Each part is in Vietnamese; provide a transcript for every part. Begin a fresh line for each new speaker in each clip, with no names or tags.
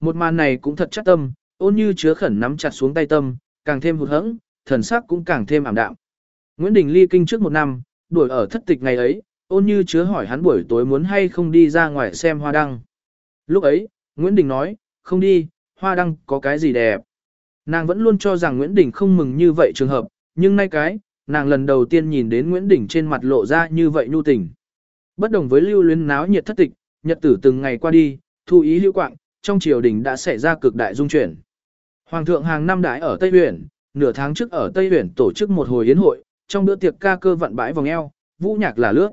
Một màn này cũng thật chắc tâm, ôn như chứa khẩn nắm chặt xuống tay tâm, càng thêm hụt hẫng, thần sắc cũng càng thêm ảm đạm. Nguyễn Đình ly kinh trước một năm, đuổi ở thất tịch ngày ấy, ôn như chứa hỏi hắn buổi tối muốn hay không đi ra ngoài xem hoa đăng. Lúc ấy, Nguyễn Đình nói, không đi, hoa đăng có cái gì đẹp. Nàng vẫn luôn cho rằng Nguyễn Đình không mừng như vậy trường hợp, nhưng nay cái, nàng lần đầu tiên nhìn đến Nguyễn Đình trên mặt lộ ra như vậy nhu tình. Bất đồng với lưu luyến náo nhiệt thất tịch, nhật tử từng ngày qua đi, thu ý lưu quạng, trong triều đình đã xảy ra cực đại dung chuyển. Hoàng thượng hàng năm đãi ở Tây Huyền, nửa tháng trước ở Tây Huyền tổ chức một hồi yến hội, trong bữa tiệc ca cơ vận bãi vòng eo, vũ nhạc là lướt.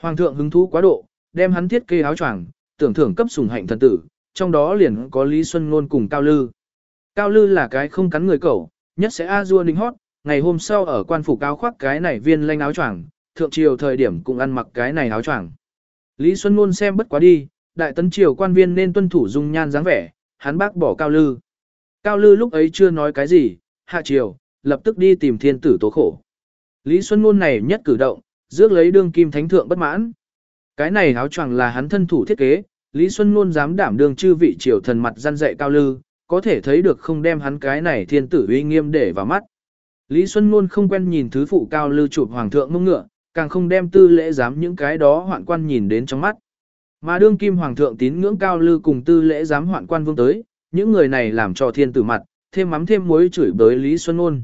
Hoàng thượng hứng thú quá độ, đem hắn thiết kế áo choàng, tưởng thưởng cấp sủng hạnh thần tử, trong đó liền có Lý Xuân Ngôn cùng Cao Lư. Cao Lư là cái không cắn người cẩu, nhất sẽ a dua ninh hót, ngày hôm sau ở quan phủ cao khoác cái này viên lanh áo choàng, thượng triều thời điểm cũng ăn mặc cái này áo choàng. Lý Xuân Ngôn xem bất quá đi, đại tấn triều quan viên nên tuân thủ dung nhan dáng vẻ, hắn bác bỏ Cao Lư. Cao Lư lúc ấy chưa nói cái gì, hạ triều, lập tức đi tìm thiên tử tố khổ. Lý Xuân Ngôn này nhất cử động, rước lấy đương kim thánh thượng bất mãn. Cái này áo choàng là hắn thân thủ thiết kế, Lý Xuân Ngôn dám đảm đương chư vị triều thần mặt gian dạy Cao Lư, có thể thấy được không đem hắn cái này thiên tử uy nghiêm để vào mắt. Lý Xuân Ngôn không quen nhìn thứ phụ Cao Lư chụp hoàng thượng mông ngựa, càng không đem tư lễ dám những cái đó hoạn quan nhìn đến trong mắt. Mà đương kim hoàng thượng tín ngưỡng Cao Lư cùng tư lễ dám hoạn quan vương tới, những người này làm cho thiên tử mặt, thêm mắm thêm muối chửi bới Lý Xuân Ngôn.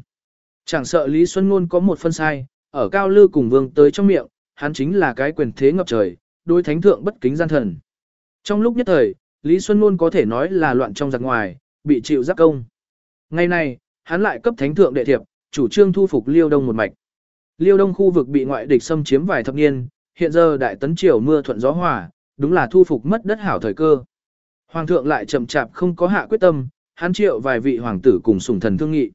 Chẳng sợ Lý Xuân Ngôn có một phân sai, ở Cao Lư cùng vương tới trong miệng, hắn chính là cái quyền thế ngập trời, đối thánh thượng bất kính gian thần. Trong lúc nhất thời, Lý Xuân Ngôn có thể nói là loạn trong giặc ngoài, bị chịu giáp công. Ngày nay, hắn lại cấp thánh thượng đệ thiệp, chủ trương thu phục Liêu Đông một mạch. Liêu Đông khu vực bị ngoại địch xâm chiếm vài thập niên, hiện giờ đại tấn triều mưa thuận gió hòa, đúng là thu phục mất đất hảo thời cơ. Hoàng thượng lại chậm chạp không có hạ quyết tâm, hắn triệu vài vị hoàng tử cùng sủng thần thương nghị.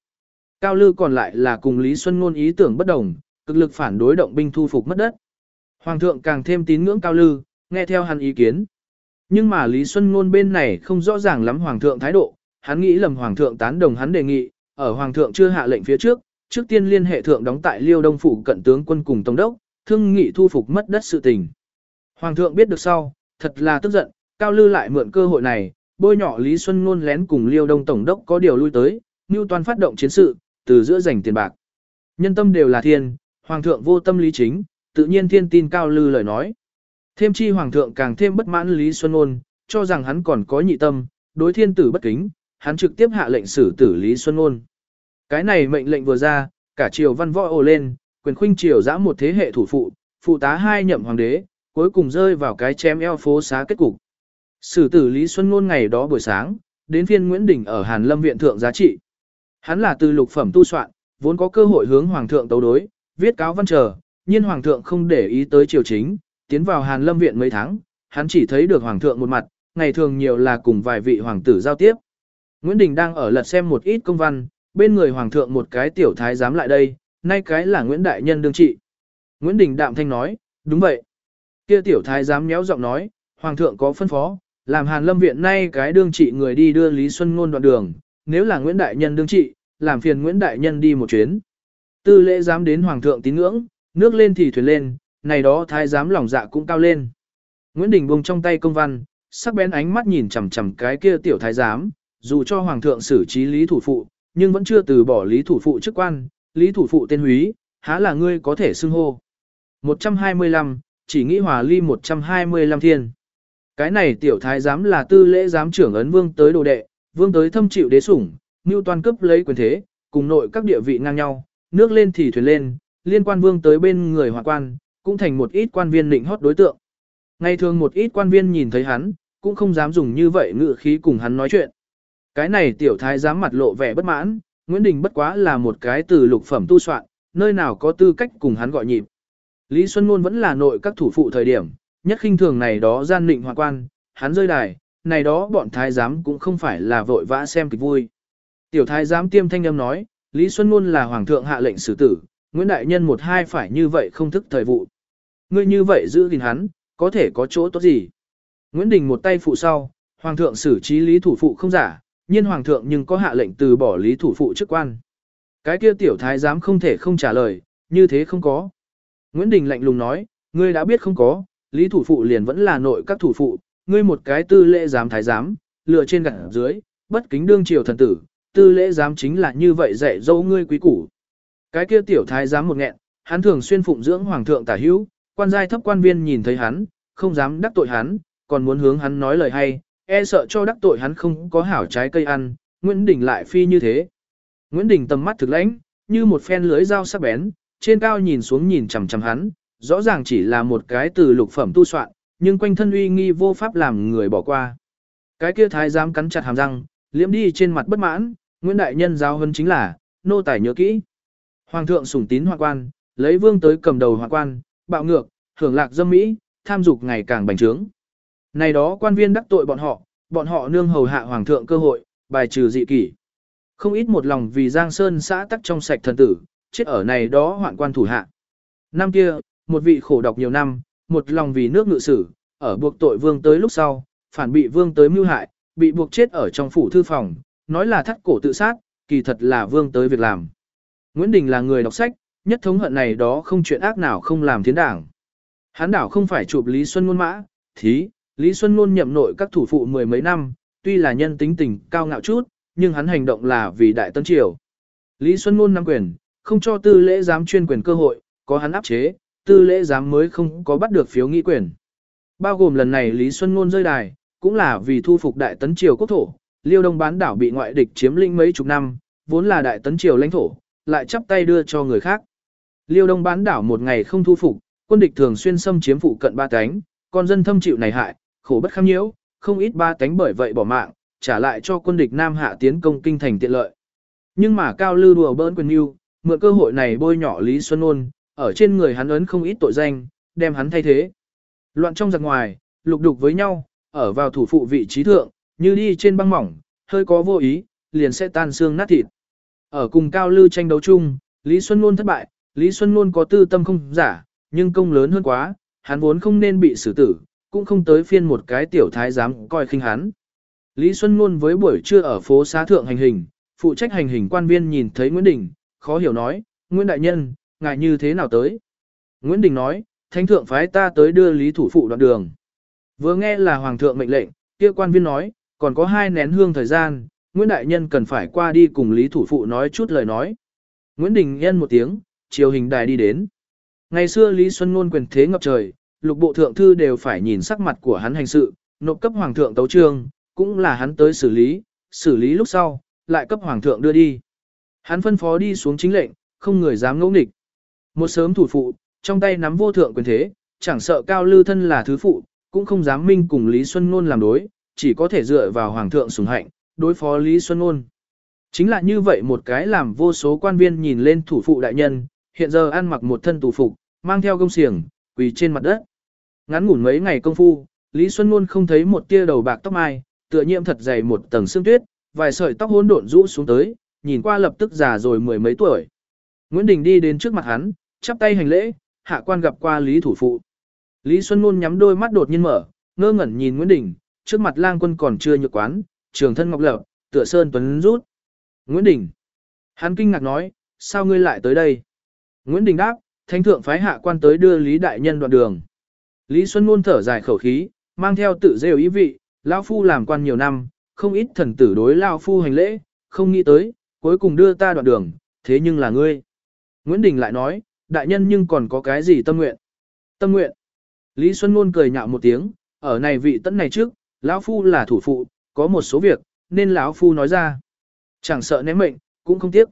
Cao Lư còn lại là cùng Lý Xuân Ngôn ý tưởng bất đồng, cực lực phản đối động binh thu phục mất đất. Hoàng thượng càng thêm tín ngưỡng Cao Lư, nghe theo hắn ý kiến. Nhưng mà Lý Xuân Ngôn bên này không rõ ràng lắm Hoàng thượng thái độ, hắn nghĩ lầm Hoàng thượng tán đồng hắn đề nghị, ở Hoàng thượng chưa hạ lệnh phía trước, trước tiên liên hệ thượng đóng tại Liêu Đông Phủ cận tướng quân cùng Tổng đốc, thương nghị thu phục mất đất sự tình. Hoàng thượng biết được sau, thật là tức giận, Cao Lư lại mượn cơ hội này, bôi nhỏ Lý Xuân Ngôn lén cùng Liêu Đông Tổng đốc có điều lui tới, như toàn phát động chiến sự, từ giữa giành tiền bạc. Nhân tâm đều là thiên, Hoàng thượng vô tâm lý chính, tự nhiên thiên tin Cao Lư lời nói. Thêm chi Hoàng thượng càng thêm bất mãn Lý Xuân Ngôn, cho rằng hắn còn có nhị tâm, đối thiên tử bất kính, hắn trực tiếp hạ lệnh xử tử Lý Xuân Ngôn. Cái này mệnh lệnh vừa ra, cả triều văn võ ồ lên, quyền khuynh triều dã một thế hệ thủ phụ, phụ tá hai nhậm hoàng đế, cuối cùng rơi vào cái chém eo phố xá kết cục. Sử tử Lý Xuân Ngôn ngày đó buổi sáng, đến phiên Nguyễn Đình ở Hàn Lâm viện thượng giá trị. Hắn là từ lục phẩm tu soạn, vốn có cơ hội hướng hoàng thượng tấu đối, viết cáo văn chờ, nhưng hoàng thượng không để ý tới triều chính, tiến vào Hàn Lâm viện mấy tháng, hắn chỉ thấy được hoàng thượng một mặt, ngày thường nhiều là cùng vài vị hoàng tử giao tiếp. Nguyễn Đình đang ở lật xem một ít công văn, bên người hoàng thượng một cái tiểu thái giám lại đây, nay cái là Nguyễn Đại Nhân đương trị. Nguyễn Đình đạm thanh nói, đúng vậy. Kia tiểu thái giám méo giọng nói, hoàng thượng có phân phó, làm Hàn Lâm viện nay cái đương trị người đi đưa Lý Xuân Ngôn đoạn đường, nếu là Nguyễn Đại Nhân đương trị, làm phiền Nguyễn Đại Nhân đi một chuyến. Tư lễ dám đến hoàng thượng tín ngưỡng, nước lên thì thuyền lên, này đó thái giám lòng dạ cũng cao lên. Nguyễn Đình buông trong tay công văn, sắc bén ánh mắt nhìn chằm chằm cái kia tiểu thái giám, dù cho hoàng thượng xử trí lý thủ phụ, nhưng vẫn chưa từ bỏ lý thủ phụ chức quan, lý thủ phụ tên húy, há là ngươi có thể xưng hô. 125, chỉ nghĩ hòa ly 125 thiên. Cái này tiểu thái giám là tư lễ giám trưởng ấn vương tới đồ đệ, vương tới thâm chịu đế sủng, như toàn cấp lấy quyền thế, cùng nội các địa vị ngang nhau, nước lên thì thuyền lên, liên quan vương tới bên người hòa quan, cũng thành một ít quan viên định hót đối tượng. Ngày thường một ít quan viên nhìn thấy hắn, cũng không dám dùng như vậy ngự khí cùng hắn nói chuyện. Cái này tiểu thái dám mặt lộ vẻ bất mãn, Nguyễn Đình bất quá là một cái từ lục phẩm tu soạn, nơi nào có tư cách cùng hắn gọi nhịp. Lý Xuân Nôn vẫn là nội các thủ phụ thời điểm, nhất khinh thường này đó gian định hòa quan, hắn rơi đài, này đó bọn thái giám cũng không phải là vội vã xem kịch vui. Tiểu thái giám tiêm thanh âm nói, Lý Xuân Nôn là hoàng thượng hạ lệnh xử tử, Nguyễn Đại Nhân một hai phải như vậy không thức thời vụ. Ngươi như vậy giữ gìn hắn, có thể có chỗ tốt gì? Nguyễn Đình một tay phụ sau, hoàng thượng xử trí lý thủ phụ không giả, nhiên hoàng thượng nhưng có hạ lệnh từ bỏ lý thủ phụ chức quan. Cái kia tiểu thái giám không thể không trả lời, như thế không có. Nguyễn Đình lạnh lùng nói, ngươi đã biết không có, lý thủ phụ liền vẫn là nội các thủ phụ, ngươi một cái tư lễ giám thái giám, lừa trên gặt dưới, bất kính đương triều thần tử, tư lễ giám chính là như vậy dạy dỗ ngươi quý củ. Cái kia tiểu thái giám một nghẹn, hắn thường xuyên phụng dưỡng hoàng thượng tả hữu, quan giai thấp quan viên nhìn thấy hắn, không dám đắc tội hắn, còn muốn hướng hắn nói lời hay, e sợ cho đắc tội hắn không có hảo trái cây ăn, Nguyễn Đình lại phi như thế. Nguyễn Đình tầm mắt thực lãnh, như một phen lưới dao sắc bén, trên cao nhìn xuống nhìn chằm chằm hắn, rõ ràng chỉ là một cái từ lục phẩm tu soạn, nhưng quanh thân uy nghi vô pháp làm người bỏ qua. Cái kia thái giám cắn chặt hàm răng, liễm đi trên mặt bất mãn, Nguyễn Đại Nhân giáo hơn chính là, nô tài nhớ kỹ. Hoàng thượng sủng tín hoàng quan, lấy vương tới cầm đầu hoàng quan, bạo ngược, hưởng lạc dâm mỹ, tham dục ngày càng bành trướng. Này đó quan viên đắc tội bọn họ, bọn họ nương hầu hạ hoàng thượng cơ hội, bài trừ dị kỷ. Không ít một lòng vì Giang Sơn xã tắc trong sạch thần tử, chết ở này đó hoạn quan thủ hạ. Năm kia, một vị khổ độc nhiều năm, một lòng vì nước ngự sử, ở buộc tội vương tới lúc sau, phản bị vương tới mưu hại, bị buộc chết ở trong phủ thư phòng, nói là thắt cổ tự sát, kỳ thật là vương tới việc làm. Nguyễn Đình là người đọc sách, nhất thống hận này đó không chuyện ác nào không làm thiên đảng. Hán đảo không phải chụp Lý Xuân Ngôn mã, thí, Lý Xuân Ngôn nhậm nội các thủ phụ mười mấy năm, tuy là nhân tính tình cao ngạo chút, nhưng hắn hành động là vì đại tân triều. Lý Xuân Ngôn nắm quyền, không cho tư lễ giám chuyên quyền cơ hội, có hắn áp chế, tư lễ giám mới không có bắt được phiếu nghị quyền. Bao gồm lần này Lý Xuân Ngôn rơi đài, cũng là vì thu phục đại tấn triều quốc thổ, liêu đông bán đảo bị ngoại địch chiếm lĩnh mấy chục năm, vốn là đại tấn triều lãnh thổ, lại chắp tay đưa cho người khác. Liêu đông bán đảo một ngày không thu phục, quân địch thường xuyên xâm chiếm phụ cận ba cánh, con dân thâm chịu này hại, khổ bất kham nhiễu, không ít ba cánh bởi vậy bỏ mạng, trả lại cho quân địch Nam Hạ tiến công kinh thành tiện lợi. Nhưng mà Cao Lư đùa bỡn quyền yêu, mượn cơ hội này bôi nhỏ Lý Xuân Nôn, ở trên người hắn ấn không ít tội danh, đem hắn thay thế. Loạn trong giặc ngoài, lục đục với nhau, ở vào thủ phụ vị trí thượng, như đi trên băng mỏng, hơi có vô ý, liền sẽ tan xương nát thịt. Ở cùng Cao Lư tranh đấu chung, Lý Xuân Nôn thất bại, Lý Xuân Nôn có tư tâm không giả, nhưng công lớn hơn quá, hắn vốn không nên bị xử tử, cũng không tới phiên một cái tiểu thái dám coi khinh hắn. Lý Xuân Nôn với buổi trưa ở phố xá thượng hành hình, phụ trách hành hình quan viên nhìn thấy Nguyễn Đình, khó hiểu nói, Nguyễn Đại Nhân, ngài như thế nào tới? Nguyễn Đình nói, thánh thượng phái ta tới đưa Lý Thủ Phụ đoạn đường. Vừa nghe là Hoàng thượng mệnh lệnh, kia quan viên nói, còn có hai nén hương thời gian, Nguyễn Đại Nhân cần phải qua đi cùng Lý Thủ Phụ nói chút lời nói. Nguyễn Đình nhân một tiếng, chiều hình đài đi đến. Ngày xưa Lý Xuân Ngôn quyền thế ngập trời, lục bộ thượng thư đều phải nhìn sắc mặt của hắn hành sự, nộp cấp hoàng thượng tấu trương, cũng là hắn tới xử lý, xử lý lúc sau, lại cấp hoàng thượng đưa đi. Hắn phân phó đi xuống chính lệnh, không người dám ngẫu nghịch. Một sớm thủ phụ, trong tay nắm vô thượng quyền thế, chẳng sợ cao lư thân là thứ phụ, cũng không dám minh cùng Lý Xuân Ngôn làm đối, chỉ có thể dựa vào hoàng thượng sủng hạnh, đối phó Lý Xuân Ngôn. Chính là như vậy một cái làm vô số quan viên nhìn lên thủ phụ đại nhân, hiện giờ ăn mặc một thân tù phục, mang theo gông xiềng, quỳ trên mặt đất. Ngắn ngủn mấy ngày công phu, Lý Xuân Ngôn không thấy một tia đầu bạc tóc mai, tựa nhiệm thật dày một tầng xương tuyết, vài sợi tóc hỗn độn rũ xuống tới, nhìn qua lập tức già rồi mười mấy tuổi. Nguyễn Đình đi đến trước mặt hắn, chắp tay hành lễ, hạ quan gặp qua Lý thủ phụ. Lý Xuân Nôn nhắm đôi mắt đột nhiên mở, ngơ ngẩn nhìn Nguyễn Đình, trước mặt lang quân còn chưa nhược quán, trường thân ngọc lập, tựa sơn tuấn rút. Nguyễn Đình. Hắn kinh ngạc nói, sao ngươi lại tới đây? Nguyễn Đình đáp, thánh thượng phái hạ quan tới đưa Lý Đại Nhân đoạn đường. Lý Xuân Nôn thở dài khẩu khí, mang theo tự rêu ý vị, Lao Phu làm quan nhiều năm, không ít thần tử đối Lao Phu hành lễ, không nghĩ tới, cuối cùng đưa ta đoạn đường, thế nhưng là ngươi. Nguyễn Đình lại nói, đại nhân nhưng còn có cái gì tâm nguyện? Tâm nguyện. Lý Xuân Ngôn cười nhạo một tiếng, ở này vị tấn này trước, lão phu là thủ phụ, có một số việc, nên lão phu nói ra. Chẳng sợ ném mệnh, cũng không tiếc.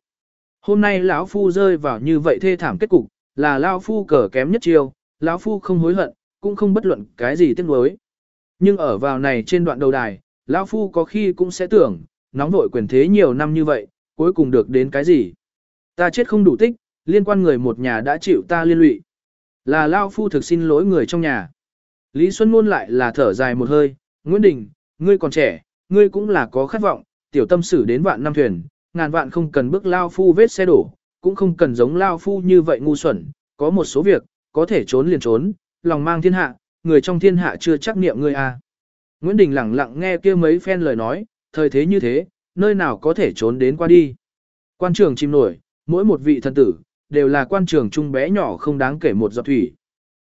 Hôm nay lão phu rơi vào như vậy thê thảm kết cục, là lão phu cờ kém nhất chiêu, lão phu không hối hận, cũng không bất luận cái gì tiếc nuối. Nhưng ở vào này trên đoạn đầu đài, lão phu có khi cũng sẽ tưởng, nóng vội quyền thế nhiều năm như vậy, cuối cùng được đến cái gì? Ta chết không đủ tích, liên quan người một nhà đã chịu ta liên lụy. Là lão phu thực xin lỗi người trong nhà. Lý Xuân Ngôn lại là thở dài một hơi, Nguyễn Đình, ngươi còn trẻ, ngươi cũng là có khát vọng, tiểu tâm sử đến vạn năm thuyền, ngàn vạn không cần bước lao phu vết xe đổ, cũng không cần giống lao phu như vậy ngu xuẩn, có một số việc, có thể trốn liền trốn, lòng mang thiên hạ, người trong thiên hạ chưa chắc niệm ngươi. À. Nguyễn Đình lặng lặng nghe kia mấy phen lời nói, thời thế như thế, nơi nào có thể trốn đến qua đi. Quan trường chim nổi, mỗi một vị thần tử, đều là quan trường trung bé nhỏ không đáng kể một giọt thủy.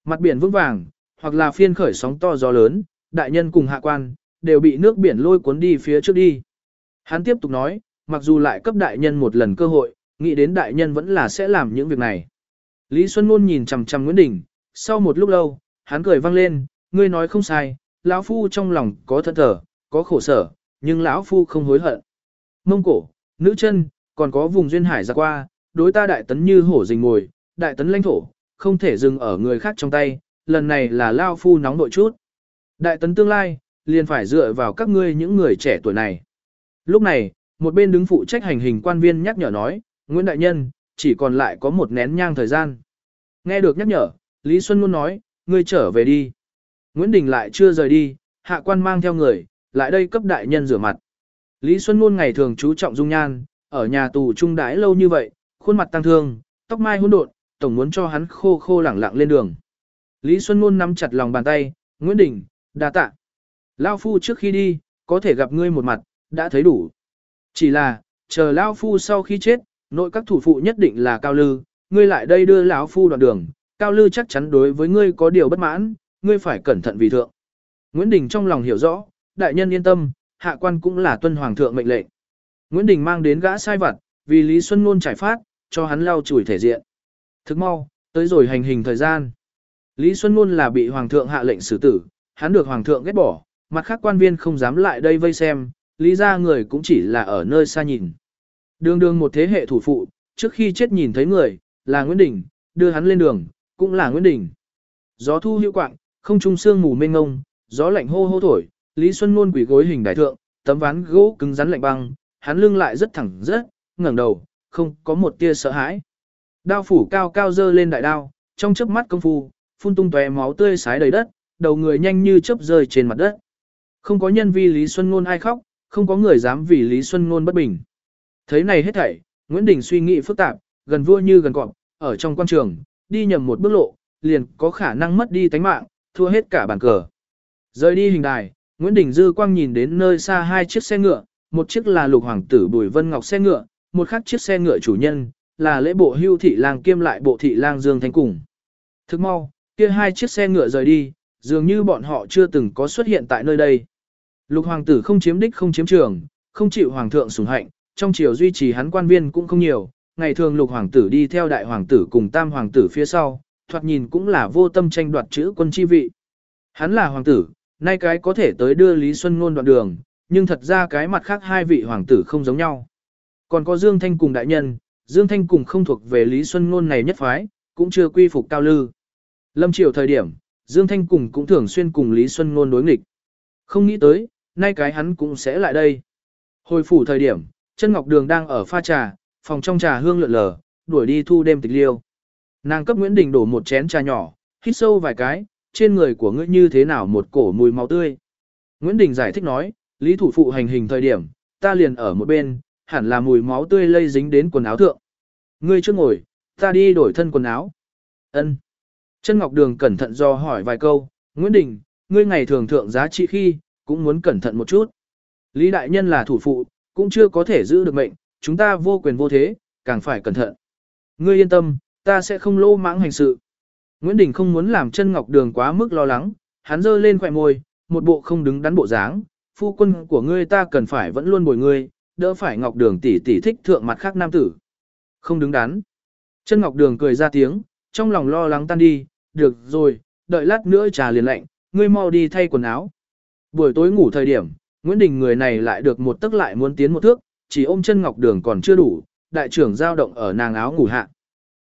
Mặt biển vững vàng, hoặc là phiên khởi sóng to gió lớn, đại nhân cùng hạ quan, đều bị nước biển lôi cuốn đi phía trước đi. Hắn tiếp tục nói, mặc dù lại cấp đại nhân một lần cơ hội, nghĩ đến đại nhân vẫn là sẽ làm những việc này. Lý Xuân Nôn nhìn chằm chằm Nguyễn Đình, sau một lúc lâu, hắn cười vang lên, ngươi nói không sai, lão phu trong lòng có thân thở, có khổ sở, nhưng lão phu không hối hận. Mông cổ, nữ chân, còn có vùng duyên hải ra qua, đối ta đại tấn như hổ rình ngồi, đại tấn lãnh thổ, không thể dừng ở người khác trong tay, lần này là lao phu nóng nội chút. Đại tấn tương lai, liền phải dựa vào các ngươi những người trẻ tuổi này. Lúc này, một bên đứng phụ trách hành hình quan viên nhắc nhở nói, Nguyễn Đại Nhân, chỉ còn lại có một nén nhang thời gian. Nghe được nhắc nhở, Lý Xuân luôn nói, ngươi trở về đi. Nguyễn Đình lại chưa rời đi, hạ quan mang theo người, lại đây cấp đại nhân rửa mặt. Lý Xuân luôn ngày thường chú trọng dung nhan, ở nhà tù trung đãi lâu như vậy, khuôn mặt tăng thương, tóc mai hỗn độn, tổng muốn cho hắn khô khô lẳng lặng lên đường. Lý Xuân luôn nắm chặt lòng bàn tay, Nguyễn Đình, đa tạ. Lao phu trước khi đi, có thể gặp ngươi một mặt, đã thấy đủ. Chỉ là, chờ Lao phu sau khi chết, nội các thủ phụ nhất định là Cao Lư, ngươi lại đây đưa lão phu đoạn đường, Cao Lư chắc chắn đối với ngươi có điều bất mãn, ngươi phải cẩn thận vì thượng. Nguyễn Đình trong lòng hiểu rõ, đại nhân yên tâm, hạ quan cũng là tuân hoàng thượng mệnh lệnh. Nguyễn Đình mang đến gã sai vặt, vì Lý Xuân Nôn trải phát, cho hắn lau chùi thể diện. Thức mau, tới rồi hành hình thời gian. Lý Xuân Nôn là bị hoàng thượng hạ lệnh xử tử, hắn được hoàng thượng ghét bỏ, mặt khác quan viên không dám lại đây vây xem, lý ra người cũng chỉ là ở nơi xa nhìn. Đường đường một thế hệ thủ phụ, trước khi chết nhìn thấy người, là Nguyễn Đình, đưa hắn lên đường, cũng là Nguyễn Đình. Gió thu hữu quạng, không trung sương mù mênh ngông, gió lạnh hô hô thổi, Lý Xuân Nôn quỷ gối hình đại thượng, tấm ván gỗ cứng rắn lạnh băng, hắn lưng lại rất thẳng rất, ngẩng đầu, không có một tia sợ hãi. Đao phủ cao cao dơ lên đại đao, trong chớp mắt công phu, phun tung tóe máu tươi sái đầy đất, đầu người nhanh như chớp rơi trên mặt đất. Không có nhân vi Lý Xuân Nôn ai khóc, không có người dám vì Lý Xuân Nôn bất bình. Thấy này hết thảy, Nguyễn Đình suy nghĩ phức tạp, gần vua như gần cọp, ở trong quan trường, đi nhầm một bước lộ, liền có khả năng mất đi tánh mạng, thua hết cả bàn cờ. Rời đi hình đài, Nguyễn Đình Dư Quang nhìn đến nơi xa hai chiếc xe ngựa, một chiếc là lục hoàng tử Bùi Vân Ngọc xe ngựa, một khác chiếc xe ngựa chủ nhân, là lễ bộ hưu thị lang kiêm lại bộ thị lang Dương Thanh Cùng. Thức mau, kia hai chiếc xe ngựa rời đi, dường như bọn họ chưa từng có xuất hiện tại nơi đây. Lục hoàng tử không chiếm đích không chiếm trường, không chịu hoàng thượng sủng hạnh, trong triều duy trì hắn quan viên cũng không nhiều, ngày thường lục hoàng tử đi theo đại hoàng tử cùng tam hoàng tử phía sau, thoạt nhìn cũng là vô tâm tranh đoạt chữ quân chi vị. Hắn là hoàng tử, nay cái có thể tới đưa Lý Xuân Ngôn đoạn đường, nhưng thật ra cái mặt khác hai vị hoàng tử không giống nhau. Còn có Dương Thanh cùng đại nhân, Dương Thanh cùng không thuộc về Lý Xuân Ngôn này nhất phái, cũng chưa quy phục cao lư. Lâm triều thời điểm, Dương Thanh cùng cũng thường xuyên cùng Lý Xuân Ngôn đối nghịch. Không nghĩ tới, nay cái hắn cũng sẽ lại đây. Hồi phủ thời điểm, chân ngọc đường đang ở pha trà, phòng trong trà hương lượn lờ, đuổi đi thu đêm tịch liêu. Nàng cấp Nguyễn Đình đổ một chén trà nhỏ, hít sâu vài cái, trên người của ngươi như thế nào một cổ mùi máu tươi. Nguyễn Đình giải thích nói, lý thủ phụ hành hình thời điểm, ta liền ở một bên, hẳn là mùi máu tươi lây dính đến quần áo thượng. Ngươi chưa ngồi, ta đi đổi thân quần áo. Ân. Chân Ngọc Đường cẩn thận do hỏi vài câu, Nguyễn Đình, ngươi ngày thường thượng giá trị khi, cũng muốn cẩn thận một chút. Lý Đại Nhân là thủ phụ, cũng chưa có thể giữ được mệnh, chúng ta vô quyền vô thế, càng phải cẩn thận. Ngươi yên tâm, ta sẽ không lô mãng hành sự. Nguyễn Đình không muốn làm chân Ngọc Đường quá mức lo lắng, hắn giơ lên khỏe môi, một bộ không đứng đắn bộ dáng, phu quân của ngươi ta cần phải vẫn luôn bồi ngươi, đỡ phải Ngọc Đường tỷ tỷ thích thượng mặt khác nam tử. Không đứng đắn. Chân Ngọc Đường cười ra tiếng, trong lòng lo lắng tan đi, được rồi, đợi lát nữa trà liền lạnh, ngươi mau đi thay quần áo. Buổi tối ngủ thời điểm, Nguyễn Đình người này lại được một tức lại muốn tiến một thước, chỉ ôm chân Ngọc Đường còn chưa đủ, đại trưởng giao động ở nàng áo ngủ hạ.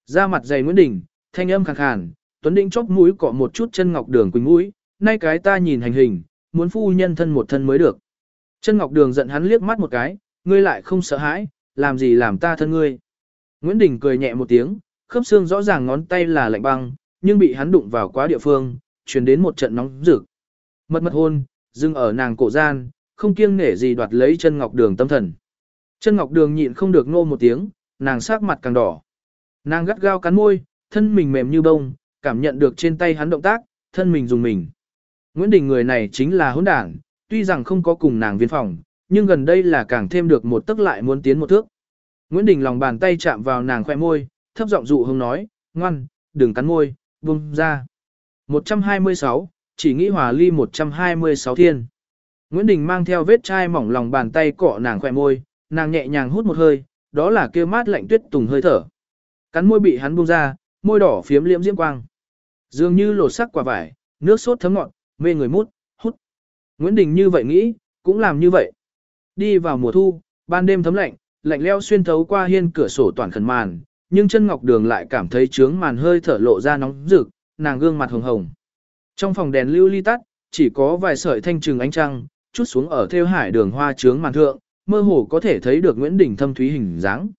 Ra mặt dày Nguyễn Đình, thanh âm khàn khàn, Tuấn Định chóp mũi cọ một chút chân Ngọc Đường quỳnh mũi, nay cái ta nhìn hành hình, muốn phu nhân thân một thân mới được. Chân Ngọc Đường giận hắn liếc mắt một cái, ngươi lại không sợ hãi, làm gì làm ta thân ngươi. Nguyễn Đình cười nhẹ một tiếng, khớp xương rõ ràng ngón tay là lạnh băng, nhưng bị hắn đụng vào quá địa phương, truyền đến một trận nóng rực. Mật mật hôn, dừng ở nàng cổ gian, không kiêng nể gì đoạt lấy chân Ngọc Đường tâm thần. Chân Ngọc Đường nhịn không được nô một tiếng, nàng sắc mặt càng đỏ. Nàng gắt gao cắn môi, thân mình mềm như bông, cảm nhận được trên tay hắn động tác, thân mình dùng mình. Nguyễn Đình người này chính là hỗn đảng, tuy rằng không có cùng nàng viên phòng, nhưng gần đây là càng thêm được một tức lại muốn tiến một thước. Nguyễn Đình lòng bàn tay chạm vào nàng khoe môi, thấp giọng dụ hông nói, ngoan, đừng cắn môi, buông ra. 126, chỉ nghĩ hòa ly 126 thiên. Nguyễn Đình mang theo vết chai mỏng lòng bàn tay cọ nàng khoe môi, nàng nhẹ nhàng hút một hơi, đó là kia mát lạnh tuyết tùng hơi thở. Cắn môi bị hắn buông ra, môi đỏ phiếm liễm diễm quang. Dường như lột sắc quả vải, nước sốt thấm ngọt, mê người mút, hút. Nguyễn Đình như vậy nghĩ, cũng làm như vậy. Đi vào mùa thu, ban đêm thấm lạnh, lạnh leo xuyên thấu qua hiên cửa sổ toàn khẩn màn, nhưng chân ngọc đường lại cảm thấy trướng màn hơi thở lộ ra nóng rực, nàng gương mặt hồng hồng. Trong phòng đèn lưu ly tắt, chỉ có vài sợi thanh trừng ánh trăng, chút xuống ở theo hải đường hoa trướng màn thượng, mơ hồ có thể thấy được Nguyễn Đình thâm thúy hình dáng.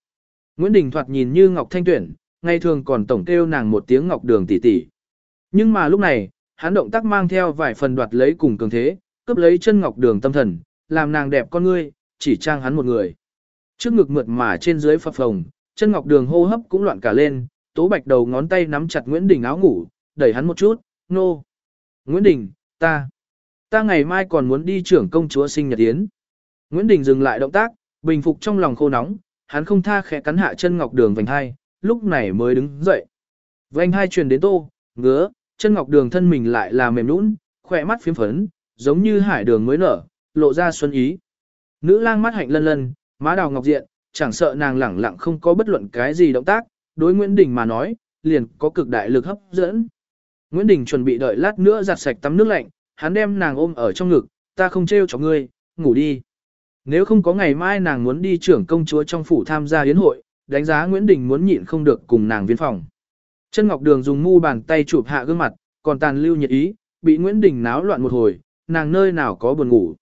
Nguyễn Đình thoạt nhìn như ngọc thanh tuyển, ngày thường còn tổng kêu nàng một tiếng ngọc đường tỷ tỷ. Nhưng mà lúc này, hắn động tác mang theo vài phần đoạt lấy cùng cường thế, cướp lấy chân ngọc đường tâm thần, làm nàng đẹp con ngươi, chỉ trang hắn một người. Trước ngực mượt mà trên dưới phập phồng, chân ngọc đường hô hấp cũng loạn cả lên, tố bạch đầu ngón tay nắm chặt Nguyễn Đình áo ngủ, đẩy hắn một chút, nô. No. Nguyễn Đình, ta, ta ngày mai còn muốn đi trưởng công chúa sinh nhật yến. Nguyễn Đình dừng lại động tác, bình phục trong lòng khô nóng, hắn không tha khẽ cắn hạ chân ngọc đường vành hai, lúc này mới đứng dậy. Vành hai truyền đến tô, ngứa, chân ngọc đường thân mình lại là mềm nũng, khỏe mắt phiếm phấn, giống như hải đường mới nở, lộ ra xuân ý. Nữ lang mắt hạnh lân lân, má đào ngọc diện, chẳng sợ nàng lẳng lặng không có bất luận cái gì động tác, đối Nguyễn Đình mà nói, liền có cực đại lực hấp dẫn. Nguyễn Đình chuẩn bị đợi lát nữa giặt sạch tắm nước lạnh, hắn đem nàng ôm ở trong ngực, ta không trêu cho ngươi, ngủ đi. Nếu không có ngày mai nàng muốn đi trưởng công chúa trong phủ tham gia yến hội, đánh giá Nguyễn Đình muốn nhịn không được cùng nàng viên phòng. Chân Ngọc Đường dùng mu bàn tay chụp hạ gương mặt, còn tàn lưu nhiệt ý, bị Nguyễn Đình náo loạn một hồi, nàng nơi nào có buồn ngủ.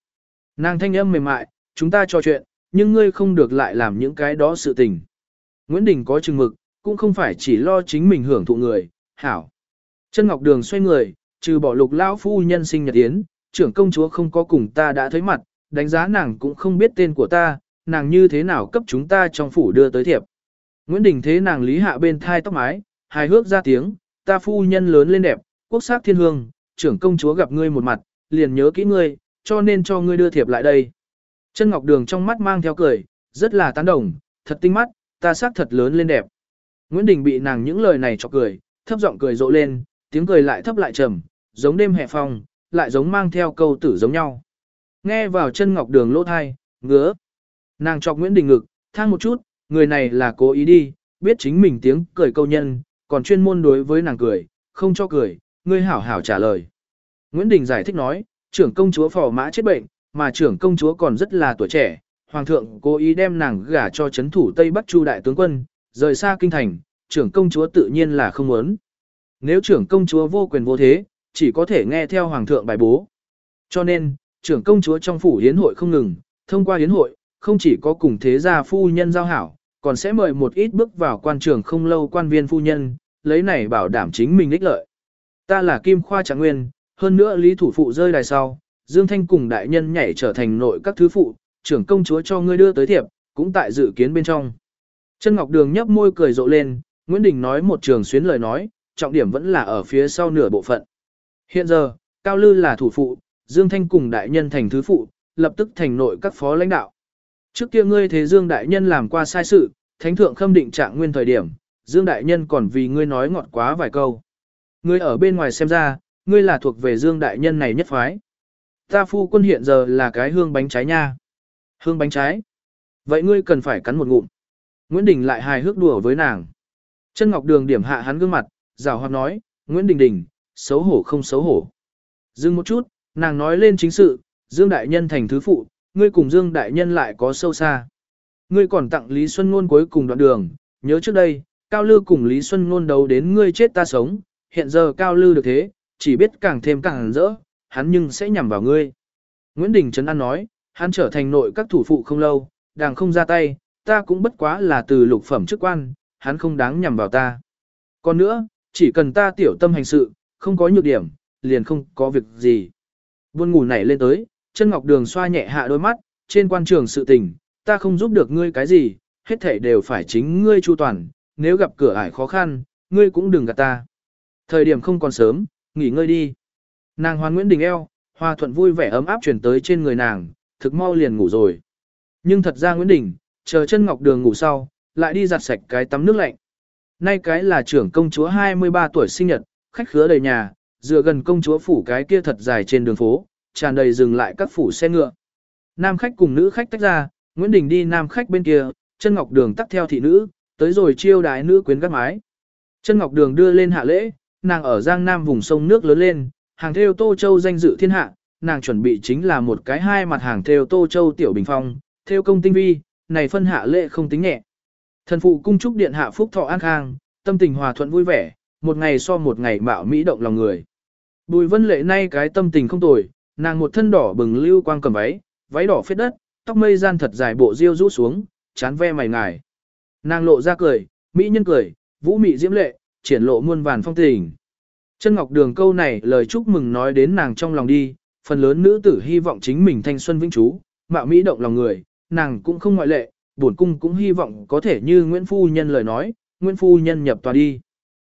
Nàng thanh âm mềm mại, chúng ta trò chuyện, nhưng ngươi không được lại làm những cái đó sự tình. Nguyễn Đình có chừng mực, cũng không phải chỉ lo chính mình hưởng thụ người, hảo. Chân Ngọc Đường xoay người, trừ bỏ lục lão phu nhân sinh nhật yến, trưởng công chúa không có cùng ta đã thấy mặt, đánh giá nàng cũng không biết tên của ta, nàng như thế nào cấp chúng ta trong phủ đưa tới thiệp. Nguyễn Đình thế nàng lý hạ bên thai tóc mái, hài hước ra tiếng, ta phu nhân lớn lên đẹp, quốc sắc thiên hương, trưởng công chúa gặp ngươi một mặt, liền nhớ kỹ ngươi, cho nên cho ngươi đưa thiệp lại đây. Chân Ngọc Đường trong mắt mang theo cười, rất là tán đồng, thật tinh mắt, ta sắc thật lớn lên đẹp. Nguyễn Đình bị nàng những lời này cho cười, thấp giọng cười rộ lên, tiếng cười lại thấp lại trầm, giống đêm hè phong, lại giống mang theo câu tử giống nhau. Nghe vào chân Ngọc Đường lỗ thai, ngứa. Nàng chọc Nguyễn Đình ngực, thang một chút, người này là cố ý đi, biết chính mình tiếng cười câu nhân, còn chuyên môn đối với nàng cười, không cho cười, ngươi hảo hảo trả lời. Nguyễn Đình giải thích nói, trưởng công chúa phò mã chết bệnh, mà trưởng công chúa còn rất là tuổi trẻ, hoàng thượng cố ý đem nàng gả cho chấn thủ Tây Bắc Chu đại tướng quân, rời xa kinh thành, trưởng công chúa tự nhiên là không muốn. Nếu trưởng công chúa vô quyền vô thế, chỉ có thể nghe theo hoàng thượng bài bố. Cho nên, trưởng công chúa trong phủ hiến hội không ngừng, thông qua hiến hội, không chỉ có cùng thế gia phu nhân giao hảo, còn sẽ mời một ít bước vào quan trường không lâu quan viên phu nhân, lấy này bảo đảm chính mình ích lợi. Ta là Kim Khoa Trạng Nguyên, hơn nữa lý thủ phụ rơi đài sau, Dương Thanh cùng đại nhân nhảy trở thành nội các thứ phụ, trưởng công chúa cho ngươi đưa tới thiệp, cũng tại dự kiến bên trong. Chân Ngọc Đường nhấp môi cười rộ lên, Nguyễn Đình nói một trường xuyến lời nói, trọng điểm vẫn là ở phía sau nửa bộ phận. Hiện giờ, Cao Lư là thủ phụ, Dương Thanh cùng đại nhân thành thứ phụ, lập tức thành nội các phó lãnh đạo. Trước kia ngươi thế Dương đại nhân làm qua sai sự, thánh thượng khâm định trạng nguyên thời điểm, Dương đại nhân còn vì ngươi nói ngọt quá vài câu. Ngươi ở bên ngoài xem ra, ngươi là thuộc về Dương đại nhân này nhất phái. Ta phu quân hiện giờ là cái hương bánh trái nha. Hương bánh trái. Vậy ngươi cần phải cắn một ngụm. Nguyễn Đình lại hài hước đùa với nàng. Chân Ngọc Đường điểm hạ hắn gương mặt, rào hoạt nói, Nguyễn Đình Đình, xấu hổ không xấu hổ. Dừng một chút, nàng nói lên chính sự, Dương Đại Nhân thành thứ phụ, ngươi cùng Dương Đại Nhân lại có sâu xa. Ngươi còn tặng Lý Xuân Ngôn cuối cùng đoạn đường, nhớ trước đây, Cao Lư cùng Lý Xuân Ngôn đấu đến ngươi chết ta sống, hiện giờ Cao Lư được thế, chỉ biết càng thêm càng rỡ, hắn nhưng sẽ nhằm vào ngươi. Nguyễn Đình Trấn An nói, hắn trở thành nội các thủ phụ không lâu, đang không ra tay, ta cũng bất quá là từ lục phẩm chức quan, hắn không đáng nhằm vào ta. Còn nữa, chỉ cần ta tiểu tâm hành sự, không có nhược điểm, liền không có việc gì. Buồn ngủ nảy lên tới, chân ngọc đường xoa nhẹ hạ đôi mắt, trên quan trường sự tình, ta không giúp được ngươi cái gì, hết thể đều phải chính ngươi chu toàn, nếu gặp cửa ải khó khăn, ngươi cũng đừng gạt ta. Thời điểm không còn sớm, nghỉ ngơi đi. Nàng hoan Nguyễn Đình eo, hoa thuận vui vẻ ấm áp chuyển tới trên người nàng, thực mau liền ngủ rồi. Nhưng thật ra Nguyễn Đình, chờ chân ngọc đường ngủ sau, lại đi giặt sạch cái tắm nước lạnh. Nay cái là trưởng công chúa 23 tuổi sinh nhật, khách khứa đầy nhà, dựa gần công chúa phủ cái kia thật dài trên đường phố, tràn đầy dừng lại các phủ xe ngựa. Nam khách cùng nữ khách tách ra, Nguyễn Đình đi nam khách bên kia, chân ngọc đường tắt theo thị nữ, tới rồi chiêu đái nữ quyến gác mái. Chân ngọc đường đưa lên hạ lễ, nàng ở Giang Nam vùng sông nước lớn lên, hàng theo Tô Châu danh dự thiên hạ, nàng chuẩn bị chính là một cái hai mặt hàng theo Tô Châu tiểu bình phong, theo công tinh vi, này phân hạ lễ không tính nhẹ. Thần phụ cung trúc điện hạ phúc thọ an khang, tâm tình hòa thuận vui vẻ, một ngày so một ngày mạo mỹ động lòng người. Bùi vân lệ nay cái tâm tình không tồi, nàng một thân đỏ bừng lưu quang cầm váy, váy đỏ phết đất, tóc mây gian thật dài bộ riêu rũ xuống, chán ve mày ngài. Nàng lộ ra cười, mỹ nhân cười, vũ mị diễm lệ, triển lộ muôn vàn phong tình. Chân Ngọc Đường câu này lời chúc mừng nói đến nàng trong lòng đi, phần lớn nữ tử hy vọng chính mình thanh xuân vĩnh trú, mạo mỹ động lòng người, nàng cũng không ngoại lệ, bổn cung cũng hy vọng có thể như Nguyễn Phu Nhân lời nói, Nguyễn Phu Nhân nhập tòa đi.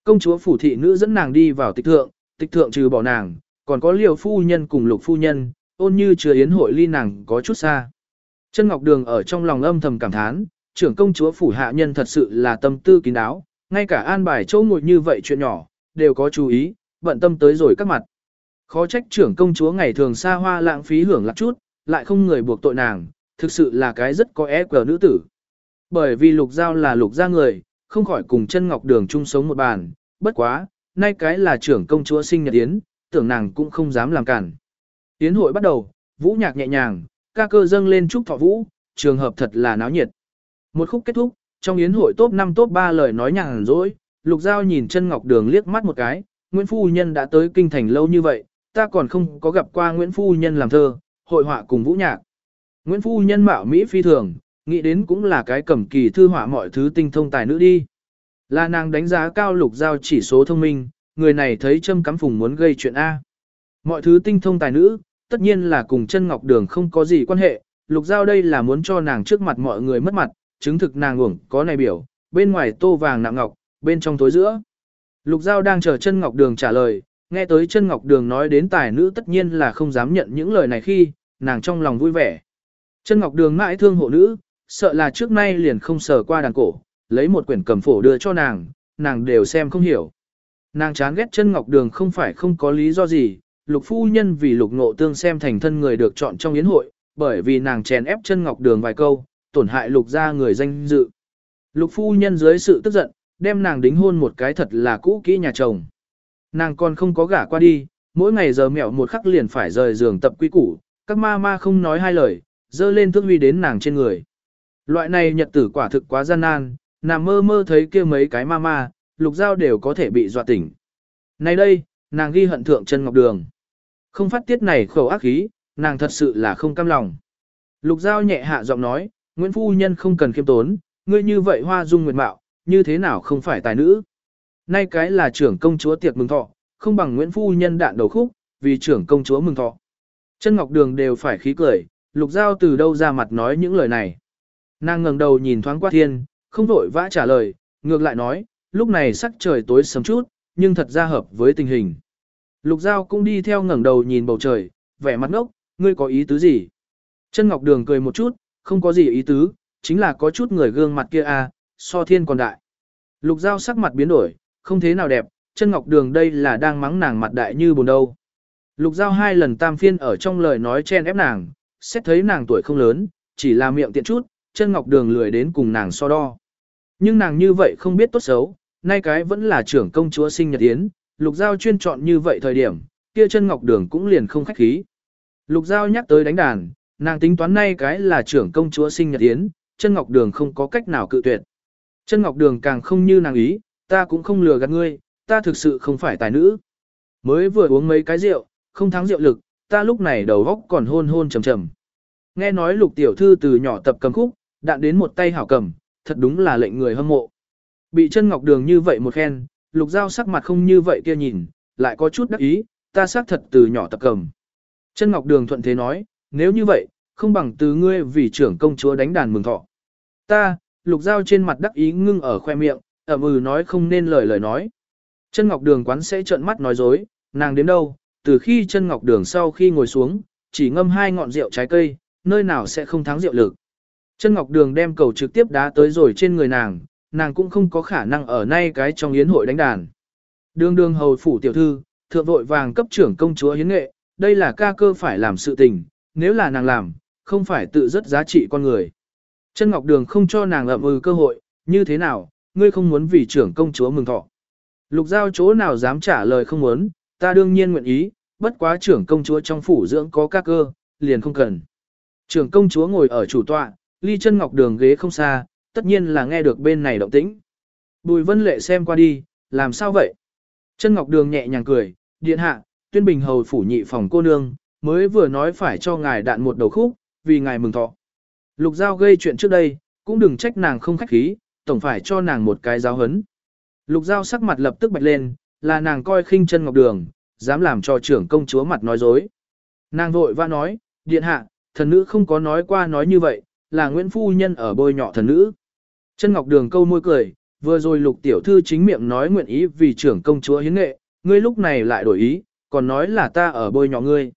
Công chúa phủ thị nữ dẫn nàng đi vào tịch thượng, tịch thượng trừ bỏ nàng, còn có liều phu nhân cùng lục phu nhân, ôn như chưa yến hội ly nàng có chút xa. Chân Ngọc Đường ở trong lòng âm thầm cảm thán, trưởng công chúa phủ hạ nhân thật sự là tâm tư kín đáo, ngay cả an bài chỗ ngồi như vậy chuyện nhỏ, đều có chú ý, bận tâm tới rồi các mặt. Khó trách trưởng công chúa ngày thường xa hoa lãng phí hưởng lạc chút, lại không người buộc tội nàng, thực sự là cái rất có é cờ nữ tử. Bởi vì lục giao là lục gia người, không khỏi cùng chân ngọc đường chung sống một bàn, bất quá, nay cái là trưởng công chúa sinh nhật yến, tưởng nàng cũng không dám làm cản. Yến hội bắt đầu, vũ nhạc nhẹ nhàng, ca cơ dâng lên chúc thọ vũ, trường hợp thật là náo nhiệt. Một khúc kết thúc, trong yến hội top 5 top 3 lời nói nhàn rỗi, lục giao nhìn chân ngọc đường liếc mắt một cái, Nguyễn Phu Nhân đã tới kinh thành lâu như vậy, ta còn không có gặp qua Nguyễn Phu Nhân làm thơ, hội họa cùng vũ nhạc. Nguyễn Phu Nhân mạo Mỹ phi thường, nghĩ đến cũng là cái cầm kỳ thư họa mọi thứ tinh thông tài nữ đi. Là nàng đánh giá cao lục giao chỉ số thông minh, người này thấy châm cắm phùng muốn gây chuyện A. Mọi thứ tinh thông tài nữ, tất nhiên là cùng chân ngọc đường không có gì quan hệ, lục giao đây là muốn cho nàng trước mặt mọi người mất mặt, chứng thực nàng uổng có này biểu, bên ngoài tô vàng nặng ngọc, bên trong tối giữa. Lục giao đang chờ chân ngọc đường trả lời, nghe tới chân ngọc đường nói đến tài nữ tất nhiên là không dám nhận những lời này khi, nàng trong lòng vui vẻ. Chân ngọc đường mãi thương hộ nữ, sợ là trước nay liền không sờ qua đàn cổ, lấy một quyển cầm phổ đưa cho nàng, nàng đều xem không hiểu. Nàng chán ghét chân ngọc đường không phải không có lý do gì, lục phu nhân vì lục ngộ tương xem thành thân người được chọn trong yến hội, bởi vì nàng chèn ép chân ngọc đường vài câu, tổn hại lục ra người danh dự. Lục phu nhân dưới sự tức giận, đem nàng đính hôn một cái thật là cũ kỹ nhà chồng. Nàng còn không có gả qua đi, mỗi ngày giờ mẹo một khắc liền phải rời giường tập quy củ, các ma ma không nói hai lời, dơ lên thước huy đến nàng trên người. Loại này nhật tử quả thực quá gian nan, nàng mơ mơ thấy kia mấy cái ma ma, lục dao đều có thể bị dọa tỉnh. Nay đây, nàng ghi hận thượng chân ngọc đường. Không phát tiết này khẩu ác khí, nàng thật sự là không cam lòng. Lục dao nhẹ hạ giọng nói, Nguyễn Phu Nhân không cần khiêm tốn, ngươi như vậy hoa dung nguyệt mạo, như thế nào không phải tài nữ. Nay cái là trưởng công chúa tiệc mừng thọ, không bằng Nguyễn Phu Nhân đạn đầu khúc, vì trưởng công chúa mừng thọ. Chân Ngọc Đường đều phải khí cười, Lục Giao từ đâu ra mặt nói những lời này. Nàng ngẩng đầu nhìn thoáng qua thiên, không vội vã trả lời, ngược lại nói, lúc này sắc trời tối sớm chút, nhưng thật ra hợp với tình hình. Lục Giao cũng đi theo ngẩng đầu nhìn bầu trời, vẻ mặt ngốc, ngươi có ý tứ gì? Chân Ngọc Đường cười một chút, không có gì ý tứ, chính là có chút người gương mặt kia à, so thiên còn đại. Lục Giao sắc mặt biến đổi, không thế nào đẹp, chân Ngọc Đường đây là đang mắng nàng mặt đại như bồn đâu. Lục Giao hai lần tam phiên ở trong lời nói chen ép nàng, xét thấy nàng tuổi không lớn, chỉ là miệng tiện chút, chân Ngọc Đường lười đến cùng nàng so đo. Nhưng nàng như vậy không biết tốt xấu, nay cái vẫn là trưởng công chúa sinh nhật yến, Lục Giao chuyên chọn như vậy thời điểm, kia chân Ngọc Đường cũng liền không khách khí. Lục Giao nhắc tới đánh đàn, nàng tính toán nay cái là trưởng công chúa sinh nhật yến, chân Ngọc Đường không có cách nào cự tuyệt. Chân Ngọc Đường càng không như nàng ý, ta cũng không lừa gạt ngươi, ta thực sự không phải tài nữ. Mới vừa uống mấy cái rượu, không thắng rượu lực, ta lúc này đầu góc còn hôn hôn trầm trầm. Nghe nói lục tiểu thư từ nhỏ tập cầm khúc, đạn đến một tay hảo cầm, thật đúng là lệnh người hâm mộ. Bị chân ngọc đường như vậy một khen, lục giao sắc mặt không như vậy kia nhìn, lại có chút đắc ý, ta xác thật từ nhỏ tập cầm. Chân ngọc đường thuận thế nói, nếu như vậy, không bằng từ ngươi vì trưởng công chúa đánh đàn mừng thọ. Ta, lục giao trên mặt đắc ý ngưng ở khoe miệng, ẩm ừ nói không nên lời lời nói. Chân ngọc đường quán sẽ trợn mắt nói dối, nàng đến đâu, từ khi chân ngọc đường sau khi ngồi xuống, chỉ ngâm hai ngọn rượu trái cây, nơi nào sẽ không thắng rượu lực. Chân ngọc đường đem cầu trực tiếp đá tới rồi trên người nàng, nàng cũng không có khả năng ở nay cái trong yến hội đánh đàn. Đường đường hầu phủ tiểu thư, thượng vội vàng cấp trưởng công chúa hiến nghệ, đây là ca cơ phải làm sự tình, nếu là nàng làm, không phải tự rất giá trị con người. Chân Ngọc Đường không cho nàng ậm ừ cơ hội, như thế nào, ngươi không muốn vì trưởng công chúa mừng thọ. Lục giao chỗ nào dám trả lời không muốn, ta đương nhiên nguyện ý, bất quá trưởng công chúa trong phủ dưỡng có các cơ, liền không cần. Trưởng công chúa ngồi ở chủ tọa, ly chân ngọc đường ghế không xa, tất nhiên là nghe được bên này động tĩnh. Bùi vân lệ xem qua đi, làm sao vậy? Chân ngọc đường nhẹ nhàng cười, điện hạ, tuyên bình hầu phủ nhị phòng cô nương, mới vừa nói phải cho ngài đạn một đầu khúc, vì ngài mừng thọ. Lục giao gây chuyện trước đây, cũng đừng trách nàng không khách khí, tổng phải cho nàng một cái giáo hấn. Lục giao sắc mặt lập tức bạch lên, là nàng coi khinh chân ngọc đường, dám làm cho trưởng công chúa mặt nói dối. Nàng vội vã nói, điện hạ, thần nữ không có nói qua nói như vậy, là Nguyễn Phu Nhân ở bôi nhọ thần nữ. Chân Ngọc Đường câu môi cười, vừa rồi lục tiểu thư chính miệng nói nguyện ý vì trưởng công chúa hiến nghệ, ngươi lúc này lại đổi ý, còn nói là ta ở bôi nhọ ngươi.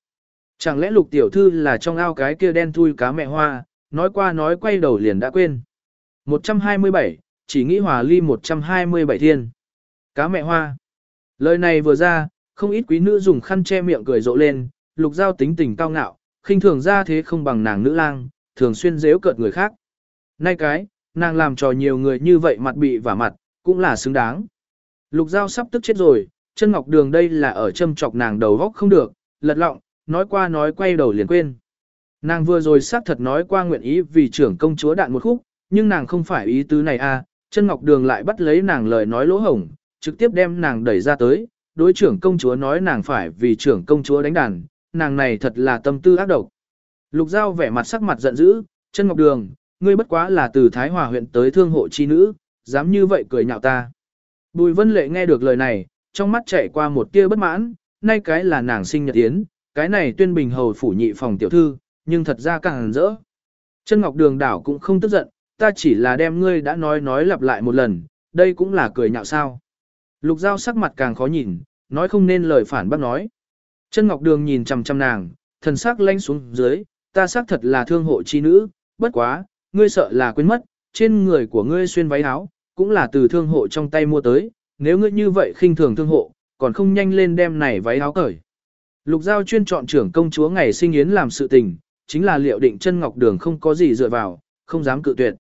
Chẳng lẽ lục tiểu thư là trong ao cái kia đen thui cá mẹ hoa, nói qua nói quay đầu liền đã quên. 127, chỉ nghĩ hòa ly 127 thiên. Cá mẹ hoa. Lời này vừa ra, không ít quý nữ dùng khăn che miệng cười rộ lên, lục giao tính tình cao ngạo, khinh thường ra thế không bằng nàng nữ lang, thường xuyên dễu cợt người khác. Nay cái, nàng làm trò nhiều người như vậy mặt bị vả mặt, cũng là xứng đáng. Lục giao sắp tức chết rồi, chân ngọc đường đây là ở châm chọc nàng đầu góc không được, lật lọng, nói qua nói quay đầu liền quên. Nàng vừa rồi xác thật nói qua nguyện ý vì trưởng công chúa đạn một khúc, nhưng nàng không phải ý tứ này a, à, chân ngọc đường lại bắt lấy nàng lời nói lỗ hổng, trực tiếp đem nàng đẩy ra tới, đối trưởng công chúa nói nàng phải vì trưởng công chúa đánh đàn, nàng này thật là tâm tư ác độc. Lục Giao vẻ mặt sắc mặt giận dữ, chân ngọc đường, ngươi bất quá là từ Thái Hòa huyện tới thương hộ chi nữ, dám như vậy cười nhạo ta. Bùi Vân Lệ nghe được lời này, trong mắt chảy qua một tia bất mãn, nay cái là nàng sinh nhật yến, cái này tuyên bình hầu phủ nhị phòng tiểu thư, nhưng thật ra càng rỡ. Chân Ngọc Đường đảo cũng không tức giận, ta chỉ là đem ngươi đã nói nói lặp lại một lần, đây cũng là cười nhạo sao. Lục Giao sắc mặt càng khó nhìn, nói không nên lời phản bác nói. Chân Ngọc Đường nhìn chằm chằm nàng, thần sắc lanh xuống dưới, ta xác thật là thương hộ chi nữ, bất quá, ngươi sợ là quên mất, trên người của ngươi xuyên váy áo, cũng là từ thương hộ trong tay mua tới, nếu ngươi như vậy khinh thường thương hộ, còn không nhanh lên đem này váy áo cởi. Lục Giao chuyên chọn trưởng công chúa ngày sinh yến làm sự tình, chính là liệu định chân ngọc đường không có gì dựa vào, không dám cự tuyệt.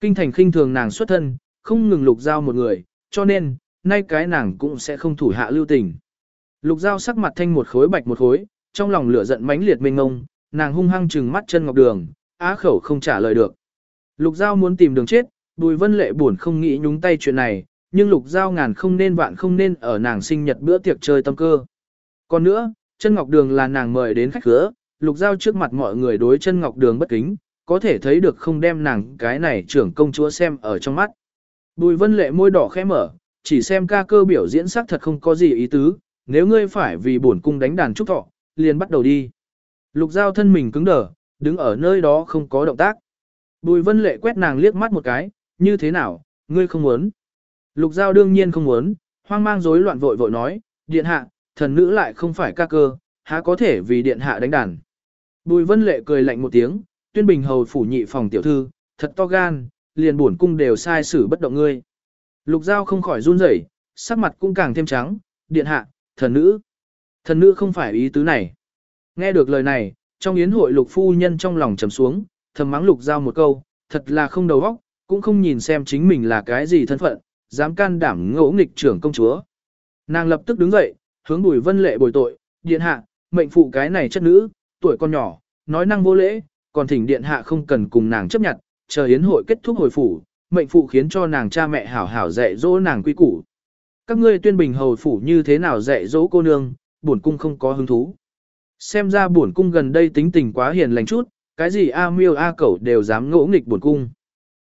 Kinh thành khinh thường nàng xuất thân, không ngừng Lục Giao một người, cho nên, nay cái nàng cũng sẽ không thủ hạ lưu tình. Lục Giao sắc mặt thanh một khối bạch một khối, trong lòng lửa giận mãnh liệt mênh ngông, nàng hung hăng trừng mắt chân ngọc đường, á khẩu không trả lời được. Lục Giao muốn tìm đường chết, Bùi Vân Lệ buồn không nghĩ nhúng tay chuyện này, nhưng Lục Giao ngàn không nên vạn không nên ở nàng sinh nhật bữa tiệc chơi tâm cơ. Còn nữa, chân ngọc đường là nàng mời đến khách khứa, Lục Giao trước mặt mọi người đối chân ngọc đường bất kính, có thể thấy được không đem nàng cái này trưởng công chúa xem ở trong mắt. Bùi Vân Lệ môi đỏ khẽ mở, chỉ xem ca cơ biểu diễn sắc thật không có gì ý tứ, nếu ngươi phải vì bổn cung đánh đàn trúc thọ, liền bắt đầu đi. Lục Giao thân mình cứng đờ, đứng ở nơi đó không có động tác. Bùi Vân Lệ quét nàng liếc mắt một cái, như thế nào, ngươi không muốn. Lục Giao đương nhiên không muốn, hoang mang rối loạn vội vội nói, điện hạ, thần nữ lại không phải ca cơ, há có thể vì điện hạ đánh đàn. Bùi Vân Lệ cười lạnh một tiếng, tuyên bình hầu phủ nhị phòng tiểu thư, thật to gan, liền bổn cung đều sai xử bất động ngươi. Lục Giao không khỏi run rẩy, sắc mặt cũng càng thêm trắng, điện hạ, thần nữ. Thần nữ không phải ý tứ này. Nghe được lời này, trong yến hội lục phu nhân trong lòng trầm xuống, thầm mắng lục giao một câu, thật là không đầu óc, cũng không nhìn xem chính mình là cái gì thân phận, dám can đảm ngỗ nghịch trưởng công chúa. Nàng lập tức đứng dậy, hướng bùi vân lệ bồi tội, điện hạ, mệnh phụ cái này chất nữ, tuổi con nhỏ, nói năng vô lễ, còn thỉnh điện hạ không cần cùng nàng chấp nhận, chờ yến hội kết thúc hồi phủ, mệnh phụ khiến cho nàng cha mẹ hảo hảo dạy dỗ nàng quy củ. Các ngươi tuyên bình hầu phủ như thế nào dạy dỗ cô nương, bổn cung không có hứng thú. Xem ra bổn cung gần đây tính tình quá hiền lành chút, cái gì a miêu a cẩu đều dám ngỗ nghịch bổn cung.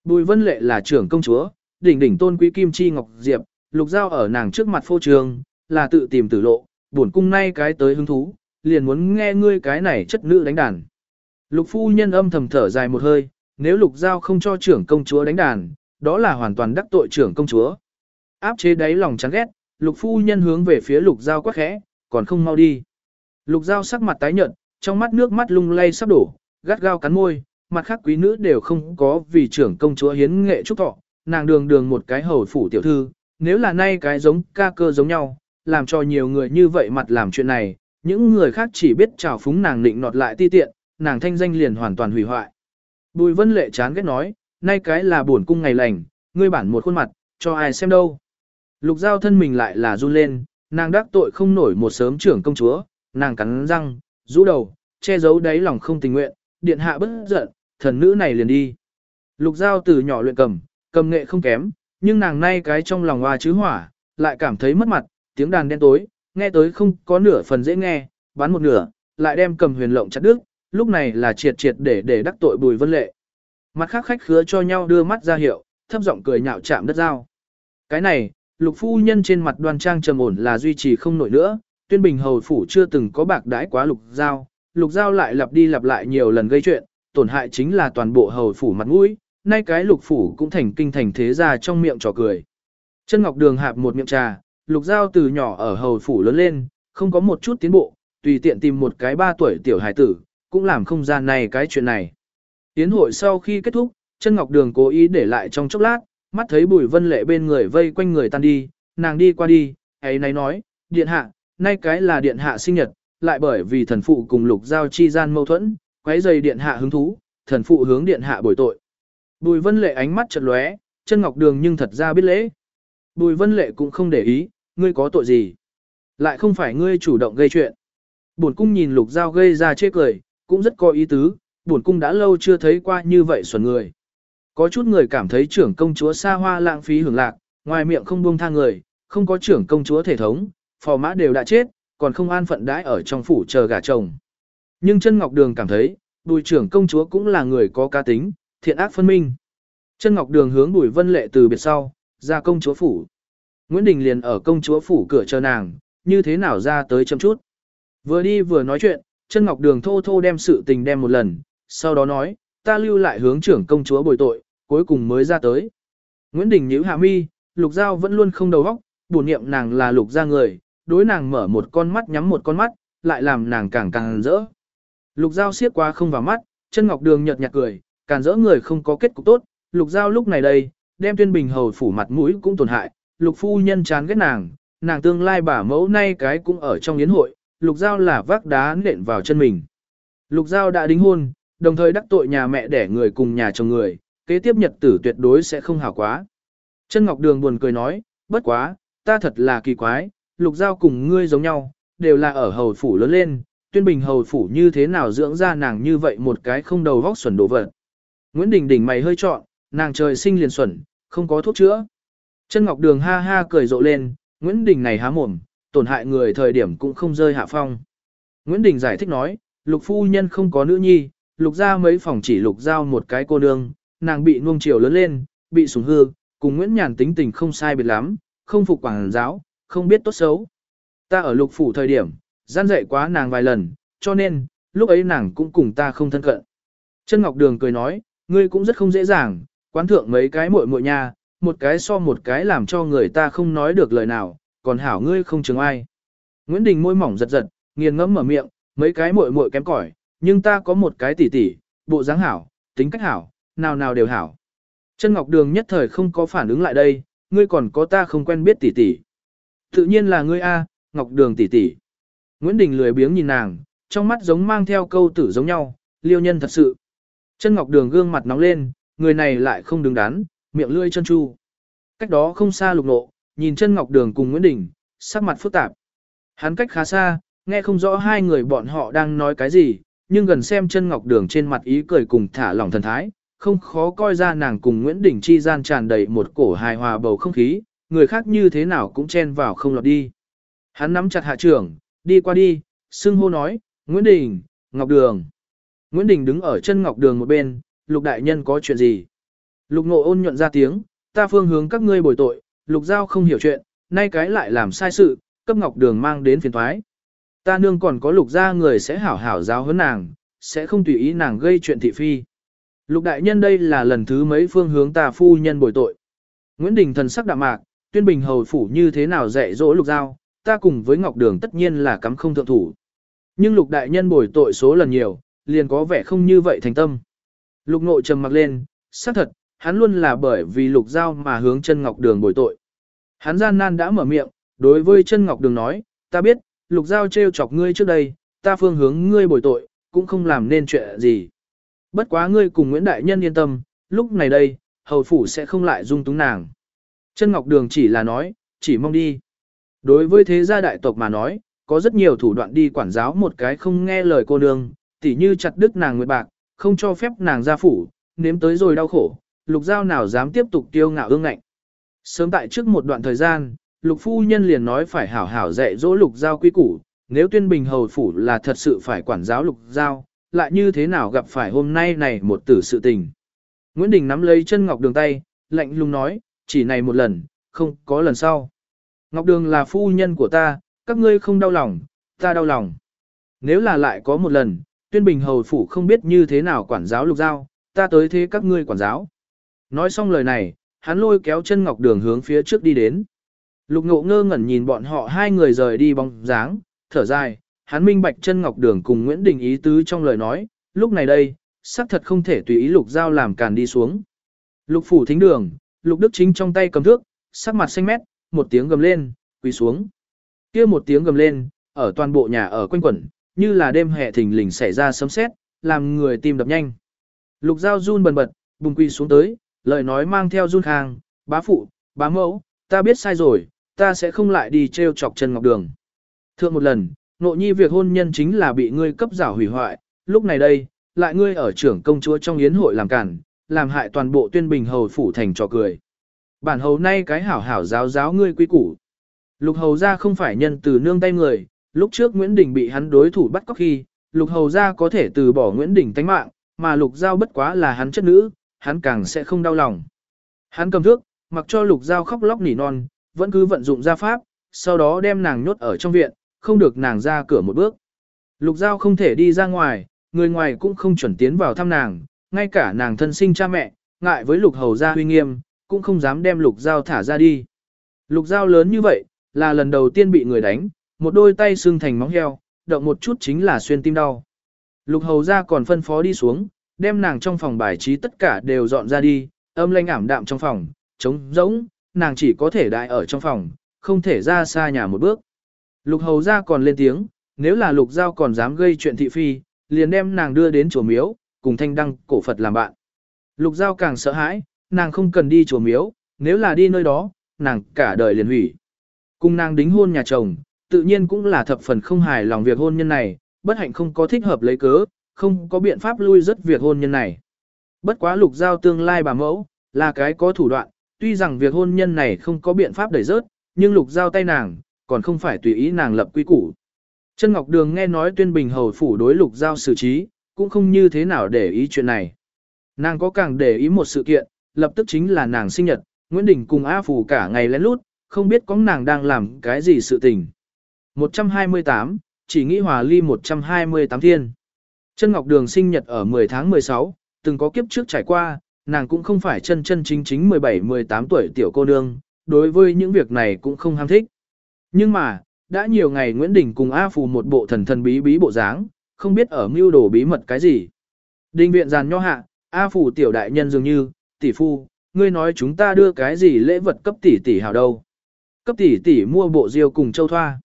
Bùi Vân Lệ là trưởng công chúa, đỉnh đỉnh tôn quý kim chi ngọc diệp, lục giao ở nàng trước mặt phô trường, là tự tìm tử lộ, Buồn cung nay cái tới hứng thú, liền muốn nghe ngươi cái này chất nữ đánh đàn. Lục phu nhân âm thầm thở dài một hơi, nếu lục giao không cho trưởng công chúa đánh đàn, đó là hoàn toàn đắc tội trưởng công chúa. Áp chế đáy lòng chán ghét, lục phu nhân hướng về phía lục giao quát khẽ, còn không mau đi. Lục giao sắc mặt tái nhợt, trong mắt nước mắt lung lay sắp đổ, gắt gao cắn môi, mặt khác quý nữ đều không có vì trưởng công chúa hiến nghệ chúc thọ, nàng đường đường một cái hầu phủ tiểu thư, nếu là nay cái giống ca cơ giống nhau, làm cho nhiều người như vậy mặt làm chuyện này, những người khác chỉ biết trào phúng nàng định nọt lại ti tiện, nàng thanh danh liền hoàn toàn hủy hoại. Bùi vân lệ chán ghét nói, nay cái là buồn cung ngày lành, ngươi bản một khuôn mặt, cho ai xem đâu. Lục giao thân mình lại là run lên, nàng đắc tội không nổi một sớm trưởng công chúa, nàng cắn răng, rũ đầu, che giấu đáy lòng không tình nguyện, điện hạ bất giận, thần nữ này liền đi. Lục giao từ nhỏ luyện cầm, cầm nghệ không kém, nhưng nàng nay cái trong lòng hoa chứ hỏa, lại cảm thấy mất mặt, tiếng đàn đen tối, nghe tới không có nửa phần dễ nghe, bán một nửa, lại đem cầm huyền lộng chặt đứt, lúc này là triệt triệt để để đắc tội bùi vân lệ. Mặt khác khách khứa cho nhau đưa mắt ra hiệu, thấp giọng cười nhạo chạm đất dao. Cái này, lục phu nhân trên mặt đoan trang trầm ổn là duy trì không nổi nữa, tuyên bình hầu phủ chưa từng có bạc đãi quá lục dao, lục dao lại lặp đi lặp lại nhiều lần gây chuyện, tổn hại chính là toàn bộ hầu phủ mặt mũi, nay cái lục phủ cũng thành kinh thành thế gia trong miệng trò cười. Chân Ngọc Đường hạp một miệng trà, lục giao từ nhỏ ở hầu phủ lớn lên, không có một chút tiến bộ, tùy tiện tìm một cái ba tuổi tiểu hài tử, cũng làm không gian này cái chuyện này. Tiến hội sau khi kết thúc, chân Ngọc Đường cố ý để lại trong chốc lát, mắt thấy bùi vân lệ bên người vây quanh người tan đi, nàng đi qua đi, ấy nấy nói, điện hạ, nay cái là điện hạ sinh nhật, lại bởi vì thần phụ cùng lục giao chi gian mâu thuẫn, quấy dày điện hạ hứng thú, thần phụ hướng điện hạ bồi tội. Bùi vân lệ ánh mắt chật lóe, chân ngọc đường nhưng thật ra biết lễ. Bùi vân lệ cũng không để ý, ngươi có tội gì. Lại không phải ngươi chủ động gây chuyện. Bổn cung nhìn lục giao gây ra chê cười, cũng rất có ý tứ, bổn cung đã lâu chưa thấy qua như vậy xuẩn người. Có chút người cảm thấy trưởng công chúa xa hoa lãng phí hưởng lạc, ngoài miệng không buông tha người, không có trưởng công chúa thể thống, phò mã đều đã chết, còn không an phận đãi ở trong phủ chờ gả chồng. Nhưng chân Ngọc Đường cảm thấy, bùi trưởng công chúa cũng là người có cá tính, thiện ác phân minh. Chân Ngọc Đường hướng bùi vân lệ từ biệt sau, ra công chúa phủ. Nguyễn Đình liền ở công chúa phủ cửa chờ nàng, như thế nào ra tới chậm chút. Vừa đi vừa nói chuyện, chân Ngọc Đường thô thô đem sự tình đem một lần, sau đó nói, ta lưu lại hướng trưởng công chúa bồi tội, cuối cùng mới ra tới. Nguyễn Đình nhíu hạ mi, lục giao vẫn luôn không đầu óc, bổ niệm nàng là lục gia người, đối nàng mở một con mắt nhắm một con mắt, lại làm nàng càng càng rỡ. Lục Giao siết qua không vào mắt, chân ngọc đường nhợt nhạt cười, càng rỡ người không có kết cục tốt, Lục Giao lúc này đây, đem tuyên bình hầu phủ mặt mũi cũng tổn hại, Lục phu nhân chán ghét nàng, nàng tương lai bà mẫu nay cái cũng ở trong yến hội, Lục Giao là vác đá nện vào chân mình. Lục Giao đã đính hôn, đồng thời đắc tội nhà mẹ đẻ người cùng nhà chồng người, kế tiếp nhật tử tuyệt đối sẽ không hảo quá. Chân Ngọc Đường buồn cười nói, bất quá, ta thật là kỳ quái, lục giao cùng ngươi giống nhau, đều là ở hầu phủ lớn lên, tuyên bình hầu phủ như thế nào dưỡng ra nàng như vậy một cái không đầu vóc xuẩn đổ vật. Nguyễn Đình Đình mày hơi trọn, nàng trời sinh liền xuẩn, không có thuốc chữa. Chân Ngọc Đường ha ha cười rộ lên, Nguyễn Đình này há mồm, tổn hại người thời điểm cũng không rơi hạ phong. Nguyễn Đình giải thích nói, lục phu nhân không có nữ nhi, lục ra mấy phòng chỉ lục giao một cái cô nương, nàng bị nuông chiều lớn lên, bị sủng hư, cùng Nguyễn Nhàn tính tình không sai biệt lắm, không phục quảng giáo, không biết tốt xấu. Ta ở lục phủ thời điểm, gian dạy quá nàng vài lần, cho nên, lúc ấy nàng cũng cùng ta không thân cận. Chân Ngọc Đường cười nói, ngươi cũng rất không dễ dàng, quán thượng mấy cái muội muội nha, một cái so một cái làm cho người ta không nói được lời nào, còn hảo ngươi không chứng ai. Nguyễn Đình môi mỏng giật giật, nghiền ngẫm mở miệng, mấy cái muội muội kém cỏi, nhưng ta có một cái tỉ tỉ, bộ dáng hảo, tính cách hảo, nào nào đều hảo. Chân Ngọc Đường nhất thời không có phản ứng lại đây, ngươi còn có ta không quen biết tỉ tỉ. Tự nhiên là ngươi A, Ngọc Đường tỷ tỷ. Nguyễn Đình lười biếng nhìn nàng, trong mắt giống mang theo câu tử giống nhau, liêu nhân thật sự. Chân Ngọc Đường gương mặt nóng lên, người này lại không đứng đắn, miệng lươi chân chu. Cách đó không xa lục nộ, nhìn chân Ngọc Đường cùng Nguyễn Đình, sắc mặt phức tạp. Hắn cách khá xa, nghe không rõ hai người bọn họ đang nói cái gì, nhưng gần xem chân Ngọc Đường trên mặt ý cười cùng thả lỏng thần thái, không khó coi ra nàng cùng Nguyễn Đình chi gian tràn đầy một cổ hài hòa bầu không khí, người khác như thế nào cũng chen vào không lọt đi. Hắn nắm chặt hạ trưởng, đi qua đi, xưng hô nói, Nguyễn Đình, Ngọc Đường. Nguyễn Đình đứng ở chân Ngọc Đường một bên, lục đại nhân có chuyện gì? Lục ngộ ôn nhuận ra tiếng, ta phương hướng các ngươi bồi tội, lục giao không hiểu chuyện, nay cái lại làm sai sự, cấp Ngọc Đường mang đến phiền thoái. Ta nương còn có lục gia người sẽ hảo hảo giáo huấn nàng, sẽ không tùy ý nàng gây chuyện thị phi. Lục đại nhân đây là lần thứ mấy phương hướng ta phu nhân bồi tội. Nguyễn Đình thần sắc đạm mạc, tuyên bình hầu phủ như thế nào dạy dỗ lục giao, ta cùng với Ngọc Đường tất nhiên là cắm không thượng thủ. Nhưng lục đại nhân bồi tội số lần nhiều, liền có vẻ không như vậy thành tâm. Lục nội trầm mặc lên, xác thật, hắn luôn là bởi vì lục giao mà hướng chân Ngọc Đường bồi tội. Hắn gian nan đã mở miệng, đối với chân Ngọc Đường nói, ta biết, lục giao trêu chọc ngươi trước đây, ta phương hướng ngươi bồi tội, cũng không làm nên chuyện gì. Bất quá ngươi cùng Nguyễn Đại Nhân yên tâm, lúc này đây, hầu phủ sẽ không lại dung túng nàng. Chân Ngọc Đường chỉ là nói, chỉ mong đi. Đối với thế gia đại tộc mà nói, có rất nhiều thủ đoạn đi quản giáo một cái không nghe lời cô nương, tỉ như chặt đứt nàng nguyệt bạc, không cho phép nàng ra phủ, nếm tới rồi đau khổ, lục giao nào dám tiếp tục tiêu ngạo ương ngạnh. Sớm tại trước một đoạn thời gian, lục phu nhân liền nói phải hảo hảo dạy dỗ lục giao quy củ, nếu tuyên bình hầu phủ là thật sự phải quản giáo lục giao, lại như thế nào gặp phải hôm nay này một tử sự tình. Nguyễn Đình nắm lấy chân Ngọc Đường tay, lạnh lùng nói, chỉ này một lần, không có lần sau. Ngọc Đường là phu nhân của ta, các ngươi không đau lòng, ta đau lòng. Nếu là lại có một lần, tuyên bình hầu phủ không biết như thế nào quản giáo lục giao, ta tới thế các ngươi quản giáo. Nói xong lời này, hắn lôi kéo chân Ngọc Đường hướng phía trước đi đến. Lục ngộ ngơ ngẩn nhìn bọn họ hai người rời đi bóng dáng, thở dài, hắn minh bạch chân Ngọc Đường cùng Nguyễn Đình ý tứ trong lời nói, lúc này đây, xác thật không thể tùy ý lục giao làm càn đi xuống. Lục phủ thính đường, lục đức chính trong tay cầm thước, sắc mặt xanh mét, một tiếng gầm lên, quỳ xuống. kia một tiếng gầm lên, ở toàn bộ nhà ở quanh quẩn, như là đêm hè thình lình xảy ra sấm sét, làm người tim đập nhanh. Lục giao run bần bật, bùng quỳ xuống tới, lời nói mang theo run khang, bá phụ, bá mẫu, ta biết sai rồi, ta sẽ không lại đi treo chọc trần ngọc đường. Thượng một lần, nộ nhi việc hôn nhân chính là bị ngươi cấp giảo hủy hoại, lúc này đây, lại ngươi ở trưởng công chúa trong yến hội làm cản, làm hại toàn bộ tuyên bình hầu phủ thành trò cười. Bản hầu nay cái hảo hảo giáo giáo ngươi quy củ. Lục hầu ra không phải nhân từ nương tay người, lúc trước Nguyễn Đình bị hắn đối thủ bắt cóc khi, lục hầu ra có thể từ bỏ Nguyễn Đình tánh mạng, mà lục giao bất quá là hắn chất nữ, hắn càng sẽ không đau lòng. Hắn cầm thước, mặc cho lục giao khóc lóc nỉ non, vẫn cứ vận dụng gia pháp, sau đó đem nàng nhốt ở trong viện, không được nàng ra cửa một bước. Lục giao không thể đi ra ngoài, người ngoài cũng không chuẩn tiến vào thăm nàng, ngay cả nàng thân sinh cha mẹ, ngại với lục hầu gia huy nghiêm, cũng không dám đem lục dao thả ra đi. Lục dao lớn như vậy, là lần đầu tiên bị người đánh, một đôi tay xương thành móng heo, động một chút chính là xuyên tim đau. Lục hầu gia còn phân phó đi xuống, đem nàng trong phòng bài trí tất cả đều dọn ra đi, âm lanh ảm đạm trong phòng, trống rỗng, nàng chỉ có thể đại ở trong phòng, không thể ra xa nhà một bước. Lục hầu gia còn lên tiếng, nếu là lục giao còn dám gây chuyện thị phi, liền đem nàng đưa đến chùa miếu, cùng thanh đăng cổ Phật làm bạn. Lục giao càng sợ hãi, nàng không cần đi chùa miếu, nếu là đi nơi đó, nàng cả đời liền hủy. Cùng nàng đính hôn nhà chồng, tự nhiên cũng là thập phần không hài lòng việc hôn nhân này, bất hạnh không có thích hợp lấy cớ, không có biện pháp lui rất việc hôn nhân này. Bất quá lục giao tương lai bà mẫu, là cái có thủ đoạn, tuy rằng việc hôn nhân này không có biện pháp đẩy rớt, nhưng lục giao tay nàng, còn không phải tùy ý nàng lập quy củ. Chân Ngọc Đường nghe nói tuyên bình hầu phủ đối lục giao xử trí, cũng không như thế nào để ý chuyện này. Nàng có càng để ý một sự kiện, lập tức chính là nàng sinh nhật, Nguyễn Đình cùng A Phủ cả ngày lén lút, không biết có nàng đang làm cái gì sự tình. 128, chỉ nghĩ hòa ly 128 thiên. Chân Ngọc Đường sinh nhật ở 10 tháng 16, từng có kiếp trước trải qua, nàng cũng không phải chân chân chính chính 17-18 tuổi tiểu cô nương, đối với những việc này cũng không ham thích. Nhưng mà, đã nhiều ngày Nguyễn Đình cùng A Phù một bộ thần thần bí bí bộ dáng, không biết ở mưu đồ bí mật cái gì. Đình viện giàn nho hạ, A Phù tiểu đại nhân dường như, tỷ phu, ngươi nói chúng ta đưa cái gì lễ vật cấp tỷ tỷ hào đâu. Cấp tỷ tỷ mua bộ diêu cùng châu thoa.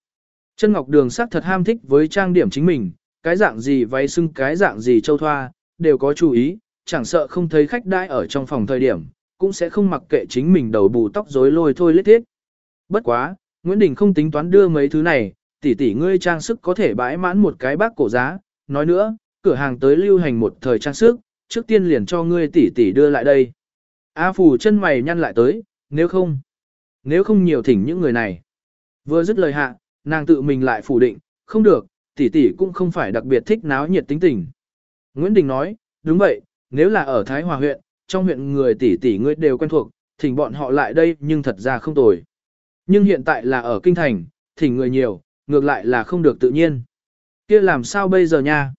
Chân Ngọc Đường sắc thật ham thích với trang điểm chính mình, cái dạng gì váy xưng cái dạng gì châu thoa, đều có chú ý, chẳng sợ không thấy khách đãi ở trong phòng thời điểm, cũng sẽ không mặc kệ chính mình đầu bù tóc rối lôi thôi lết thiết. Bất quá, Nguyễn Đình không tính toán đưa mấy thứ này, tỷ tỷ ngươi trang sức có thể bãi mãn một cái bác cổ giá, nói nữa, cửa hàng tới lưu hành một thời trang sức, trước tiên liền cho ngươi tỷ tỷ đưa lại đây. A phù chân mày nhăn lại tới, nếu không, nếu không nhiều thỉnh những người này. Vừa dứt lời hạ, nàng tự mình lại phủ định, không được, tỷ tỷ cũng không phải đặc biệt thích náo nhiệt tính tình. Nguyễn Đình nói, đúng vậy, nếu là ở Thái Hòa huyện, trong huyện người tỷ tỷ ngươi đều quen thuộc, thỉnh bọn họ lại đây nhưng thật ra không tồi. Nhưng hiện tại là ở kinh thành, thỉnh người nhiều, ngược lại là không được tự nhiên. kia làm sao bây giờ nha?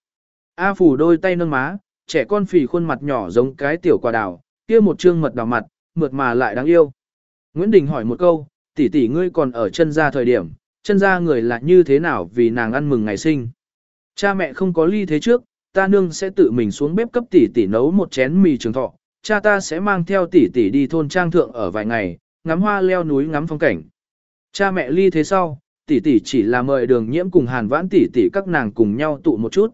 A phủ đôi tay nâng má, trẻ con phì khuôn mặt nhỏ giống cái tiểu quả đào, kia một trương mật đào mặt, mượt mà lại đáng yêu. Nguyễn Đình hỏi một câu, tỷ tỷ ngươi còn ở chân ra thời điểm, chân ra người là như thế nào vì nàng ăn mừng ngày sinh. Cha mẹ không có ly thế trước, ta nương sẽ tự mình xuống bếp cấp tỷ tỷ nấu một chén mì trường thọ, cha ta sẽ mang theo tỷ tỷ đi thôn trang thượng ở vài ngày, ngắm hoa leo núi ngắm phong cảnh. Cha mẹ ly thế sau, tỷ tỷ chỉ là mời đường nhiễm cùng hàn vãn tỷ tỷ các nàng cùng nhau tụ một chút.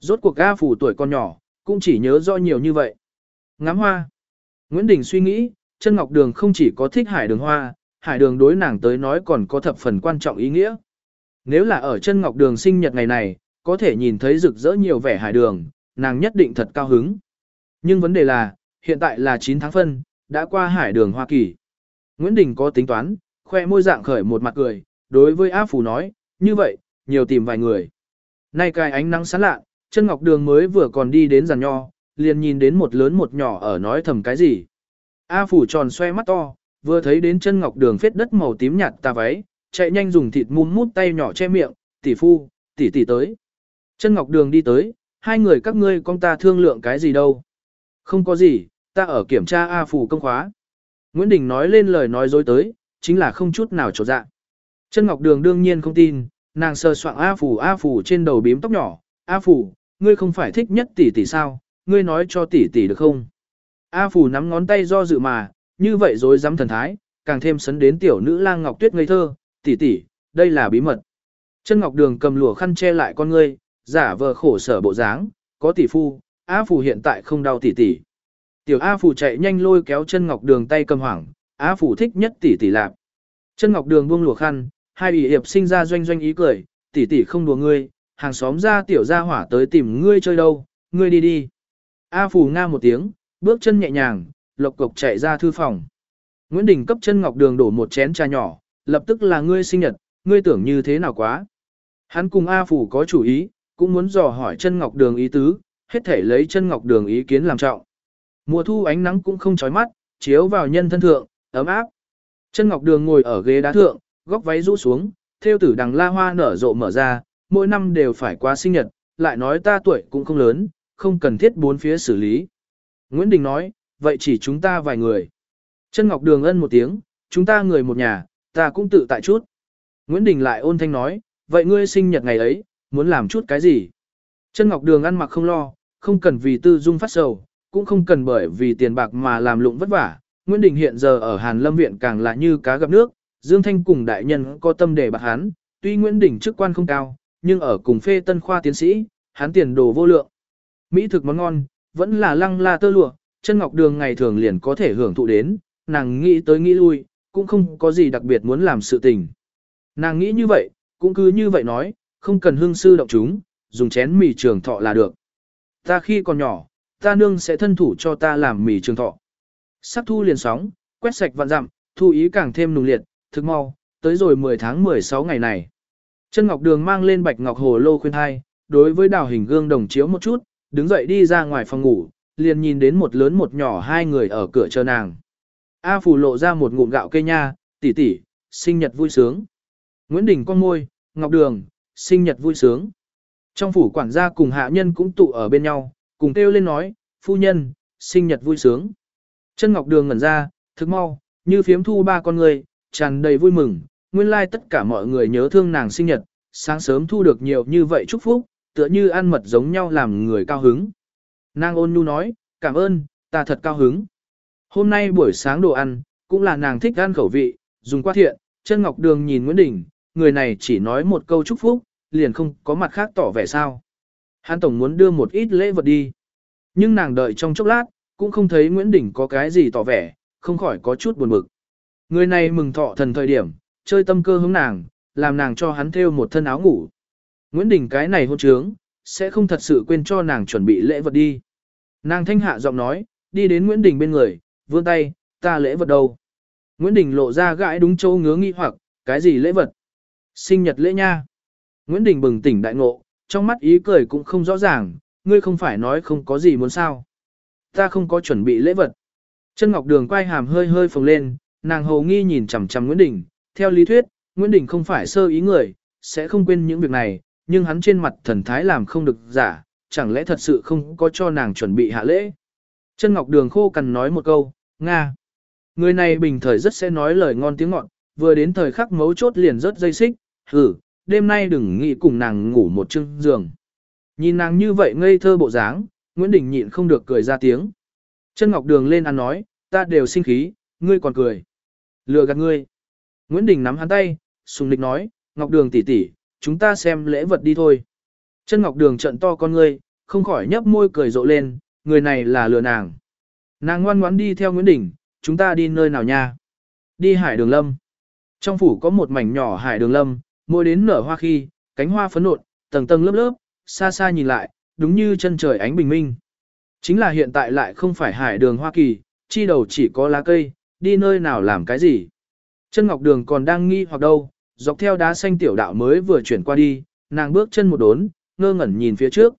Rốt cuộc ga Phủ tuổi con nhỏ, cũng chỉ nhớ rõ nhiều như vậy. Ngắm hoa. Nguyễn Đình suy nghĩ, chân ngọc đường không chỉ có thích hải đường hoa, hải đường đối nàng tới nói còn có thập phần quan trọng ý nghĩa. Nếu là ở chân ngọc đường sinh nhật ngày này, có thể nhìn thấy rực rỡ nhiều vẻ hải đường, nàng nhất định thật cao hứng. Nhưng vấn đề là, hiện tại là 9 tháng phân, đã qua hải đường Hoa Kỳ. Nguyễn Đình có tính toán, khoe môi dạng khởi một mặt cười, đối với A Phủ nói, như vậy, nhiều tìm vài người. Nay cài ánh nắng sáng lạ, chân ngọc đường mới vừa còn đi đến giàn nho, liền nhìn đến một lớn một nhỏ ở nói thầm cái gì. A Phủ tròn xoe mắt to, vừa thấy đến chân ngọc đường phết đất màu tím nhạt tà váy, chạy nhanh dùng thịt mum mút tay nhỏ che miệng, tỷ phu, tỷ tỷ tới. Chân ngọc đường đi tới, hai người các ngươi con ta thương lượng cái gì đâu. Không có gì, ta ở kiểm tra A Phủ công khóa. Nguyễn Đình nói lên lời nói dối tới, chính là không chút nào trột dạ. Chân Ngọc Đường đương nhiên không tin, nàng sờ soạng A Phủ A Phủ trên đầu bím tóc nhỏ, A Phủ, ngươi không phải thích nhất tỷ tỷ sao, ngươi nói cho tỷ tỷ được không? A Phủ nắm ngón tay do dự mà, như vậy rồi dám thần thái, càng thêm sấn đến tiểu nữ lang Ngọc Tuyết ngây thơ, tỷ tỷ, đây là bí mật. Chân Ngọc Đường cầm lụa khăn che lại con ngươi, giả vờ khổ sở bộ dáng, có tỷ phu, A Phủ hiện tại không đau tỷ tỷ. Tiểu A Phủ chạy nhanh lôi kéo chân Ngọc Đường tay cầm hoảng, A Phủ thích nhất tỷ tỷ lạp. Chân Ngọc Đường buông lụa khăn, hai ủy hiệp sinh ra doanh doanh ý cười, tỷ tỷ không đùa ngươi, hàng xóm ra tiểu gia hỏa tới tìm ngươi chơi đâu, ngươi đi đi. A Phủ nga một tiếng, bước chân nhẹ nhàng, lộc cộc chạy ra thư phòng. Nguyễn Đình cấp chân Ngọc Đường đổ một chén trà nhỏ, lập tức là ngươi sinh nhật, ngươi tưởng như thế nào quá. Hắn cùng A Phủ có chủ ý, cũng muốn dò hỏi chân Ngọc Đường ý tứ, hết thể lấy chân Ngọc Đường ý kiến làm trọng. Mùa thu ánh nắng cũng không chói mắt, chiếu vào nhân thân thượng, ấm áp. Chân Ngọc Đường ngồi ở ghế đá thượng, góc váy rũ xuống, theo tử đằng la hoa nở rộ mở ra, mỗi năm đều phải qua sinh nhật, lại nói ta tuổi cũng không lớn, không cần thiết bốn phía xử lý. Nguyễn Đình nói, vậy chỉ chúng ta vài người. Chân Ngọc Đường ân một tiếng, chúng ta người một nhà, ta cũng tự tại chút. Nguyễn Đình lại ôn thanh nói, vậy ngươi sinh nhật ngày ấy, muốn làm chút cái gì? Chân Ngọc Đường ăn mặc không lo, không cần vì tư dung phát sầu, cũng không cần bởi vì tiền bạc mà làm lụng vất vả. Nguyễn Đình hiện giờ ở Hàn Lâm Viện càng là như cá gặp nước, Dương Thanh cùng đại nhân có tâm để bạc hắn, tuy Nguyễn Đình chức quan không cao, nhưng ở cùng phê tân khoa tiến sĩ, hắn tiền đồ vô lượng. Mỹ thực món ngon, vẫn là lăng la tơ lụa, chân ngọc đường ngày thường liền có thể hưởng thụ đến, nàng nghĩ tới nghĩ lui, cũng không có gì đặc biệt muốn làm sự tình. Nàng nghĩ như vậy, cũng cứ như vậy nói, không cần hương sư động chúng, dùng chén mì trường thọ là được. Ta khi còn nhỏ, ta nương sẽ thân thủ cho ta làm mì trường thọ. Sắc thu liền sóng, quét sạch vạn dặm, thu ý càng thêm nùng liệt, thực mau, tới rồi 10 tháng 16 ngày này. Chân Ngọc Đường mang lên bạch ngọc hồ lô khuyên hai, đối với đào hình gương đồng chiếu một chút, đứng dậy đi ra ngoài phòng ngủ, liền nhìn đến một lớn một nhỏ hai người ở cửa chờ nàng. A Phù lộ ra một ngụm gạo cây nha, tỷ tỷ, sinh nhật vui sướng. Nguyễn Đình con môi, Ngọc Đường, sinh nhật vui sướng. Trong phủ quản gia cùng hạ nhân cũng tụ ở bên nhau, cùng kêu lên nói, phu nhân, sinh nhật vui sướng. Chân Ngọc Đường ngẩn ra, thức mau, như phiếm thu ba con người, tràn đầy vui mừng, nguyên lai tất cả mọi người nhớ thương nàng sinh nhật, sáng sớm thu được nhiều như vậy chúc phúc, tựa như ăn mật giống nhau làm người cao hứng. Nàng ôn nhu nói, cảm ơn, ta thật cao hứng. Hôm nay buổi sáng đồ ăn, cũng là nàng thích ăn khẩu vị, dùng qua thiện, chân Ngọc Đường nhìn Nguyễn Đình, người này chỉ nói một câu chúc phúc, liền không có mặt khác tỏ vẻ sao. Hán tổng muốn đưa một ít lễ vật đi. Nhưng nàng đợi trong chốc lát, cũng không thấy Nguyễn Đình có cái gì tỏ vẻ, không khỏi có chút buồn bực. Người này mừng thọ thần thời điểm, chơi tâm cơ hướng nàng, làm nàng cho hắn thêu một thân áo ngủ. Nguyễn Đình cái này hôn trướng, sẽ không thật sự quên cho nàng chuẩn bị lễ vật đi. Nàng thanh hạ giọng nói, đi đến Nguyễn Đình bên người, vươn tay, ta lễ vật đâu. Nguyễn Đình lộ ra gãi đúng châu ngứa nghi hoặc, cái gì lễ vật? Sinh nhật lễ nha. Nguyễn Đình bừng tỉnh đại ngộ, trong mắt ý cười cũng không rõ ràng, ngươi không phải nói không có gì muốn sao. Ta không có chuẩn bị lễ vật. Chân Ngọc Đường quay hàm hơi hơi phồng lên, nàng hầu nghi nhìn chằm chằm Nguyễn Đình. Theo lý thuyết, Nguyễn Đình không phải sơ ý người, sẽ không quên những việc này, nhưng hắn trên mặt thần thái làm không được giả, chẳng lẽ thật sự không có cho nàng chuẩn bị hạ lễ. Chân Ngọc Đường khô cằn nói một câu, Nga. Người này bình thời rất sẽ nói lời ngon tiếng ngọt, vừa đến thời khắc mấu chốt liền rớt dây xích, hử, đêm nay đừng nghĩ cùng nàng ngủ một chương giường. Nhìn nàng như vậy ngây thơ bộ dáng, Nguyễn Đình nhịn không được cười ra tiếng. Chân Ngọc Đường lên ăn nói, ta đều sinh khí, ngươi còn cười. Lừa gạt ngươi. Nguyễn Đình nắm hắn tay, sùng lịch nói, Ngọc Đường tỷ tỷ, chúng ta xem lễ vật đi thôi. Chân Ngọc Đường trận to con ngươi, không khỏi nhấp môi cười rộ lên, người này là lừa nàng. Nàng ngoan ngoãn đi theo Nguyễn Đình, chúng ta đi nơi nào nha? Đi hải đường lâm. Trong phủ có một mảnh nhỏ hải đường lâm, mỗi đến nở hoa khi, cánh hoa phấn nộn, tầng tầng lớp lớp, xa xa nhìn lại, đúng như chân trời ánh bình minh. Chính là hiện tại lại không phải hải đường Hoa Kỳ, chi đầu chỉ có lá cây, đi nơi nào làm cái gì. Chân ngọc đường còn đang nghi hoặc đâu, dọc theo đá xanh tiểu đạo mới vừa chuyển qua đi, nàng bước chân một đốn, ngơ ngẩn nhìn phía trước.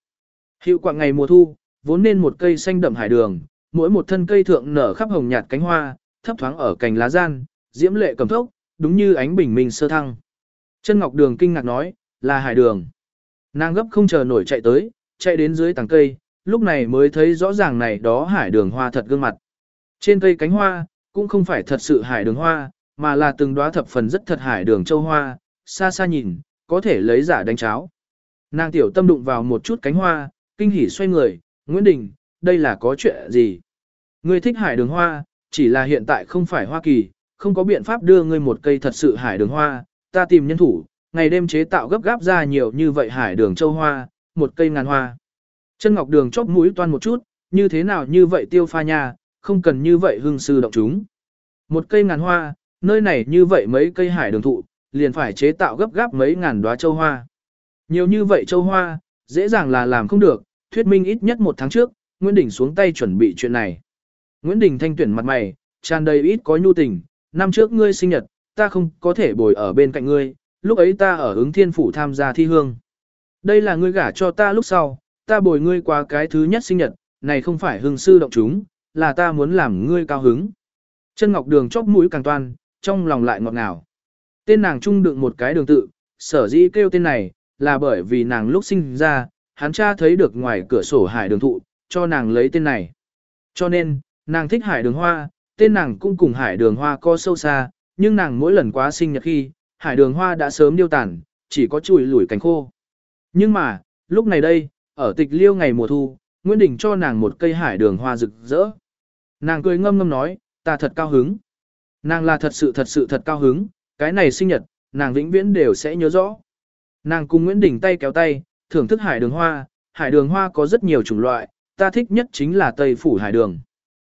Hiệu quạng ngày mùa thu, vốn nên một cây xanh đậm hải đường, mỗi một thân cây thượng nở khắp hồng nhạt cánh hoa, thấp thoáng ở cành lá gian, diễm lệ cầm thốc, đúng như ánh bình minh sơ thăng. Chân Ngọc Đường kinh ngạc nói, là hải đường. Nàng gấp không chờ nổi chạy tới, chạy đến dưới tầng cây, lúc này mới thấy rõ ràng này đó hải đường hoa thật gương mặt. Trên cây cánh hoa, cũng không phải thật sự hải đường hoa, mà là từng đóa thập phần rất thật hải đường châu hoa, xa xa nhìn, có thể lấy giả đánh cháo. Nàng tiểu tâm đụng vào một chút cánh hoa, kinh hỉ xoay người, Nguyễn Đình, đây là có chuyện gì? Ngươi thích hải đường hoa, chỉ là hiện tại không phải Hoa Kỳ, không có biện pháp đưa ngươi một cây thật sự hải đường hoa, ta tìm nhân thủ, ngày đêm chế tạo gấp gáp ra nhiều như vậy hải đường châu hoa, một cây ngàn hoa. Chân ngọc đường chóp mũi toan một chút, như thế nào như vậy tiêu pha nha, không cần như vậy hương sư động chúng. Một cây ngàn hoa, nơi này như vậy mấy cây hải đường thụ, liền phải chế tạo gấp gáp mấy ngàn đóa châu hoa. Nhiều như vậy châu hoa, dễ dàng là làm không được, thuyết minh ít nhất một tháng trước, Nguyễn Đình xuống tay chuẩn bị chuyện này. Nguyễn Đình thanh tuyển mặt mày, tràn đầy ít có nhu tình, năm trước ngươi sinh nhật, ta không có thể bồi ở bên cạnh ngươi, lúc ấy ta ở ứng thiên phủ tham gia thi hương. Đây là ngươi gả cho ta lúc sau, ta bồi ngươi qua cái thứ nhất sinh nhật, này không phải hưng sư động chúng, là ta muốn làm ngươi cao hứng. Chân ngọc đường chóp mũi càng toan, trong lòng lại ngọt ngào. Tên nàng trung đựng một cái đường tự, sở dĩ kêu tên này, là bởi vì nàng lúc sinh ra, hắn cha thấy được ngoài cửa sổ hải đường thụ, cho nàng lấy tên này. Cho nên, nàng thích hải đường hoa, tên nàng cũng cùng hải đường hoa co sâu xa, nhưng nàng mỗi lần quá sinh nhật khi, hải đường hoa đã sớm điêu tàn, chỉ có chùi lủi cánh khô. Nhưng mà, lúc này đây, ở tịch liêu ngày mùa thu, Nguyễn Đình cho nàng một cây hải đường hoa rực rỡ. Nàng cười ngâm ngâm nói, ta thật cao hứng. Nàng là thật sự thật sự thật cao hứng, cái này sinh nhật, nàng vĩnh viễn đều sẽ nhớ rõ. Nàng cùng Nguyễn Đình tay kéo tay, thưởng thức hải đường hoa, hải đường hoa có rất nhiều chủng loại, ta thích nhất chính là Tây Phủ Hải Đường.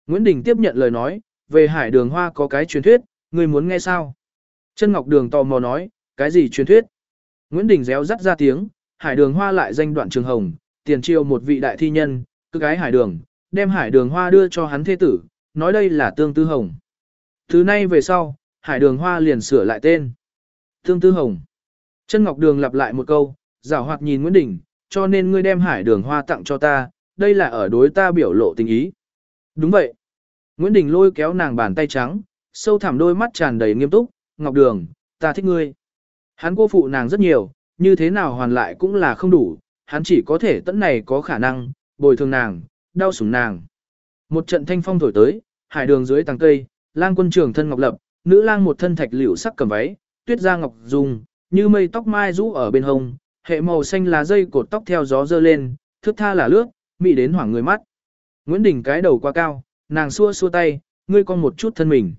Nguyễn Đình tiếp nhận lời nói, về hải đường hoa có cái truyền thuyết, người muốn nghe sao? Chân Ngọc Đường tò mò nói, cái gì truyền thuyết? Nguyễn Đình réo rắt ra tiếng, hải đường hoa lại danh đoạn trường hồng, tiền triều một vị đại thi nhân, cứ gái hải đường, đem hải đường hoa đưa cho hắn thế tử, nói đây là tương tư hồng. Thứ nay về sau, hải đường hoa liền sửa lại tên. thương tư hồng. Chân Ngọc Đường lặp lại một câu, giảo hoạt nhìn Nguyễn Đình, cho nên ngươi đem hải đường hoa tặng cho ta, đây là ở đối ta biểu lộ tình ý. Đúng vậy. Nguyễn Đình lôi kéo nàng bàn tay trắng, sâu thẳm đôi mắt tràn đầy nghiêm túc, Ngọc Đường, ta thích ngươi. Hắn cô phụ nàng rất nhiều, như thế nào hoàn lại cũng là không đủ, hắn chỉ có thể tận này có khả năng, bồi thường nàng, đau sủng nàng. Một trận thanh phong thổi tới, hải đường dưới tàng cây, lang quân trưởng thân ngọc lập, nữ lang một thân thạch liễu sắc cầm váy, tuyết da ngọc dùng, như mây tóc mai rũ ở bên hông, hệ màu xanh lá dây cột tóc theo gió dơ lên, thước tha là lướt, mị đến hoảng người mắt. Nguyễn Đình cái đầu quá cao, nàng xua xua tay, ngươi con một chút thân mình.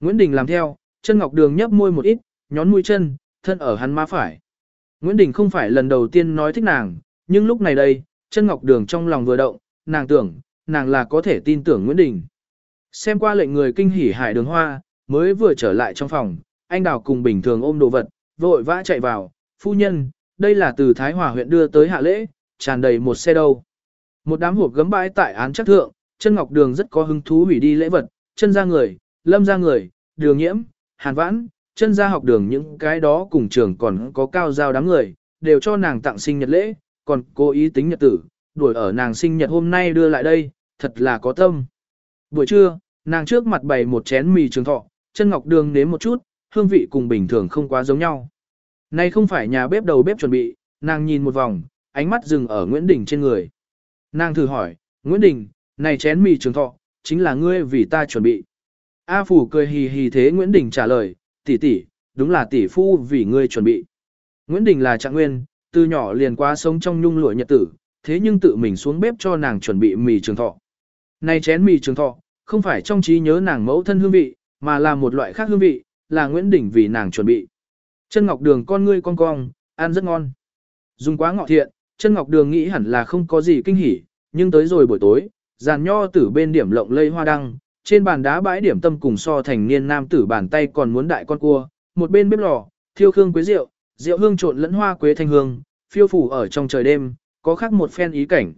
Nguyễn Đình làm theo, chân ngọc đường nhấp môi một ít, nhón mũi chân, thân ở hắn má phải. Nguyễn Đình không phải lần đầu tiên nói thích nàng, nhưng lúc này đây, chân ngọc đường trong lòng vừa động, nàng tưởng, nàng là có thể tin tưởng Nguyễn Đình. Xem qua lệnh người kinh hỉ hải đường hoa, mới vừa trở lại trong phòng, anh đào cùng bình thường ôm đồ vật, vội vã chạy vào, phu nhân, đây là từ Thái Hòa huyện đưa tới hạ lễ, tràn đầy một xe đâu. Một đám hộp gấm bãi tại án chắc thượng, chân ngọc đường rất có hứng thú hủy đi lễ vật, chân ra người, lâm ra người, đường nhiễm, hàn vãn, chân ra học đường những cái đó cùng trường còn có cao giao đám người, đều cho nàng tặng sinh nhật lễ, còn cố ý tính nhật tử, đuổi ở nàng sinh nhật hôm nay đưa lại đây, thật là có tâm. Buổi trưa, nàng trước mặt bày một chén mì trường thọ, chân ngọc đường nếm một chút, hương vị cùng bình thường không quá giống nhau. Nay không phải nhà bếp đầu bếp chuẩn bị, nàng nhìn một vòng, ánh mắt dừng ở Nguyễn Đình trên người. Nàng thử hỏi, Nguyễn Đình, này chén mì trường thọ, chính là ngươi vì ta chuẩn bị. A Phủ cười hì hì thế Nguyễn Đình trả lời, tỷ tỷ, đúng là tỷ phu vì ngươi chuẩn bị. Nguyễn Đình là trạng nguyên, từ nhỏ liền qua sống trong nhung lụa nhật tử, thế nhưng tự mình xuống bếp cho nàng chuẩn bị mì trường thọ. Này chén mì trường thọ, không phải trong trí nhớ nàng mẫu thân hương vị, mà là một loại khác hương vị, là Nguyễn Đình vì nàng chuẩn bị. Chân ngọc đường con ngươi con cong, ăn rất ngon. Dùng quá ngọ thiện, chân ngọc đường nghĩ hẳn là không có gì kinh hỉ, nhưng tới rồi buổi tối, giàn nho tử bên điểm lộng lây hoa đăng, trên bàn đá bãi điểm tâm cùng so thành niên nam tử bàn tay còn muốn đại con cua, một bên bếp lò, thiêu khương quế rượu, rượu hương trộn lẫn hoa quế thanh hương, phiêu phủ ở trong trời đêm, có khác một phen ý cảnh.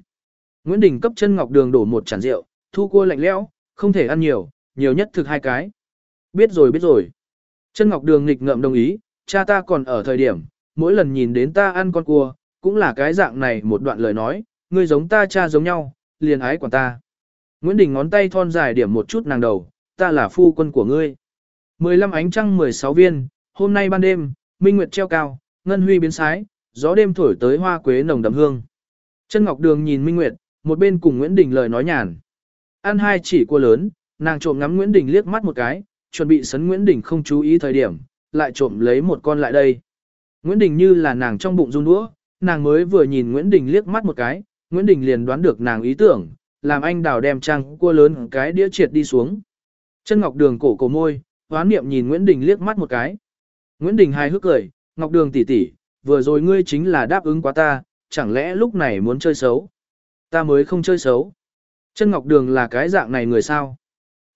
Nguyễn Đình cấp chân ngọc đường đổ một chản rượu, thu cua lạnh lẽo, không thể ăn nhiều, nhiều nhất thực hai cái. Biết rồi biết rồi. Chân ngọc đường nghịch ngợm đồng ý, cha ta còn ở thời điểm, mỗi lần nhìn đến ta ăn con cua, cũng là cái dạng này một đoạn lời nói, ngươi giống ta cha giống nhau, liền ái quản ta. Nguyễn Đình ngón tay thon dài điểm một chút nàng đầu, ta là phu quân của ngươi. 15 ánh trăng 16 viên, hôm nay ban đêm, minh nguyệt treo cao, ngân huy biến sái, gió đêm thổi tới hoa quế nồng đậm hương. Chân Ngọc Đường nhìn Minh Nguyệt, một bên cùng Nguyễn Đình lời nói nhàn. Ăn hai chỉ cua lớn, nàng trộm ngắm Nguyễn Đình liếc mắt một cái, chuẩn bị sấn Nguyễn Đình không chú ý thời điểm, lại trộm lấy một con lại đây. Nguyễn Đình như là nàng trong bụng run đũa, nàng mới vừa nhìn Nguyễn Đình liếc mắt một cái, Nguyễn Đình liền đoán được nàng ý tưởng, làm anh đào đem trang cua lớn cái đĩa triệt đi xuống. Chân Ngọc Đường cổ cổ môi, hoán niệm nhìn Nguyễn Đình liếc mắt một cái. Nguyễn Đình hài hước cười, Ngọc Đường tỷ tỷ, vừa rồi ngươi chính là đáp ứng quá ta, chẳng lẽ lúc này muốn chơi xấu? Ta mới không chơi xấu. Chân Ngọc Đường là cái dạng này người sao?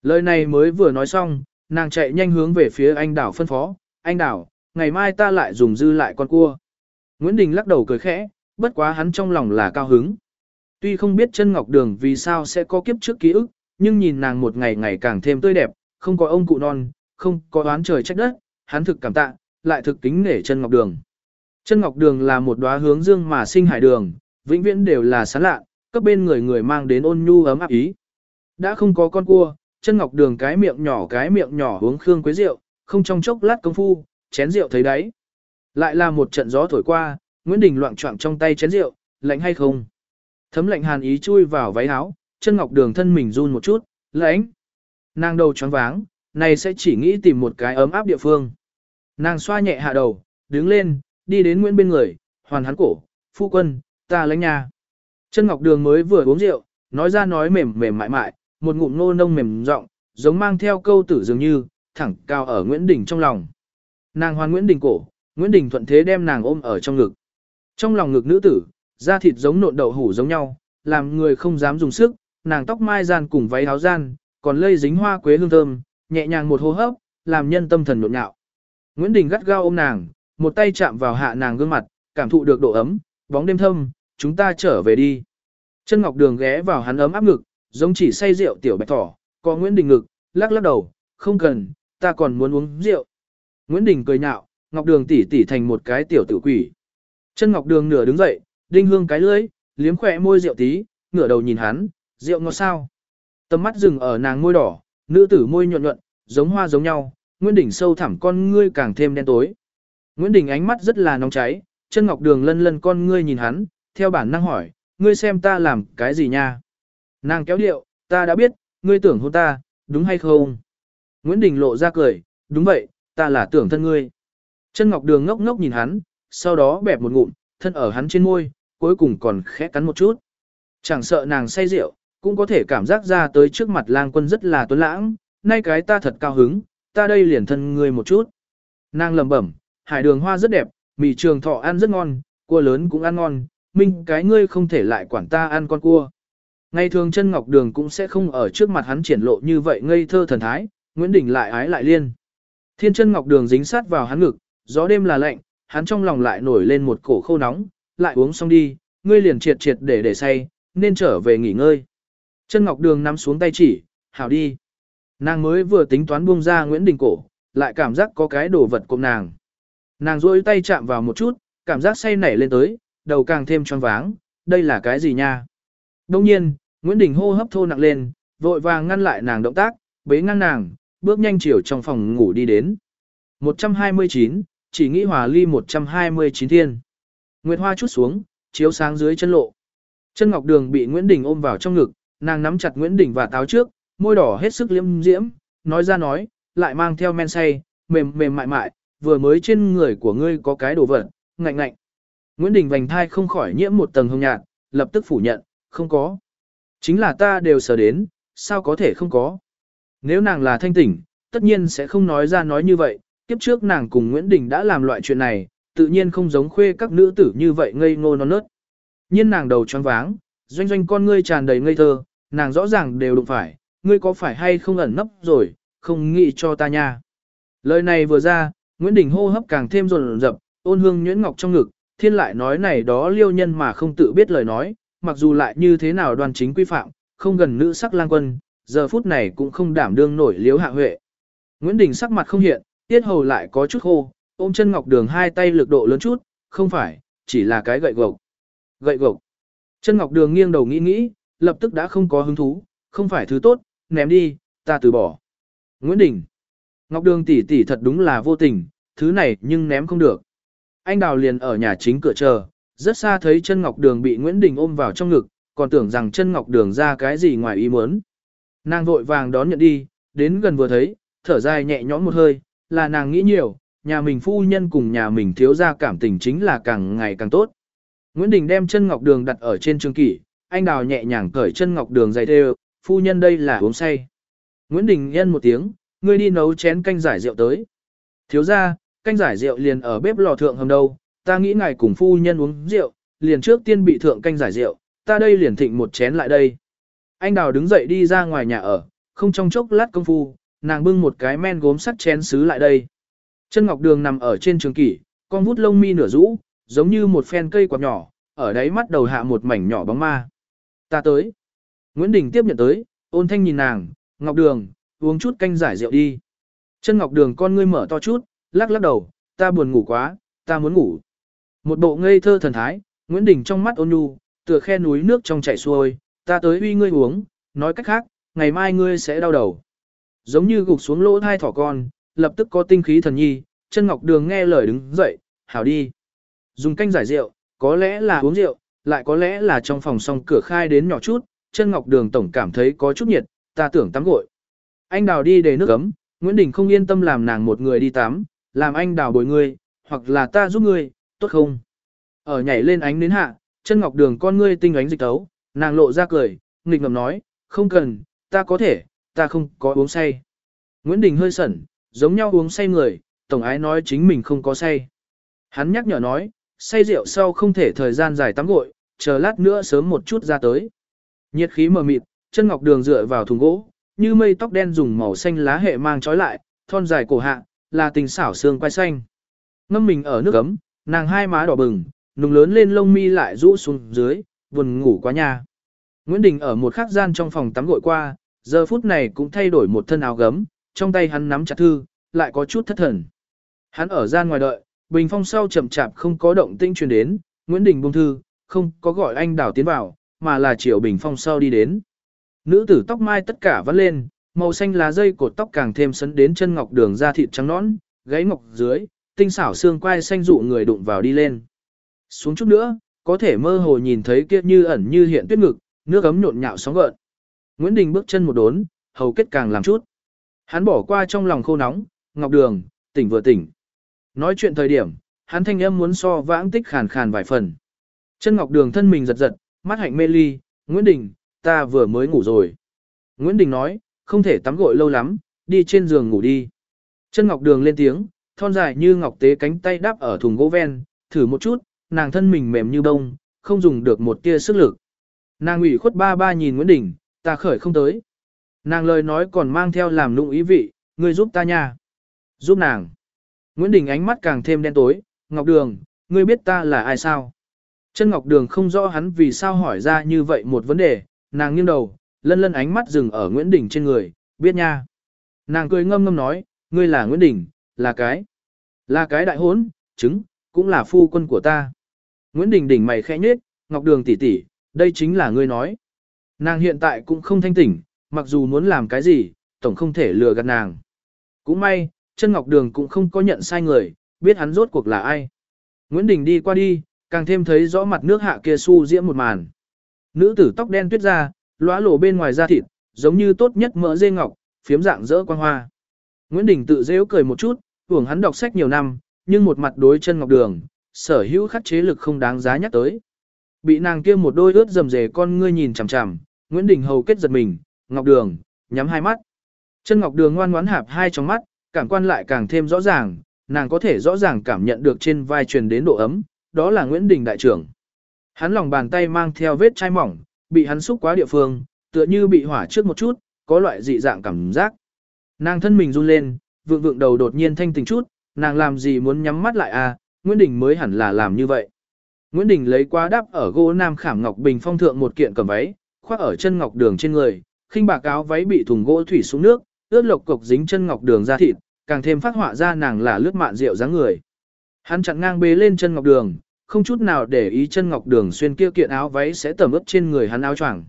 Lời này mới vừa nói xong, nàng chạy nhanh hướng về phía anh đảo phân phó, anh đảo, ngày mai ta lại dùng dư lại con cua. Nguyễn Đình lắc đầu cười khẽ, bất quá hắn trong lòng là cao hứng. Tuy không biết chân ngọc đường vì sao sẽ có kiếp trước ký ức, nhưng nhìn nàng một ngày ngày càng thêm tươi đẹp, không có ông cụ non, không có oán trời trách đất, hắn thực cảm tạ, lại thực kính nể chân ngọc đường. Chân ngọc đường là một đóa hướng dương mà sinh hải đường, vĩnh viễn đều là sáng lạ, cấp bên người người mang đến ôn nhu ấm áp ý. Đã không có con cua, chân ngọc đường cái miệng nhỏ cái miệng nhỏ uống khương quế rượu, không trong chốc lát công phu, chén rượu thấy đấy. Lại là một trận gió thổi qua, Nguyễn Đình loạn choạng trong tay chén rượu, lạnh hay không? Thấm lạnh hàn ý chui vào váy áo, chân ngọc đường thân mình run một chút, lạnh. Nàng đầu choáng váng, này sẽ chỉ nghĩ tìm một cái ấm áp địa phương. Nàng xoa nhẹ hạ đầu, đứng lên, đi đến Nguyễn bên người, hoàn hắn cổ, phu quân, ta lãnh nhà. Chân ngọc đường mới vừa uống rượu, nói ra nói mềm mềm mại mại, một ngụm nô nông mềm giọng, giống mang theo câu tử dường như, thẳng cao ở Nguyễn Đình trong lòng. Nàng hoàn Nguyễn Đình cổ, Nguyễn Đình thuận thế đem nàng ôm ở trong ngực. Trong lòng ngực nữ tử, da thịt giống nộn đậu hủ giống nhau, làm người không dám dùng sức, nàng tóc mai gian cùng váy áo gian, còn lây dính hoa quế hương thơm, nhẹ nhàng một hô hấp, làm nhân tâm thần nhộn nhạo. Nguyễn Đình gắt gao ôm nàng, một tay chạm vào hạ nàng gương mặt, cảm thụ được độ ấm, bóng đêm thâm, chúng ta trở về đi. Chân Ngọc Đường ghé vào hắn ấm áp ngực, giống chỉ say rượu tiểu bạch thỏ, có Nguyễn Đình ngực, lắc lắc đầu, không cần, ta còn muốn uống rượu. Nguyễn Đình cười nhạo, Ngọc Đường tỉ tỉ thành một cái tiểu tử quỷ. Chân Ngọc Đường nửa đứng dậy, đinh hương cái lưỡi, liếm khỏe môi rượu tí, ngửa đầu nhìn hắn, rượu ngọt sao. Tầm mắt dừng ở nàng môi đỏ, nữ tử môi nhuận nhuận, giống hoa giống nhau, Nguyễn Đình sâu thẳm con ngươi càng thêm đen tối. Nguyễn Đình ánh mắt rất là nóng cháy, chân Ngọc Đường lân lân con ngươi nhìn hắn, theo bản năng hỏi, ngươi xem ta làm cái gì nha. Nàng kéo điệu, ta đã biết, ngươi tưởng hôn ta, đúng hay không? Nguyễn Đình lộ ra cười, đúng vậy, ta là tưởng thân ngươi. Chân Ngọc Đường ngốc ngốc nhìn hắn, sau đó bẹp một ngụm, thân ở hắn trên môi, cuối cùng còn khẽ cắn một chút. Chẳng sợ nàng say rượu, cũng có thể cảm giác ra tới trước mặt lang quân rất là tuấn lãng, nay cái ta thật cao hứng, ta đây liền thân ngươi một chút. Nàng lẩm bẩm, hải đường hoa rất đẹp, mì trường thọ ăn rất ngon, cua lớn cũng ăn ngon, minh cái ngươi không thể lại quản ta ăn con cua. Ngày thường chân ngọc đường cũng sẽ không ở trước mặt hắn triển lộ như vậy ngây thơ thần thái, Nguyễn Đình lại ái lại liên. Thiên chân ngọc đường dính sát vào hắn ngực, gió đêm là lạnh, hắn trong lòng lại nổi lên một cổ khô nóng, lại uống xong đi, ngươi liền triệt triệt để để say, nên trở về nghỉ ngơi. Chân ngọc đường nắm xuống tay chỉ, hảo đi. Nàng mới vừa tính toán buông ra Nguyễn Đình cổ, lại cảm giác có cái đồ vật cùng nàng. Nàng rôi tay chạm vào một chút, cảm giác say nảy lên tới, đầu càng thêm choáng váng, đây là cái gì nha? Đông nhiên, Nguyễn Đình hô hấp thô nặng lên, vội vàng ngăn lại nàng động tác, bế ngang nàng, bước nhanh chiều trong phòng ngủ đi đến. 129, chỉ nghĩ hòa ly 129 thiên. Nguyệt Hoa chút xuống, chiếu sáng dưới chân lộ. Chân Ngọc Đường bị Nguyễn Đình ôm vào trong ngực, nàng nắm chặt Nguyễn Đình và táo trước, môi đỏ hết sức liêm diễm, nói ra nói, lại mang theo men say, mềm mềm mại mại, vừa mới trên người của ngươi có cái đồ vật, ngạnh ngạnh. Nguyễn Đình vành thai không khỏi nhiễm một tầng hồng nhạt, lập tức phủ nhận, không có. Chính là ta đều sở đến, sao có thể không có. Nếu nàng là thanh tỉnh, tất nhiên sẽ không nói ra nói như vậy, kiếp trước nàng cùng Nguyễn Đình đã làm loại chuyện này, tự nhiên không giống khuê các nữ tử như vậy ngây ngô non nớt. Nhiên nàng đầu choáng váng, doanh doanh con ngươi tràn đầy ngây thơ, nàng rõ ràng đều đụng phải, ngươi có phải hay không ẩn nấp rồi, không nghĩ cho ta nha. Lời này vừa ra, Nguyễn Đình hô hấp càng thêm rồn rập, ôn hương nhuyễn ngọc trong ngực, thiên lại nói này đó liêu nhân mà không tự biết lời nói, mặc dù lại như thế nào đoàn chính quy phạm, không gần nữ sắc lang quân, giờ phút này cũng không đảm đương nổi liếu hạ huệ. Nguyễn Đình sắc mặt không hiện, tiết hầu lại có chút khô, ôm chân ngọc đường hai tay lực độ lớn chút, không phải, chỉ là cái gậy gộc. Gậy gộc. Chân ngọc đường nghiêng đầu nghĩ nghĩ, lập tức đã không có hứng thú, không phải thứ tốt, ném đi, ta từ bỏ. Nguyễn Đình. Ngọc đường tỷ tỷ thật đúng là vô tình, thứ này nhưng ném không được. Anh đào liền ở nhà chính cửa chờ, rất xa thấy chân ngọc đường bị Nguyễn Đình ôm vào trong ngực, còn tưởng rằng chân ngọc đường ra cái gì ngoài ý muốn. Nàng vội vàng đón nhận đi, đến gần vừa thấy, thở dài nhẹ nhõm một hơi, là nàng nghĩ nhiều, nhà mình phu nhân cùng nhà mình thiếu ra cảm tình chính là càng ngày càng tốt. Nguyễn Đình đem chân ngọc đường đặt ở trên trường kỷ, anh đào nhẹ nhàng cởi chân ngọc đường dày đều, phu nhân đây là uống say. Nguyễn Đình nhân một tiếng, ngươi đi nấu chén canh giải rượu tới. Thiếu ra, canh giải rượu liền ở bếp lò thượng hầm đâu, ta nghĩ ngài cùng phu nhân uống rượu, liền trước tiên bị thượng canh giải rượu, ta đây liền thịnh một chén lại đây. Anh đào đứng dậy đi ra ngoài nhà ở, không trong chốc lát công phu, nàng bưng một cái men gốm sắt chén sứ lại đây. Chân ngọc đường nằm ở trên trường kỷ, con vút lông mi nửa rũ, giống như một phen cây quạt nhỏ, ở đáy mắt đầu hạ một mảnh nhỏ bóng ma. Ta tới. Nguyễn Đình tiếp nhận tới, ôn thanh nhìn nàng, ngọc đường, uống chút canh giải rượu đi. Chân ngọc đường con ngươi mở to chút, lắc lắc đầu, ta buồn ngủ quá, ta muốn ngủ. Một bộ ngây thơ thần thái, Nguyễn Đình trong mắt ôn nhu, tựa khe núi nước trong chảy xuôi, ta tới uy ngươi uống, nói cách khác, ngày mai ngươi sẽ đau đầu. Giống như gục xuống lỗ thai thỏ con, lập tức có tinh khí thần nhi, chân ngọc đường nghe lời đứng dậy, hảo đi. Dùng canh giải rượu, có lẽ là uống rượu, lại có lẽ là trong phòng song cửa khai đến nhỏ chút, chân ngọc đường tổng cảm thấy có chút nhiệt, ta tưởng tắm gội. Anh đào đi để nước ấm, Nguyễn Đình không yên tâm làm nàng một người đi tắm, làm anh đào bồi ngươi, hoặc là ta giúp ngươi, tốt không? Ở nhảy lên ánh đến hạ, chân ngọc đường con ngươi tinh ánh dịch tấu, nàng lộ ra cười, nghịch ngầm nói, không cần, ta có thể, ta không có uống say. Nguyễn Đình hơi sẩn, giống nhau uống say người, tổng ái nói chính mình không có say. Hắn nhắc nhở nói, say rượu sau không thể thời gian dài tắm gội, chờ lát nữa sớm một chút ra tới. Nhiệt khí mờ mịt, chân ngọc đường dựa vào thùng gỗ, như mây tóc đen dùng màu xanh lá hệ mang trói lại, thon dài cổ hạ, là tình xảo xương quai xanh. Ngâm mình ở nước ấm, nàng hai má đỏ bừng, nùng lớn lên lông mi lại rũ xuống dưới, buồn ngủ quá nha. Nguyễn Đình ở một khắc gian trong phòng tắm gội qua, giờ phút này cũng thay đổi một thân áo gấm, trong tay hắn nắm chặt thư, lại có chút thất thần. Hắn ở gian ngoài đợi, bình phong sau chậm chạp không có động tĩnh truyền đến, Nguyễn Đình buông thư, không có gọi anh đảo tiến vào, mà là chiều bình phong sau đi đến. Nữ tử tóc mai tất cả vắt lên, màu xanh lá dây cột tóc càng thêm sấn đến chân ngọc đường da thịt trắng nõn, gáy ngọc dưới, tinh xảo xương quai xanh dụ người đụng vào đi lên. Xuống chút nữa, có thể mơ hồ nhìn thấy kia như ẩn như hiện tuyết ngực, nước ấm nhộn nhạo sóng gợn. Nguyễn Đình bước chân một đốn, hầu kết càng làm chút. Hắn bỏ qua trong lòng khô nóng, ngọc đường, tỉnh vừa tỉnh. Nói chuyện thời điểm, hắn thanh âm muốn so vãng tích khàn khàn vài phần. Chân ngọc đường thân mình giật giật, mắt hạnh mê ly, Nguyễn Đình, ta vừa mới ngủ rồi. Nguyễn Đình nói, không thể tắm gội lâu lắm, đi trên giường ngủ đi. Chân ngọc đường lên tiếng, thon dài như ngọc tế cánh tay đáp ở thùng gỗ ven, thử một chút, nàng thân mình mềm như bông, không dùng được một tia sức lực. Nàng ủy khuất ba ba nhìn Nguyễn Đình, ta khởi không tới. Nàng lời nói còn mang theo làm nụ ý vị, ngươi giúp ta nha. Giúp nàng. Nguyễn Đình ánh mắt càng thêm đen tối, Ngọc Đường, ngươi biết ta là ai sao? Chân Ngọc Đường không rõ hắn vì sao hỏi ra như vậy một vấn đề, nàng nghiêng đầu, lân lân ánh mắt dừng ở Nguyễn Đình trên người, biết nha. Nàng cười ngâm ngâm nói, ngươi là Nguyễn Đình, là cái, là cái đại hốn, chứng, cũng là phu quân của ta. Nguyễn Đình đỉnh mày khẽ nhếch, Ngọc Đường tỷ tỷ, đây chính là ngươi nói. Nàng hiện tại cũng không thanh tỉnh, mặc dù muốn làm cái gì, tổng không thể lừa gạt nàng. Cũng may, chân Ngọc Đường cũng không có nhận sai người, biết hắn rốt cuộc là ai. Nguyễn Đình đi qua đi, càng thêm thấy rõ mặt nước hạ kia su diễm một màn. Nữ tử tóc đen tuyết ra, lóa lộ bên ngoài da thịt, giống như tốt nhất mỡ dê ngọc, phiếm dạng rỡ quang hoa. Nguyễn Đình tự dễ cười một chút, hưởng hắn đọc sách nhiều năm, nhưng một mặt đối chân Ngọc Đường, sở hữu khắc chế lực không đáng giá nhắc tới. Bị nàng kia một đôi ướt rầm rề con ngươi nhìn chằm chằm, Nguyễn Đình hầu kết giật mình, Ngọc Đường, nhắm hai mắt. Chân Ngọc Đường ngoan ngoãn hạp hai trong mắt, cảm quan lại càng thêm rõ ràng, nàng có thể rõ ràng cảm nhận được trên vai truyền đến độ ấm, đó là Nguyễn Đình đại trưởng. Hắn lòng bàn tay mang theo vết chai mỏng, bị hắn xúc quá địa phương, tựa như bị hỏa trước một chút, có loại dị dạng cảm giác. Nàng thân mình run lên, vượng vượng đầu đột nhiên thanh tỉnh chút, nàng làm gì muốn nhắm mắt lại à, Nguyễn Đình mới hẳn là làm như vậy. Nguyễn Đình lấy qua đắp ở gỗ nam khảm ngọc bình phong thượng một kiện cầm váy, khoác ở chân ngọc đường trên người, khinh bạc áo váy bị thùng gỗ thủy xuống nước, ướt lộc cục dính chân ngọc đường ra thịt, càng thêm phát họa ra nàng là lướt mạn rượu dáng người. Hắn chặn ngang bế lên chân ngọc đường, không chút nào để ý chân ngọc đường xuyên kia kiện áo váy sẽ tẩm ướt trên người hắn áo choàng.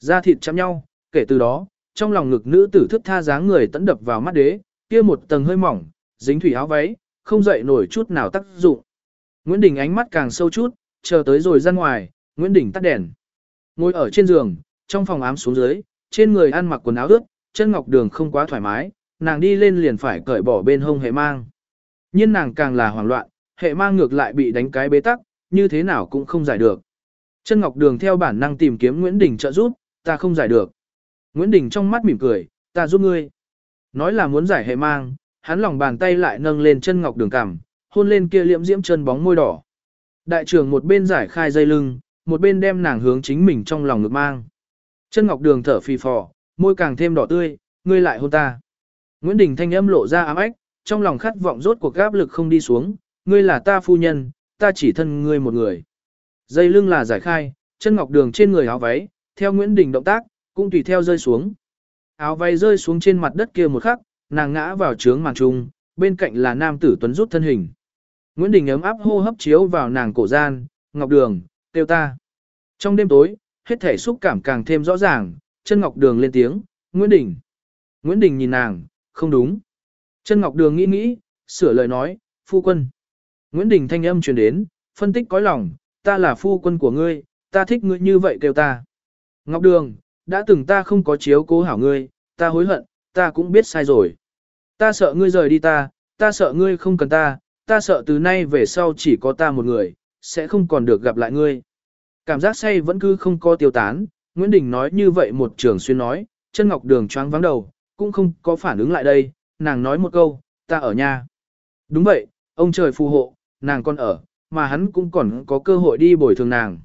Da thịt chạm nhau, kể từ đó, trong lòng ngực nữ tử thức tha dáng người tẫn đập vào mắt đế, kia một tầng hơi mỏng, dính thủy áo váy, không dậy nổi chút nào tác dụng. Nguyễn Đình ánh mắt càng sâu chút, chờ tới rồi ra ngoài, Nguyễn Đình tắt đèn. Ngồi ở trên giường, trong phòng ám xuống dưới, trên người ăn mặc quần áo ướt, chân ngọc đường không quá thoải mái, nàng đi lên liền phải cởi bỏ bên hông hệ mang. Nhưng nàng càng là hoảng loạn, hệ mang ngược lại bị đánh cái bế tắc, như thế nào cũng không giải được. Chân ngọc đường theo bản năng tìm kiếm Nguyễn Đình trợ giúp, ta không giải được. Nguyễn Đình trong mắt mỉm cười, ta giúp ngươi. Nói là muốn giải hệ mang, hắn lòng bàn tay lại nâng lên chân ngọc đường cằm, hôn lên kia liễm diễm chân bóng môi đỏ. Đại trưởng một bên giải khai dây lưng, một bên đem nàng hướng chính mình trong lòng ngực mang. Chân ngọc đường thở phì phò, môi càng thêm đỏ tươi, ngươi lại hôn ta. Nguyễn Đình thanh âm lộ ra ám ách, trong lòng khát vọng rốt cuộc gáp lực không đi xuống, ngươi là ta phu nhân, ta chỉ thân ngươi một người. Dây lưng là giải khai, chân ngọc đường trên người áo váy, theo Nguyễn Đình động tác, cũng tùy theo rơi xuống. Áo váy rơi xuống trên mặt đất kia một khắc, nàng ngã vào trướng màn trung, bên cạnh là nam tử tuấn rút thân hình. Nguyễn Đình ấm áp hô hấp chiếu vào nàng cổ gian, ngọc đường, tiêu ta. Trong đêm tối, hết thể xúc cảm càng thêm rõ ràng, chân ngọc đường lên tiếng, Nguyễn Đình. Nguyễn Đình nhìn nàng, không đúng. Chân ngọc đường nghĩ nghĩ, sửa lời nói, phu quân. Nguyễn Đình thanh âm truyền đến, phân tích cõi lòng, ta là phu quân của ngươi, ta thích ngươi như vậy kêu ta. Ngọc đường, đã từng ta không có chiếu cố hảo ngươi, ta hối hận, ta cũng biết sai rồi. Ta sợ ngươi rời đi ta, ta sợ ngươi không cần ta, ta sợ từ nay về sau chỉ có ta một người, sẽ không còn được gặp lại ngươi. Cảm giác say vẫn cứ không có tiêu tán, Nguyễn Đình nói như vậy một trường xuyên nói, chân ngọc đường choáng vắng đầu, cũng không có phản ứng lại đây, nàng nói một câu, ta ở nhà. Đúng vậy, ông trời phù hộ, nàng còn ở, mà hắn cũng còn có cơ hội đi bồi thường nàng.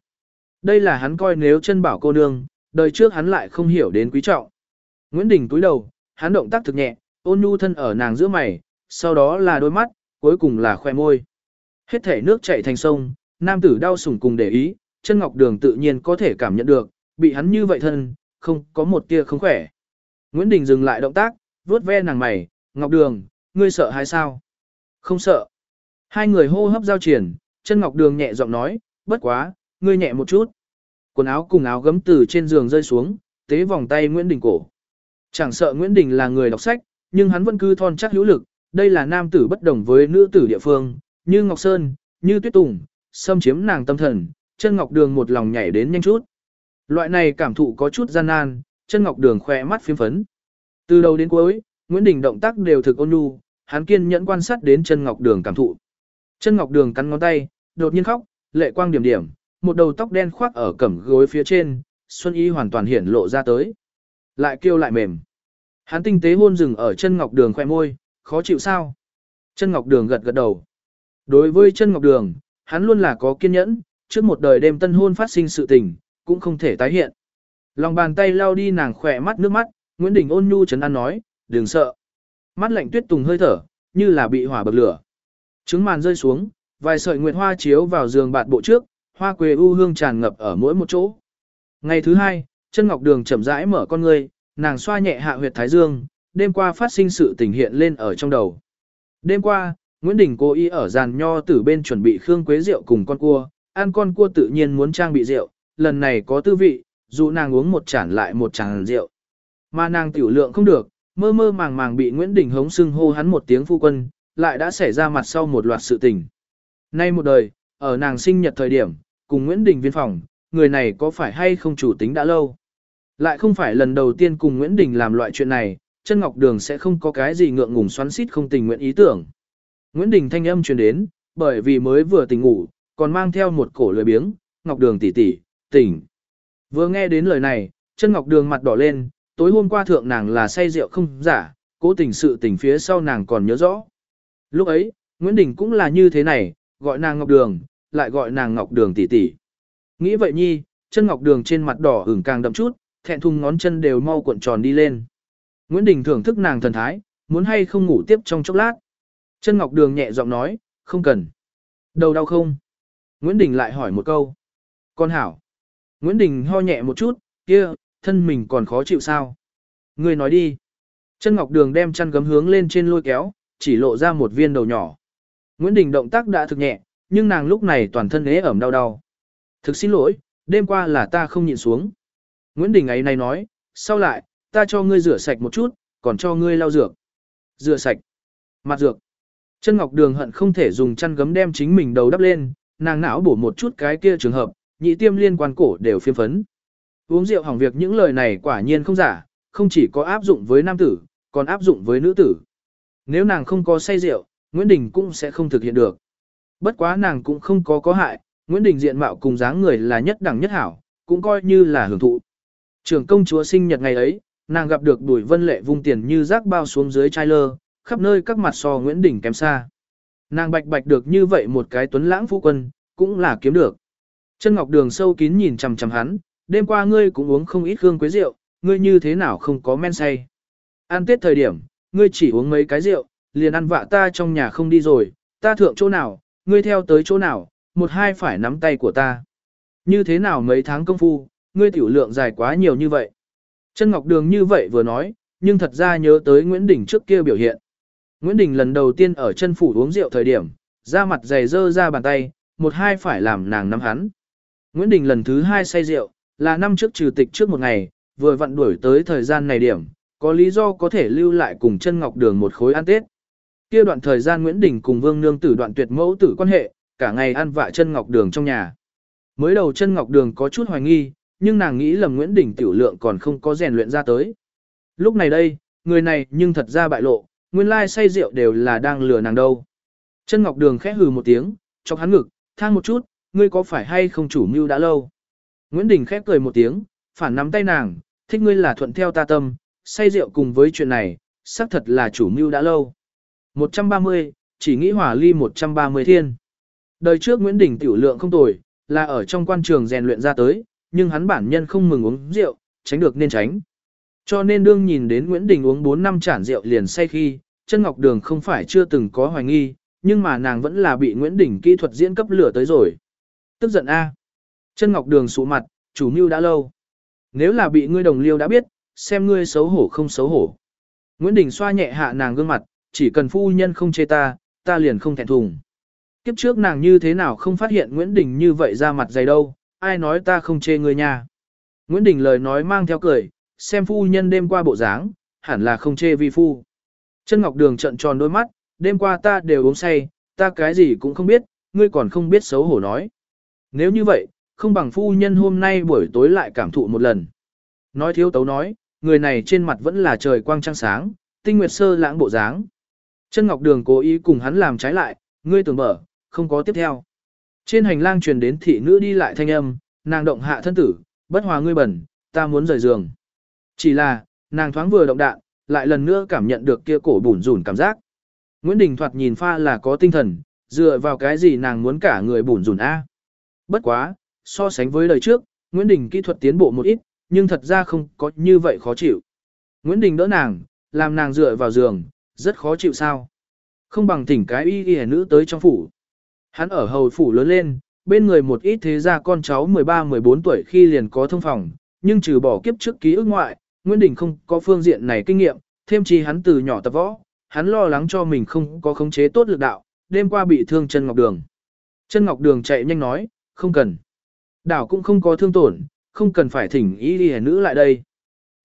Đây là hắn coi nếu chân bảo cô nương, đời trước hắn lại không hiểu đến quý trọng. Nguyễn Đình túi đầu, hắn động tác thực nhẹ, ôn nhu thân ở nàng giữa mày, sau đó là đôi mắt, cuối cùng là khoe môi. Hết thể nước chảy thành sông, nam tử đau sủng cùng để ý, chân ngọc đường tự nhiên có thể cảm nhận được, bị hắn như vậy thân, không có một tia không khỏe. Nguyễn Đình dừng lại động tác, vuốt ve nàng mày, ngọc đường, ngươi sợ hay sao? Không sợ. Hai người hô hấp giao triển, chân ngọc đường nhẹ giọng nói, bất quá, ngươi nhẹ một chút. Quần áo cùng áo gấm từ trên giường rơi xuống, tế vòng tay Nguyễn Đình cổ. Chẳng sợ Nguyễn Đình là người đọc sách, nhưng hắn vẫn cứ thon chắc hữu lực, đây là nam tử bất đồng với nữ tử địa phương, như Ngọc Sơn, như Tuyết Tùng, xâm chiếm nàng tâm thần, chân Ngọc Đường một lòng nhảy đến nhanh chút. Loại này cảm thụ có chút gian nan, chân Ngọc Đường khỏe mắt phiếm phấn. Từ đầu đến cuối, Nguyễn Đình động tác đều thực ôn nhu, hắn kiên nhẫn quan sát đến chân Ngọc Đường cảm thụ. Chân Ngọc Đường cắn ngón tay, đột nhiên khóc, lệ quang điểm điểm, một đầu tóc đen khoác ở cẩm gối phía trên, Xuân Y hoàn toàn hiển lộ ra tới. Lại kêu lại mềm. Hắn tinh tế hôn rừng ở chân Ngọc Đường khoe môi, khó chịu sao? Chân Ngọc Đường gật gật đầu. Đối với chân Ngọc Đường, hắn luôn là có kiên nhẫn, trước một đời đêm tân hôn phát sinh sự tình, cũng không thể tái hiện. Lòng bàn tay lau đi nàng khỏe mắt nước mắt, Nguyễn Đình ôn nhu chấn an nói, đừng sợ. Mắt lạnh tuyết tùng hơi thở, như là bị hỏa bậc lửa. Trứng màn rơi xuống, vài sợi nguyệt hoa chiếu vào giường bạt bộ trước, hoa quế u hương tràn ngập ở mỗi một chỗ. Ngày thứ hai, chân ngọc đường chậm rãi mở con ngươi, nàng xoa nhẹ hạ huyệt thái dương, đêm qua phát sinh sự tình hiện lên ở trong đầu. Đêm qua, Nguyễn Đình cố ý ở giàn nho tử bên chuẩn bị khương quế rượu cùng con cua, ăn con cua tự nhiên muốn trang bị rượu, lần này có tư vị, dù nàng uống một chản lại một chản rượu. Mà nàng tiểu lượng không được, mơ mơ màng màng bị Nguyễn Đình hống xưng hô hắn một tiếng phu quân, lại đã xảy ra mặt sau một loạt sự tình. Nay một đời, ở nàng sinh nhật thời điểm, cùng Nguyễn Đình viên phòng, người này có phải hay không chủ tính đã lâu. Lại không phải lần đầu tiên cùng Nguyễn Đình làm loại chuyện này, chân ngọc đường sẽ không có cái gì ngượng ngùng xoắn xít không tình nguyện ý tưởng. Nguyễn Đình thanh âm truyền đến, bởi vì mới vừa tỉnh ngủ, còn mang theo một cổ lười biếng, ngọc đường tỷ tỷ, tỉnh. Vừa nghe đến lời này, chân ngọc đường mặt đỏ lên, tối hôm qua thượng nàng là say rượu không giả, cố tình sự tình phía sau nàng còn nhớ rõ. Lúc ấy, Nguyễn Đình cũng là như thế này, gọi nàng Ngọc Đường, lại gọi nàng Ngọc Đường tỷ tỷ. Nghĩ vậy nhi, chân Ngọc Đường trên mặt đỏ ửng càng đậm chút, thẹn thùng ngón chân đều mau cuộn tròn đi lên. Nguyễn Đình thưởng thức nàng thần thái, muốn hay không ngủ tiếp trong chốc lát. Chân Ngọc Đường nhẹ giọng nói, không cần. Đầu đau không? Nguyễn Đình lại hỏi một câu. Con hảo. Nguyễn Đình ho nhẹ một chút, kia, thân mình còn khó chịu sao? Người nói đi. Chân Ngọc Đường đem chăn gấm hướng lên trên lôi kéo, chỉ lộ ra một viên đầu nhỏ. Nguyễn Đình động tác đã thực nhẹ, nhưng nàng lúc này toàn thân ế ẩm đau đau. Thực xin lỗi, đêm qua là ta không nhịn xuống. Nguyễn Đình ấy này nói, sau lại, ta cho ngươi rửa sạch một chút, còn cho ngươi lau dược. Rửa sạch. Mặt dược. Chân Ngọc Đường hận không thể dùng chăn gấm đem chính mình đầu đắp lên, nàng não bổ một chút cái kia trường hợp, nhị tiêm liên quan cổ đều phiêm phấn. Uống rượu hỏng việc những lời này quả nhiên không giả, không chỉ có áp dụng với nam tử, còn áp dụng với nữ tử. Nếu nàng không có say rượu, Nguyễn Đình cũng sẽ không thực hiện được. Bất quá nàng cũng không có có hại, Nguyễn Đình diện mạo cùng dáng người là nhất đẳng nhất hảo, cũng coi như là hưởng thụ. Trường công chúa sinh nhật ngày ấy, nàng gặp được đuổi vân lệ vung tiền như rác bao xuống dưới chai lơ, khắp nơi các mặt so Nguyễn Đình kém xa. Nàng bạch bạch được như vậy một cái tuấn lãng phu quân, cũng là kiếm được. Chân Ngọc Đường sâu kín nhìn chằm chằm hắn, đêm qua ngươi cũng uống không ít hương quế rượu, ngươi như thế nào không có men say. Ăn tết thời điểm, ngươi chỉ uống mấy cái rượu, liền ăn vạ ta trong nhà không đi rồi, ta thượng chỗ nào, ngươi theo tới chỗ nào, một hai phải nắm tay của ta. Như thế nào mấy tháng công phu, ngươi tiểu lượng dài quá nhiều như vậy. Chân Ngọc Đường như vậy vừa nói, nhưng thật ra nhớ tới Nguyễn Đình trước kia biểu hiện. Nguyễn Đình lần đầu tiên ở chân phủ uống rượu thời điểm, da mặt dày dơ ra bàn tay, một hai phải làm nàng nắm hắn. Nguyễn Đình lần thứ hai say rượu, là năm trước trừ tịch trước một ngày, vừa vặn đuổi tới thời gian này điểm, có lý do có thể lưu lại cùng chân ngọc đường một khối ăn tết. Kia đoạn thời gian Nguyễn Đình cùng Vương Nương tử đoạn tuyệt mẫu tử quan hệ, cả ngày ăn vạ chân ngọc đường trong nhà. Mới đầu chân ngọc đường có chút hoài nghi, nhưng nàng nghĩ lầm Nguyễn Đình tiểu lượng còn không có rèn luyện ra tới. Lúc này đây, người này nhưng thật ra bại lộ, nguyên lai say rượu đều là đang lừa nàng đâu. Chân ngọc đường khẽ hừ một tiếng, chọc hắn ngực, thang một chút, ngươi có phải hay không chủ mưu đã lâu. Nguyễn Đình khép cười một tiếng, phản nắm tay nàng, thích ngươi là thuận theo ta tâm, say rượu cùng với chuyện này, xác thật là chủ mưu đã lâu. 130, chỉ nghĩ hỏa ly 130 thiên. Đời trước Nguyễn Đình tiểu lượng không tồi, là ở trong quan trường rèn luyện ra tới, nhưng hắn bản nhân không mừng uống rượu, tránh được nên tránh. Cho nên đương nhìn đến Nguyễn Đình uống 4 năm chản rượu liền say khi, chân ngọc đường không phải chưa từng có hoài nghi, nhưng mà nàng vẫn là bị Nguyễn Đình kỹ thuật diễn cấp lửa tới rồi. Tức giận A. Chân ngọc đường sụ mặt, chủ mưu đã lâu. Nếu là bị ngươi đồng liêu đã biết, xem ngươi xấu hổ không xấu hổ. Nguyễn Đình xoa nhẹ hạ nàng gương mặt, chỉ cần phu nhân không chê ta, ta liền không thẹn thùng. Kiếp trước nàng như thế nào không phát hiện Nguyễn Đình như vậy ra mặt dày đâu, ai nói ta không chê ngươi nha. Nguyễn Đình lời nói mang theo cười, xem phu nhân đêm qua bộ dáng, hẳn là không chê vi phu. Chân Ngọc Đường trận tròn đôi mắt, đêm qua ta đều uống say, ta cái gì cũng không biết, ngươi còn không biết xấu hổ nói. Nếu như vậy, không bằng phu nhân hôm nay buổi tối lại cảm thụ một lần. Nói thiếu tấu nói, người này trên mặt vẫn là trời quang trăng sáng, tinh nguyệt sơ lãng bộ dáng. Chân Ngọc Đường cố ý cùng hắn làm trái lại, ngươi tưởng mở, không có tiếp theo. Trên hành lang truyền đến thị nữ đi lại thanh âm, nàng động hạ thân tử, bất hòa ngươi bẩn, ta muốn rời giường. Chỉ là, nàng thoáng vừa động đạn, lại lần nữa cảm nhận được kia cổ bủn rủn cảm giác. Nguyễn Đình thoạt nhìn pha là có tinh thần, dựa vào cái gì nàng muốn cả người bủn rủn a? Bất quá, so sánh với đời trước, Nguyễn Đình kỹ thuật tiến bộ một ít, nhưng thật ra không có như vậy khó chịu. Nguyễn Đình đỡ nàng, làm nàng dựa vào giường, rất khó chịu sao. Không bằng thỉnh cái y y nữ tới trong phủ. Hắn ở hầu phủ lớn lên, bên người một ít thế gia con cháu 13-14 tuổi khi liền có thông phòng, nhưng trừ bỏ kiếp trước ký ức ngoại, Nguyễn Đình không có phương diện này kinh nghiệm, thêm chi hắn từ nhỏ tập võ, hắn lo lắng cho mình không có khống chế tốt lực đạo, đêm qua bị thương chân ngọc đường. Chân ngọc đường chạy nhanh nói, không cần. Đảo cũng không có thương tổn, không cần phải thỉnh ý đi nữ lại đây.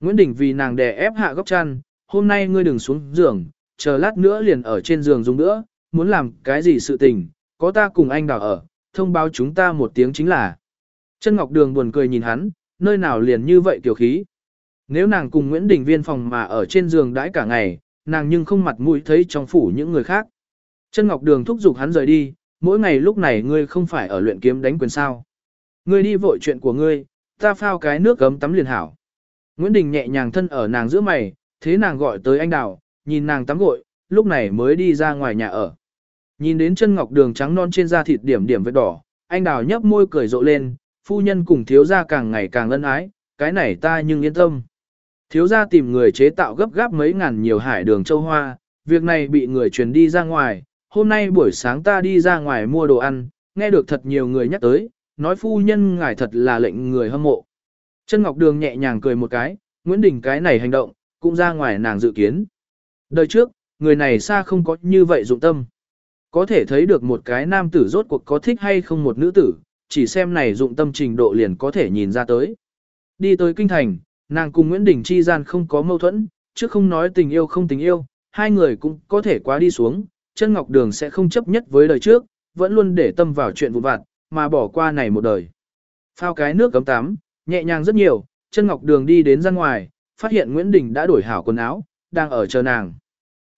Nguyễn Đình vì nàng đè ép hạ góc chăn, hôm nay ngươi đừng xuống giường, chờ lát nữa liền ở trên giường dùng nữa, muốn làm cái gì sự tình, có ta cùng anh đào ở, thông báo chúng ta một tiếng chính là. Chân Ngọc Đường buồn cười nhìn hắn, nơi nào liền như vậy kiểu khí. Nếu nàng cùng Nguyễn Đình viên phòng mà ở trên giường đãi cả ngày, nàng nhưng không mặt mũi thấy trong phủ những người khác. Chân Ngọc Đường thúc giục hắn rời đi, mỗi ngày lúc này ngươi không phải ở luyện kiếm đánh quyền sao. Ngươi đi vội chuyện của ngươi, ta phao cái nước gấm tắm liền hảo. Nguyễn Đình nhẹ nhàng thân ở nàng giữa mày, thế nàng gọi tới anh đào, nhìn nàng tắm gội, lúc này mới đi ra ngoài nhà ở. Nhìn đến chân ngọc đường trắng non trên da thịt điểm điểm vết đỏ, anh đào nhấp môi cười rộ lên, phu nhân cùng thiếu gia càng ngày càng ân ái, cái này ta nhưng yên tâm. Thiếu gia tìm người chế tạo gấp gáp mấy ngàn nhiều hải đường châu hoa, việc này bị người truyền đi ra ngoài, hôm nay buổi sáng ta đi ra ngoài mua đồ ăn, nghe được thật nhiều người nhắc tới, nói phu nhân ngài thật là lệnh người hâm mộ. Chân Ngọc Đường nhẹ nhàng cười một cái, Nguyễn Đình cái này hành động, cũng ra ngoài nàng dự kiến. Đời trước, người này xa không có như vậy dụng tâm. Có thể thấy được một cái nam tử rốt cuộc có thích hay không một nữ tử, chỉ xem này dụng tâm trình độ liền có thể nhìn ra tới. Đi tới kinh thành, nàng cùng Nguyễn Đình chi gian không có mâu thuẫn, chứ không nói tình yêu không tình yêu, hai người cũng có thể quá đi xuống, chân ngọc đường sẽ không chấp nhất với đời trước, vẫn luôn để tâm vào chuyện vụ vặt, mà bỏ qua này một đời. Phao cái nước cấm tắm, nhẹ nhàng rất nhiều, chân ngọc đường đi đến ra ngoài, phát hiện Nguyễn Đình đã đổi hảo quần áo, đang ở chờ nàng.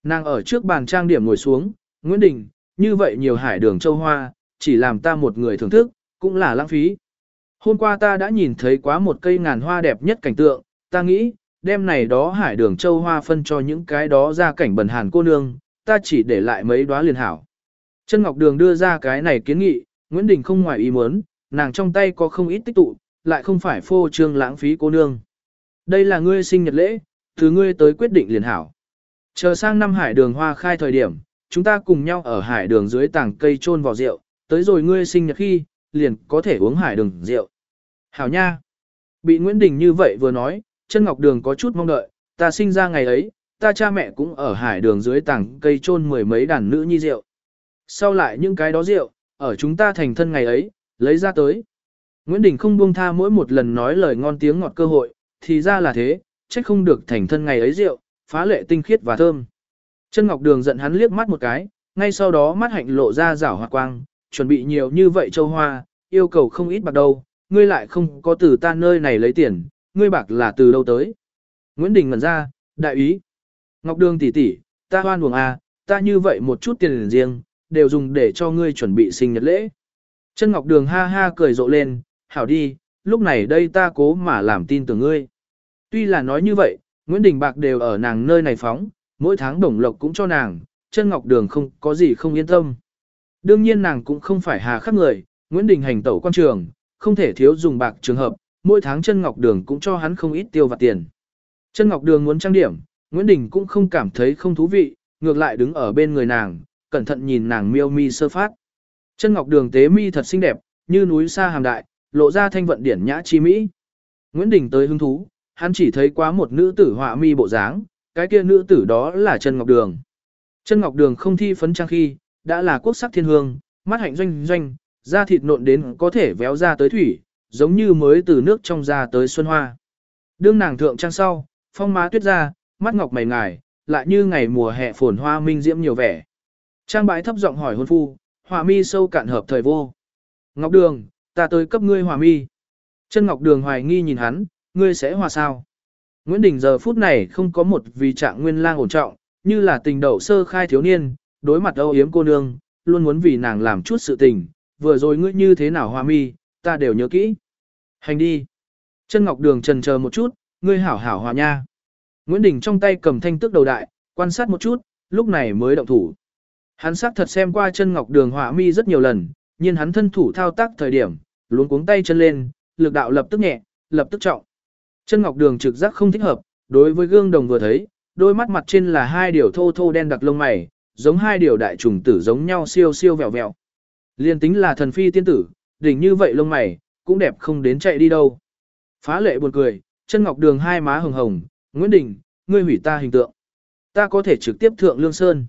Nàng ở trước bàn trang điểm ngồi xuống, Nguyễn Đình, như vậy nhiều hải đường châu hoa, chỉ làm ta một người thưởng thức, cũng là lãng phí. Hôm qua ta đã nhìn thấy quá một cây ngàn hoa đẹp nhất cảnh tượng, ta nghĩ, đêm này đó hải đường châu hoa phân cho những cái đó ra cảnh bẩn hàn cô nương, ta chỉ để lại mấy đóa liền hảo. Chân Ngọc Đường đưa ra cái này kiến nghị, Nguyễn Đình không ngoài ý muốn, nàng trong tay có không ít tích tụ, lại không phải phô trương lãng phí cô nương. Đây là ngươi sinh nhật lễ, từ ngươi tới quyết định liền hảo. Chờ sang năm hải đường hoa khai thời điểm, chúng ta cùng nhau ở hải đường dưới tảng cây trôn vào rượu, tới rồi ngươi sinh nhật khi, liền có thể uống hải đường rượu. Hảo nha! Bị Nguyễn Đình như vậy vừa nói, chân ngọc đường có chút mong đợi, ta sinh ra ngày ấy, ta cha mẹ cũng ở hải đường dưới tảng cây trôn mười mấy đàn nữ nhi rượu. Sau lại những cái đó rượu, ở chúng ta thành thân ngày ấy, lấy ra tới. Nguyễn Đình không buông tha mỗi một lần nói lời ngon tiếng ngọt cơ hội, thì ra là thế, trách không được thành thân ngày ấy rượu, phá lệ tinh khiết và thơm. Chân Ngọc Đường giận hắn liếc mắt một cái, ngay sau đó mắt hạnh lộ ra rảo hoa quang, chuẩn bị nhiều như vậy châu hoa, yêu cầu không ít bạc đâu, ngươi lại không có từ ta nơi này lấy tiền, ngươi bạc là từ đâu tới. Nguyễn Đình ngẩn ra, đại ý. Ngọc Đường tỷ tỷ, ta hoan buồng à, ta như vậy một chút tiền riêng, đều dùng để cho ngươi chuẩn bị sinh nhật lễ. Chân Ngọc Đường ha ha cười rộ lên, hảo đi, lúc này đây ta cố mà làm tin tưởng ngươi. Tuy là nói như vậy, Nguyễn Đình Bạc đều ở nàng nơi này phóng, mỗi tháng đồng lộc cũng cho nàng, chân Ngọc Đường không có gì không yên tâm. Đương nhiên nàng cũng không phải hà khắc người, Nguyễn Đình hành tẩu quan trường, không thể thiếu dùng bạc trường hợp, mỗi tháng chân Ngọc Đường cũng cho hắn không ít tiêu vặt tiền. Chân Ngọc Đường muốn trang điểm, Nguyễn Đình cũng không cảm thấy không thú vị, ngược lại đứng ở bên người nàng, cẩn thận nhìn nàng miêu mi sơ phát. Chân Ngọc Đường tế mi thật xinh đẹp, như núi xa hàm đại, lộ ra thanh vận điển nhã chi mỹ. Nguyễn Đình tới hứng thú, hắn chỉ thấy quá một nữ tử họa mi bộ dáng, cái kia nữ tử đó là chân Ngọc Đường. chân Ngọc Đường không thi phấn trang khi, đã là quốc sắc thiên hương, mắt hạnh doanh doanh, da thịt nộn đến có thể véo ra tới thủy, giống như mới từ nước trong ra tới xuân hoa. Đương nàng thượng trang sau, phong má tuyết ra, mắt ngọc mày ngài, lại như ngày mùa hè phồn hoa minh diễm nhiều vẻ. Trang bãi thấp giọng hỏi hôn phu, hòa mi sâu cạn hợp thời vô. Ngọc Đường, ta tới cấp ngươi hòa mi. Chân Ngọc Đường hoài nghi nhìn hắn, ngươi sẽ hòa sao? Nguyễn Đình giờ phút này không có một vì trạng nguyên lang ổn trọng, như là tình đậu sơ khai thiếu niên, đối mặt âu yếm cô nương, luôn muốn vì nàng làm chút sự tình, vừa rồi ngươi như thế nào hòa mi, ta đều nhớ kỹ. Hành đi. Chân Ngọc Đường trần chờ một chút, ngươi hảo hảo hòa nha. Nguyễn Đình trong tay cầm thanh tước đầu đại, quan sát một chút, lúc này mới động thủ. Hắn xác thật xem qua chân Ngọc Đường họa mi rất nhiều lần, nhưng hắn thân thủ thao tác thời điểm, luống cuống tay chân lên, lực đạo lập tức nhẹ, lập tức trọng. Chân ngọc đường trực giác không thích hợp, đối với gương đồng vừa thấy, đôi mắt mặt trên là hai điều thô thô đen đặc lông mày, giống hai điều đại trùng tử giống nhau siêu siêu vẹo vẹo. Liên tính là thần phi tiên tử, đỉnh như vậy lông mày, cũng đẹp không đến chạy đi đâu. Phá lệ buồn cười, chân ngọc đường hai má hồng hồng, Nguyễn Đình, ngươi hủy ta hình tượng. Ta có thể trực tiếp thượng lương sơn.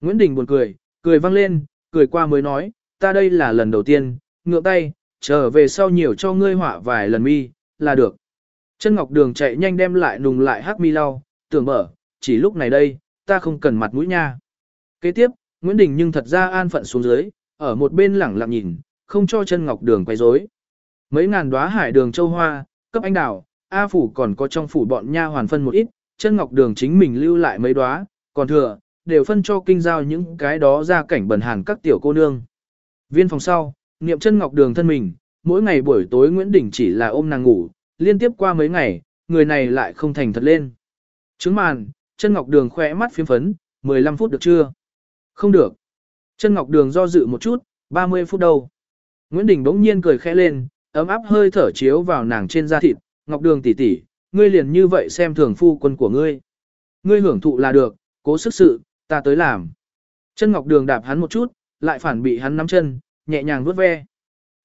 Nguyễn Đình buồn cười, cười vang lên, cười qua mới nói, ta đây là lần đầu tiên, ngượng tay, trở về sau nhiều cho ngươi họa vài lần mi, là được. Chân Ngọc Đường chạy nhanh đem lại nùng lại hắc mi lau, tưởng mở, chỉ lúc này đây, ta không cần mặt mũi nha. Kế tiếp, Nguyễn Đình nhưng thật ra an phận xuống dưới, ở một bên lẳng lặng nhìn, không cho chân Ngọc Đường quay rối. Mấy ngàn đóa hải đường châu hoa, cấp anh đào, A phủ còn có trong phủ bọn nha hoàn phân một ít, chân Ngọc Đường chính mình lưu lại mấy đóa, còn thừa, đều phân cho kinh giao những cái đó ra cảnh bẩn hàn các tiểu cô nương. Viên phòng sau, niệm chân ngọc đường thân mình, mỗi ngày buổi tối Nguyễn Đình chỉ là ôm nàng ngủ, liên tiếp qua mấy ngày, người này lại không thành thật lên. Trứng màn, chân ngọc đường khỏe mắt phiếm phấn, 15 phút được chưa? Không được. Chân ngọc đường do dự một chút, 30 phút đâu. Nguyễn Đình bỗng nhiên cười khẽ lên, ấm áp hơi thở chiếu vào nàng trên da thịt, ngọc đường tỷ tỷ, ngươi liền như vậy xem thường phu quân của ngươi. Ngươi hưởng thụ là được, cố sức sự, ta tới làm. Chân ngọc đường đạp hắn một chút, lại phản bị hắn nắm chân, nhẹ nhàng vuốt ve.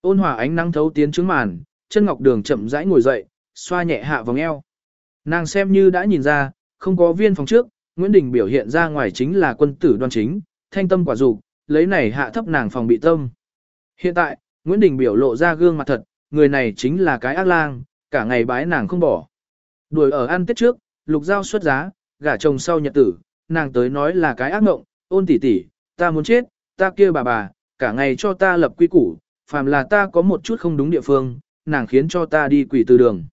Ôn hòa ánh nắng thấu tiến trứng màn, chân ngọc đường chậm rãi ngồi dậy, xoa nhẹ hạ vòng eo. Nàng xem như đã nhìn ra, không có viên phòng trước, Nguyễn Đình biểu hiện ra ngoài chính là quân tử đoan chính, thanh tâm quả dục, lấy này hạ thấp nàng phòng bị tâm. Hiện tại, Nguyễn Đình biểu lộ ra gương mặt thật, người này chính là cái ác lang, cả ngày bái nàng không bỏ. Đuổi ở ăn tết trước, lục giao xuất giá, gả chồng sau nhật tử, nàng tới nói là cái ác mộng, ôn tỷ tỷ, ta muốn chết, ta kia bà bà, cả ngày cho ta lập quy củ, phàm là ta có một chút không đúng địa phương, nàng khiến cho ta đi quỷ từ đường.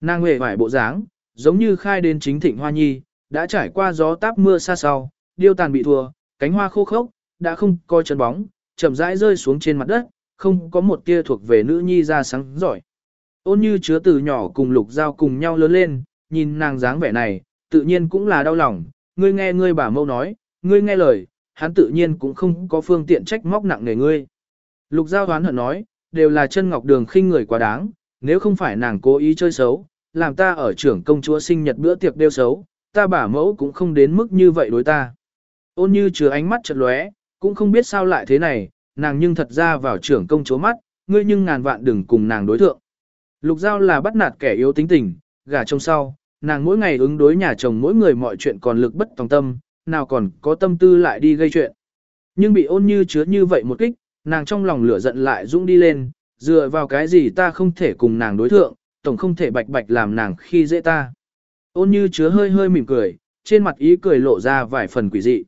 Nàng huệ vải bộ dáng, giống như khai đến chính thịnh hoa nhi, đã trải qua gió táp mưa xa sau, điêu tàn bị thua, cánh hoa khô khốc, đã không coi chân bóng, chậm rãi rơi xuống trên mặt đất, không có một tia thuộc về nữ nhi ra sáng giỏi. Ôn như chứa từ nhỏ cùng lục giao cùng nhau lớn lên, nhìn nàng dáng vẻ này, tự nhiên cũng là đau lòng, ngươi nghe ngươi bà mâu nói, ngươi nghe lời, hắn tự nhiên cũng không có phương tiện trách móc nặng nề ngươi. Lục giao đoán hận nói, đều là chân ngọc đường khinh người quá đáng, nếu không phải nàng cố ý chơi xấu, làm ta ở trưởng công chúa sinh nhật bữa tiệc đeo xấu, ta bà mẫu cũng không đến mức như vậy đối ta. Ôn như chứa ánh mắt chật lóe, cũng không biết sao lại thế này, nàng nhưng thật ra vào trưởng công chúa mắt, ngươi nhưng ngàn vạn đừng cùng nàng đối thượng. Lục giao là bắt nạt kẻ yếu tính tình, gả chồng sau, nàng mỗi ngày ứng đối nhà chồng mỗi người mọi chuyện còn lực bất tòng tâm, nào còn có tâm tư lại đi gây chuyện. Nhưng bị ôn như chứa như vậy một kích, nàng trong lòng lửa giận lại dũng đi lên, dựa vào cái gì ta không thể cùng nàng đối thượng, tổng không thể bạch bạch làm nàng khi dễ ta. Ôn như chứa hơi hơi mỉm cười, trên mặt ý cười lộ ra vài phần quỷ dị.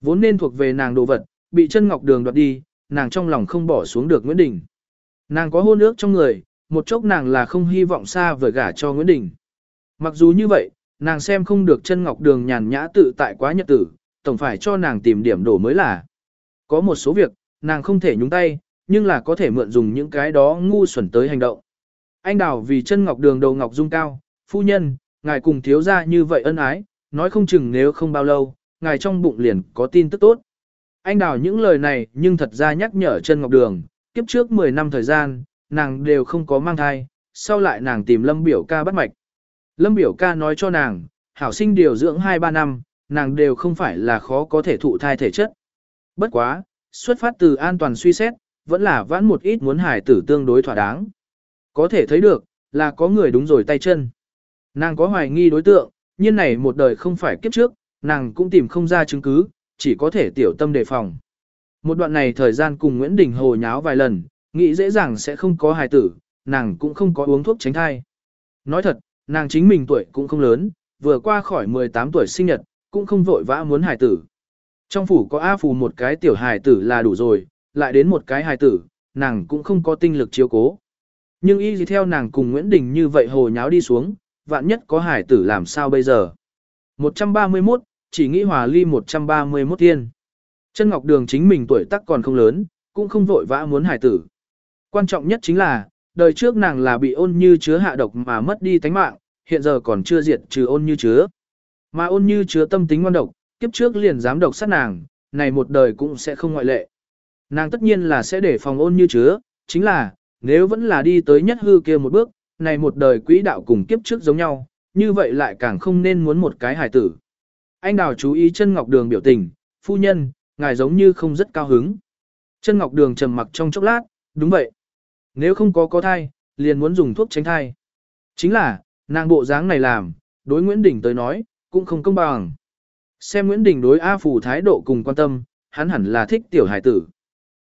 Vốn nên thuộc về nàng đồ vật, bị chân ngọc đường đoạt đi, nàng trong lòng không bỏ xuống được Nguyễn Đình. Nàng có hôn ước trong người, một chốc nàng là không hy vọng xa vời gả cho Nguyễn Đình. Mặc dù như vậy, nàng xem không được chân ngọc đường nhàn nhã tự tại quá nhật tử, tổng phải cho nàng tìm điểm đổ mới là. Có một số việc, nàng không thể nhúng tay, nhưng là có thể mượn dùng những cái đó ngu xuẩn tới hành động. Anh đào vì chân ngọc đường đầu ngọc dung cao, phu nhân, ngài cùng thiếu ra như vậy ân ái, nói không chừng nếu không bao lâu, ngài trong bụng liền có tin tức tốt. Anh đào những lời này nhưng thật ra nhắc nhở chân ngọc đường, kiếp trước 10 năm thời gian, nàng đều không có mang thai, sau lại nàng tìm lâm biểu ca bắt mạch. Lâm biểu ca nói cho nàng, hảo sinh điều dưỡng 2-3 năm, nàng đều không phải là khó có thể thụ thai thể chất. Bất quá, xuất phát từ an toàn suy xét, vẫn là vãn một ít muốn hải tử tương đối thỏa đáng. Có thể thấy được, là có người đúng rồi tay chân. Nàng có hoài nghi đối tượng, nhiên này một đời không phải kiếp trước, nàng cũng tìm không ra chứng cứ, chỉ có thể tiểu tâm đề phòng. Một đoạn này thời gian cùng Nguyễn Đình Hồ nháo vài lần, nghĩ dễ dàng sẽ không có hài tử, nàng cũng không có uống thuốc tránh thai. Nói thật, nàng chính mình tuổi cũng không lớn, vừa qua khỏi 18 tuổi sinh nhật, cũng không vội vã muốn hài tử. Trong phủ có A phù một cái tiểu hài tử là đủ rồi, lại đến một cái hài tử, nàng cũng không có tinh lực chiếu cố. Nhưng y gì theo nàng cùng Nguyễn Đình như vậy hồ nháo đi xuống, vạn nhất có hài tử làm sao bây giờ. 131, chỉ nghĩ hòa ly 131 thiên. Chân Ngọc Đường chính mình tuổi tác còn không lớn, cũng không vội vã muốn hài tử. Quan trọng nhất chính là, đời trước nàng là bị ôn như chứa hạ độc mà mất đi tánh mạng, hiện giờ còn chưa diệt trừ ôn như chứa. Mà ôn như chứa tâm tính ngoan độc, kiếp trước liền dám độc sát nàng, này một đời cũng sẽ không ngoại lệ. Nàng tất nhiên là sẽ để phòng ôn như chứa, chính là, nếu vẫn là đi tới nhất hư kia một bước, này một đời quỹ đạo cùng kiếp trước giống nhau, như vậy lại càng không nên muốn một cái hài tử. Anh đào chú ý chân ngọc đường biểu tình, phu nhân, ngài giống như không rất cao hứng. Chân ngọc đường trầm mặc trong chốc lát, đúng vậy. Nếu không có có thai, liền muốn dùng thuốc tránh thai. Chính là, nàng bộ dáng này làm, đối Nguyễn Đình tới nói, cũng không công bằng. Xem Nguyễn Đình đối A Phù thái độ cùng quan tâm, hắn hẳn là thích tiểu hài tử.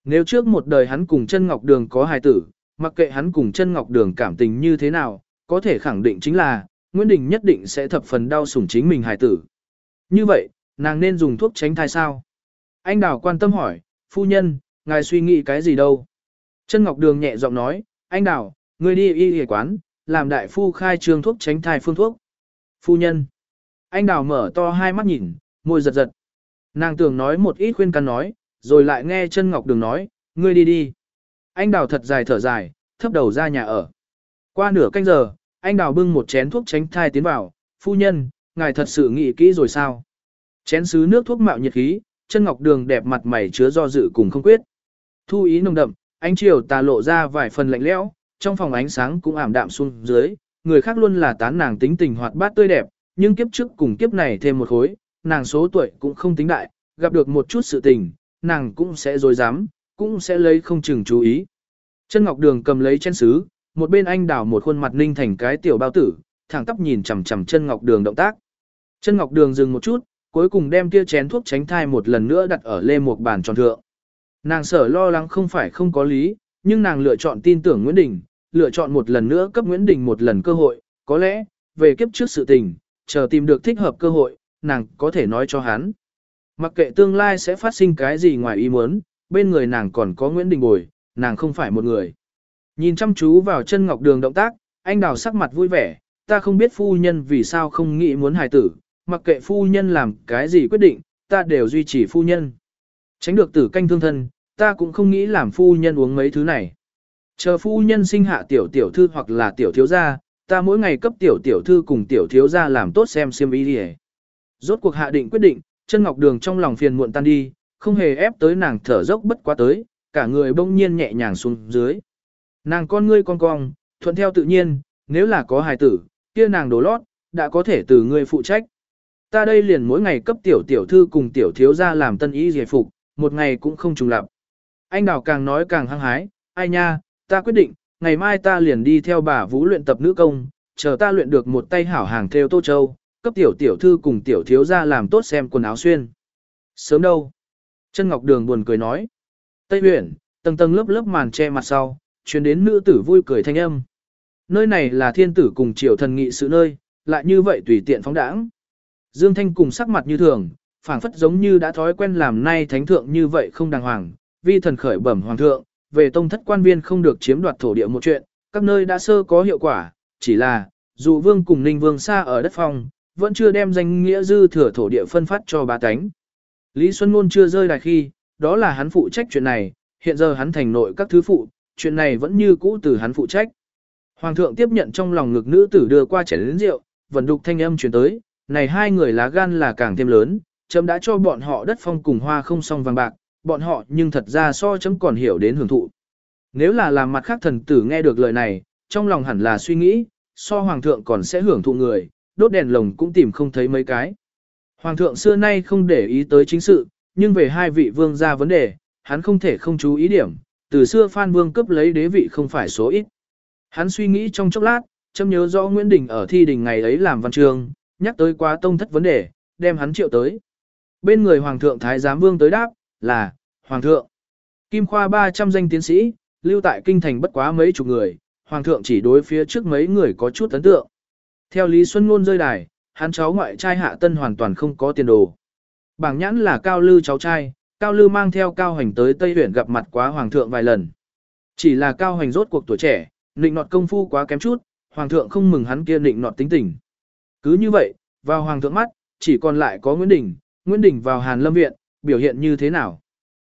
Nếu trước một đời hắn cùng chân ngọc đường có hài tử, mặc kệ hắn cùng chân ngọc đường cảm tình như thế nào, có thể khẳng định chính là, Nguyễn Đình nhất định sẽ thập phần đau sủng chính mình hài tử. Như vậy, nàng nên dùng thuốc tránh thai sao? Anh Đào quan tâm hỏi, phu nhân, ngài suy nghĩ cái gì đâu? Chân Ngọc Đường nhẹ giọng nói, anh Đào, ngươi đi y y quán, làm đại phu khai trương thuốc tránh thai phương thuốc. Phu nhân. Anh Đào mở to hai mắt nhìn, môi giật giật. Nàng tưởng nói một ít khuyên can nói, rồi lại nghe chân Ngọc Đường nói, ngươi đi đi. Anh Đào thật dài thở dài, thấp đầu ra nhà ở. Qua nửa canh giờ, anh Đào bưng một chén thuốc tránh thai tiến vào, phu nhân, ngài thật sự nghĩ kỹ rồi sao? Chén sứ nước thuốc mạo nhiệt khí, chân ngọc đường đẹp mặt mày chứa do dự cùng không quyết. Thu ý nồng đậm, ánh chiều tà lộ ra vài phần lạnh lẽo, trong phòng ánh sáng cũng ảm đạm xuống dưới, người khác luôn là tán nàng tính tình hoạt bát tươi đẹp, nhưng kiếp trước cùng kiếp này thêm một khối, nàng số tuổi cũng không tính đại, gặp được một chút sự tình, nàng cũng sẽ dối dám, cũng sẽ lấy không chừng chú ý. Chân Ngọc Đường cầm lấy chén sứ, một bên anh đảo một khuôn mặt ninh thành cái tiểu bao tử, thẳng tắp nhìn chằm chằm chân Ngọc Đường động tác. Chân Ngọc Đường dừng một chút, cuối cùng đem kia chén thuốc tránh thai một lần nữa đặt ở lê một bàn tròn thượng. Nàng sở lo lắng không phải không có lý, nhưng nàng lựa chọn tin tưởng Nguyễn Đình, lựa chọn một lần nữa cấp Nguyễn Đình một lần cơ hội, có lẽ, về kiếp trước sự tình, chờ tìm được thích hợp cơ hội, nàng có thể nói cho hắn. Mặc kệ tương lai sẽ phát sinh cái gì ngoài ý muốn, bên người nàng còn có Nguyễn Đình Bồi, nàng không phải một người. Nhìn chăm chú vào chân ngọc đường động tác, anh đào sắc mặt vui vẻ, ta không biết phu nhân vì sao không nghĩ muốn hài tử, mặc kệ phu nhân làm cái gì quyết định, ta đều duy trì phu nhân. Tránh được tử canh thương thân, ta cũng không nghĩ làm phu nhân uống mấy thứ này. Chờ phu nhân sinh hạ tiểu tiểu thư hoặc là tiểu thiếu gia, ta mỗi ngày cấp tiểu tiểu thư cùng tiểu thiếu gia làm tốt xem xiêm y đi Rốt cuộc hạ định quyết định, chân ngọc đường trong lòng phiền muộn tan đi, không hề ép tới nàng thở dốc bất quá tới, cả người bỗng nhiên nhẹ nhàng xuống dưới. Nàng con ngươi con cong, thuận theo tự nhiên, nếu là có hài tử, kia nàng đổ lót, đã có thể từ ngươi phụ trách. Ta đây liền mỗi ngày cấp tiểu tiểu thư cùng tiểu thiếu gia làm tân y giải phục, một ngày cũng không trùng lặp. Anh đào càng nói càng hăng hái, ai nha, ta quyết định, ngày mai ta liền đi theo bà vũ luyện tập nữ công, chờ ta luyện được một tay hảo hàng theo tô châu, cấp tiểu tiểu thư cùng tiểu thiếu gia làm tốt xem quần áo xuyên. Sớm đâu? Chân Ngọc Đường buồn cười nói. Tây huyện, tầng tầng lớp lớp màn che mặt sau, truyền đến nữ tử vui cười thanh âm. Nơi này là thiên tử cùng triều thần nghị sự nơi, lại như vậy tùy tiện phóng đãng. Dương Thanh cùng sắc mặt như thường, phảng phất giống như đã thói quen làm nay thánh thượng như vậy không đàng hoàng, vi thần khởi bẩm hoàng thượng, về tông thất quan viên không được chiếm đoạt thổ địa một chuyện, các nơi đã sơ có hiệu quả, chỉ là, dù vương cùng ninh vương xa ở đất phong, vẫn chưa đem danh nghĩa dư thừa thổ địa phân phát cho bá tánh. Lý Xuân Nôn chưa rơi đài khi, đó là hắn phụ trách chuyện này, hiện giờ hắn thành nội các thứ phụ, chuyện này vẫn như cũ từ hắn phụ trách. Hoàng thượng tiếp nhận trong lòng ngực nữ tử đưa qua chén lớn rượu, vẫn đục thanh âm truyền tới, này hai người lá gan là càng thêm lớn, chấm đã cho bọn họ đất phong cùng hoa không song vàng bạc, bọn họ nhưng thật ra so chấm còn hiểu đến hưởng thụ. Nếu là làm mặt khác thần tử nghe được lời này, trong lòng hẳn là suy nghĩ, so hoàng thượng còn sẽ hưởng thụ người, đốt đèn lồng cũng tìm không thấy mấy cái. Hoàng thượng xưa nay không để ý tới chính sự, nhưng về hai vị vương ra vấn đề, hắn không thể không chú ý điểm, từ xưa Phan Vương cấp lấy đế vị không phải số ít. Hắn suy nghĩ trong chốc lát, châm nhớ rõ Nguyễn Đình ở thi đình ngày ấy làm văn trường, nhắc tới quá tông thất vấn đề, đem hắn triệu tới. Bên người Hoàng thượng Thái giám Vương tới đáp, là, Hoàng thượng. Kim khoa 300 danh tiến sĩ, lưu tại kinh thành bất quá mấy chục người, Hoàng thượng chỉ đối phía trước mấy người có chút ấn tượng. Theo Lý Xuân Ngôn rơi đài, hắn cháu ngoại trai hạ tân hoàn toàn không có tiền đồ. Bảng nhãn là cao lư cháu trai, cao lư mang theo cao hành tới Tây huyện gặp mặt quá hoàng thượng vài lần. Chỉ là cao hành rốt cuộc tuổi trẻ, nịnh nọt công phu quá kém chút, hoàng thượng không mừng hắn kia nịnh nọt tính tình. Cứ như vậy, vào hoàng thượng mắt, chỉ còn lại có Nguyễn Đình, Nguyễn Đình vào Hàn Lâm Viện, biểu hiện như thế nào.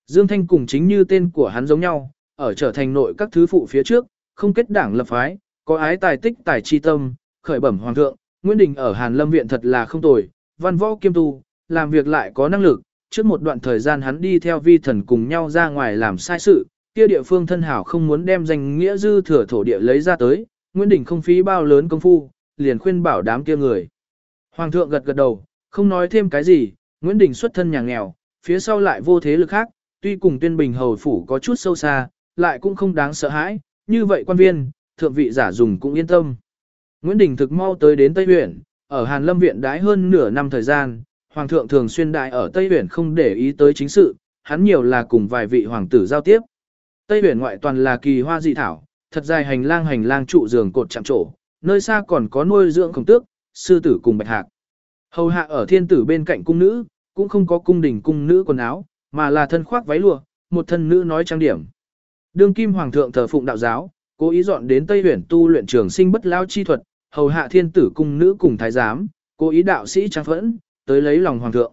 Dương Thanh cùng chính như tên của hắn giống nhau, ở trở thành nội các thứ phụ phía trước, không kết đảng lập phái, có ái tài tích tài chi tâm, khởi bẩm hoàng thượng, Nguyễn Đình ở Hàn Lâm Viện thật là không tồi, văn võ kiêm tu, làm việc lại có năng lực, trước một đoạn thời gian hắn đi theo vi thần cùng nhau ra ngoài làm sai sự, kia địa phương thân hảo không muốn đem danh nghĩa dư thừa thổ địa lấy ra tới, Nguyễn Đình không phí bao lớn công phu, liền khuyên bảo đám kia người. Hoàng thượng gật gật đầu, không nói thêm cái gì, Nguyễn Đình xuất thân nhà nghèo, phía sau lại vô thế lực khác, tuy cùng tuyên bình hầu phủ có chút sâu xa, lại cũng không đáng sợ hãi, như vậy quan viên, thượng vị giả dùng cũng yên tâm. Nguyễn Đình thực mau tới đến Tây Huyện, ở Hàn Lâm Viện đái hơn nửa năm thời gian, Hoàng thượng thường xuyên đại ở Tây Huyện không để ý tới chính sự, hắn nhiều là cùng vài vị hoàng tử giao tiếp. Tây Huyện ngoại toàn là kỳ hoa dị thảo, thật dài hành lang hành lang trụ giường cột chạm trổ, nơi xa còn có nuôi dưỡng khổng tước, sư tử cùng bạch hạc. Hầu hạ ở thiên tử bên cạnh cung nữ, cũng không có cung đình cung nữ quần áo, mà là thân khoác váy lụa, một thân nữ nói trang điểm. Đương kim hoàng thượng thờ phụng đạo giáo, cố ý dọn đến Tây Huyền tu luyện trường sinh bất lao chi thuật, hầu hạ thiên tử cung nữ cùng thái giám, cố ý đạo sĩ trang phẫn, tới lấy lòng hoàng thượng.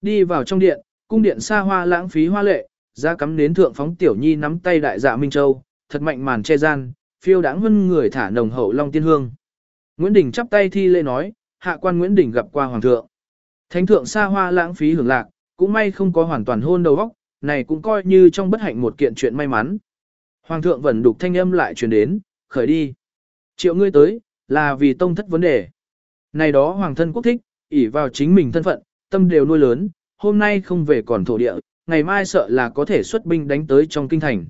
Đi vào trong điện, cung điện xa hoa lãng phí hoa lệ, ra cắm nến thượng phóng tiểu nhi nắm tay đại dạ Minh Châu, thật mạnh màn che gian, phiêu đáng hơn người thả nồng hậu long tiên hương. Nguyễn Đình chắp tay thi lễ nói, hạ quan Nguyễn Đình gặp qua hoàng thượng. Thánh thượng xa hoa lãng phí hưởng lạc, cũng may không có hoàn toàn hôn đầu óc, này cũng coi như trong bất hạnh một kiện chuyện may mắn. Hoàng thượng vẫn đục thanh âm lại truyền đến, khởi đi. Triệu ngươi tới, là vì tông thất vấn đề. Này đó hoàng thân quốc thích, ỷ vào chính mình thân phận, tâm đều nuôi lớn, hôm nay không về còn thổ địa, ngày mai sợ là có thể xuất binh đánh tới trong kinh thành.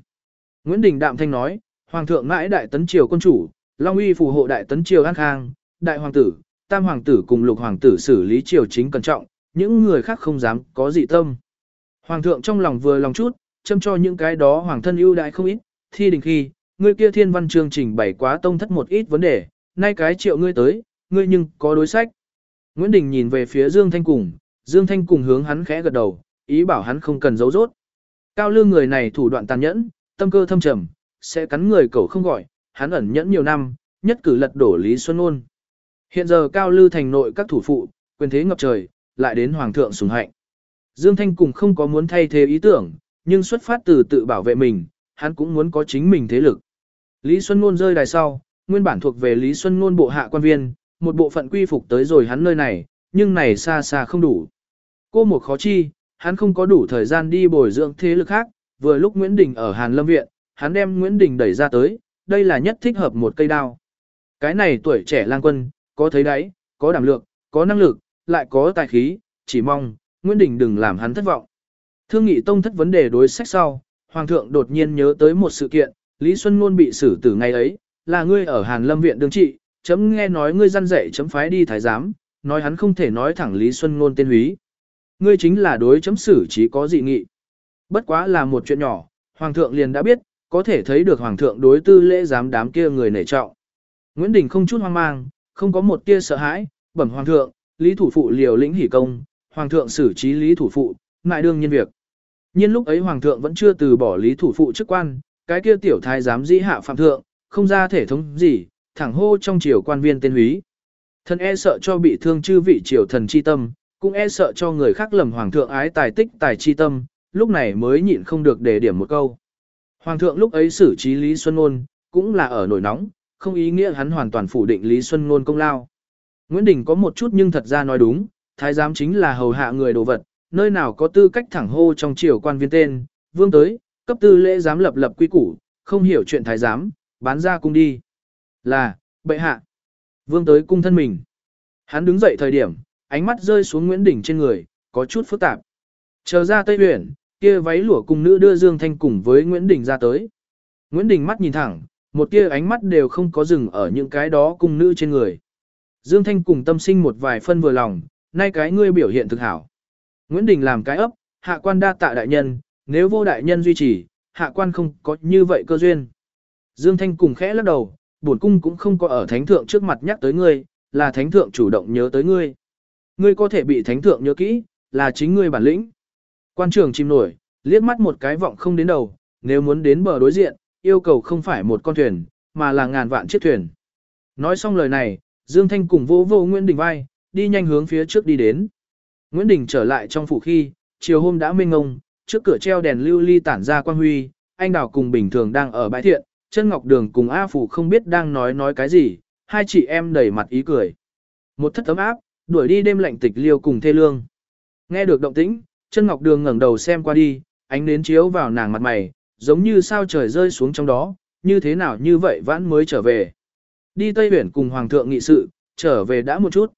Nguyễn Đình Đạm Thanh nói, Hoàng thượng mãi đại tấn triều quân chủ, Long uy phù hộ đại tấn triều an khang, đại hoàng tử, tam hoàng tử cùng lục hoàng tử xử lý triều chính cẩn trọng, những người khác không dám có dị tâm. Hoàng thượng trong lòng vừa lòng chút, châm cho những cái đó hoàng thân ưu đại không ít, thi đình khi, ngươi kia thiên văn chương trình bày quá tông thất một ít vấn đề, nay cái triệu ngươi tới, ngươi nhưng có đối sách. Nguyễn Đình nhìn về phía Dương Thanh Cùng, Dương Thanh Cùng hướng hắn khẽ gật đầu, ý bảo hắn không cần giấu rốt. Cao lương người này thủ đoạn tàn nhẫn, tâm cơ thâm trầm, sẽ cắn người cậu không gọi, hắn ẩn nhẫn nhiều năm, nhất cử lật đổ Lý Xuân Ôn. Hiện giờ Cao Lư thành nội các thủ phụ, quyền thế ngập trời, lại đến Hoàng thượng sủng hạnh. Dương Thanh cùng không có muốn thay thế ý tưởng, nhưng xuất phát từ tự bảo vệ mình, hắn cũng muốn có chính mình thế lực. Lý Xuân Nôn rơi đài sau, nguyên bản thuộc về Lý Xuân Nôn bộ hạ quan viên, một bộ phận quy phục tới rồi hắn nơi này, nhưng này xa xa không đủ. Cô một khó chi, hắn không có đủ thời gian đi bồi dưỡng thế lực khác, vừa lúc Nguyễn Đình ở Hàn Lâm Viện, hắn đem Nguyễn Đình đẩy ra tới, đây là nhất thích hợp một cây đao. Cái này tuổi trẻ lang quân, có thấy đấy, có đảm lượng, có năng lực, lại có tài khí, chỉ mong, Nguyễn Đình đừng làm hắn thất vọng. Thương nghị tông thất vấn đề đối sách sau, Hoàng thượng đột nhiên nhớ tới một sự kiện, Lý Xuân Ngôn bị xử tử ngày ấy, là ngươi ở Hàn Lâm Viện đương trị, chấm nghe nói ngươi gian dạy chấm phái đi thái giám, nói hắn không thể nói thẳng Lý Xuân Ngôn tên húy. Ngươi chính là đối chấm xử chỉ có dị nghị. Bất quá là một chuyện nhỏ, Hoàng thượng liền đã biết, có thể thấy được Hoàng thượng đối tư lễ giám đám kia người nể trọng. Nguyễn Đình không chút hoang mang, không có một tia sợ hãi, bẩm Hoàng thượng, Lý Thủ Phụ liều lĩnh hỉ công, Hoàng thượng xử trí Lý Thủ Phụ, ngại đương nhân việc. Nhiên lúc ấy Hoàng thượng vẫn chưa từ bỏ Lý Thủ Phụ chức quan, cái kia tiểu thái giám dĩ hạ phạm thượng, không ra thể thống gì, thẳng hô trong triều quan viên tên húy. Thần e sợ cho bị thương chư vị triều thần chi tâm, cũng e sợ cho người khác lầm hoàng thượng ái tài tích tài chi tâm, lúc này mới nhịn không được để điểm một câu. Hoàng thượng lúc ấy xử trí Lý Xuân Ngôn, cũng là ở nổi nóng, không ý nghĩa hắn hoàn toàn phủ định Lý Xuân Ngôn công lao. Nguyễn Đình có một chút nhưng thật ra nói đúng, thái giám chính là hầu hạ người đồ vật, nơi nào có tư cách thẳng hô trong triều quan viên tên, vương tới, cấp tư lễ giám lập lập quy củ, không hiểu chuyện thái giám, bán ra cung đi. Là, bệ hạ. Vương tới cung thân mình. Hắn đứng dậy thời điểm, ánh mắt rơi xuống Nguyễn Đình trên người, có chút phức tạp. Chờ ra Tây Huyền, kia váy lụa cùng nữ đưa Dương Thanh cùng với Nguyễn Đình ra tới. Nguyễn Đình mắt nhìn thẳng, một tia ánh mắt đều không có dừng ở những cái đó cùng nữ trên người. Dương Thanh cùng tâm sinh một vài phân vừa lòng, nay cái ngươi biểu hiện thực hảo. Nguyễn Đình làm cái ấp, hạ quan đa tạ đại nhân, nếu vô đại nhân duy trì, hạ quan không có như vậy cơ duyên. Dương Thanh cùng khẽ lắc đầu, bổn cung cũng không có ở thánh thượng trước mặt nhắc tới ngươi, là thánh thượng chủ động nhớ tới ngươi. Ngươi có thể bị thánh thượng nhớ kỹ, là chính ngươi bản lĩnh. Quan trường chìm nổi, liếc mắt một cái vọng không đến đầu, nếu muốn đến bờ đối diện, yêu cầu không phải một con thuyền, mà là ngàn vạn chiếc thuyền. Nói xong lời này, Dương Thanh cùng vô vô Nguyễn Đình vai, đi nhanh hướng phía trước đi đến. Nguyễn Đình trở lại trong phủ khi, chiều hôm đã mênh ngông, trước cửa treo đèn lưu ly tản ra quang huy, anh đào cùng bình thường đang ở bãi thiện, chân ngọc đường cùng A Phủ không biết đang nói nói cái gì, hai chị em đầy mặt ý cười. Một thất ấm áp, đuổi đi đêm lạnh tịch liêu cùng thê lương. Nghe được động tĩnh, chân ngọc đường ngẩng đầu xem qua đi, ánh nến chiếu vào nàng mặt mày, giống như sao trời rơi xuống trong đó, như thế nào như vậy vãn mới trở về. Đi Tây Huyển cùng Hoàng thượng nghị sự, trở về đã một chút.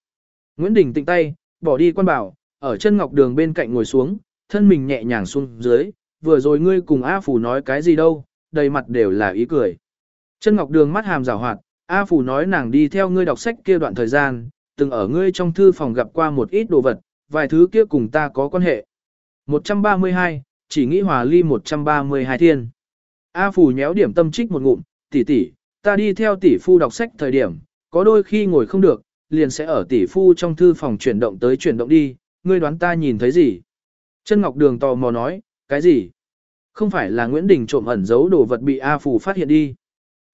Nguyễn Đình tịnh tay, bỏ đi quan bảo, ở chân ngọc đường bên cạnh ngồi xuống, thân mình nhẹ nhàng xuống dưới, vừa rồi ngươi cùng A Phủ nói cái gì đâu, đầy mặt đều là ý cười. Chân ngọc đường mắt hàm rào hoạt, A Phủ nói nàng đi theo ngươi đọc sách kia đoạn thời gian, từng ở ngươi trong thư phòng gặp qua một ít đồ vật, vài thứ kia cùng ta có quan hệ. 132, chỉ nghĩ hòa ly 132 thiên. A Phủ nhéo điểm tâm trích một ngụm, tỷ tỷ, ta đi theo tỷ phu đọc sách thời điểm, có đôi khi ngồi không được, liền sẽ ở tỷ phu trong thư phòng chuyển động tới chuyển động đi, ngươi đoán ta nhìn thấy gì? Chân Ngọc Đường tò mò nói, cái gì? Không phải là Nguyễn Đình trộm ẩn giấu đồ vật bị A Phủ phát hiện đi.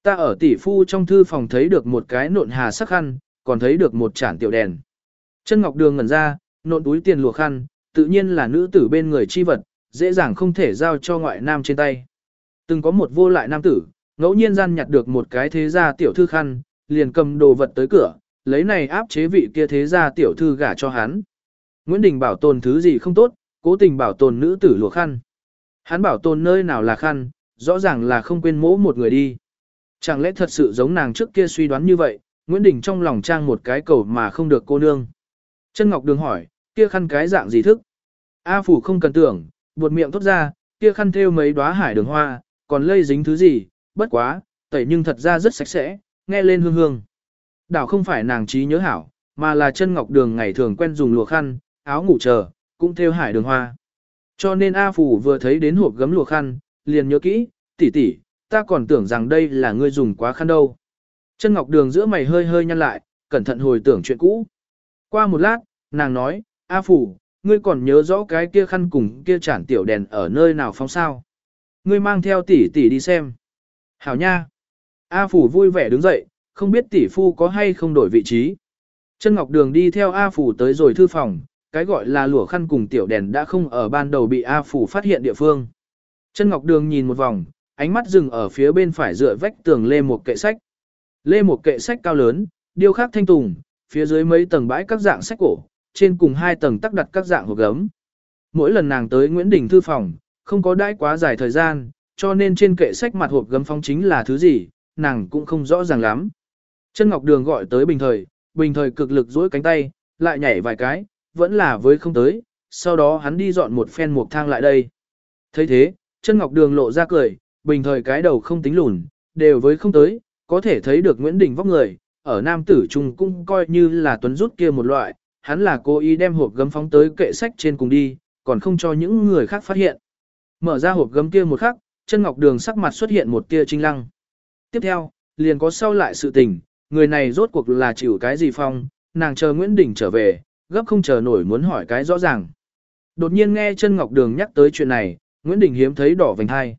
Ta ở tỷ phu trong thư phòng thấy được một cái nộn hà sắc khăn, còn thấy được một chản tiểu đèn. Chân Ngọc Đường ngẩn ra, nộn túi tiền lùa khăn, tự nhiên là nữ tử bên người chi vật, dễ dàng không thể giao cho ngoại nam trên tay. Từng có một vô lại nam tử, ngẫu nhiên gian nhặt được một cái thế gia tiểu thư khăn, liền cầm đồ vật tới cửa, lấy này áp chế vị kia thế gia tiểu thư gả cho hắn. Nguyễn Đình bảo tồn thứ gì không tốt, cố tình bảo tồn nữ tử lụa khăn. Hắn bảo tồn nơi nào là khăn, rõ ràng là không quên mỗ một người đi. Chẳng lẽ thật sự giống nàng trước kia suy đoán như vậy, Nguyễn Đình trong lòng trang một cái cầu mà không được cô nương. Chân Ngọc Đường hỏi, kia khăn cái dạng gì thức? A Phủ không cần tưởng, buột miệng thốt ra, kia khăn thêu mấy đóa hải đường hoa, còn lây dính thứ gì, bất quá, tẩy nhưng thật ra rất sạch sẽ, nghe lên hương hương. Đảo không phải nàng trí nhớ hảo, mà là chân Ngọc Đường ngày thường quen dùng lụa khăn, áo ngủ chờ, cũng thêu hải đường hoa. Cho nên A Phủ vừa thấy đến hộp gấm lụa khăn, liền nhớ kỹ, tỷ tỷ, ta còn tưởng rằng đây là ngươi dùng quá khăn đâu. Chân Ngọc Đường giữa mày hơi hơi nhăn lại, cẩn thận hồi tưởng chuyện cũ. Qua một lát, nàng nói, A Phủ, ngươi còn nhớ rõ cái kia khăn cùng kia chản tiểu đèn ở nơi nào phóng sao. Ngươi mang theo tỷ tỷ đi xem. Hảo nha. A Phủ vui vẻ đứng dậy, không biết tỷ phu có hay không đổi vị trí. Chân Ngọc Đường đi theo A Phủ tới rồi thư phòng, cái gọi là lụa khăn cùng tiểu đèn đã không ở ban đầu bị A Phủ phát hiện địa phương. Chân Ngọc Đường nhìn một vòng, ánh mắt dừng ở phía bên phải dựa vách tường lê một kệ sách. Lê một kệ sách cao lớn, điêu khắc thanh tùng, phía dưới mấy tầng bãi các dạng sách cổ, trên cùng hai tầng tắc đặt các dạng hộp gấm. Mỗi lần nàng tới Nguyễn Đình thư phòng, không có đãi quá dài thời gian, cho nên trên kệ sách mặt hộp gấm phong chính là thứ gì, nàng cũng không rõ ràng lắm. Chân Ngọc Đường gọi tới bình thời, bình thời cực lực duỗi cánh tay, lại nhảy vài cái, vẫn là với không tới, sau đó hắn đi dọn một phen mục thang lại đây. thấy thế, chân Ngọc Đường lộ ra cười, bình thời cái đầu không tính lùn, đều với không tới, có thể thấy được Nguyễn Đình vóc người, ở nam tử trung cũng coi như là tuấn rút kia một loại, hắn là cố ý đem hộp gấm phóng tới kệ sách trên cùng đi, còn không cho những người khác phát hiện. Mở ra hộp gấm kia một khắc, chân ngọc đường sắc mặt xuất hiện một tia trinh lăng. Tiếp theo, liền có sau lại sự tình, người này rốt cuộc là chịu cái gì phong, nàng chờ Nguyễn Đình trở về, gấp không chờ nổi muốn hỏi cái rõ ràng. Đột nhiên nghe chân ngọc đường nhắc tới chuyện này, Nguyễn Đình hiếm thấy đỏ vành hai.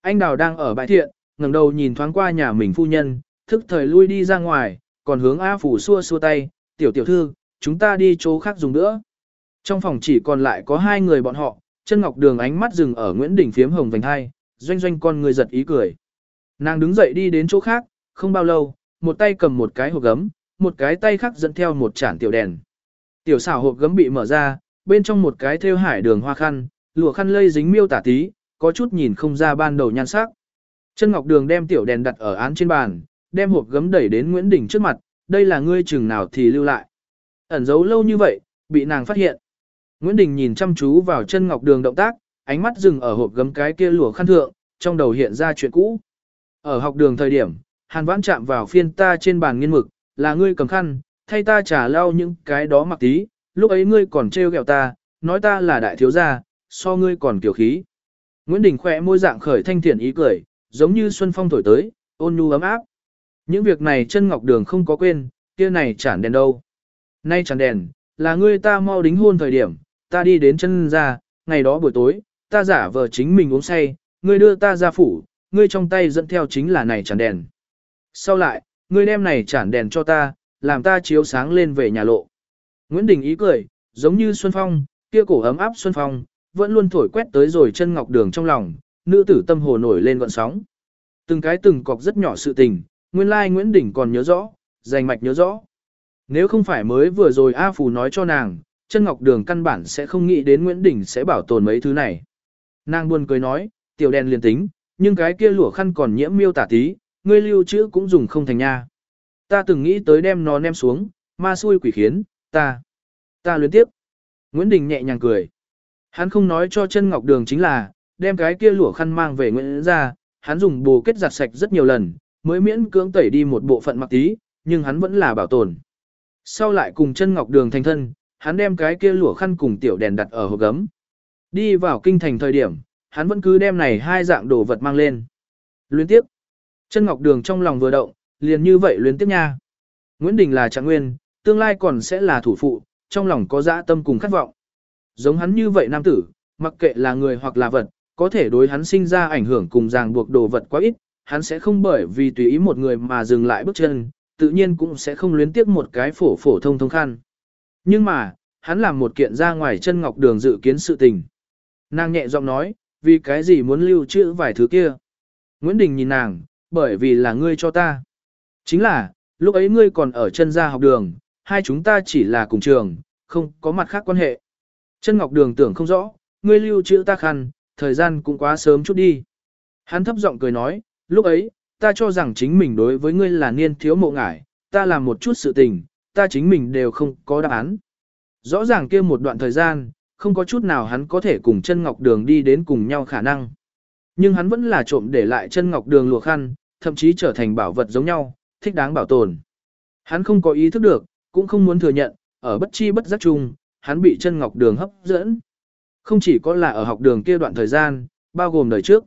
Anh Đào đang ở bãi thiện, ngẩng đầu nhìn thoáng qua nhà mình phu nhân, thức thời lui đi ra ngoài, còn hướng A Phủ xua xua tay, tiểu tiểu thư, chúng ta đi chỗ khác dùng nữa. Trong phòng chỉ còn lại có hai người bọn họ, chân ngọc đường ánh mắt dừng ở Nguyễn Đình phiếm hồng vành hai, doanh doanh con người giật ý cười. Nàng đứng dậy đi đến chỗ khác, không bao lâu, một tay cầm một cái hộp gấm, một cái tay khác dẫn theo một chản tiểu đèn. Tiểu xảo hộp gấm bị mở ra, bên trong một cái thêu hải đường hoa khăn, lụa khăn lây dính miêu tả tí, có chút nhìn không ra ban đầu nhan sắc. Chân Ngọc Đường đem tiểu đèn đặt ở án trên bàn, đem hộp gấm đẩy đến Nguyễn Đình trước mặt, đây là ngươi chừng nào thì lưu lại. Ẩn giấu lâu như vậy, bị nàng phát hiện. Nguyễn Đình nhìn chăm chú vào chân Ngọc Đường động tác, ánh mắt dừng ở hộp gấm cái kia lùa khăn thượng, trong đầu hiện ra chuyện cũ. Ở học đường thời điểm, Hàn Vãn chạm vào phiên ta trên bàn nghiên mực, là ngươi cầm khăn, thay ta trả lau những cái đó mặc tí, lúc ấy ngươi còn trêu ghẹo ta, nói ta là đại thiếu gia, so ngươi còn kiểu khí. Nguyễn Đình khỏe môi dạng khởi thanh thiện ý cười, giống như xuân phong thổi tới, ôn nhu ấm áp. Những việc này chân ngọc đường không có quên, kia này chản đèn đâu. Nay chản đèn, là ngươi ta mau đính hôn thời điểm, ta đi đến chân ra, ngày đó buổi tối, ta giả vờ chính mình uống say, ngươi đưa ta ra phủ, ngươi trong tay dẫn theo chính là này chản đèn. Sau lại, ngươi đem này chản đèn cho ta, làm ta chiếu sáng lên về nhà lộ. Nguyễn Đình ý cười, giống như Xuân Phong, kia cổ ấm áp Xuân Phong, vẫn luôn thổi quét tới rồi chân ngọc đường trong lòng, nữ tử tâm hồ nổi lên gọn sóng. Từng cái từng cọc rất nhỏ sự tình, nguyên lai Nguyễn Đình còn nhớ rõ, dành mạch nhớ rõ. Nếu không phải mới vừa rồi A Phù nói cho nàng, chân ngọc đường căn bản sẽ không nghĩ đến Nguyễn Đình sẽ bảo tồn mấy thứ này. Nàng buồn cười nói, tiểu đèn liền tính, nhưng cái kia lụa khăn còn nhiễm miêu tả tí, ngươi lưu trữ cũng dùng không thành nha. Ta từng nghĩ tới đem nó ném xuống, ma xui quỷ khiến, ta, ta luyến tiếp. Nguyễn Đình nhẹ nhàng cười. Hắn không nói cho chân ngọc đường chính là, đem cái kia lụa khăn mang về Nguyễn ra, hắn dùng bồ kết giặt sạch rất nhiều lần, mới miễn cưỡng tẩy đi một bộ phận mặc tí, nhưng hắn vẫn là bảo tồn. Sau lại cùng chân ngọc đường thành thân, hắn đem cái kia lụa khăn cùng tiểu đèn đặt ở hộp gấm. Đi vào kinh thành thời điểm, hắn vẫn cứ đem này hai dạng đồ vật mang lên. Luyến tiếp. Chân ngọc đường trong lòng vừa động, liền như vậy luyến tiếp nha. Nguyễn Đình là trạng nguyên, tương lai còn sẽ là thủ phụ, trong lòng có dã tâm cùng khát vọng. Giống hắn như vậy nam tử, mặc kệ là người hoặc là vật, có thể đối hắn sinh ra ảnh hưởng cùng ràng buộc đồ vật quá ít, hắn sẽ không bởi vì tùy ý một người mà dừng lại bước chân, tự nhiên cũng sẽ không luyến tiếc một cái phổ phổ thông thông khăn. Nhưng mà, hắn làm một kiện ra ngoài chân ngọc đường dự kiến sự tình. Nàng nhẹ giọng nói, vì cái gì muốn lưu trữ vài thứ kia. Nguyễn Đình nhìn nàng, bởi vì là ngươi cho ta. Chính là, lúc ấy ngươi còn ở chân gia học đường, hai chúng ta chỉ là cùng trường, không có mặt khác quan hệ. Chân Ngọc Đường tưởng không rõ, ngươi lưu trữ ta khăn, thời gian cũng quá sớm chút đi. Hắn thấp giọng cười nói, lúc ấy, ta cho rằng chính mình đối với ngươi là niên thiếu mộ ngải, ta làm một chút sự tình, ta chính mình đều không có đáp án. Rõ ràng kia một đoạn thời gian, không có chút nào hắn có thể cùng chân ngọc đường đi đến cùng nhau khả năng. Nhưng hắn vẫn là trộm để lại chân ngọc đường lùa khăn, thậm chí trở thành bảo vật giống nhau, thích đáng bảo tồn. Hắn không có ý thức được, cũng không muốn thừa nhận, ở bất chi bất giác chung, hắn bị chân ngọc đường hấp dẫn. Không chỉ có là ở học đường kia đoạn thời gian, bao gồm đời trước.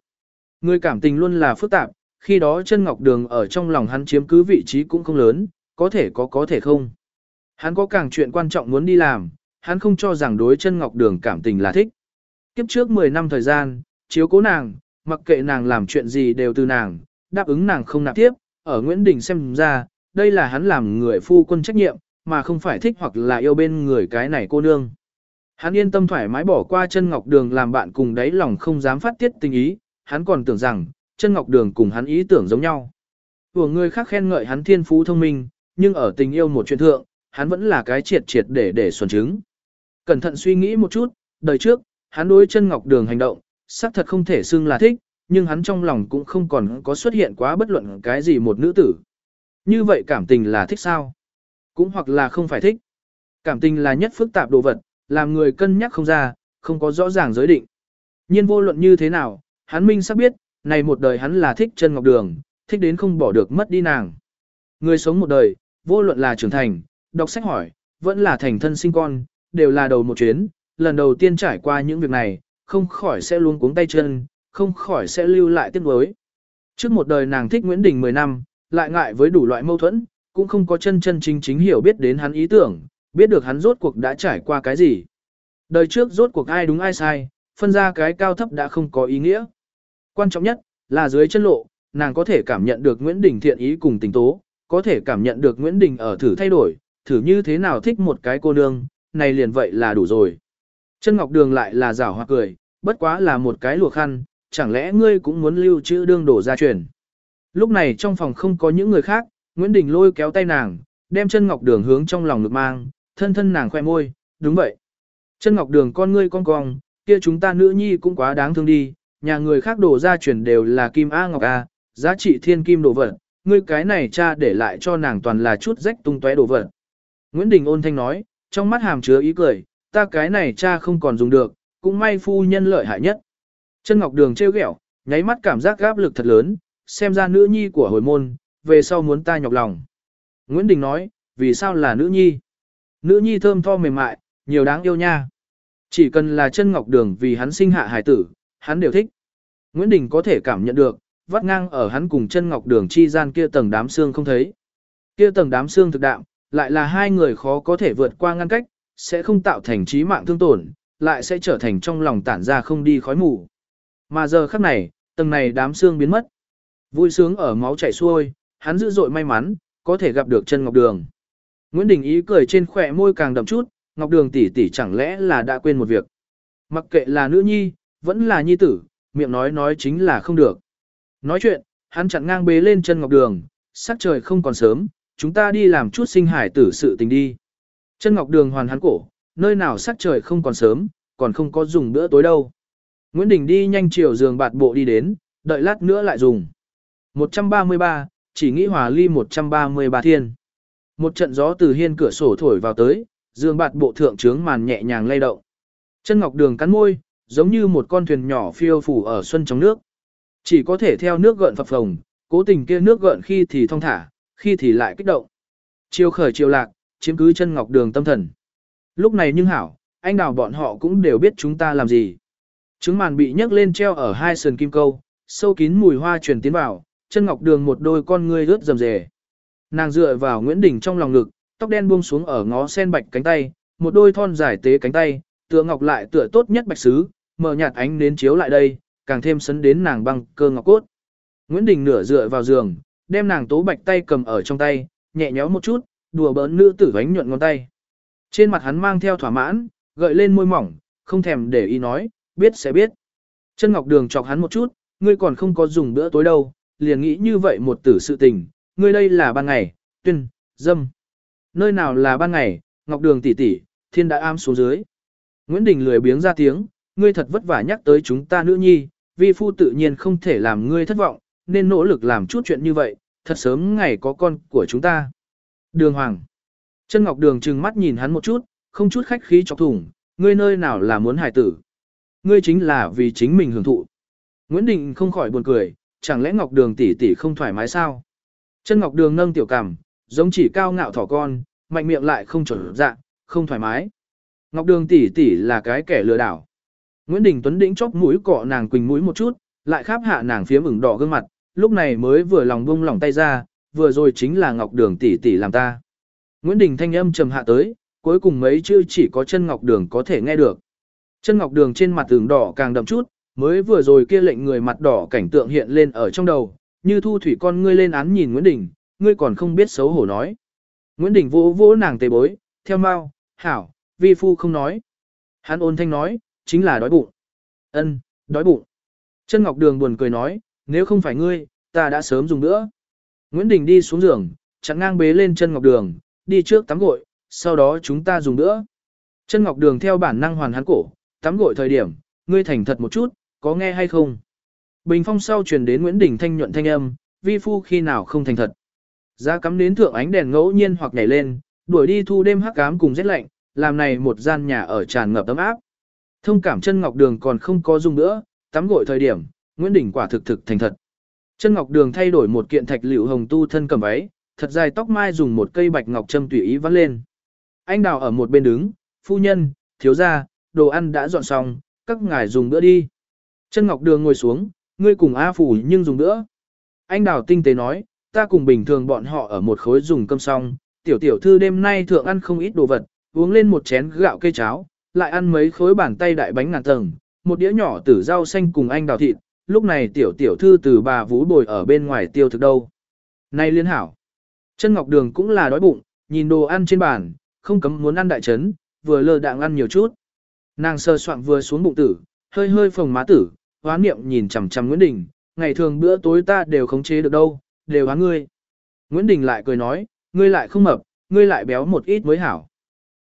Người cảm tình luôn là phức tạp, khi đó chân ngọc đường ở trong lòng hắn chiếm cứ vị trí cũng không lớn, có thể có có thể không. Hắn có càng chuyện quan trọng muốn đi làm, hắn không cho rằng đối chân ngọc đường cảm tình là thích. Kiếp trước 10 năm thời gian, chiếu cố nàng, mặc kệ nàng làm chuyện gì đều từ nàng, đáp ứng nàng không nạp tiếp, ở Nguyễn Đình xem ra, đây là hắn làm người phu quân trách nhiệm, mà không phải thích hoặc là yêu bên người cái này cô nương. Hắn yên tâm thoải mái bỏ qua chân ngọc đường làm bạn cùng đáy lòng không dám phát tiết tình ý, hắn còn tưởng rằng, chân ngọc đường cùng hắn ý tưởng giống nhau. Của người khác khen ngợi hắn thiên phú thông minh, nhưng ở tình yêu một chuyện thượng, hắn vẫn là cái triệt triệt để để xuẩn chứng. Cẩn thận suy nghĩ một chút, đời trước, hắn đối chân ngọc đường hành động, xác thật không thể xưng là thích, nhưng hắn trong lòng cũng không còn có xuất hiện quá bất luận cái gì một nữ tử. Như vậy cảm tình là thích sao? Cũng hoặc là không phải thích. Cảm tình là nhất phức tạp đồ vật, làm người cân nhắc không ra, không có rõ ràng giới định. nhiên vô luận như thế nào, hắn minh sắp biết, này một đời hắn là thích chân ngọc đường, thích đến không bỏ được mất đi nàng. Người sống một đời, vô luận là trưởng thành, đọc sách hỏi, vẫn là thành thân sinh con, đều là đầu một chuyến, lần đầu tiên trải qua những việc này, không khỏi sẽ luôn cuống tay chân, không khỏi sẽ lưu lại tiếc nuối. Trước một đời nàng thích Nguyễn Đình 10 năm, lại ngại với đủ loại mâu thuẫn, cũng không có chân chân chính chính hiểu biết đến hắn ý tưởng, biết được hắn rốt cuộc đã trải qua cái gì. Đời trước rốt cuộc ai đúng ai sai, phân ra cái cao thấp đã không có ý nghĩa. Quan trọng nhất, là dưới chân lộ, nàng có thể cảm nhận được Nguyễn Đình thiện ý cùng tình tố, có thể cảm nhận được Nguyễn Đình ở thử thay đổi, thử như thế nào thích một cái cô nương, này liền vậy là đủ rồi. Chân Ngọc Đường lại là rảo hoặc cười, bất quá là một cái lùa khăn, chẳng lẽ ngươi cũng muốn lưu trữ đương đổ ra truyền. Lúc này trong phòng không có những người khác, Nguyễn Đình lôi kéo tay nàng, đem chân Ngọc Đường hướng trong lòng ngực mang, thân thân nàng khoe môi, đúng vậy. Chân Ngọc Đường con ngươi con cong, kia chúng ta nữ nhi cũng quá đáng thương đi, nhà người khác đồ gia truyền đều là kim A Ngọc A, giá trị thiên kim đồ vật, ngươi cái này cha để lại cho nàng toàn là chút rách tung tóe đồ vật. Nguyễn Đình ôn thanh nói, trong mắt hàm chứa ý cười, ta cái này cha không còn dùng được, cũng may phu nhân lợi hại nhất. Chân Ngọc Đường trêu ghẹo, nháy mắt cảm giác gáp lực thật lớn, xem ra nữ nhi của hồi môn, về sau muốn ta nhọc lòng. Nguyễn Đình nói, vì sao là nữ nhi? Nữ nhi thơm tho mềm mại, nhiều đáng yêu nha. Chỉ cần là chân Ngọc Đường vì hắn sinh hạ hải tử, hắn đều thích. Nguyễn Đình có thể cảm nhận được, vắt ngang ở hắn cùng chân Ngọc Đường chi gian kia tầng đám xương không thấy. Kia tầng đám xương thực đạm, lại là hai người khó có thể vượt qua ngăn cách, sẽ không tạo thành trí mạng thương tổn, lại sẽ trở thành trong lòng tản ra không đi khói mù. Mà giờ khắc này, tầng này đám xương biến mất. Vui sướng ở máu chảy xuôi, hắn dữ dội may mắn, có thể gặp được chân Ngọc Đường. Nguyễn Đình Ý cười trên khỏe môi càng đậm chút, Ngọc Đường tỷ tỷ chẳng lẽ là đã quên một việc. Mặc kệ là nữ nhi, vẫn là nhi tử, miệng nói nói chính là không được. Nói chuyện, hắn chặn ngang bế lên chân Ngọc Đường, sắc trời không còn sớm, chúng ta đi làm chút sinh hải tử sự tình đi. Chân Ngọc Đường hoàn hắn cổ, nơi nào sắc trời không còn sớm, còn không có dùng bữa tối đâu. Nguyễn Đình đi nhanh chiều giường bạt bộ đi đến, đợi lát nữa lại dùng. 133, chỉ nghĩ hòa ly 133 thiên. Một trận gió từ hiên cửa sổ thổi vào tới, giường bạt bộ thượng trướng màn nhẹ nhàng lay động. Chân Ngọc Đường cắn môi, giống như một con thuyền nhỏ phiêu phủ ở xuân trong nước. Chỉ có thể theo nước gợn phập phồng, cố tình kia nước gợn khi thì thong thả, khi thì lại kích động. chiều khởi chiều lạc, chiếm cứ chân ngọc đường tâm thần. Lúc này nhưng hảo, anh đào bọn họ cũng đều biết chúng ta làm gì. Trứng màn bị nhấc lên treo ở hai sườn kim câu, sâu kín mùi hoa truyền tiến vào, chân ngọc đường một đôi con ngươi rớt rầm rề. Nàng dựa vào Nguyễn Đình trong lòng ngực, tóc đen buông xuống ở ngó sen bạch cánh tay, một đôi thon dài tế cánh tay, tựa ngọc lại tựa tốt nhất bạch sứ, mở nhạt ánh đến chiếu lại đây, càng thêm sấn đến nàng băng cơ ngọc cốt. Nguyễn Đình nửa dựa vào giường, đem nàng tố bạch tay cầm ở trong tay, nhẹ nhéo một chút, đùa bỡn nữ tử vánh nhuận ngón tay. Trên mặt hắn mang theo thỏa mãn, gợi lên môi mỏng, không thèm để ý nói, biết sẽ biết. Chân Ngọc Đường chọc hắn một chút, ngươi còn không có dùng bữa tối đâu, liền nghĩ như vậy một tử sự tình, ngươi đây là ban ngày, tuyên, dâm. Nơi nào là ban ngày, ngọc đường tỷ tỷ, thiên đã am xuống dưới. Nguyễn Đình lười biếng ra tiếng, ngươi thật vất vả nhắc tới chúng ta nữ nhi, vi phu tự nhiên không thể làm ngươi thất vọng, nên nỗ lực làm chút chuyện như vậy, thật sớm ngày có con của chúng ta. Đường Hoàng. Chân Ngọc Đường trừng mắt nhìn hắn một chút, không chút khách khí chọc thủng, ngươi nơi nào là muốn hài tử. Ngươi chính là vì chính mình hưởng thụ. Nguyễn Đình không khỏi buồn cười, chẳng lẽ Ngọc Đường tỷ tỷ không thoải mái sao? Chân Ngọc Đường nâng tiểu cằm, giống chỉ cao ngạo thỏ con, mạnh miệng lại không chuẩn dạ, không thoải mái. Ngọc Đường tỷ tỷ là cái kẻ lừa đảo. Nguyễn Đình Tuấn đĩnh chóp mũi cọ nàng quỳnh mũi một chút, lại kháp hạ nàng phía ửng đỏ gương mặt, lúc này mới vừa lòng buông lỏng tay ra, vừa rồi chính là Ngọc Đường tỷ tỷ làm ta. Nguyễn Đình thanh âm trầm hạ tới, cuối cùng mấy chữ chỉ có chân Ngọc Đường có thể nghe được. Chân Ngọc Đường trên mặt ửng đỏ càng đậm chút, mới vừa rồi kia lệnh người mặt đỏ cảnh tượng hiện lên ở trong đầu, như thu thủy con ngươi lên án nhìn Nguyễn Đình, ngươi còn không biết xấu hổ nói. Nguyễn Đình vỗ vỗ nàng tề bối, theo mau, hảo, vi phu không nói. Hắn ôn thanh nói, chính là đói bụng. Ân, đói bụng. Chân Ngọc Đường buồn cười nói, nếu không phải ngươi, ta đã sớm dùng nữa. Nguyễn Đình đi xuống giường, chặn ngang bế lên chân Ngọc Đường, đi trước tắm gội, sau đó chúng ta dùng nữa. Chân Ngọc Đường theo bản năng hoàn hắn cổ, tắm gội thời điểm, ngươi thành thật một chút, có nghe hay không? Bình phong sau truyền đến Nguyễn Đình thanh nhuận thanh âm, vi phu khi nào không thành thật. Giá cắm đến thượng ánh đèn ngẫu nhiên hoặc nhảy lên, đuổi đi thu đêm hắc ám cùng rét lạnh, làm này một gian nhà ở tràn ngập ấm áp. Thông cảm chân ngọc đường còn không có dùng nữa, tắm gội thời điểm, Nguyễn Đình quả thực thực thành thật. Chân ngọc đường thay đổi một kiện thạch liệu hồng tu thân cầm váy, thật dài tóc mai dùng một cây bạch ngọc châm tùy ý vắt lên. Anh đào ở một bên đứng, phu nhân, thiếu gia, đồ ăn đã dọn xong, các ngài dùng bữa đi. Chân ngọc đường ngồi xuống, ngươi cùng A phủ nhưng dùng bữa. Anh đào tinh tế nói, ta cùng bình thường bọn họ ở một khối dùng cơm xong, tiểu tiểu thư đêm nay thượng ăn không ít đồ vật, uống lên một chén gạo cây cháo, lại ăn mấy khối bàn tay đại bánh ngàn tầng, một đĩa nhỏ tử rau xanh cùng anh đào thịt, lúc này tiểu tiểu thư từ bà vũ bồi ở bên ngoài tiêu thực đâu. Này liên hảo, chân ngọc đường cũng là đói bụng, nhìn đồ ăn trên bàn, không cấm muốn ăn đại trấn, vừa lơ đạng ăn nhiều chút. Nàng sơ soạn vừa xuống bụng tử, hơi hơi phồng má tử, hoán niệm nhìn chằm chằm Nguyễn Đình, ngày thường bữa tối ta đều khống chế được đâu, đều hóa ngươi. Nguyễn Đình lại cười nói, ngươi lại không mập, ngươi lại béo một ít mới hảo.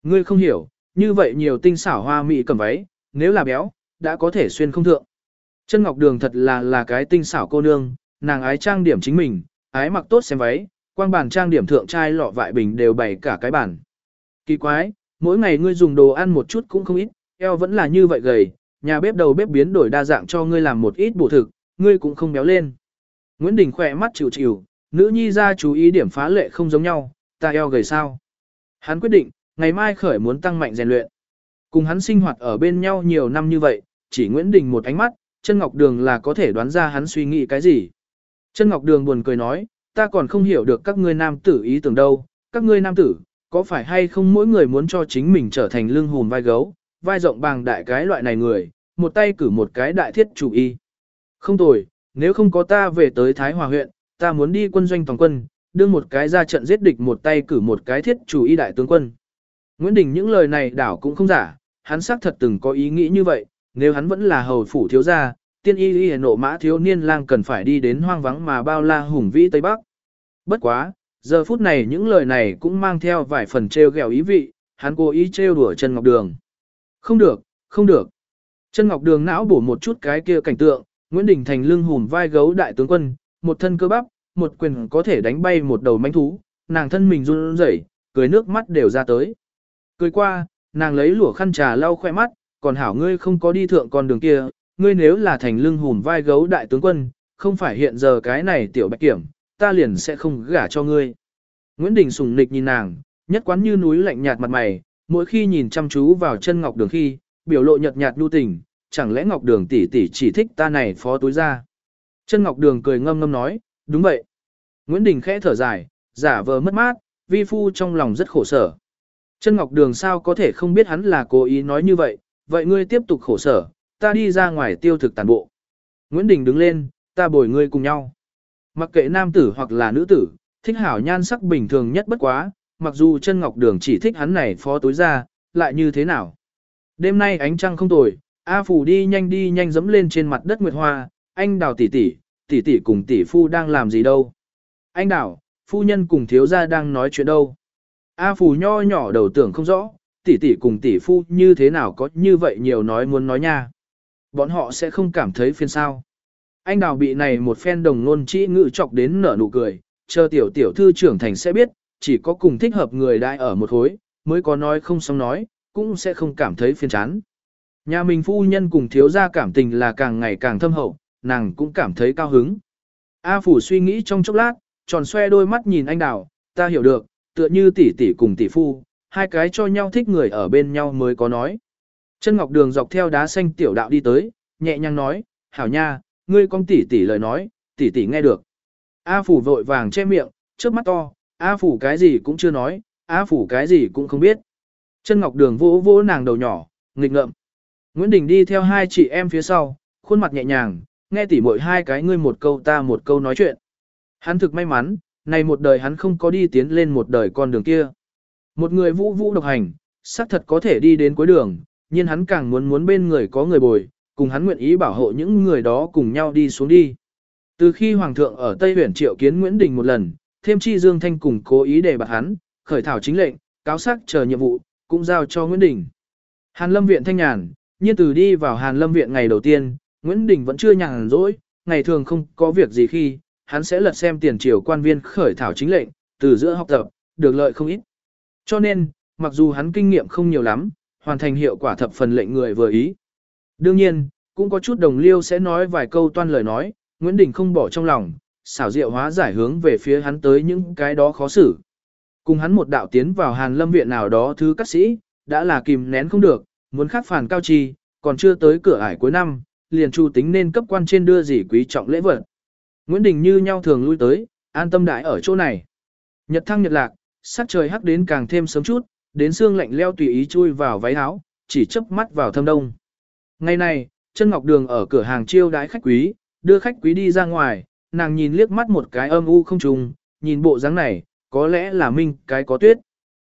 Ngươi không hiểu, như vậy nhiều tinh xảo hoa mỹ cầm váy, nếu là béo, đã có thể xuyên không thượng. Chân Ngọc Đường thật là là cái tinh xảo cô nương, nàng ái trang điểm chính mình, ái mặc tốt xem váy, quang bản trang điểm thượng trai lọ vại bình đều bày cả cái bản. Kỳ quái, mỗi ngày ngươi dùng đồ ăn một chút cũng không ít, eo vẫn là như vậy gầy, nhà bếp đầu bếp biến đổi đa dạng cho ngươi làm một ít bổ thực, ngươi cũng không béo lên. Nguyễn Đình khỏe mắt chịu chịu, nữ nhi ra chú ý điểm phá lệ không giống nhau, ta eo gầy sao. Hắn quyết định, ngày mai khởi muốn tăng mạnh rèn luyện. Cùng hắn sinh hoạt ở bên nhau nhiều năm như vậy, chỉ Nguyễn Đình một ánh mắt, chân Ngọc Đường là có thể đoán ra hắn suy nghĩ cái gì. Chân Ngọc Đường buồn cười nói, ta còn không hiểu được các ngươi nam tử ý tưởng đâu, các ngươi nam tử, có phải hay không mỗi người muốn cho chính mình trở thành lưng hồn vai gấu, vai rộng bằng đại cái loại này người, một tay cử một cái đại thiết chủ y. Không tồi, nếu không có ta về tới Thái Hòa huyện, ta muốn đi quân doanh toàn quân, đưa một cái ra trận giết địch một tay cử một cái thiết chủ y đại tướng quân. Nguyễn Đình những lời này đảo cũng không giả, hắn xác thật từng có ý nghĩ như vậy, nếu hắn vẫn là hầu phủ thiếu gia, tiên y y nộ mã thiếu niên lang cần phải đi đến hoang vắng mà bao la hùng vĩ Tây Bắc. Bất quá, giờ phút này những lời này cũng mang theo vài phần trêu ghẹo ý vị, hắn cố ý trêu đùa Trần Ngọc Đường. Không được, không được. Trần Ngọc Đường não bổ một chút cái kia cảnh tượng, Nguyễn Đình Thành lưng hùm vai gấu đại tướng quân, một thân cơ bắp, một quyền có thể đánh bay một đầu manh thú, nàng thân mình run rẩy, cười nước mắt đều ra tới. Cười qua, nàng lấy lụa khăn trà lau khoe mắt, còn hảo ngươi không có đi thượng con đường kia, ngươi nếu là thành lưng hùm vai gấu đại tướng quân, không phải hiện giờ cái này tiểu bạch kiểm, ta liền sẽ không gả cho ngươi. Nguyễn Đình sùng nịch nhìn nàng, nhất quán như núi lạnh nhạt mặt mày, mỗi khi nhìn chăm chú vào chân ngọc đường khi, biểu lộ nhợt nhạt nhu tình, chẳng lẽ ngọc đường tỷ tỷ chỉ thích ta này phó túi ra. Chân ngọc đường cười ngâm ngâm nói, đúng vậy. Nguyễn Đình khẽ thở dài, giả vờ mất mát, vi phu trong lòng rất khổ sở. Chân Ngọc Đường sao có thể không biết hắn là cố ý nói như vậy, vậy ngươi tiếp tục khổ sở, ta đi ra ngoài tiêu thực tàn bộ. Nguyễn Đình đứng lên, ta bồi ngươi cùng nhau. Mặc kệ nam tử hoặc là nữ tử, thích hảo nhan sắc bình thường nhất bất quá, mặc dù chân Ngọc Đường chỉ thích hắn này phó tối ra, lại như thế nào. Đêm nay ánh trăng không tồi, A Phủ đi nhanh đi nhanh dẫm lên trên mặt đất nguyệt hoa, anh đào tỷ tỷ, tỷ tỷ cùng tỷ phu đang làm gì đâu. Anh đào, phu nhân cùng thiếu gia đang nói chuyện đâu. A Phù nho nhỏ đầu tưởng không rõ, tỷ tỷ cùng tỷ phu như thế nào có như vậy nhiều nói muốn nói nha. Bọn họ sẽ không cảm thấy phiền sao. Anh đào bị này một phen đồng ngôn trĩ ngự chọc đến nở nụ cười, chờ tiểu tiểu thư trưởng thành sẽ biết, chỉ có cùng thích hợp người đại ở một hối, mới có nói không xong nói, cũng sẽ không cảm thấy phiền chán. Nhà mình phu nhân cùng thiếu gia cảm tình là càng ngày càng thâm hậu, nàng cũng cảm thấy cao hứng. A Phủ suy nghĩ trong chốc lát, tròn xoe đôi mắt nhìn anh đào, ta hiểu được, tựa như tỷ tỷ cùng tỷ phu, hai cái cho nhau thích người ở bên nhau mới có nói. Chân Ngọc Đường dọc theo đá xanh tiểu đạo đi tới, nhẹ nhàng nói, hảo nha, ngươi con tỷ tỷ lời nói, tỷ tỷ nghe được. A Phủ vội vàng che miệng, trước mắt to, A Phủ cái gì cũng chưa nói, A Phủ cái gì cũng không biết. Chân Ngọc Đường vỗ vỗ nàng đầu nhỏ, nghịch ngợm. Nguyễn Đình đi theo hai chị em phía sau, khuôn mặt nhẹ nhàng, nghe tỉ mỗi hai cái ngươi một câu ta một câu nói chuyện. Hắn thực may mắn, này một đời hắn không có đi tiến lên một đời con đường kia. Một người vũ vũ độc hành, xác thật có thể đi đến cuối đường, nhưng hắn càng muốn muốn bên người có người bồi, cùng hắn nguyện ý bảo hộ những người đó cùng nhau đi xuống đi. Từ khi Hoàng thượng ở Tây huyện triệu kiến Nguyễn Đình một lần, thêm chi Dương Thanh cùng cố ý để bạc hắn, khởi thảo chính lệnh, cáo sắc chờ nhiệm vụ, cũng giao cho Nguyễn Đình. Hàn Lâm Viện thanh nhàn, nhiên từ đi vào Hàn Lâm Viện ngày đầu tiên, Nguyễn Đình vẫn chưa nhàn rỗi, ngày thường không có việc gì khi, hắn sẽ lật xem tiền triều quan viên khởi thảo chính lệnh, từ giữa học tập, được lợi không ít. Cho nên, mặc dù hắn kinh nghiệm không nhiều lắm, hoàn thành hiệu quả thập phần lệnh người vừa ý. Đương nhiên, cũng có chút đồng liêu sẽ nói vài câu toan lời nói, Nguyễn Đình không bỏ trong lòng, xảo diệu hóa giải hướng về phía hắn tới những cái đó khó xử. Cùng hắn một đạo tiến vào hàn lâm viện nào đó thứ các sĩ, đã là kìm nén không được, muốn khắc phản cao trì, còn chưa tới cửa ải cuối năm, liền chu tính nên cấp quan trên đưa gì quý trọng lễ vật. Nguyễn Đình như nhau thường lui tới, an tâm đại ở chỗ này. Nhật thăng nhật lạc, sắc trời hắc đến càng thêm sớm chút, đến xương lạnh leo tùy ý chui vào váy áo, chỉ chớp mắt vào thâm đông. Ngày này, chân ngọc đường ở cửa hàng chiêu đái khách quý, đưa khách quý đi ra ngoài, nàng nhìn liếc mắt một cái âm u không trùng, nhìn bộ dáng này, có lẽ là minh cái có tuyết.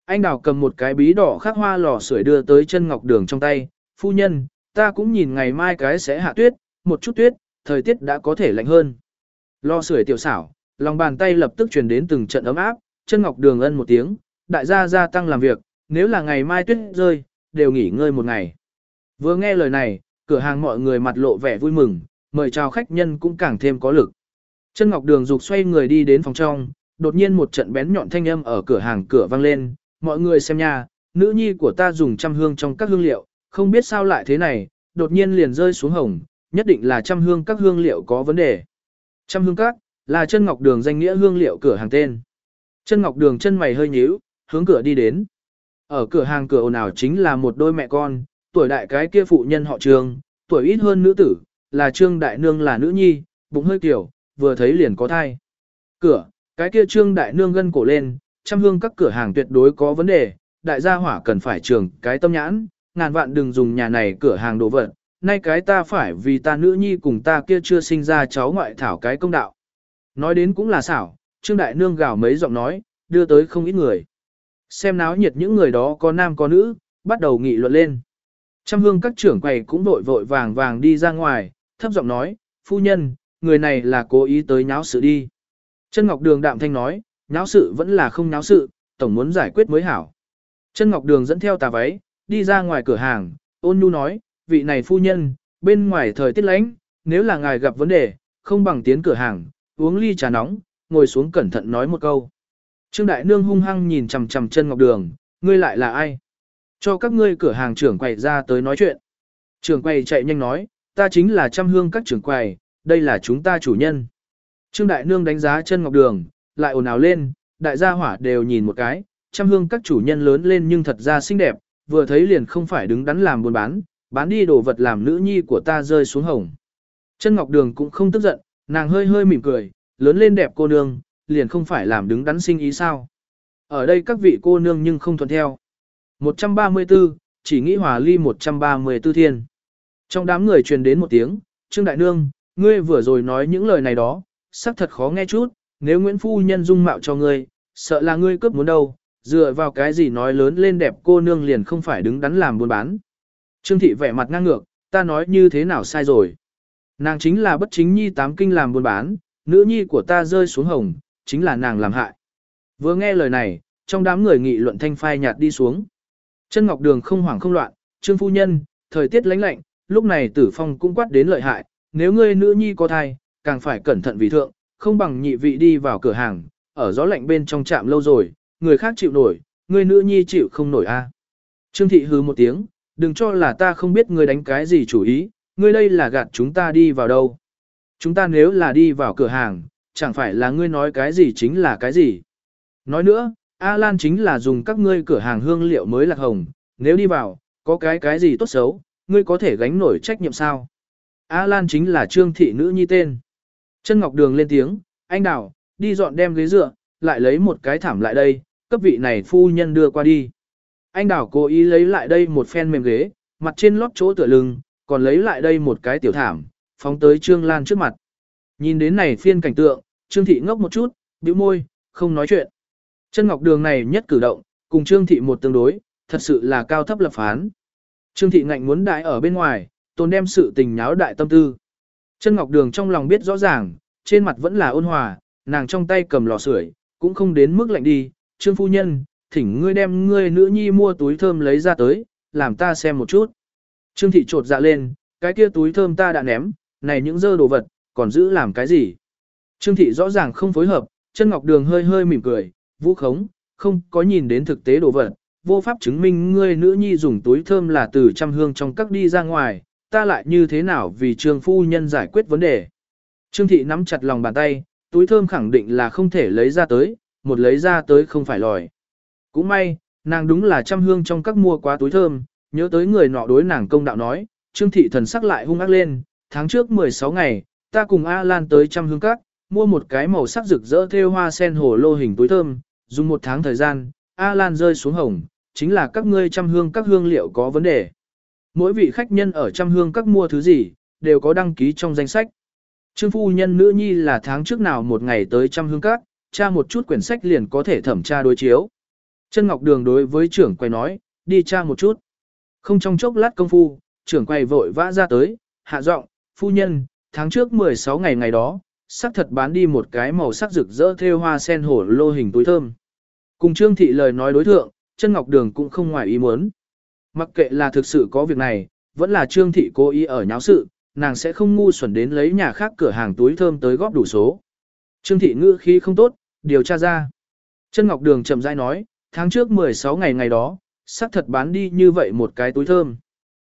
Anh đào cầm một cái bí đỏ khắc hoa lò sưởi đưa tới chân ngọc đường trong tay, phu nhân, ta cũng nhìn ngày mai cái sẽ hạ tuyết, một chút tuyết, thời tiết đã có thể lạnh hơn lo sưởi tiểu xảo, lòng bàn tay lập tức truyền đến từng trận ấm áp, chân ngọc đường ân một tiếng, đại gia gia tăng làm việc, nếu là ngày mai tuyết rơi, đều nghỉ ngơi một ngày. Vừa nghe lời này, cửa hàng mọi người mặt lộ vẻ vui mừng, mời chào khách nhân cũng càng thêm có lực. Chân ngọc đường dục xoay người đi đến phòng trong, đột nhiên một trận bén nhọn thanh âm ở cửa hàng cửa vang lên, mọi người xem nha, nữ nhi của ta dùng trăm hương trong các hương liệu, không biết sao lại thế này, đột nhiên liền rơi xuống hồng, nhất định là trăm hương các hương liệu có vấn đề. Trăm hương các, là chân ngọc đường danh nghĩa hương liệu cửa hàng tên. Chân ngọc đường chân mày hơi nhíu, hướng cửa đi đến. Ở cửa hàng cửa ồn ào chính là một đôi mẹ con, tuổi đại cái kia phụ nhân họ trương, tuổi ít hơn nữ tử, là trương đại nương là nữ nhi, bụng hơi tiểu, vừa thấy liền có thai. Cửa, cái kia trương đại nương gân cổ lên, trăm hương các cửa hàng tuyệt đối có vấn đề, đại gia hỏa cần phải trường cái tâm nhãn, ngàn vạn đừng dùng nhà này cửa hàng đồ vật, nay cái ta phải vì ta nữ nhi cùng ta kia chưa sinh ra cháu ngoại thảo cái công đạo. Nói đến cũng là xảo, Trương Đại Nương gào mấy giọng nói, đưa tới không ít người. Xem náo nhiệt những người đó có nam có nữ, bắt đầu nghị luận lên. Trăm hương các trưởng quầy cũng vội vội vàng vàng đi ra ngoài, thấp giọng nói, phu nhân, người này là cố ý tới nháo sự đi. Chân Ngọc Đường đạm thanh nói, nháo sự vẫn là không nháo sự, tổng muốn giải quyết mới hảo. Chân Ngọc Đường dẫn theo tà váy, đi ra ngoài cửa hàng, ôn nhu nói, vị này phu nhân, bên ngoài thời tiết lạnh, nếu là ngài gặp vấn đề, không bằng tiến cửa hàng, uống ly trà nóng, ngồi xuống cẩn thận nói một câu. Trương Đại Nương hung hăng nhìn chằm chằm chân Ngọc Đường, ngươi lại là ai? Cho các ngươi cửa hàng trưởng quầy ra tới nói chuyện. Trưởng quầy chạy nhanh nói, ta chính là trăm hương các trưởng quầy, đây là chúng ta chủ nhân. Trương Đại Nương đánh giá chân Ngọc Đường, lại ồn ào lên, đại gia hỏa đều nhìn một cái, trăm hương các chủ nhân lớn lên nhưng thật ra xinh đẹp, vừa thấy liền không phải đứng đắn làm buôn bán, bán đi đồ vật làm nữ nhi của ta rơi xuống hồng. Chân Ngọc Đường cũng không tức giận, nàng hơi hơi mỉm cười, lớn lên đẹp cô nương, liền không phải làm đứng đắn sinh ý sao. Ở đây các vị cô nương nhưng không thuận theo. 134, chỉ nghĩ hòa ly 134 thiên. Trong đám người truyền đến một tiếng, Trương Đại Nương, ngươi vừa rồi nói những lời này đó, sắc thật khó nghe chút, nếu Nguyễn Phu Nhân dung mạo cho ngươi, sợ là ngươi cướp muốn đâu, dựa vào cái gì nói lớn lên đẹp cô nương liền không phải đứng đắn làm buôn bán. Trương Thị vẻ mặt ngang ngược, ta nói như thế nào sai rồi. Nàng chính là bất chính nhi tám kinh làm buôn bán, nữ nhi của ta rơi xuống hồng, chính là nàng làm hại. Vừa nghe lời này, trong đám người nghị luận thanh phai nhạt đi xuống. Chân Ngọc Đường không hoảng không loạn, trương phu nhân, thời tiết lánh lạnh, lúc này tử phong cũng quát đến lợi hại, nếu ngươi nữ nhi có thai, càng phải cẩn thận vì thượng, không bằng nhị vị đi vào cửa hàng, ở gió lạnh bên trong trạm lâu rồi, người khác chịu nổi, ngươi nữ nhi chịu không nổi a. Trương thị hứ một tiếng, đừng cho là ta không biết ngươi đánh cái gì chủ ý, ngươi đây là gạt chúng ta đi vào đâu. Chúng ta nếu là đi vào cửa hàng, chẳng phải là ngươi nói cái gì chính là cái gì. Nói nữa, A Lan chính là dùng các ngươi cửa hàng hương liệu mới lạc hồng, nếu đi vào, có cái cái gì tốt xấu, ngươi có thể gánh nổi trách nhiệm sao. A Lan chính là trương thị nữ nhi tên. Chân Ngọc Đường lên tiếng, anh đào, đi dọn đem ghế dựa, lại lấy một cái thảm lại đây, cấp vị này phu nhân đưa qua đi. Anh đảo cố ý lấy lại đây một phen mềm ghế, mặt trên lót chỗ tựa lưng, còn lấy lại đây một cái tiểu thảm, phóng tới Trương Lan trước mặt. Nhìn đến này phiên cảnh tượng, Trương Thị ngốc một chút, bĩu môi, không nói chuyện. Chân Ngọc Đường này nhất cử động, cùng Trương Thị một tương đối, thật sự là cao thấp lập phán. Trương Thị ngạnh muốn đại ở bên ngoài, tồn đem sự tình nháo đại tâm tư. Chân Ngọc Đường trong lòng biết rõ ràng, trên mặt vẫn là ôn hòa, nàng trong tay cầm lò sưởi, cũng không đến mức lạnh đi. Trương Phu Nhân, thỉnh ngươi đem ngươi nữ nhi mua túi thơm lấy ra tới, làm ta xem một chút. Trương Thị trột dạ lên, cái kia túi thơm ta đã ném, này những dơ đồ vật, còn giữ làm cái gì? Trương Thị rõ ràng không phối hợp, chân Ngọc Đường hơi hơi mỉm cười, vũ khống, không có nhìn đến thực tế đồ vật, vô pháp chứng minh ngươi nữ nhi dùng túi thơm là từ trăm hương trong các đi ra ngoài, ta lại như thế nào vì trương phu nhân giải quyết vấn đề. Trương thị nắm chặt lòng bàn tay, túi thơm khẳng định là không thể lấy ra tới, một lấy ra tới không phải lòi. Cũng may, nàng đúng là trăm hương trong các mua quá túi thơm, nhớ tới người nọ đối nàng công đạo nói, trương thị thần sắc lại hung ác lên, tháng trước 16 ngày, ta cùng A Lan tới trăm hương các, mua một cái màu sắc rực rỡ thêu hoa sen hồ lô hình túi thơm, dùng một tháng thời gian, A Lan rơi xuống hồng, chính là các ngươi trăm hương các hương liệu có vấn đề. Mỗi vị khách nhân ở trăm hương các mua thứ gì, đều có đăng ký trong danh sách. Trương phu nhân nữ nhi là tháng trước nào một ngày tới trăm hương các, tra một chút quyển sách liền có thể thẩm tra đối chiếu. Chân Ngọc Đường đối với trưởng quầy nói, đi tra một chút. Không trong chốc lát công phu, trưởng quầy vội vã ra tới, hạ giọng, phu nhân, tháng trước 16 ngày ngày đó, sắc thật bán đi một cái màu sắc rực rỡ theo hoa sen hổ lô hình túi thơm. Cùng Trương Thị lời nói đối thượng, chân Ngọc Đường cũng không ngoài ý muốn. Mặc kệ là thực sự có việc này, vẫn là Trương Thị cố ý ở nháo sự, nàng sẽ không ngu xuẩn đến lấy nhà khác cửa hàng túi thơm tới góp đủ số. Trương Thị ngữ khí không tốt, điều tra ra. Chân Ngọc Đường chậm rãi nói, tháng trước 16 ngày ngày đó, xác thật bán đi như vậy một cái túi thơm.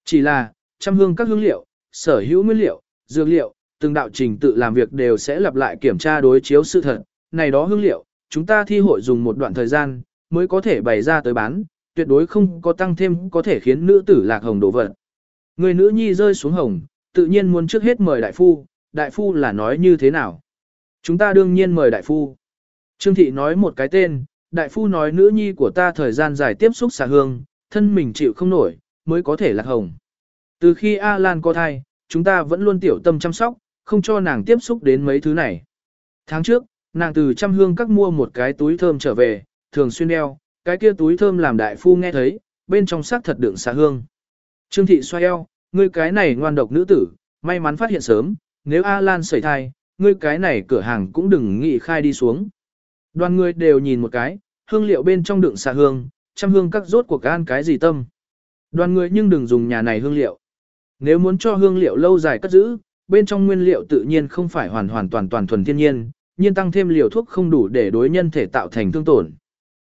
Chỉ là, trăm hương các hương liệu, sở hữu nguyên liệu, dược liệu, từng đạo trình tự làm việc đều sẽ lặp lại kiểm tra đối chiếu sự thật. Này đó hương liệu, chúng ta thi hội dùng một đoạn thời gian, mới có thể bày ra tới bán, tuyệt đối không có tăng thêm có thể khiến nữ tử lạc hồng đổ vật. Người nữ nhi rơi xuống hồng, tự nhiên muốn trước hết mời đại phu, đại phu là nói như thế nào? Chúng ta đương nhiên mời đại phu. Trương thị nói một cái tên, đại phu nói nữ nhi của ta thời gian dài tiếp xúc xà hương, thân mình chịu không nổi, mới có thể lạc hồng. Từ khi A Lan có thai, chúng ta vẫn luôn tiểu tâm chăm sóc, không cho nàng tiếp xúc đến mấy thứ này. Tháng trước, nàng từ trăm hương các mua một cái túi thơm trở về, thường xuyên đeo, cái kia túi thơm làm đại phu nghe thấy, bên trong xác thật đựng xà hương. Trương thị xoay eo, ngươi cái này ngoan độc nữ tử, may mắn phát hiện sớm, nếu A Lan sẩy thai, ngươi cái này cửa hàng cũng đừng nghĩ khai đi xuống. Đoàn người đều nhìn một cái, hương liệu bên trong đựng xà hương, trăm hương các rốt cuộc an cái gì tâm. Đoàn người nhưng đừng dùng nhà này hương liệu. Nếu muốn cho hương liệu lâu dài cất giữ, bên trong nguyên liệu tự nhiên không phải hoàn hoàn toàn toàn thuần thiên nhiên, nhiên tăng thêm liều thuốc không đủ để đối nhân thể tạo thành thương tổn.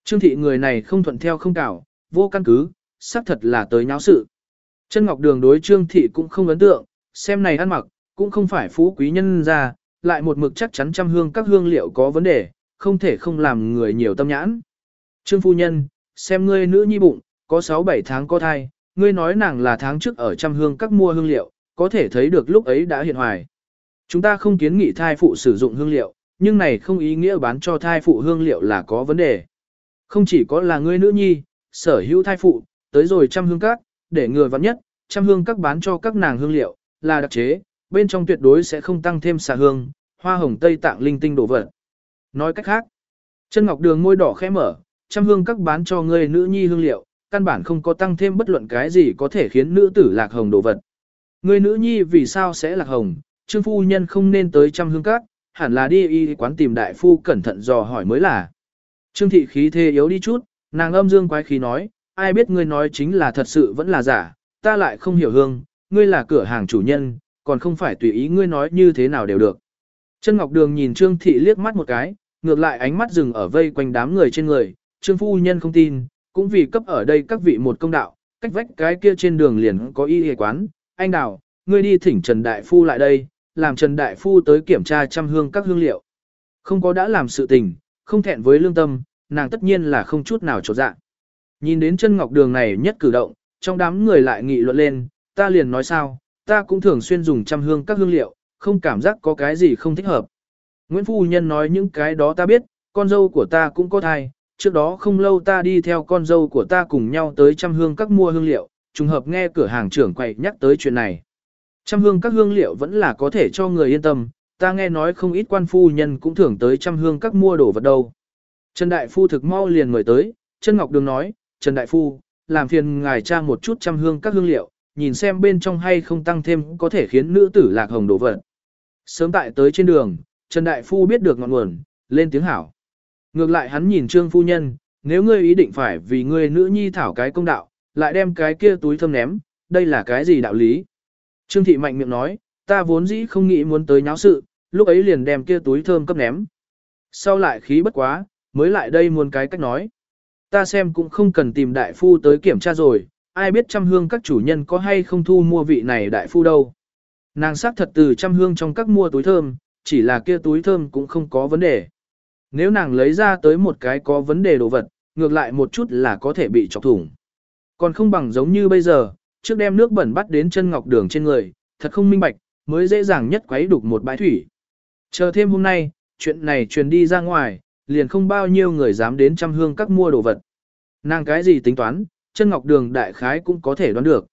Trương thị người này không thuận theo không cảo, vô căn cứ, xác thật là tới nháo sự. Chân Ngọc Đường đối Trương thị cũng không ấn tượng, xem này ăn mặc, cũng không phải phú quý nhân ra, lại một mực chắc chắn trăm hương các hương liệu có vấn đề, không thể không làm người nhiều tâm nhãn. Trương phu nhân, xem ngươi nữ nhi bụng, có 6-7 tháng có thai, ngươi nói nàng là tháng trước ở trăm hương các mua hương liệu, có thể thấy được lúc ấy đã hiện hoài. Chúng ta không kiến nghị thai phụ sử dụng hương liệu, nhưng này không ý nghĩa bán cho thai phụ hương liệu là có vấn đề. Không chỉ có là ngươi nữ nhi, sở hữu thai phụ, tới rồi trăm hương các, để người vặn nhất, trăm hương các bán cho các nàng hương liệu, là đặc chế, bên trong tuyệt đối sẽ không tăng thêm xà hương, hoa hồng tây tạng linh tinh đổ vật. Nói cách khác, chân ngọc đường môi đỏ khẽ mở, trăm hương các bán cho ngươi nữ nhi hương liệu, căn bản không có tăng thêm bất luận cái gì có thể khiến nữ tử lạc hồng đổ vật. Ngươi nữ nhi vì sao sẽ lạc hồng, trương phu nhân không nên tới trăm hương các, hẳn là đi y quán tìm đại phu cẩn thận dò hỏi mới là. Trương thị khí thế yếu đi chút, nàng âm dương quái khí nói, ai biết ngươi nói chính là thật sự vẫn là giả, ta lại không hiểu hương, ngươi là cửa hàng chủ nhân, còn không phải tùy ý ngươi nói như thế nào đều được. Chân Ngọc Đường nhìn Trương thị liếc mắt một cái, ngược lại ánh mắt dừng ở vây quanh đám người trên người, Trương phu nhân không tin, cũng vì cấp ở đây các vị một công đạo, cách vách cái kia trên đường liền có y y quán, anh đào, ngươi đi thỉnh Trần Đại Phu lại đây, làm Trần Đại Phu tới kiểm tra trăm hương các hương liệu. Không có đã làm sự tình, không thẹn với lương tâm, nàng tất nhiên là không chút nào chột dạ. Nhìn đến chân ngọc đường này nhất cử động, trong đám người lại nghị luận lên, ta liền nói sao, ta cũng thường xuyên dùng trăm hương các hương liệu, không cảm giác có cái gì không thích hợp. Nguyễn Phu Nhân nói những cái đó ta biết, con dâu của ta cũng có thai, trước đó không lâu ta đi theo con dâu của ta cùng nhau tới trăm hương các mua hương liệu, trùng hợp nghe cửa hàng trưởng quậy nhắc tới chuyện này. Trăm hương các hương liệu vẫn là có thể cho người yên tâm, ta nghe nói không ít quan phu nhân cũng thường tới trăm hương các mua đồ vật đâu. Trần Đại Phu thực mau liền mời tới, Trần Ngọc Đường nói, Trần Đại Phu, làm phiền ngài tra một chút trăm hương các hương liệu, nhìn xem bên trong hay không tăng thêm có thể khiến nữ tử lạc hồng đổ vật. Sớm tại tới trên đường, Trần Đại Phu biết được ngọn nguồn, lên tiếng hảo. Ngược lại hắn nhìn Trương Phu Nhân, nếu ngươi ý định phải vì ngươi nữ nhi thảo cái công đạo, lại đem cái kia túi thơm ném, đây là cái gì đạo lý? Trương Thị mạnh miệng nói, ta vốn dĩ không nghĩ muốn tới nháo sự, lúc ấy liền đem kia túi thơm cấp ném. Sau lại khí bất quá, mới lại đây muốn cái cách nói. Ta xem cũng không cần tìm đại phu tới kiểm tra rồi, ai biết trăm hương các chủ nhân có hay không thu mua vị này đại phu đâu. Nàng xác thật từ trăm hương trong các mua túi thơm, chỉ là kia túi thơm cũng không có vấn đề. Nếu nàng lấy ra tới một cái có vấn đề đồ vật, ngược lại một chút là có thể bị chọc thủng. Còn không bằng giống như bây giờ, trước đem nước bẩn bắt đến chân ngọc đường trên người, thật không minh bạch, mới dễ dàng nhất quấy đục một bãi thủy. Chờ thêm hôm nay, chuyện này truyền đi ra ngoài, liền không bao nhiêu người dám đến trăm hương các mua đồ vật. Nàng cái gì tính toán, chân ngọc đường đại khái cũng có thể đoán được.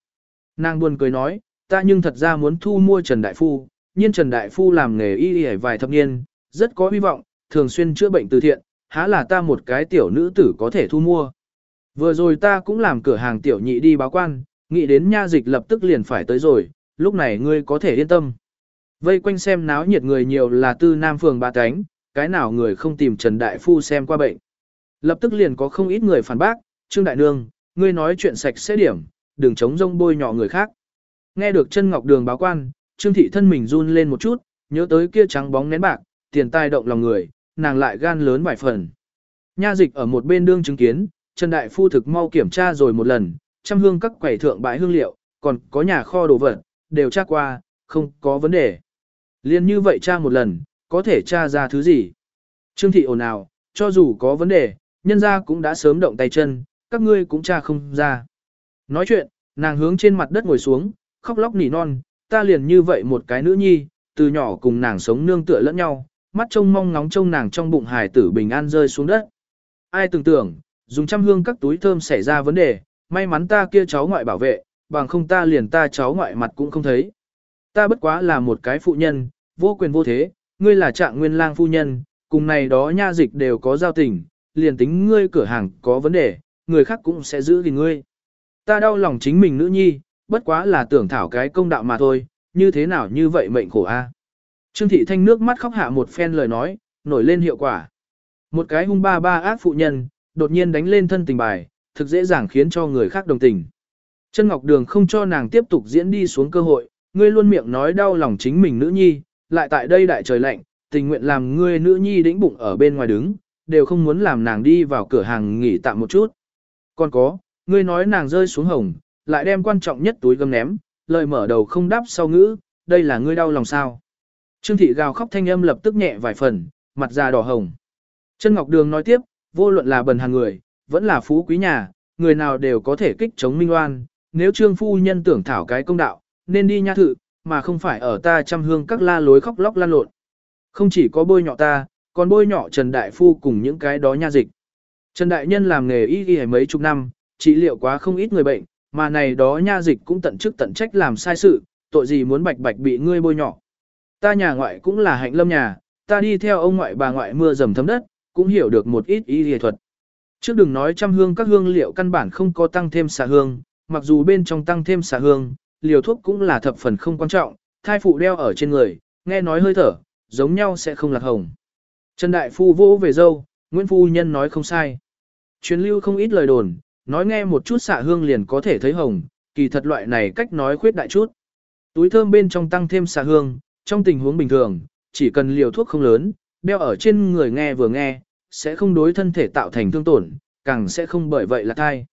Nàng buồn cười nói, ta nhưng thật ra muốn thu mua Trần Đại Phu, nhiên Trần Đại Phu làm nghề y y vài thập niên, rất có hy vọng, thường xuyên chữa bệnh từ thiện, há là ta một cái tiểu nữ tử có thể thu mua. Vừa rồi ta cũng làm cửa hàng tiểu nhị đi báo quan, nghĩ đến nha dịch lập tức liền phải tới rồi, lúc này ngươi có thể yên tâm. Vây quanh xem náo nhiệt người nhiều là tư nam phường ba cánh, cái nào người không tìm Trần Đại Phu xem qua bệnh. Lập tức liền có không ít người phản bác, Trương Đại Nương, ngươi nói chuyện sạch sẽ điểm, đừng chống rông bôi nhọ người khác. Nghe được chân ngọc đường báo quan, Trương Thị thân mình run lên một chút, nhớ tới kia trắng bóng nén bạc, tiền tài động lòng người, nàng lại gan lớn vài phần. Nha dịch ở một bên đương chứng kiến, Trần Đại Phu thực mau kiểm tra rồi một lần, trăm hương các quầy thượng bãi hương liệu, còn có nhà kho đồ vật, đều tra qua, không có vấn đề. Liên như vậy tra một lần, có thể tra ra thứ gì? Trương thị ồn ào, cho dù có vấn đề, nhân gia cũng đã sớm động tay chân, các ngươi cũng tra không ra. Nói chuyện, nàng hướng trên mặt đất ngồi xuống, khóc lóc nỉ non, ta liền như vậy một cái nữ nhi, từ nhỏ cùng nàng sống nương tựa lẫn nhau, mắt trông mong ngóng trông nàng trong bụng hài tử bình an rơi xuống đất. Ai tưởng tưởng, dùng trăm hương các túi thơm xảy ra vấn đề, may mắn ta kia cháu ngoại bảo vệ, bằng không ta liền ta cháu ngoại mặt cũng không thấy. Ta bất quá là một cái phụ nhân, vô quyền vô thế, ngươi là trạng nguyên lang phu nhân, cùng này đó nha dịch đều có giao tình, liền tính ngươi cửa hàng có vấn đề, người khác cũng sẽ giữ gìn ngươi. Ta đau lòng chính mình nữ nhi, bất quá là tưởng thảo cái công đạo mà thôi, như thế nào như vậy mệnh khổ a. Trương thị thanh nước mắt khóc hạ một phen lời nói, nổi lên hiệu quả. Một cái hung ba ba ác phụ nhân, đột nhiên đánh lên thân tình bài, thực dễ dàng khiến cho người khác đồng tình. Chân Ngọc Đường không cho nàng tiếp tục diễn đi xuống cơ hội, ngươi luôn miệng nói đau lòng chính mình nữ nhi, lại tại đây đại trời lạnh, tình nguyện làm ngươi nữ nhi đĩnh bụng ở bên ngoài đứng, đều không muốn làm nàng đi vào cửa hàng nghỉ tạm một chút. Còn có, ngươi nói nàng rơi xuống hồng, lại đem quan trọng nhất túi gấm ném, lời mở đầu không đáp sau ngữ, đây là ngươi đau lòng sao. Trương thị gào khóc thanh âm lập tức nhẹ vài phần, mặt da đỏ hồng. Chân Ngọc Đường nói tiếp, vô luận là bần hàng người, vẫn là phú quý nhà, người nào đều có thể kích chống minh oan, nếu trương phu nhân tưởng thảo cái công đạo, nên đi nha thự, mà không phải ở ta chăm hương các la lối khóc lóc lan lộn. Không chỉ có bôi nhọ ta, còn bôi nhọ Trần Đại Phu cùng những cái đó nha dịch. Trần Đại Nhân làm nghề y y mấy chục năm, trị liệu quá không ít người bệnh, mà này đó nha dịch cũng tận chức tận trách làm sai sự, tội gì muốn bạch bạch bị ngươi bôi nhọ. Ta nhà ngoại cũng là hạnh lâm nhà, ta đi theo ông ngoại bà ngoại mưa dầm thấm đất, cũng hiểu được một ít y y thuật. Trước đừng nói trăm hương các hương liệu căn bản không có tăng thêm xà hương, mặc dù bên trong tăng thêm xà hương, liều thuốc cũng là thập phần không quan trọng, thai phụ đeo ở trên người, nghe nói hơi thở, giống nhau sẽ không lạc hồng. Trần Đại Phu vô về dâu, Nguyễn Phu Nhân nói không sai. Truyền lưu không ít lời đồn, nói nghe một chút xạ hương liền có thể thấy hồng, kỳ thật loại này cách nói khuyết đại chút. Túi thơm bên trong tăng thêm xạ hương, trong tình huống bình thường, chỉ cần liều thuốc không lớn, đeo ở trên người nghe vừa nghe, sẽ không đối thân thể tạo thành thương tổn, càng sẽ không bởi vậy là thai.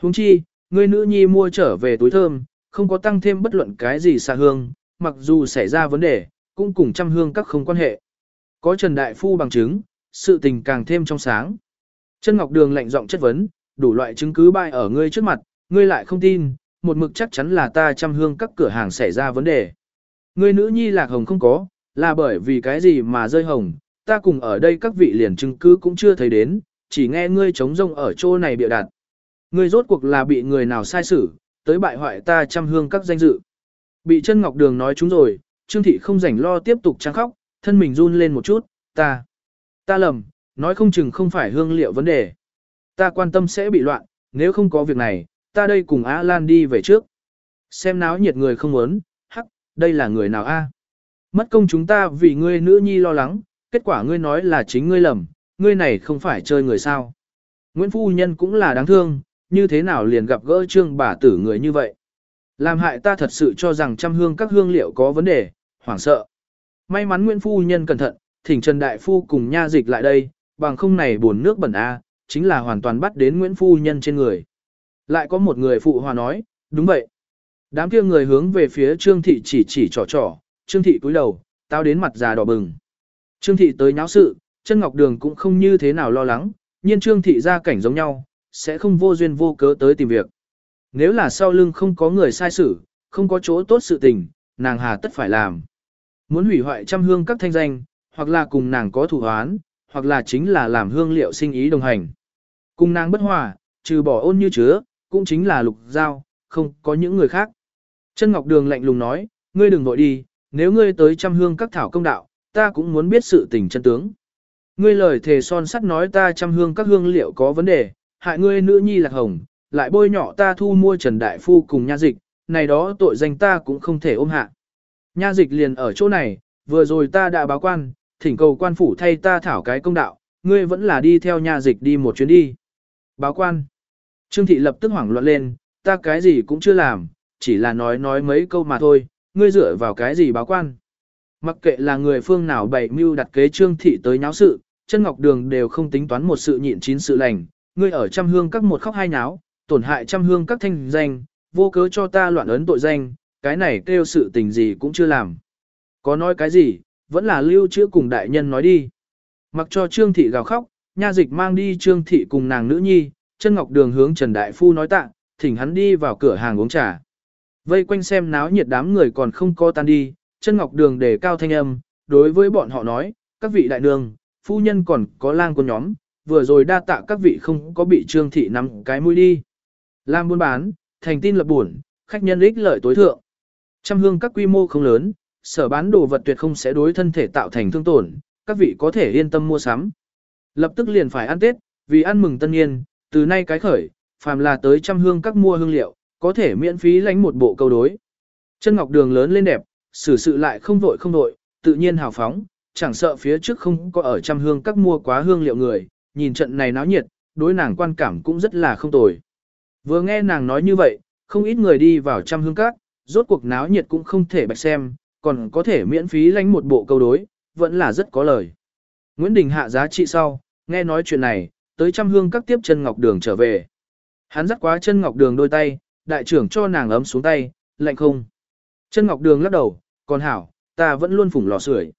Huống chi, người nữ nhi mua trở về túi thơm, không có tăng thêm bất luận cái gì xạ hương, mặc dù xảy ra vấn đề, cũng cùng trăm hương các không quan hệ. Có Trần Đại Phu bằng chứng, sự tình càng thêm trong sáng. Chân Ngọc Đường lạnh giọng chất vấn, đủ loại chứng cứ bại ở ngươi trước mặt, ngươi lại không tin, một mực chắc chắn là ta chăm hương các cửa hàng xảy ra vấn đề. Ngươi nữ nhi lạc hồng không có, là bởi vì cái gì mà rơi hồng, ta cùng ở đây các vị liền chứng cứ cũng chưa thấy đến, chỉ nghe ngươi chống rông ở chỗ này bịa đặt. Ngươi rốt cuộc là bị người nào sai xử, tới bại hoại ta chăm hương các danh dự. Bị chân ngọc đường nói chúng rồi, Trương Thị không rảnh lo tiếp tục trăng khóc, thân mình run lên một chút, ta, ta lầm, nói không chừng không phải hương liệu vấn đề. Ta quan tâm sẽ bị loạn, nếu không có việc này, ta đây cùng Á Lan đi về trước. Xem náo nhiệt người không muốn, hắc, đây là người nào a? Mất công chúng ta vì ngươi nữ nhi lo lắng, kết quả ngươi nói là chính ngươi lầm, ngươi này không phải chơi người sao. Nguyễn Phu Nhân cũng là đáng thương, như thế nào liền gặp gỡ trương bà tử người như vậy. Làm hại ta thật sự cho rằng trăm hương các hương liệu có vấn đề, hoảng sợ. May mắn Nguyễn Phu Nhân cẩn thận, thỉnh Trần Đại Phu cùng nha dịch lại đây, bằng không này buồn nước bẩn A, chính là hoàn toàn bắt đến Nguyễn Phu Nhân trên người. Lại có một người phụ hòa nói, đúng vậy. Đám kia người hướng về phía Trương Thị chỉ chỉ trò trò, Trương Thị cúi đầu, tao đến mặt già đỏ bừng. Trương Thị tới nháo sự, chân Ngọc Đường cũng không như thế nào lo lắng, nhiên Trương Thị ra cảnh giống nhau, sẽ không vô duyên vô cớ tới tìm việc. Nếu là sau lưng không có người sai xử, không có chỗ tốt sự tình, nàng hà tất phải làm. Muốn hủy hoại trăm hương các thanh danh, hoặc là cùng nàng có thủ hoán, hoặc là chính là làm hương liệu sinh ý đồng hành cung nàng bất hòa, trừ bỏ ôn như chứa, cũng chính là lục giao, không có những người khác. Chân Ngọc Đường lạnh lùng nói, ngươi đừng vội đi, nếu ngươi tới trăm hương các thảo công đạo, ta cũng muốn biết sự tình chân tướng. Ngươi lời thề son sắt nói ta trăm hương các hương liệu có vấn đề, hại ngươi nữ nhi lạc hồng, lại bôi nhọ ta thu mua Trần Đại Phu cùng nha dịch, này đó tội danh ta cũng không thể ôm hạ. Nha dịch liền ở chỗ này, vừa rồi ta đã báo quan, thỉnh cầu quan phủ thay ta thảo cái công đạo, ngươi vẫn là đi theo nha dịch đi một chuyến đi. Báo quan. Trương thị lập tức hoảng loạn lên, ta cái gì cũng chưa làm, chỉ là nói nói mấy câu mà thôi, ngươi dựa vào cái gì báo quan. Mặc kệ là người phương nào bày mưu đặt kế trương thị tới nháo sự, chân ngọc đường đều không tính toán một sự nhịn chín sự lành, ngươi ở trăm hương các một khóc hai nháo, tổn hại trăm hương các thanh danh, vô cớ cho ta loạn ấn tội danh, cái này kêu sự tình gì cũng chưa làm. Có nói cái gì, vẫn là lưu trữ cùng đại nhân nói đi. Mặc cho trương thị gào khóc, nha dịch mang đi trương thị cùng nàng nữ nhi, chân ngọc đường hướng Trần Đại Phu nói tạ, thỉnh hắn đi vào cửa hàng uống trà. Vây quanh xem náo nhiệt đám người còn không co tan đi, chân ngọc đường đề cao thanh âm, đối với bọn họ nói, các vị đại nương, phu nhân còn có lang con nhóm, vừa rồi đa tạ các vị không có bị trương thị nắm cái mũi đi. Làm buôn bán, thành tin lập buồn, khách nhân ích lợi tối thượng. Trăm hương các quy mô không lớn, sở bán đồ vật tuyệt không sẽ đối thân thể tạo thành thương tổn, các vị có thể yên tâm mua sắm. Lập tức liền phải ăn Tết, vì ăn mừng tân niên, từ nay cái khởi, phàm là tới trăm hương các mua hương liệu, có thể miễn phí lánh một bộ câu đối. Chân ngọc đường lớn lên đẹp, xử sự lại không vội không vội, tự nhiên hào phóng, chẳng sợ phía trước không có ở trăm hương các mua quá hương liệu người, nhìn trận này náo nhiệt, đối nàng quan cảm cũng rất là không tồi. Vừa nghe nàng nói như vậy, không ít người đi vào trăm hương các, rốt cuộc náo nhiệt cũng không thể bạch xem, còn có thể miễn phí lánh một bộ câu đối, vẫn là rất có lời. Nguyễn Đình hạ giá trị sau, nghe nói chuyện này, tới trăm hương các tiếp chân ngọc đường trở về. Hắn dắt quá chân ngọc đường đôi tay, đại trưởng cho nàng ấm xuống tay, lạnh không. Chân ngọc đường lắc đầu, còn hảo, ta vẫn luôn phủng lò sưởi.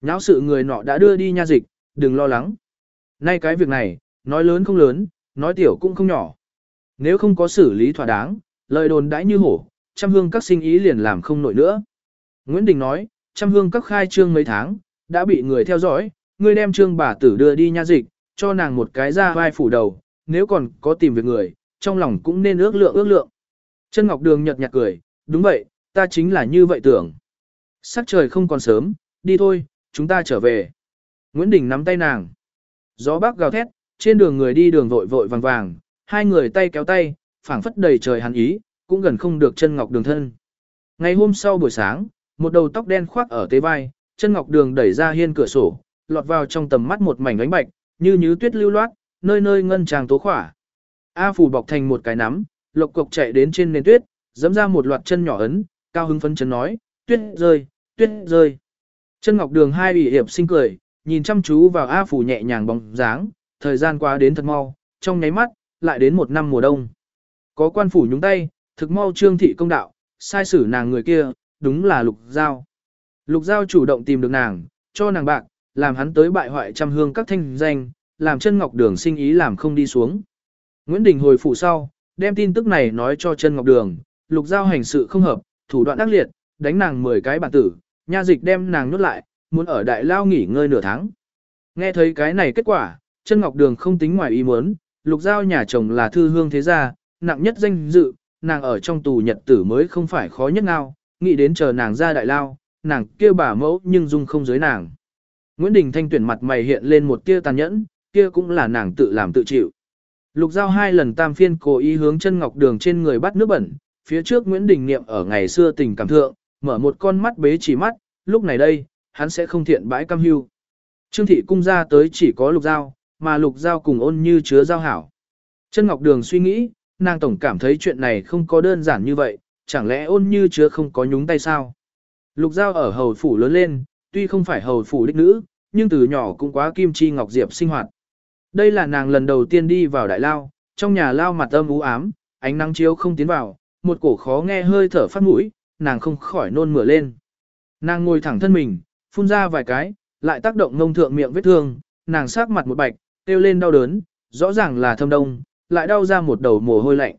Nháo sự người nọ đã đưa đi nha dịch, đừng lo lắng. Nay cái việc này, nói lớn không lớn, nói tiểu cũng không nhỏ. Nếu không có xử lý thỏa đáng, lời đồn đãi như hổ, trăm hương các sinh ý liền làm không nổi nữa. Nguyễn Đình nói, trăm hương các khai trương mấy tháng, đã bị người theo dõi, Ngươi đem trương bà tử đưa đi nha dịch, cho nàng một cái ra vai phủ đầu, nếu còn có tìm việc người, trong lòng cũng nên ước lượng ước lượng. Chân Ngọc Đường nhật nhạt cười, đúng vậy, ta chính là như vậy tưởng. Sắc trời không còn sớm, đi thôi, chúng ta trở về. Nguyễn Đình nắm tay nàng. Gió bác gào thét, trên đường người đi đường vội vội vàng vàng, hai người tay kéo tay, phảng phất đầy trời hắn ý, cũng gần không được chân Ngọc Đường thân. Ngày hôm sau buổi sáng, một đầu tóc đen khoác ở tế vai, chân Ngọc Đường đẩy ra hiên cửa sổ, lọt vào trong tầm mắt một mảnh ánh bạch, như như tuyết lưu loát, nơi nơi ngân tràng tố khỏa. A phủ bọc thành một cái nắm, lộc cộc chạy đến trên nền tuyết, dẫm ra một loạt chân nhỏ ấn, cao hứng phấn chấn nói, tuyết rơi, tuyết rơi. Chân ngọc đường hai ủy hiệp sinh cười, nhìn chăm chú vào A phủ nhẹ nhàng bóng dáng, thời gian qua đến thật mau, trong nháy mắt, lại đến một năm mùa đông. Có quan phủ nhúng tay, thực mau trương thị công đạo, sai xử nàng người kia, đúng là lục giao. Lục giao chủ động tìm được nàng, cho nàng bạc, làm hắn tới bại hoại trăm hương các thanh danh, làm chân ngọc đường sinh ý làm không đi xuống. Nguyễn Đình hồi phủ sau, đem tin tức này nói cho chân ngọc đường, lục giao hành sự không hợp, thủ đoạn đắc liệt, đánh nàng 10 cái bản tử, nha dịch đem nàng nhốt lại, muốn ở đại lao nghỉ ngơi nửa tháng. Nghe thấy cái này kết quả, chân ngọc đường không tính ngoài ý muốn, lục giao nhà chồng là thư hương thế gia, nặng nhất danh dự, nàng ở trong tù nhật tử mới không phải khó nhất nào, nghĩ đến chờ nàng ra đại lao, nàng kêu bà mẫu nhưng dung không giới nàng. Nguyễn Đình Thanh tuyển mặt mày hiện lên một tia tàn nhẫn, kia cũng là nàng tự làm tự chịu. Lục giao hai lần tam phiên cố ý hướng chân ngọc đường trên người bắt nước bẩn, phía trước Nguyễn Đình niệm ở ngày xưa tình cảm thượng, mở một con mắt bế chỉ mắt, lúc này đây, hắn sẽ không thiện bãi cam hưu. Trương thị cung ra tới chỉ có lục giao, mà lục giao cùng ôn như chứa giao hảo. Chân ngọc đường suy nghĩ, nàng tổng cảm thấy chuyện này không có đơn giản như vậy, chẳng lẽ ôn như chứa không có nhúng tay sao? Lục giao ở hầu phủ lớn lên, tuy không phải hầu phủ đích nữ, nhưng từ nhỏ cũng quá kim chi ngọc diệp sinh hoạt. Đây là nàng lần đầu tiên đi vào đại lao, trong nhà lao mặt âm u ám, ánh nắng chiếu không tiến vào, một cổ khó nghe hơi thở phát mũi, nàng không khỏi nôn mửa lên. Nàng ngồi thẳng thân mình, phun ra vài cái, lại tác động ngông thượng miệng vết thương, nàng sát mặt một bạch, kêu lên đau đớn, rõ ràng là thâm đông, lại đau ra một đầu mồ hôi lạnh.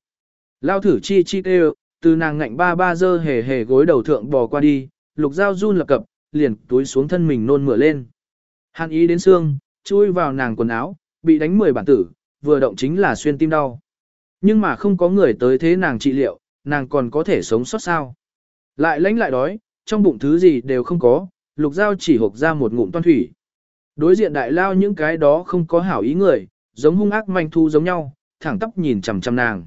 Lao thử chi chi kêu, từ nàng ngạnh ba ba dơ hề hề gối đầu thượng bò qua đi, lục dao run lập cập, liền túi xuống thân mình nôn mửa lên. Hàn ý đến xương, chui vào nàng quần áo, bị đánh 10 bản tử, vừa động chính là xuyên tim đau. Nhưng mà không có người tới thế nàng trị liệu, nàng còn có thể sống sót sao. Lại lãnh lại đói, trong bụng thứ gì đều không có, lục dao chỉ hộp ra một ngụm toan thủy. Đối diện đại lao những cái đó không có hảo ý người, giống hung ác manh thu giống nhau, thẳng tóc nhìn chằm chằm nàng.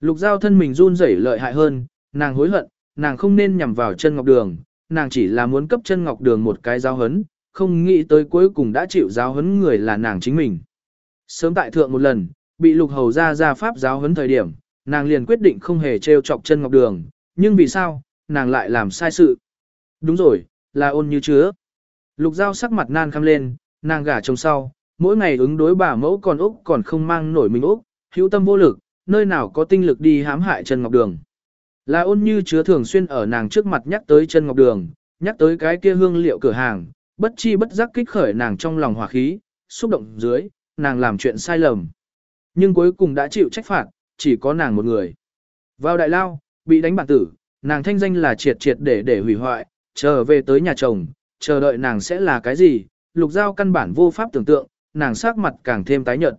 Lục dao thân mình run rẩy lợi hại hơn, nàng hối hận, nàng không nên nhằm vào chân ngọc đường, nàng chỉ là muốn cấp chân ngọc đường một cái giáo hấn, không nghĩ tới cuối cùng đã chịu giáo hấn người là nàng chính mình. Sớm tại thượng một lần, bị lục hầu ra ra pháp giáo hấn thời điểm, nàng liền quyết định không hề trêu chọc chân ngọc đường, nhưng vì sao, nàng lại làm sai sự. Đúng rồi, là ôn như chứa. Lục giao sắc mặt nan khăm lên, nàng gả chồng sau, mỗi ngày ứng đối bà mẫu còn Úc còn không mang nổi mình Úc, hữu tâm vô lực, nơi nào có tinh lực đi hãm hại chân ngọc đường. Là ôn như chứa thường xuyên ở nàng trước mặt nhắc tới chân ngọc đường, nhắc tới cái kia hương liệu cửa hàng, bất chi bất giác kích khởi nàng trong lòng hỏa khí, xúc động dưới, nàng làm chuyện sai lầm. Nhưng cuối cùng đã chịu trách phạt, chỉ có nàng một người. Vào đại lao, bị đánh bản tử, nàng thanh danh là triệt triệt để để hủy hoại, trở về tới nhà chồng, chờ đợi nàng sẽ là cái gì, lục giao căn bản vô pháp tưởng tượng, nàng sắc mặt càng thêm tái nhợt.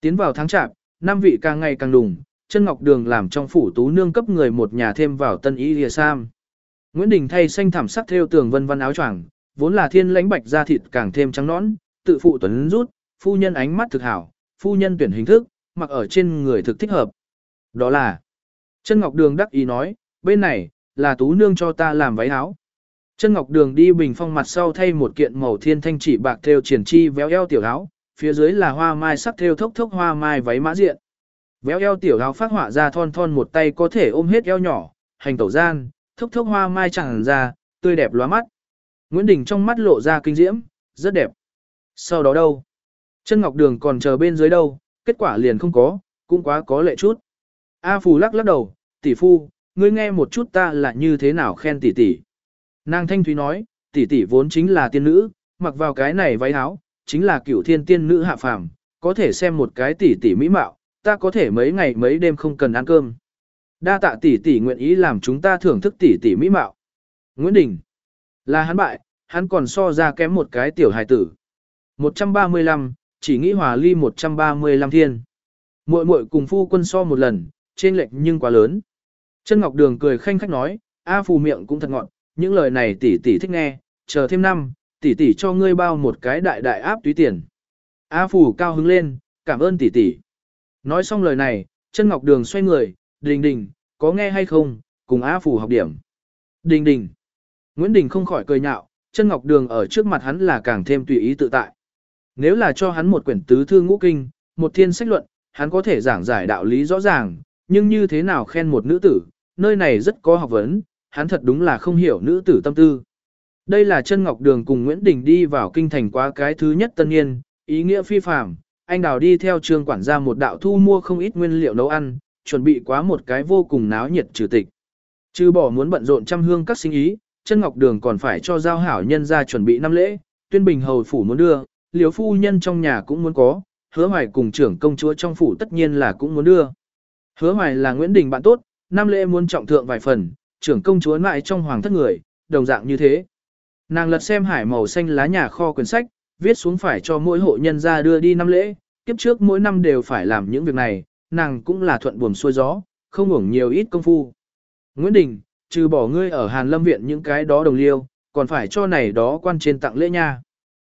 Tiến vào tháng chạp, năm vị càng ngày càng đùng, chân ngọc đường làm trong phủ tú nương cấp người một nhà thêm vào tân y lìa sam. Nguyễn Đình thay xanh thảm sắc theo tường vân vân áo choàng, vốn là thiên lãnh bạch da thịt càng thêm trắng nõn, tự phụ tuấn rút, phu nhân ánh mắt thực hảo, phu nhân tuyển hình thức, mặc ở trên người thực thích hợp. Đó là, chân ngọc đường đắc ý nói, bên này, là tú nương cho ta làm váy áo. Chân ngọc đường đi bình phong mặt sau thay một kiện màu thiên thanh chỉ bạc theo triển chi véo eo tiểu áo, phía dưới là hoa mai sắc theo thốc thốc hoa mai váy mã diện. Véo eo tiểu áo phát họa ra thon thon một tay có thể ôm hết eo nhỏ, hành tẩu gian, thốc thốc hoa mai chẳng ra, tươi đẹp lóa mắt. Nguyễn Đình trong mắt lộ ra kinh diễm, rất đẹp. Sau đó đâu? Chân Ngọc Đường còn chờ bên dưới đâu, kết quả liền không có, cũng quá có lệ chút. A Phù lắc lắc đầu, tỷ phu, ngươi nghe một chút ta là như thế nào khen tỷ tỷ. Nàng Thanh Thúy nói, tỷ tỷ vốn chính là tiên nữ, mặc vào cái này váy áo, chính là cửu thiên tiên nữ hạ phàm, có thể xem một cái tỷ tỷ mỹ mạo, ta có thể mấy ngày mấy đêm không cần ăn cơm. Đa tạ tỷ tỷ nguyện ý làm chúng ta thưởng thức tỷ tỷ mỹ mạo. Nguyễn Đình, là hắn bại, hắn còn so ra kém một cái tiểu hài tử. 135, chỉ nghĩ hòa ly 135 thiên. Muội muội cùng phu quân so một lần, trên lệch nhưng quá lớn. Chân Ngọc Đường cười khanh khách nói, A phù miệng cũng thật ngọn, những lời này tỷ tỷ thích nghe, chờ thêm năm, tỷ tỷ cho ngươi bao một cái đại đại áp túy tiền. A phù cao hứng lên, cảm ơn tỷ tỷ. Nói xong lời này, chân Ngọc Đường xoay người, đình đình, có nghe hay không, cùng A phủ học điểm. Đình đình. Nguyễn Đình không khỏi cười nhạo, chân Ngọc Đường ở trước mặt hắn là càng thêm tùy ý tự tại. Nếu là cho hắn một quyển tứ thư ngũ kinh, một thiên sách luận, hắn có thể giảng giải đạo lý rõ ràng, nhưng như thế nào khen một nữ tử, nơi này rất có học vấn, hắn thật đúng là không hiểu nữ tử tâm tư. Đây là chân ngọc đường cùng Nguyễn Đình đi vào kinh thành qua cái thứ nhất tân niên, ý nghĩa phi phàm anh đào đi theo trường quản gia một đạo thu mua không ít nguyên liệu nấu ăn, chuẩn bị quá một cái vô cùng náo nhiệt trừ tịch. Trừ bỏ muốn bận rộn trăm hương các sinh ý, chân ngọc đường còn phải cho giao hảo nhân ra chuẩn bị năm lễ, tuyên bình hầu phủ muốn đưa, liếu phu nhân trong nhà cũng muốn có, hứa hoài cùng trưởng công chúa trong phủ tất nhiên là cũng muốn đưa. Hứa hoài là Nguyễn Đình bạn tốt, năm lễ muốn trọng thượng vài phần, trưởng công chúa lại trong hoàng thất người, đồng dạng như thế. Nàng lật xem hải màu xanh lá nhà kho quyển sách, viết xuống phải cho mỗi hộ nhân ra đưa đi năm lễ, kiếp trước mỗi năm đều phải làm những việc này, nàng cũng là thuận buồm xuôi gió, không hưởng nhiều ít công phu. Nguyễn Đình, trừ bỏ ngươi ở Hàn Lâm Viện những cái đó đồng liêu, còn phải cho này đó quan trên tặng lễ nha.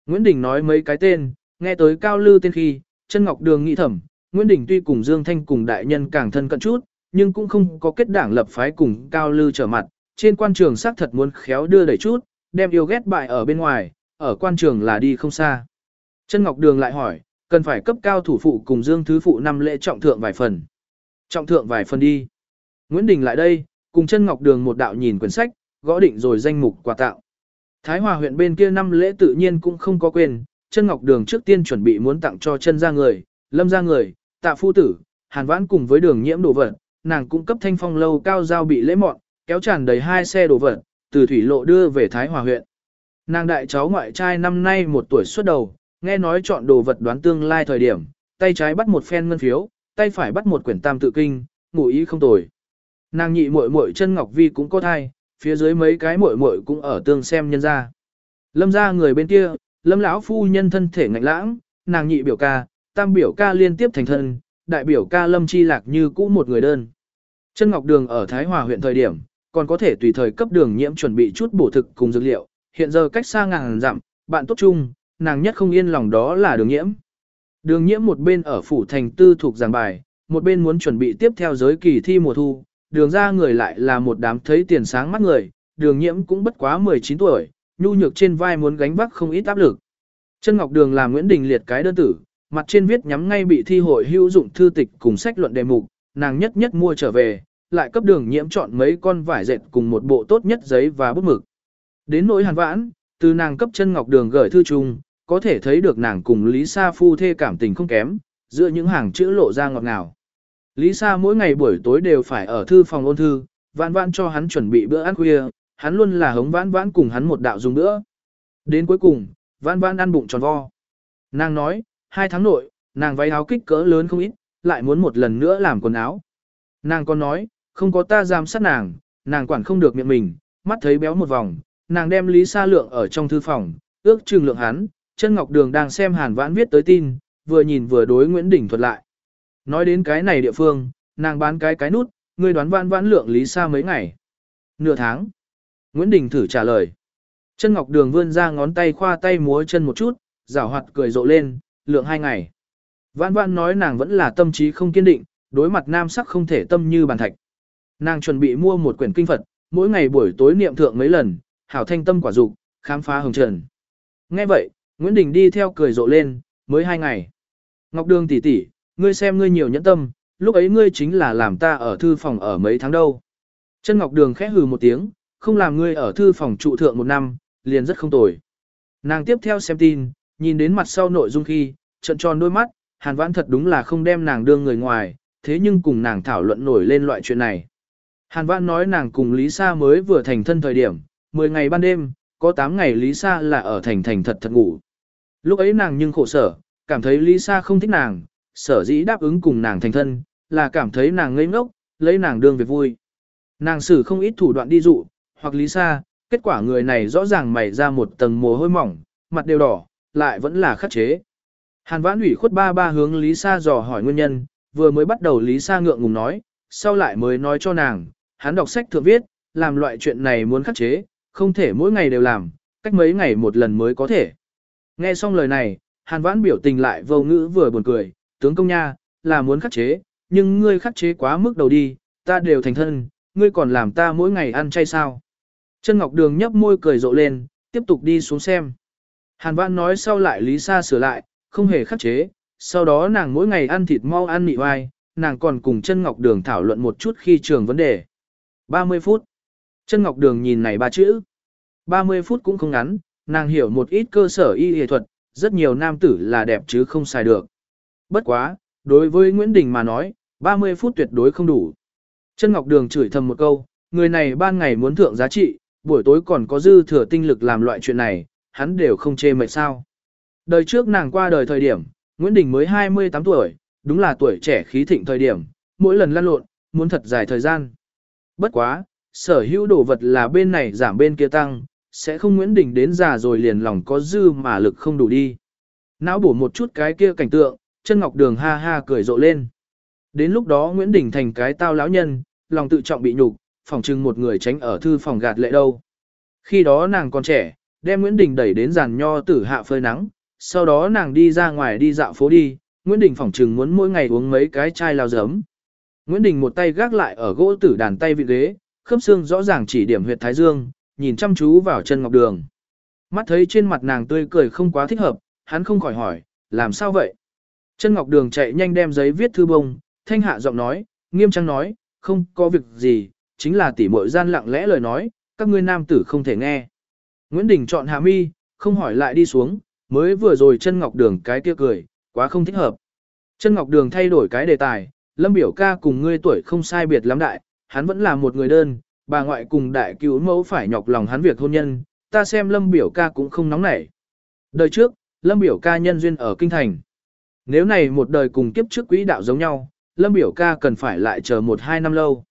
Nguyễn Đình nói mấy cái tên, nghe tới cao lư tên khi, chân ngọc đường nghĩ thầm, Nguyễn Đình tuy cùng Dương Thanh cùng đại nhân càng thân cận chút, nhưng cũng không có kết đảng lập phái cùng cao lư trở mặt, trên quan trường xác thật muốn khéo đưa đẩy chút, đem yêu ghét bại ở bên ngoài, ở quan trường là đi không xa. Chân Ngọc Đường lại hỏi, cần phải cấp cao thủ phụ cùng Dương Thứ Phụ năm lễ trọng thượng vài phần. Trọng thượng vài phần đi. Nguyễn Đình lại đây, cùng chân Ngọc Đường một đạo nhìn quyển sách, gõ định rồi danh mục quà tạo. Thái Hòa huyện bên kia năm lễ tự nhiên cũng không có quên, chân Ngọc Đường trước tiên chuẩn bị muốn tặng cho chân ra người, lâm ra người, tạ phu tử, hàn vãn cùng với đường nhiễm đồ vật, nàng cũng cấp thanh phong lâu cao giao bị lễ mọn, kéo tràn đầy hai xe đồ vật, từ thủy lộ đưa về Thái Hòa huyện. Nàng đại cháu ngoại trai năm nay một tuổi xuất đầu, nghe nói chọn đồ vật đoán tương lai thời điểm, tay trái bắt một phen ngân phiếu, tay phải bắt một quyển tam tự kinh, ngụ ý không tồi. Nàng nhị muội muội chân ngọc vi cũng có thai, phía dưới mấy cái muội muội cũng ở tương xem nhân ra. Lâm ra người bên kia, lâm lão phu nhân thân thể ngạnh lãng, nàng nhị biểu ca, tam biểu ca liên tiếp thành thân, đại biểu ca lâm chi lạc như cũ một người đơn. Chân ngọc đường ở Thái Hòa huyện thời điểm, còn có thể tùy thời cấp đường nhiễm chuẩn bị chút bổ thực cùng dược liệu, hiện giờ cách xa ngàn dặm, bạn tốt chung, nàng nhất không yên lòng đó là đường nhiễm. Đường nhiễm một bên ở phủ thành tư thuộc giảng bài, một bên muốn chuẩn bị tiếp theo giới kỳ thi mùa thu, đường ra người lại là một đám thấy tiền sáng mắt người, đường nhiễm cũng bất quá 19 tuổi, nhu nhược trên vai muốn gánh vác không ít áp lực. Chân Ngọc Đường làm Nguyễn Đình liệt cái đơn tử, mặt trên viết nhắm ngay bị thi hội hữu dụng thư tịch cùng sách luận đề mục, nàng nhất nhất mua trở về, lại cấp đường nhiễm chọn mấy con vải dệt cùng một bộ tốt nhất giấy và bút mực. Đến nỗi hàn vãn, từ nàng cấp chân ngọc đường gửi thư chung, có thể thấy được nàng cùng Lý Sa phu thê cảm tình không kém, giữa những hàng chữ lộ ra ngọt ngào. Lý Sa mỗi ngày buổi tối đều phải ở thư phòng ôn thư, vãn vãn cho hắn chuẩn bị bữa ăn khuya, hắn luôn là hống vãn vãn cùng hắn một đạo dùng bữa. Đến cuối cùng, vãn vãn ăn bụng tròn vo. Nàng nói, hai tháng nội, nàng váy áo kích cỡ lớn không ít, lại muốn một lần nữa làm quần áo. Nàng còn nói, không có ta giám sát nàng, nàng quản không được miệng mình, mắt thấy béo một vòng, nàng đem Lý Sa Lượng ở trong thư phòng, ước chừng lượng hắn, chân Ngọc Đường đang xem Hàn Vãn viết tới tin, vừa nhìn vừa đối Nguyễn Đình thuật lại. Nói đến cái này địa phương, nàng bán cái cái nút, người đoán Vãn Vãn lượng Lý Sa mấy ngày? Nửa tháng. Nguyễn Đình thử trả lời. Chân Ngọc Đường vươn ra ngón tay khoa tay múa chân một chút, giảo hoạt cười rộ lên, lượng hai ngày. Vãn Vãn nói nàng vẫn là tâm trí không kiên định, đối mặt nam sắc không thể tâm như bàn thạch. Nàng chuẩn bị mua một quyển kinh Phật, mỗi ngày buổi tối niệm thượng mấy lần, hảo thanh tâm quả dục, khám phá hồng trần. Nghe vậy, Nguyễn Đình đi theo cười rộ lên, mới hai ngày. Ngọc Đường tỷ tỷ, ngươi xem ngươi nhiều nhẫn tâm, lúc ấy ngươi chính là làm ta ở thư phòng ở mấy tháng đâu. Chân Ngọc Đường khẽ hừ một tiếng, không làm ngươi ở thư phòng trụ thượng một năm, liền rất không tồi. Nàng tiếp theo xem tin, nhìn đến mặt sau nội dung khi, trận tròn đôi mắt, hàn vãn thật đúng là không đem nàng đưa người ngoài, thế nhưng cùng nàng thảo luận nổi lên loại chuyện này. Hàn Vãn nói nàng cùng Lý Sa mới vừa thành thân thời điểm, 10 ngày ban đêm, có 8 ngày Lý Sa là ở thành thành thật thật ngủ. Lúc ấy nàng nhưng khổ sở, cảm thấy Lý Sa không thích nàng, sở dĩ đáp ứng cùng nàng thành thân, là cảm thấy nàng ngây ngốc, lấy nàng đương việc vui. Nàng xử không ít thủ đoạn đi dụ, hoặc Lý Sa, kết quả người này rõ ràng mày ra một tầng mồ hôi mỏng, mặt đều đỏ, lại vẫn là khắc chế. Hàn Vãn ủy khuất ba ba hướng Lý Sa dò hỏi nguyên nhân, vừa mới bắt đầu Lý Sa ngượng ngùng nói, sau lại mới nói cho nàng, hắn đọc sách thừa viết, làm loại chuyện này muốn khắc chế, không thể mỗi ngày đều làm, cách mấy ngày một lần mới có thể. Nghe xong lời này, Hàn Vãn biểu tình lại vô ngữ vừa buồn cười, tướng công nha, là muốn khắc chế, nhưng ngươi khắc chế quá mức đầu đi, ta đều thành thân, ngươi còn làm ta mỗi ngày ăn chay sao. Chân Ngọc Đường nhấp môi cười rộ lên, tiếp tục đi xuống xem. Hàn Vãn nói sau lại Lý Sa sửa lại, không hề khắc chế, sau đó nàng mỗi ngày ăn thịt mau ăn mị oai, nàng còn cùng chân ngọc đường thảo luận một chút khi trường vấn đề. 30 phút. Chân ngọc đường nhìn này ba chữ. 30 phút cũng không ngắn, nàng hiểu một ít cơ sở y y thuật, rất nhiều nam tử là đẹp chứ không xài được. Bất quá, đối với Nguyễn Đình mà nói, 30 phút tuyệt đối không đủ. Chân Ngọc Đường chửi thầm một câu, người này ban ngày muốn thượng giá trị, buổi tối còn có dư thừa tinh lực làm loại chuyện này, hắn đều không chê mệt sao. Đời trước nàng qua đời thời điểm, Nguyễn Đình mới 28 tuổi, đúng là tuổi trẻ khí thịnh thời điểm, mỗi lần lăn lộn, muốn thật dài thời gian. Bất quá, sở hữu đồ vật là bên này giảm bên kia tăng, sẽ không Nguyễn Đình đến già rồi liền lòng có dư mà lực không đủ đi. Não bổ một chút cái kia cảnh tượng, chân ngọc đường ha ha cười rộ lên. Đến lúc đó Nguyễn Đình thành cái tao lão nhân, lòng tự trọng bị nhục, phòng trưng một người tránh ở thư phòng gạt lệ đâu. Khi đó nàng còn trẻ, đem Nguyễn Đình đẩy đến giàn nho tử hạ phơi nắng, sau đó nàng đi ra ngoài đi dạo phố đi, Nguyễn Đình phỏng trừng muốn mỗi ngày uống mấy cái chai lao giấm. Nguyễn Đình một tay gác lại ở gỗ tử đàn tay vị ghế, khớp xương rõ ràng chỉ điểm huyệt thái dương, nhìn chăm chú vào chân ngọc đường. Mắt thấy trên mặt nàng tươi cười không quá thích hợp, hắn không khỏi hỏi, làm sao vậy? Chân ngọc đường chạy nhanh đem giấy viết thư bông, thanh hạ giọng nói, nghiêm trang nói, không có việc gì, chính là tỉ muội gian lặng lẽ lời nói, các ngươi nam tử không thể nghe. Nguyễn Đình chọn hạ mi, không hỏi lại đi xuống, mới vừa rồi chân ngọc đường cái kia cười, quá không thích hợp. Chân ngọc đường thay đổi cái đề tài, lâm biểu ca cùng ngươi tuổi không sai biệt lắm đại, hắn vẫn là một người đơn, bà ngoại cùng đại cứu mẫu phải nhọc lòng hắn việc hôn nhân, ta xem lâm biểu ca cũng không nóng nảy. Đời trước, lâm biểu ca nhân duyên ở kinh thành. Nếu này một đời cùng kiếp trước quỹ đạo giống nhau, lâm biểu ca cần phải lại chờ một hai năm lâu.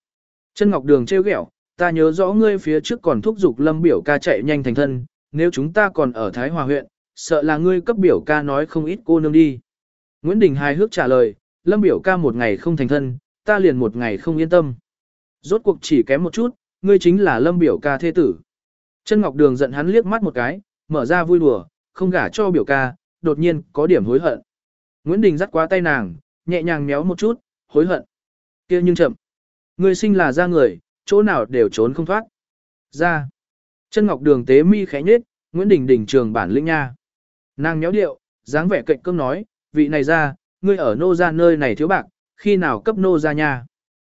Chân Ngọc Đường trêu ghẹo, ta nhớ rõ ngươi phía trước còn thúc giục lâm biểu ca chạy nhanh thành thân, nếu chúng ta còn ở Thái Hòa huyện, sợ là ngươi cấp biểu ca nói không ít cô nương đi. Nguyễn Đình hài hước trả lời, lâm biểu ca một ngày không thành thân, ta liền một ngày không yên tâm. Rốt cuộc chỉ kém một chút, ngươi chính là lâm biểu ca thế tử. Chân Ngọc Đường giận hắn liếc mắt một cái, mở ra vui đùa, không gả cho biểu ca, đột nhiên có điểm hối hận. Nguyễn Đình dắt qua tay nàng, nhẹ nhàng méo một chút, hối hận. kia nhưng chậm. Ngươi sinh là ra người, chỗ nào đều trốn không thoát. Ra. Chân Ngọc Đường tế mi khẽ nhết, Nguyễn Đình đỉnh trường bản lĩnh nha. Nàng méo điệu, dáng vẻ cạnh cơm nói, vị này ra, ngươi ở nô ra nơi này thiếu bạc, khi nào cấp nô ra nha.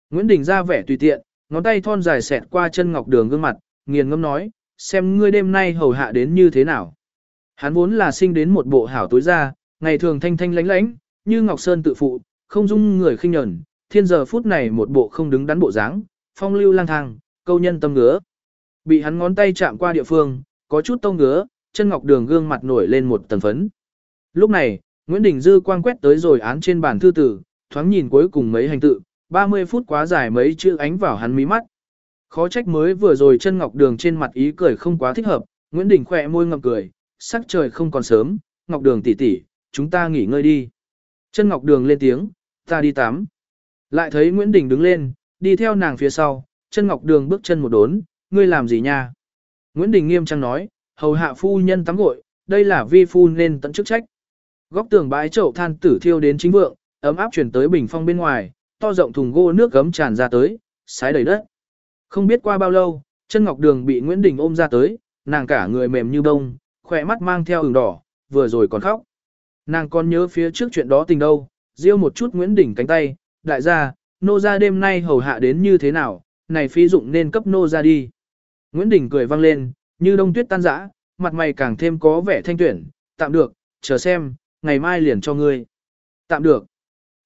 Nguyễn Đình ra vẻ tùy tiện, ngón tay thon dài xẹt qua chân ngọc đường gương mặt, nghiền ngâm nói, xem ngươi đêm nay hầu hạ đến như thế nào. Hắn vốn là sinh đến một bộ hảo tối ra, ngày thường thanh thanh lánh lánh, như Ngọc Sơn tự phụ, không dung người khinh nhẫn, thiên giờ phút này một bộ không đứng đắn bộ dáng, phong lưu lang thang, câu nhân tâm ngứa. Bị hắn ngón tay chạm qua địa phương, có chút tông ngứa, chân ngọc đường gương mặt nổi lên một tầng phấn. Lúc này, Nguyễn Đình Dư quang quét tới rồi án trên bàn thư tử, thoáng nhìn cuối cùng mấy hành tự, 30 phút quá dài mấy chữ ánh vào hắn mí mắt. Khó trách mới vừa rồi chân ngọc đường trên mặt ý cười không quá thích hợp, Nguyễn Đình khỏe môi ngậm cười, sắc trời không còn sớm, ngọc đường tỉ tỉ, chúng ta nghỉ ngơi đi. Chân ngọc đường lên tiếng, ta đi tắm. Lại thấy Nguyễn Đình đứng lên, đi theo nàng phía sau, chân ngọc đường bước chân một đốn, ngươi làm gì nha? Nguyễn Đình nghiêm trang nói, hầu hạ phu nhân tắm gội, đây là vi phu nên tận chức trách. Góc tường bãi chậu than tử thiêu đến chính vượng, ấm áp chuyển tới bình phong bên ngoài, to rộng thùng gỗ nước gấm tràn ra tới, sái đầy đất. Không biết qua bao lâu, chân ngọc đường bị Nguyễn Đình ôm ra tới, nàng cả người mềm như bông, khỏe mắt mang theo ửng đỏ, vừa rồi còn khóc. Nàng còn nhớ phía trước chuyện đó tình đâu, riêu một chút Nguyễn Đình cánh tay, đại gia, nô ra đêm nay hầu hạ đến như thế nào, này phi dụng nên cấp nô ra đi. Nguyễn Đình cười vang lên, như đông tuyết tan rã, mặt mày càng thêm có vẻ thanh tuyển, tạm được, chờ xem, ngày mai liền cho ngươi. Tạm được.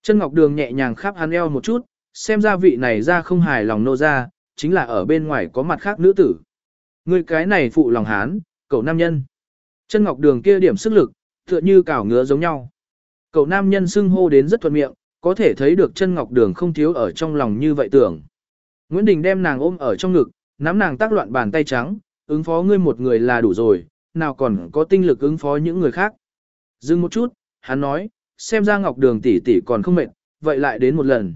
Chân Ngọc Đường nhẹ nhàng khắp hắn eo một chút, xem ra vị này ra không hài lòng nô ra, chính là ở bên ngoài có mặt khác nữ tử. Ngươi cái này phụ lòng hán, cậu nam nhân. Chân Ngọc Đường kia điểm sức lực, tựa như cảo ngứa giống nhau. Cậu nam nhân xưng hô đến rất thuận miệng, có thể thấy được chân Ngọc Đường không thiếu ở trong lòng như vậy tưởng. Nguyễn Đình đem nàng ôm ở trong ngực, nắm nàng tác loạn bàn tay trắng, ứng phó ngươi một người là đủ rồi, nào còn có tinh lực ứng phó những người khác. Dừng một chút, hắn nói, xem ra Ngọc Đường tỷ tỷ còn không mệt, vậy lại đến một lần.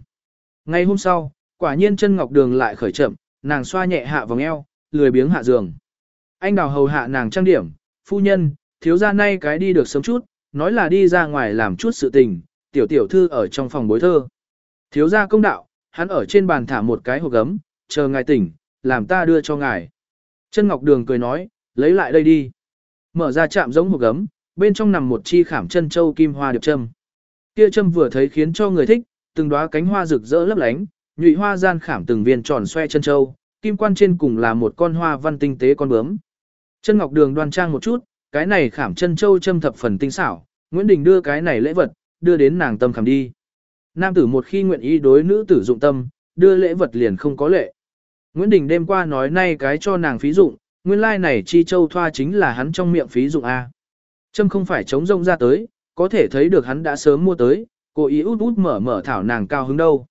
Ngày hôm sau, quả nhiên chân Ngọc Đường lại khởi chậm, nàng xoa nhẹ hạ vòng eo, lười biếng hạ giường. Anh đào hầu hạ nàng trang điểm, phu nhân, thiếu gia nay cái đi được sớm chút, nói là đi ra ngoài làm chút sự tình, tiểu tiểu thư ở trong phòng bối thơ. Thiếu gia công đạo, hắn ở trên bàn thả một cái hộp gấm, chờ ngài tỉnh, làm ta đưa cho ngài. Chân Ngọc Đường cười nói, lấy lại đây đi. mở ra chạm giống hộp gấm, bên trong nằm một chi khảm chân châu kim hoa điệp châm. Kia châm vừa thấy khiến cho người thích, từng đóa cánh hoa rực rỡ lấp lánh, nhụy hoa gian khảm từng viên tròn xoe chân châu, kim quan trên cùng là một con hoa văn tinh tế con bướm. Chân ngọc đường đoan trang một chút, cái này khảm chân châu châm thập phần tinh xảo, Nguyễn Đình đưa cái này lễ vật, đưa đến nàng tâm khảm đi. Nam tử một khi nguyện ý đối nữ tử dụng tâm, đưa lễ vật liền không có lệ. Nguyễn Đình đêm qua nói nay cái cho nàng phí dụng, nguyên lai like này chi châu thoa chính là hắn trong miệng phí dụng A. Châm không phải chống rông ra tới, có thể thấy được hắn đã sớm mua tới, cố ý út út mở mở thảo nàng cao hứng đâu.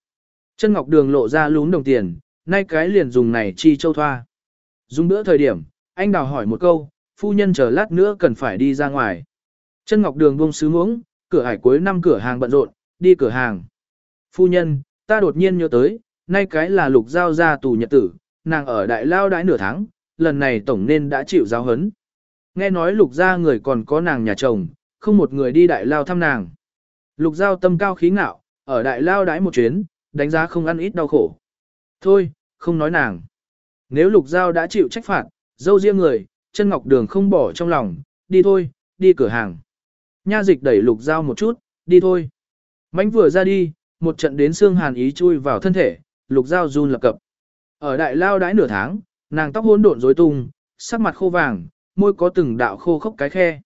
Chân ngọc đường lộ ra lún đồng tiền, nay cái liền dùng này chi châu thoa. Dùng bữa thời điểm, anh đào hỏi một câu, phu nhân chờ lát nữa cần phải đi ra ngoài. Chân ngọc đường buông sứ muống, cửa hải cuối năm cửa hàng bận rộn, đi cửa hàng. Phu nhân, ta đột nhiên nhớ tới, nay cái là lục giao ra tù nhật tử, nàng ở đại lao đãi nửa tháng, lần này tổng nên đã chịu giáo hấn. Nghe nói lục gia người còn có nàng nhà chồng, không một người đi đại lao thăm nàng. Lục giao tâm cao khí ngạo, ở đại lao đãi một chuyến, đánh giá không ăn ít đau khổ. Thôi, không nói nàng. Nếu lục giao đã chịu trách phạt, dâu riêng người, chân ngọc đường không bỏ trong lòng, đi thôi, đi cửa hàng. Nha dịch đẩy lục giao một chút, đi thôi. Mánh vừa ra đi, một trận đến xương hàn ý chui vào thân thể, lục giao run lập cập. Ở đại lao đãi nửa tháng, nàng tóc hỗn độn rối tung, sắc mặt khô vàng, môi có từng đạo khô khốc cái khe.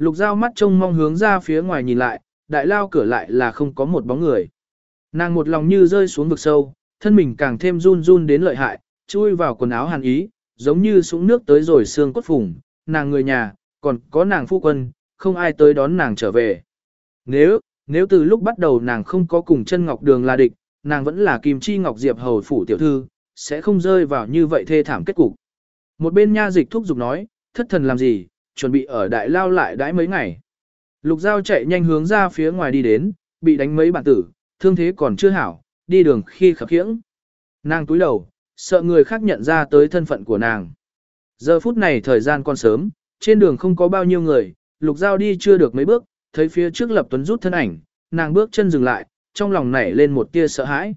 Lục giao mắt trông mong hướng ra phía ngoài nhìn lại, đại lao cửa lại là không có một bóng người. Nàng một lòng như rơi xuống vực sâu, thân mình càng thêm run run đến lợi hại, chui vào quần áo hàn ý, giống như súng nước tới rồi xương cốt phùng, nàng người nhà, còn có nàng phu quân, không ai tới đón nàng trở về. Nếu, nếu từ lúc bắt đầu nàng không có cùng chân ngọc đường là địch, nàng vẫn là kim chi ngọc diệp hầu phủ tiểu thư, sẽ không rơi vào như vậy thê thảm kết cục. Một bên nha dịch thúc giục nói, thất thần làm gì, chuẩn bị ở đại lao lại đãi mấy ngày. Lục Giao chạy nhanh hướng ra phía ngoài đi đến, bị đánh mấy bản tử, thương thế còn chưa hảo, đi đường khi khập khiễng. Nàng túi đầu, sợ người khác nhận ra tới thân phận của nàng. Giờ phút này thời gian còn sớm, trên đường không có bao nhiêu người, Lục Giao đi chưa được mấy bước, thấy phía trước Lập Tuấn rút thân ảnh, nàng bước chân dừng lại, trong lòng nảy lên một tia sợ hãi.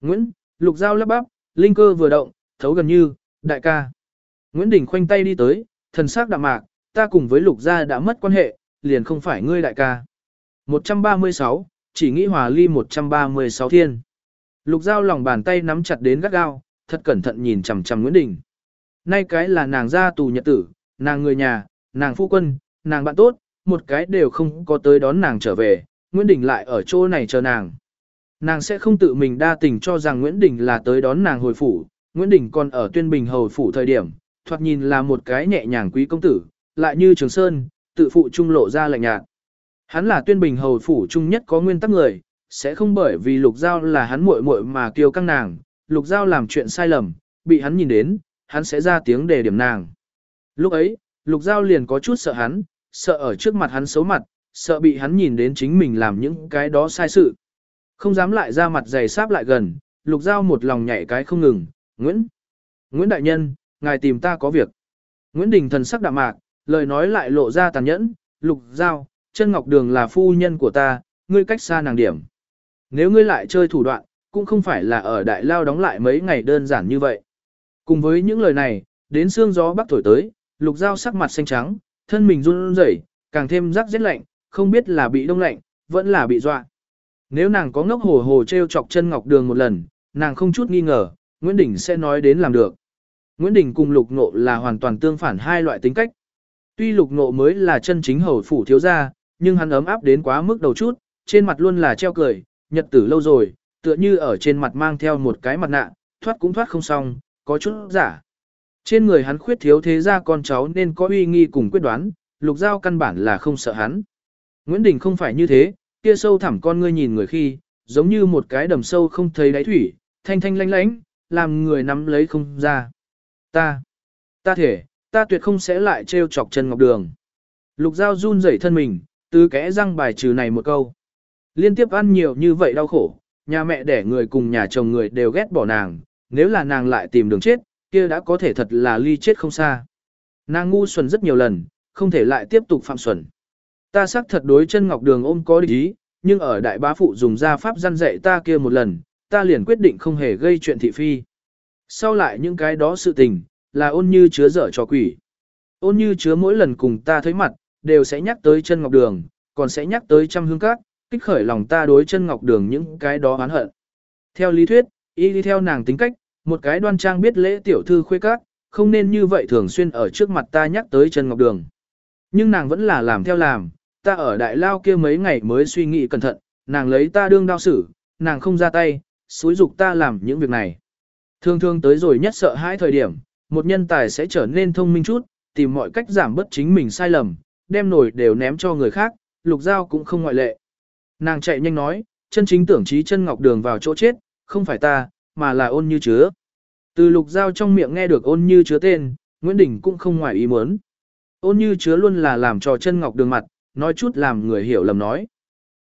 Nguyễn, Lục Giao lắp bắp, linh cơ vừa động, thấu gần như, đại ca. Nguyễn Đình khoanh tay đi tới, thần sắc đạm mạc, ta cùng với Lục Gia đã mất quan hệ, liền không phải ngươi đại ca. 136, chỉ nghĩ hòa ly 136 thiên. Lục Giao lòng bàn tay nắm chặt đến gắt gao, thật cẩn thận nhìn chằm chằm Nguyễn Đình. Nay cái là nàng ra tù nhật tử, nàng người nhà, nàng phu quân, nàng bạn tốt, một cái đều không có tới đón nàng trở về, Nguyễn Đình lại ở chỗ này chờ nàng. Nàng sẽ không tự mình đa tình cho rằng Nguyễn Đình là tới đón nàng hồi phủ, Nguyễn Đình còn ở tuyên bình hầu phủ thời điểm, thoạt nhìn là một cái nhẹ nhàng quý công tử, lại như Trường Sơn, tự phụ trung lộ ra lạnh nhạt. Hắn là tuyên bình hầu phủ trung nhất có nguyên tắc người, sẽ không bởi vì lục giao là hắn muội muội mà kiêu căng nàng, lục giao làm chuyện sai lầm, bị hắn nhìn đến, hắn sẽ ra tiếng để điểm nàng. Lúc ấy, lục giao liền có chút sợ hắn, sợ ở trước mặt hắn xấu mặt, sợ bị hắn nhìn đến chính mình làm những cái đó sai sự. Không dám lại ra mặt dày sáp lại gần, lục giao một lòng nhảy cái không ngừng, Nguyễn. Nguyễn Đại Nhân, ngài tìm ta có việc. Nguyễn Đình thần sắc đạm mạc, lời nói lại lộ ra tàn nhẫn, lục giao, chân ngọc đường là phu nhân của ta, ngươi cách xa nàng điểm. Nếu ngươi lại chơi thủ đoạn, cũng không phải là ở đại lao đóng lại mấy ngày đơn giản như vậy. Cùng với những lời này, đến xương gió bắc thổi tới, lục giao sắc mặt xanh trắng, thân mình run rẩy, càng thêm rắc rét lạnh, không biết là bị đông lạnh, vẫn là bị dọa. Nếu nàng có ngốc hồ hồ treo chọc chân ngọc đường một lần, nàng không chút nghi ngờ, Nguyễn Đình sẽ nói đến làm được. Nguyễn Đình cùng lục ngộ là hoàn toàn tương phản hai loại tính cách. Tuy lục ngộ mới là chân chính hầu phủ thiếu gia, nhưng hắn ấm áp đến quá mức đầu chút, trên mặt luôn là treo cười, nhật tử lâu rồi, tựa như ở trên mặt mang theo một cái mặt nạ, thoát cũng thoát không xong, có chút giả. Trên người hắn khuyết thiếu thế gia con cháu nên có uy nghi cùng quyết đoán, lục giao căn bản là không sợ hắn. Nguyễn Đình không phải như thế, kia sâu thẳm con ngươi nhìn người khi, giống như một cái đầm sâu không thấy đáy thủy, thanh thanh lánh lánh, làm người nắm lấy không ra. Ta, ta thể, ta tuyệt không sẽ lại trêu chọc chân ngọc đường. Lục Giao run rẩy thân mình, từ kẽ răng bài trừ này một câu. Liên tiếp ăn nhiều như vậy đau khổ, nhà mẹ đẻ người cùng nhà chồng người đều ghét bỏ nàng, nếu là nàng lại tìm đường chết, kia đã có thể thật là ly chết không xa. Nàng ngu xuẩn rất nhiều lần, không thể lại tiếp tục phạm xuẩn. Ta xác thật đối chân ngọc đường ôm có địch ý, nhưng ở đại bá phụ dùng ra pháp gian dạy ta kia một lần, ta liền quyết định không hề gây chuyện thị phi. Sau lại những cái đó sự tình, là ôn như chứa dở cho quỷ. ôn như chứa mỗi lần cùng ta thấy mặt, đều sẽ nhắc tới chân ngọc đường, còn sẽ nhắc tới trăm hương các, kích khởi lòng ta đối chân ngọc đường những cái đó oán hận. Theo lý thuyết, y đi theo nàng tính cách, một cái đoan trang biết lễ tiểu thư khuê các, không nên như vậy thường xuyên ở trước mặt ta nhắc tới chân ngọc đường. Nhưng nàng vẫn là làm theo làm, ta ở đại lao kia mấy ngày mới suy nghĩ cẩn thận, nàng lấy ta đương đao xử, nàng không ra tay, xúi dục ta làm những việc này. Thường thường tới rồi nhất sợ hãi thời điểm, một nhân tài sẽ trở nên thông minh chút, tìm mọi cách giảm bớt chính mình sai lầm, đem nổi đều ném cho người khác, lục giao cũng không ngoại lệ. Nàng chạy nhanh nói, chân chính tưởng trí chân ngọc đường vào chỗ chết, không phải ta, mà là ôn như chứa. Từ lục giao trong miệng nghe được ôn như chứa tên, Nguyễn Đình cũng không ngoài ý muốn. Ôn như chứa luôn là làm trò chân ngọc đường mặt, nói chút làm người hiểu lầm nói.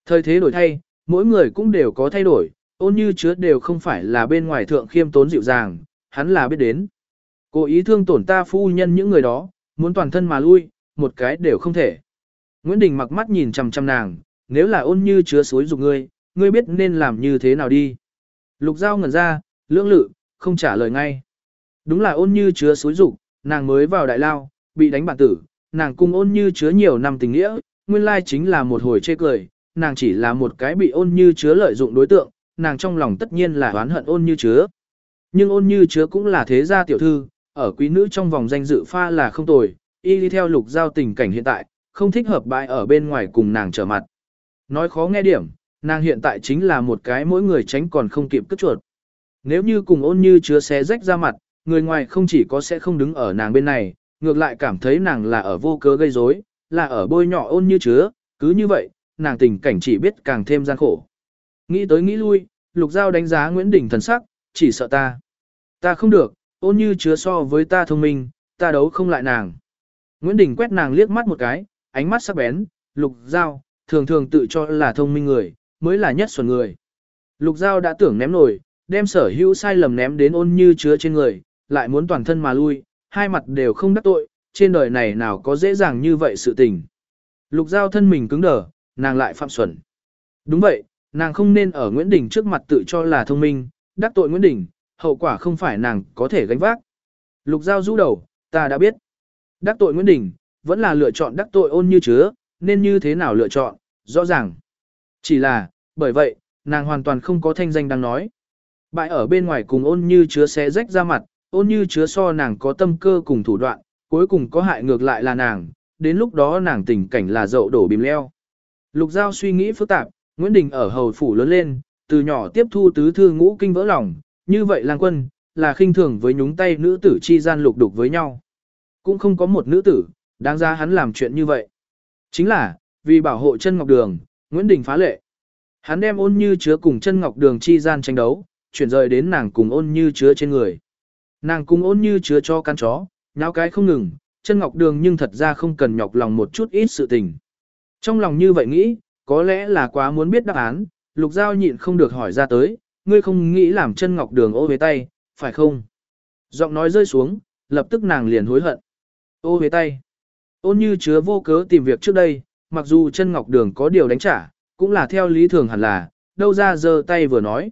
Thời thế đổi thay, mỗi người cũng đều có thay đổi, ôn như chứa đều không phải là bên ngoài thượng khiêm tốn dịu dàng, hắn là biết đến. Cố ý thương tổn ta phu nhân những người đó, muốn toàn thân mà lui, một cái đều không thể. Nguyễn Đình mặc mắt nhìn chằm chằm nàng, nếu là ôn như chứa suối dục ngươi, ngươi biết nên làm như thế nào đi. Lục Giao ngẩn ra, lưỡng lự, không trả lời ngay. Đúng là ôn như chứa suối dục, nàng mới vào đại lao, bị đánh bản tử, nàng cùng ôn như chứa nhiều năm tình nghĩa, nguyên lai chính là một hồi chê cười, nàng chỉ là một cái bị ôn như chứa lợi dụng đối tượng, nàng trong lòng tất nhiên là oán hận ôn như chứa. Nhưng ôn như chứa cũng là thế gia tiểu thư, ở quý nữ trong vòng danh dự pha là không tồi, y đi theo lục giao tình cảnh hiện tại, không thích hợp bại ở bên ngoài cùng nàng trở mặt. Nói khó nghe điểm, nàng hiện tại chính là một cái mỗi người tránh còn không kịp cất chuột. Nếu như cùng ôn như chứa xé rách ra mặt, người ngoài không chỉ có sẽ không đứng ở nàng bên này, ngược lại cảm thấy nàng là ở vô cớ gây rối, là ở bôi nhọ ôn như chứa, cứ như vậy, nàng tình cảnh chỉ biết càng thêm gian khổ. Nghĩ tới nghĩ lui, lục giao đánh giá Nguyễn Đình thần sắc, chỉ sợ ta. Ta không được, ôn như chứa so với ta thông minh, ta đấu không lại nàng. Nguyễn Đình quét nàng liếc mắt một cái, ánh mắt sắc bén, lục giao, thường thường tự cho là thông minh người, mới là nhất xuẩn người. Lục giao đã tưởng ném nổi, đem sở hữu sai lầm ném đến ôn như chứa trên người, lại muốn toàn thân mà lui, hai mặt đều không đắc tội, trên đời này nào có dễ dàng như vậy sự tình. Lục giao thân mình cứng đờ, nàng lại phạm xuẩn. Đúng vậy, nàng không nên ở Nguyễn Đình trước mặt tự cho là thông minh, đắc tội Nguyễn Đình, hậu quả không phải nàng có thể gánh vác. Lục giao rũ đầu, ta đã biết. Đắc tội Nguyễn Đình, vẫn là lựa chọn đắc tội ôn như chứa, nên như thế nào lựa chọn, rõ ràng. Chỉ là, bởi vậy, nàng hoàn toàn không có thanh danh đang nói. Bại ở bên ngoài cùng ôn như chứa xé rách ra mặt, ôn như chứa so nàng có tâm cơ cùng thủ đoạn, cuối cùng có hại ngược lại là nàng, đến lúc đó nàng tình cảnh là dậu đổ bìm leo. Lục Giao suy nghĩ phức tạp, Nguyễn Đình ở hầu phủ lớn lên, từ nhỏ tiếp thu tứ thư ngũ kinh vỡ lòng, như vậy lang quân, là khinh thường với nhúng tay nữ tử chi gian lục đục với nhau. Cũng không có một nữ tử, đáng ra hắn làm chuyện như vậy. Chính là, vì bảo hộ chân ngọc đường, Nguyễn Đình phá lệ. Hắn đem ôn như chứa cùng chân ngọc đường chi gian tranh đấu, chuyển rời đến nàng cùng ôn như chứa trên người. Nàng cùng ôn như chứa cho căn chó, nháo cái không ngừng, chân ngọc đường nhưng thật ra không cần nhọc lòng một chút ít sự tình. Trong lòng như vậy nghĩ, có lẽ là quá muốn biết đáp án, lục giao nhịn không được hỏi ra tới, ngươi không nghĩ làm chân ngọc đường ô huế tay, phải không? Giọng nói rơi xuống, lập tức nàng liền hối hận. Ô huế tay. Ôn như chứa vô cớ tìm việc trước đây, mặc dù chân ngọc đường có điều đánh trả, cũng là theo lý thường hẳn là, đâu ra giơ tay vừa nói.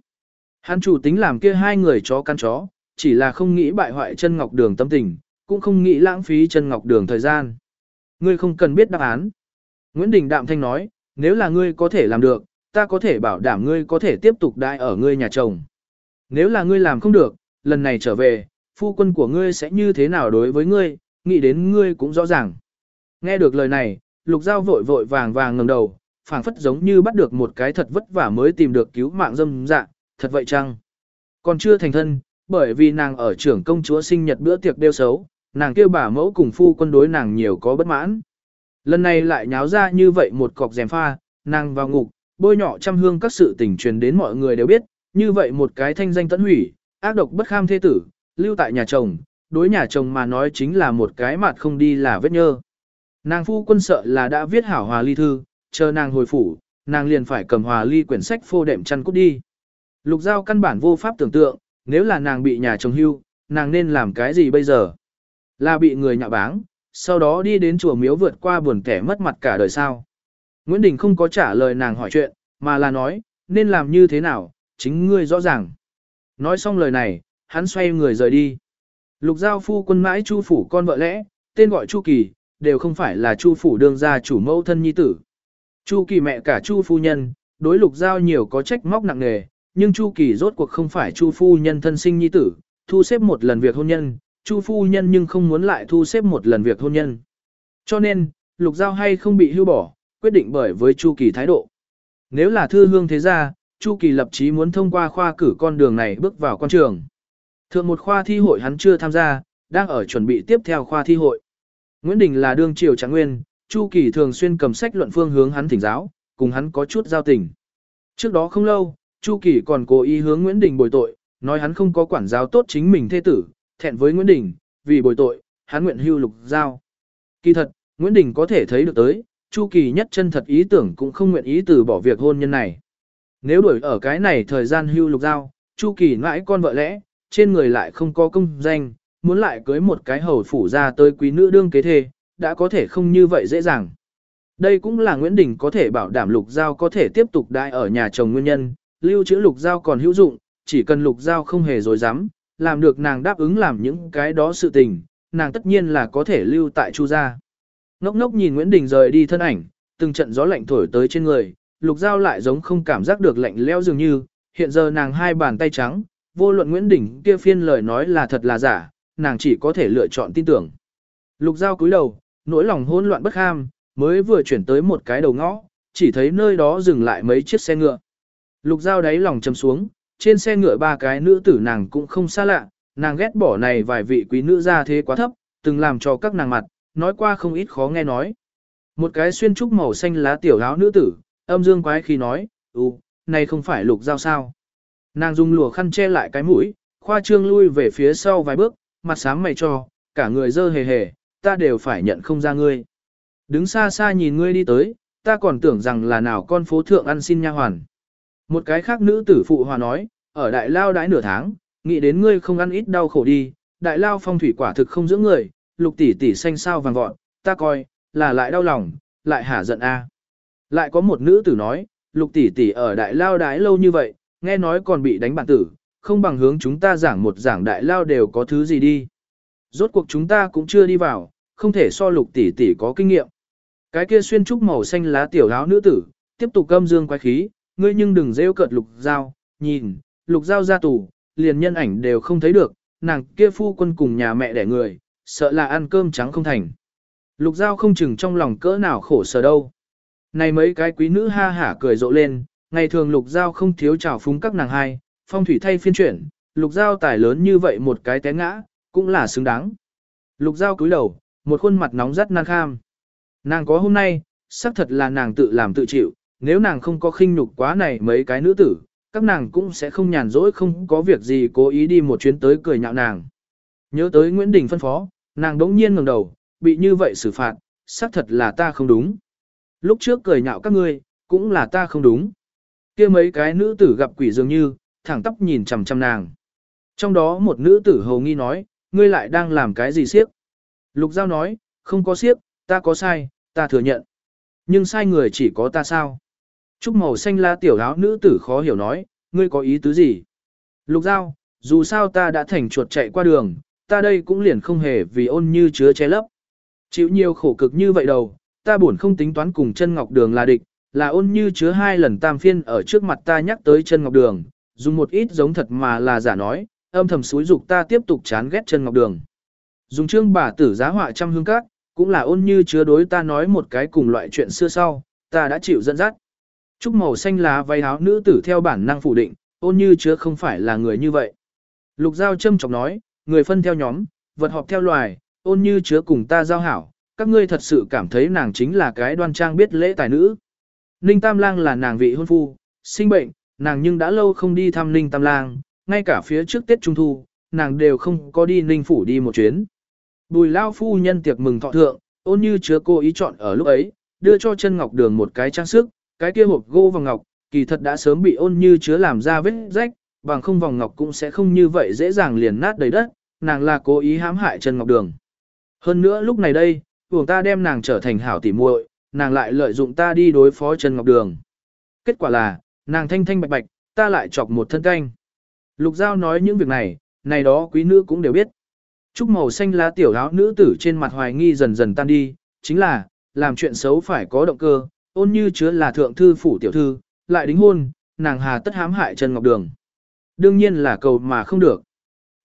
Hắn chủ tính làm kia hai người chó căn chó, chỉ là không nghĩ bại hoại chân ngọc đường tâm tình, cũng không nghĩ lãng phí chân ngọc đường thời gian. Ngươi không cần biết đáp án. Nguyễn Đình Đạm Thanh nói, nếu là ngươi có thể làm được, ta có thể bảo đảm ngươi có thể tiếp tục đại ở ngươi nhà chồng. Nếu là ngươi làm không được, lần này trở về, phu quân của ngươi sẽ như thế nào đối với ngươi, nghĩ đến ngươi cũng rõ ràng. Nghe được lời này, lục giao vội vội vàng vàng ngẩng đầu, phảng phất giống như bắt được một cái thật vất vả mới tìm được cứu mạng dâm dạ, thật vậy chăng? Còn chưa thành thân, bởi vì nàng ở trưởng công chúa sinh nhật bữa tiệc đeo xấu, nàng kêu bà mẫu cùng phu quân đối nàng nhiều có bất mãn. Lần này lại nháo ra như vậy một cọc rèm pha, nàng vào ngục, bôi nhỏ trăm hương các sự tình truyền đến mọi người đều biết, như vậy một cái thanh danh tận hủy, ác độc bất kham thế tử, lưu tại nhà chồng, đối nhà chồng mà nói chính là một cái mặt không đi là vết nhơ. Nàng phu quân sợ là đã viết hảo hòa ly thư, chờ nàng hồi phủ, nàng liền phải cầm hòa ly quyển sách phô đệm chăn cút đi. Lục giao căn bản vô pháp tưởng tượng, nếu là nàng bị nhà chồng hưu, nàng nên làm cái gì bây giờ? Là bị người nhạ báng, sau đó đi đến chùa miếu vượt qua buồn kẻ mất mặt cả đời sao. Nguyễn Đình không có trả lời nàng hỏi chuyện, mà là nói, nên làm như thế nào, chính ngươi rõ ràng. Nói xong lời này, hắn xoay người rời đi. Lục giao phu quân mãi chu phủ con vợ lẽ, tên gọi Chu Kỳ, đều không phải là Chu phủ đương gia chủ mẫu thân nhi tử. Chu Kỳ mẹ cả Chu phu nhân, đối lục giao nhiều có trách móc nặng nề, nhưng Chu Kỳ rốt cuộc không phải Chu phu nhân thân sinh nhi tử, thu xếp một lần việc hôn nhân, Chu phu nhân nhưng không muốn lại thu xếp một lần việc hôn nhân. Cho nên, lục giao hay không bị hưu bỏ, quyết định bởi với Chu Kỳ thái độ. Nếu là thư hương thế gia, Chu Kỳ lập chí muốn thông qua khoa cử con đường này bước vào quan trường. Thượng một khoa thi hội hắn chưa tham gia, đang ở chuẩn bị tiếp theo khoa thi hội. Nguyễn Đình là đương triều trạng nguyên, Chu Kỳ thường xuyên cầm sách luận phương hướng hắn thỉnh giáo, cùng hắn có chút giao tình. Trước đó không lâu, Chu Kỳ còn cố ý hướng Nguyễn Đình bồi tội, nói hắn không có quản giáo tốt chính mình thê tử, thẹn với Nguyễn Đình, vì bồi tội, hắn nguyện hưu lục giao. Kỳ thật, Nguyễn Đình có thể thấy được tới, Chu Kỳ nhất chân thật ý tưởng cũng không nguyện ý từ bỏ việc hôn nhân này. Nếu đuổi ở cái này thời gian hưu lục giao, Chu Kỳ mãi con vợ lẽ, trên người lại không có công danh, muốn lại cưới một cái hầu phủ ra tới quý nữ đương kế thê, đã có thể không như vậy dễ dàng. Đây cũng là Nguyễn Đình có thể bảo đảm lục giao có thể tiếp tục đại ở nhà chồng nguyên nhân, lưu trữ lục giao còn hữu dụng, chỉ cần lục giao không hề dối dám, làm được nàng đáp ứng làm những cái đó sự tình, nàng tất nhiên là có thể lưu tại chu gia. Ngốc ngốc nhìn Nguyễn Đình rời đi thân ảnh, từng trận gió lạnh thổi tới trên người, lục giao lại giống không cảm giác được lạnh leo dường như, hiện giờ nàng hai bàn tay trắng, vô luận Nguyễn Đình kia phiên lời nói là thật là giả, nàng chỉ có thể lựa chọn tin tưởng. Lục giao cúi đầu, nỗi lòng hỗn loạn bất ham, mới vừa chuyển tới một cái đầu ngõ, chỉ thấy nơi đó dừng lại mấy chiếc xe ngựa. Lục giao đáy lòng chầm xuống, trên xe ngựa ba cái nữ tử nàng cũng không xa lạ, nàng ghét bỏ này vài vị quý nữ ra thế quá thấp, từng làm cho các nàng mặt, nói qua không ít khó nghe nói. Một cái xuyên trúc màu xanh lá tiểu áo nữ tử, âm dương quái khi nói, ừ, này không phải lục giao sao. Nàng dùng lùa khăn che lại cái mũi, khoa trương lui về phía sau vài bước, mặt sáng mày cho, cả người dơ hề hề, ta đều phải nhận không ra ngươi. Đứng xa xa nhìn ngươi đi tới, ta còn tưởng rằng là nào con phố thượng ăn xin nha hoàn. Một cái khác nữ tử phụ hòa nói, ở đại lao đãi nửa tháng, nghĩ đến ngươi không ăn ít đau khổ đi, đại lao phong thủy quả thực không giữ người, lục tỷ tỷ xanh sao vàng vọt, ta coi, là lại đau lòng, lại hả giận a. Lại có một nữ tử nói, lục tỷ tỷ ở đại lao đái lâu như vậy, nghe nói còn bị đánh bản tử, không bằng hướng chúng ta giảng một giảng đại lao đều có thứ gì đi. Rốt cuộc chúng ta cũng chưa đi vào, không thể so lục tỷ tỷ có kinh nghiệm. Cái kia xuyên trúc màu xanh lá tiểu áo nữ tử, tiếp tục câm dương quái khí, ngươi nhưng đừng rêu cợt lục giao, nhìn, lục giao ra tù, liền nhân ảnh đều không thấy được, nàng kia phu quân cùng nhà mẹ đẻ người, sợ là ăn cơm trắng không thành. Lục giao không chừng trong lòng cỡ nào khổ sở đâu. Này mấy cái quý nữ ha hả cười rộ lên, ngày thường lục giao không thiếu trào phúng các nàng hai, phong thủy thay phiên chuyển, lục giao tài lớn như vậy một cái té ngã, cũng là xứng đáng. Lục giao cúi đầu, một khuôn mặt nóng rất nan kham. Nàng có hôm nay, xác thật là nàng tự làm tự chịu, nếu nàng không có khinh nhục quá này mấy cái nữ tử, các nàng cũng sẽ không nhàn rỗi không có việc gì cố ý đi một chuyến tới cười nhạo nàng. Nhớ tới Nguyễn Đình phân phó, nàng đống nhiên ngẩng đầu, bị như vậy xử phạt, xác thật là ta không đúng. Lúc trước cười nhạo các ngươi, cũng là ta không đúng. kia mấy cái nữ tử gặp quỷ dường như, thẳng tóc nhìn chằm chằm nàng. Trong đó một nữ tử hầu nghi nói, ngươi lại đang làm cái gì siếc? Lục Giao nói, không có siếc, ta có sai, ta thừa nhận. Nhưng sai người chỉ có ta sao? Trúc màu xanh la tiểu áo nữ tử khó hiểu nói, ngươi có ý tứ gì? Lục Giao, dù sao ta đã thành chuột chạy qua đường, ta đây cũng liền không hề vì ôn như chứa che lấp. Chịu nhiều khổ cực như vậy đâu, ta buồn không tính toán cùng chân ngọc đường là địch, là ôn như chứa hai lần tam phiên ở trước mặt ta nhắc tới chân ngọc đường, dùng một ít giống thật mà là giả nói, âm thầm xúi dục ta tiếp tục chán ghét chân ngọc đường. Dùng chương bà tử giá họa trăm hương các, cũng là ôn như chứa đối ta nói một cái cùng loại chuyện xưa sau, ta đã chịu dẫn dắt. Trúc màu xanh lá váy áo nữ tử theo bản năng phủ định, ôn như chứa không phải là người như vậy. Lục giao châm chọc nói, người phân theo nhóm, vật họp theo loài, ôn như chứa cùng ta giao hảo, các ngươi thật sự cảm thấy nàng chính là cái đoan trang biết lễ tài nữ. Ninh Tam Lang là nàng vị hôn phu, sinh bệnh, nàng nhưng đã lâu không đi thăm Ninh Tam Lang, ngay cả phía trước Tết Trung Thu, nàng đều không có đi Ninh Phủ đi một chuyến. Bùi Lao Phu nhân tiệc mừng thọ thượng, ôn như chứa cô ý chọn ở lúc ấy, đưa cho chân ngọc đường một cái trang sức, cái kia hộp gỗ vòng ngọc, kỳ thật đã sớm bị ôn như chứa làm ra vết rách, bằng không vòng ngọc cũng sẽ không như vậy dễ dàng liền nát đầy đất, nàng là cố ý hãm hại Trần ngọc đường. Hơn nữa lúc này đây, buộc ta đem nàng trở thành hảo tỉ muội, nàng lại lợi dụng ta đi đối phó Trần ngọc đường. Kết quả là, nàng thanh thanh bạch bạch, ta lại chọc một thân canh. Lục Giao nói những việc này, này đó quý nữ cũng đều biết. Trúc màu xanh lá tiểu áo nữ tử trên mặt hoài nghi dần dần tan đi, chính là, làm chuyện xấu phải có động cơ, ôn như chứa là thượng thư phủ tiểu thư, lại đính hôn, nàng hà tất hãm hại Trần Ngọc Đường. Đương nhiên là cầu mà không được.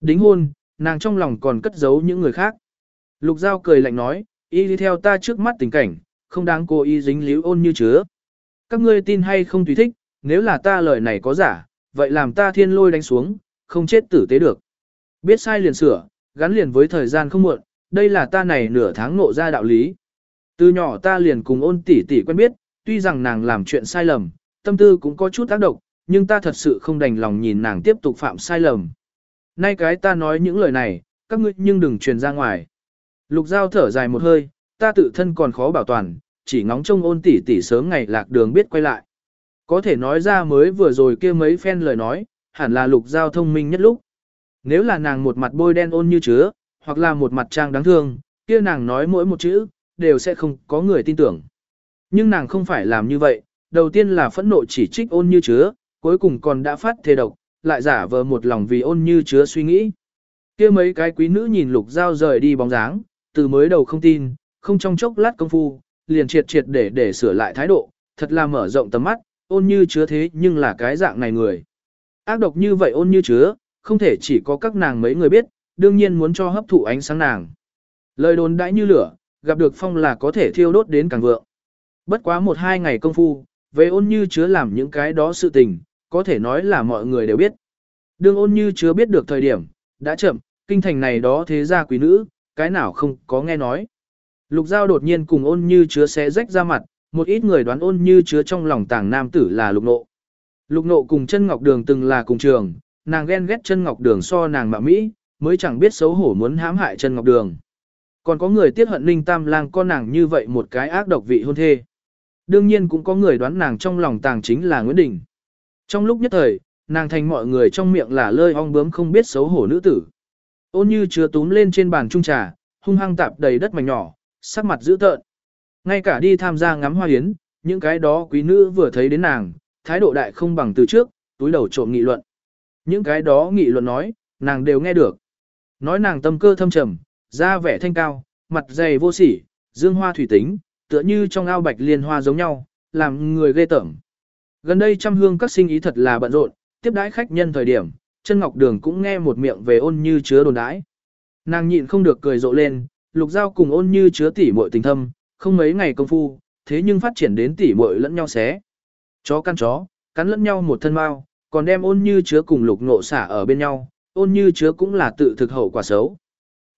Đính hôn, nàng trong lòng còn cất giấu những người khác. Lục Giao cười lạnh nói, y đi theo ta trước mắt tình cảnh, không đáng cô y dính líu ôn như chứa. Các ngươi tin hay không tùy thích, nếu là ta lời này có giả, vậy làm ta thiên lôi đánh xuống, không chết tử tế được. Biết sai liền sửa, gắn liền với thời gian không muộn, đây là ta này nửa tháng ngộ ra đạo lý. Từ nhỏ ta liền cùng ôn tỷ tỷ quen biết, tuy rằng nàng làm chuyện sai lầm, tâm tư cũng có chút tác động, nhưng ta thật sự không đành lòng nhìn nàng tiếp tục phạm sai lầm. Nay cái ta nói những lời này, các ngươi nhưng đừng truyền ra ngoài. Lục Giao thở dài một hơi, ta tự thân còn khó bảo toàn, chỉ ngóng trông ôn tỷ tỷ sớm ngày lạc đường biết quay lại. Có thể nói ra mới vừa rồi kia mấy phen lời nói, hẳn là Lục Giao thông minh nhất lúc. Nếu là nàng một mặt bôi đen ôn như chứa, hoặc là một mặt trang đáng thương, kia nàng nói mỗi một chữ, đều sẽ không có người tin tưởng. Nhưng nàng không phải làm như vậy, đầu tiên là phẫn nộ chỉ trích ôn như chứa, cuối cùng còn đã phát thề độc, lại giả vờ một lòng vì ôn như chứa suy nghĩ. kia mấy cái quý nữ nhìn lục dao rời đi bóng dáng, từ mới đầu không tin, không trong chốc lát công phu, liền triệt triệt để để sửa lại thái độ, thật là mở rộng tầm mắt, ôn như chứa thế nhưng là cái dạng này người. Ác độc như vậy ôn như chứa, không thể chỉ có các nàng mấy người biết, đương nhiên muốn cho hấp thụ ánh sáng nàng. Lời đồn đãi như lửa, gặp được phong là có thể thiêu đốt đến càng vượng. Bất quá một hai ngày công phu, về ôn như chứa làm những cái đó sự tình, có thể nói là mọi người đều biết. Đương ôn như chứa biết được thời điểm, đã chậm, kinh thành này đó thế gia quý nữ, cái nào không có nghe nói. Lục giao đột nhiên cùng ôn như chứa sẽ rách ra mặt, một ít người đoán ôn như chứa trong lòng tàng nam tử là lục nộ. Lục nộ cùng chân ngọc đường từng là cùng trường, nàng ghen ghét chân ngọc đường so nàng mạ Mỹ, mới chẳng biết xấu hổ muốn hãm hại chân ngọc đường. Còn có người tiết hận Ninh Tam Lang con nàng như vậy một cái ác độc vị hôn thê. Đương nhiên cũng có người đoán nàng trong lòng tàng chính là Nguyễn Đình. Trong lúc nhất thời, nàng thành mọi người trong miệng là lơi ong bướm không biết xấu hổ nữ tử. Ôn như chứa túm lên trên bàn trung trà, hung hăng tạp đầy đất mảnh nhỏ, sắc mặt dữ tợn. Ngay cả đi tham gia ngắm hoa yến, những cái đó quý nữ vừa thấy đến nàng, thái độ đại không bằng từ trước, túi đầu trộm nghị luận. Những cái đó nghị luận nói, nàng đều nghe được. Nói nàng tâm cơ thâm trầm, da vẻ thanh cao, mặt dày vô sỉ, dương hoa thủy tính, tựa như trong ao bạch liên hoa giống nhau, làm người ghê tởm. Gần đây trăm hương các sinh ý thật là bận rộn, tiếp đãi khách nhân thời điểm, chân ngọc đường cũng nghe một miệng về ôn như chứa đồn đãi. Nàng nhịn không được cười rộ lên, lục giao cùng ôn như chứa tỉ muội tình thâm, không mấy ngày công phu, thế nhưng phát triển đến tỉ muội lẫn nhau xé. Chó căn chó, cắn lẫn nhau một thân mau, còn đem ôn như chứa cùng lục nộ xả ở bên nhau, ôn như chứa cũng là tự thực hậu quả xấu.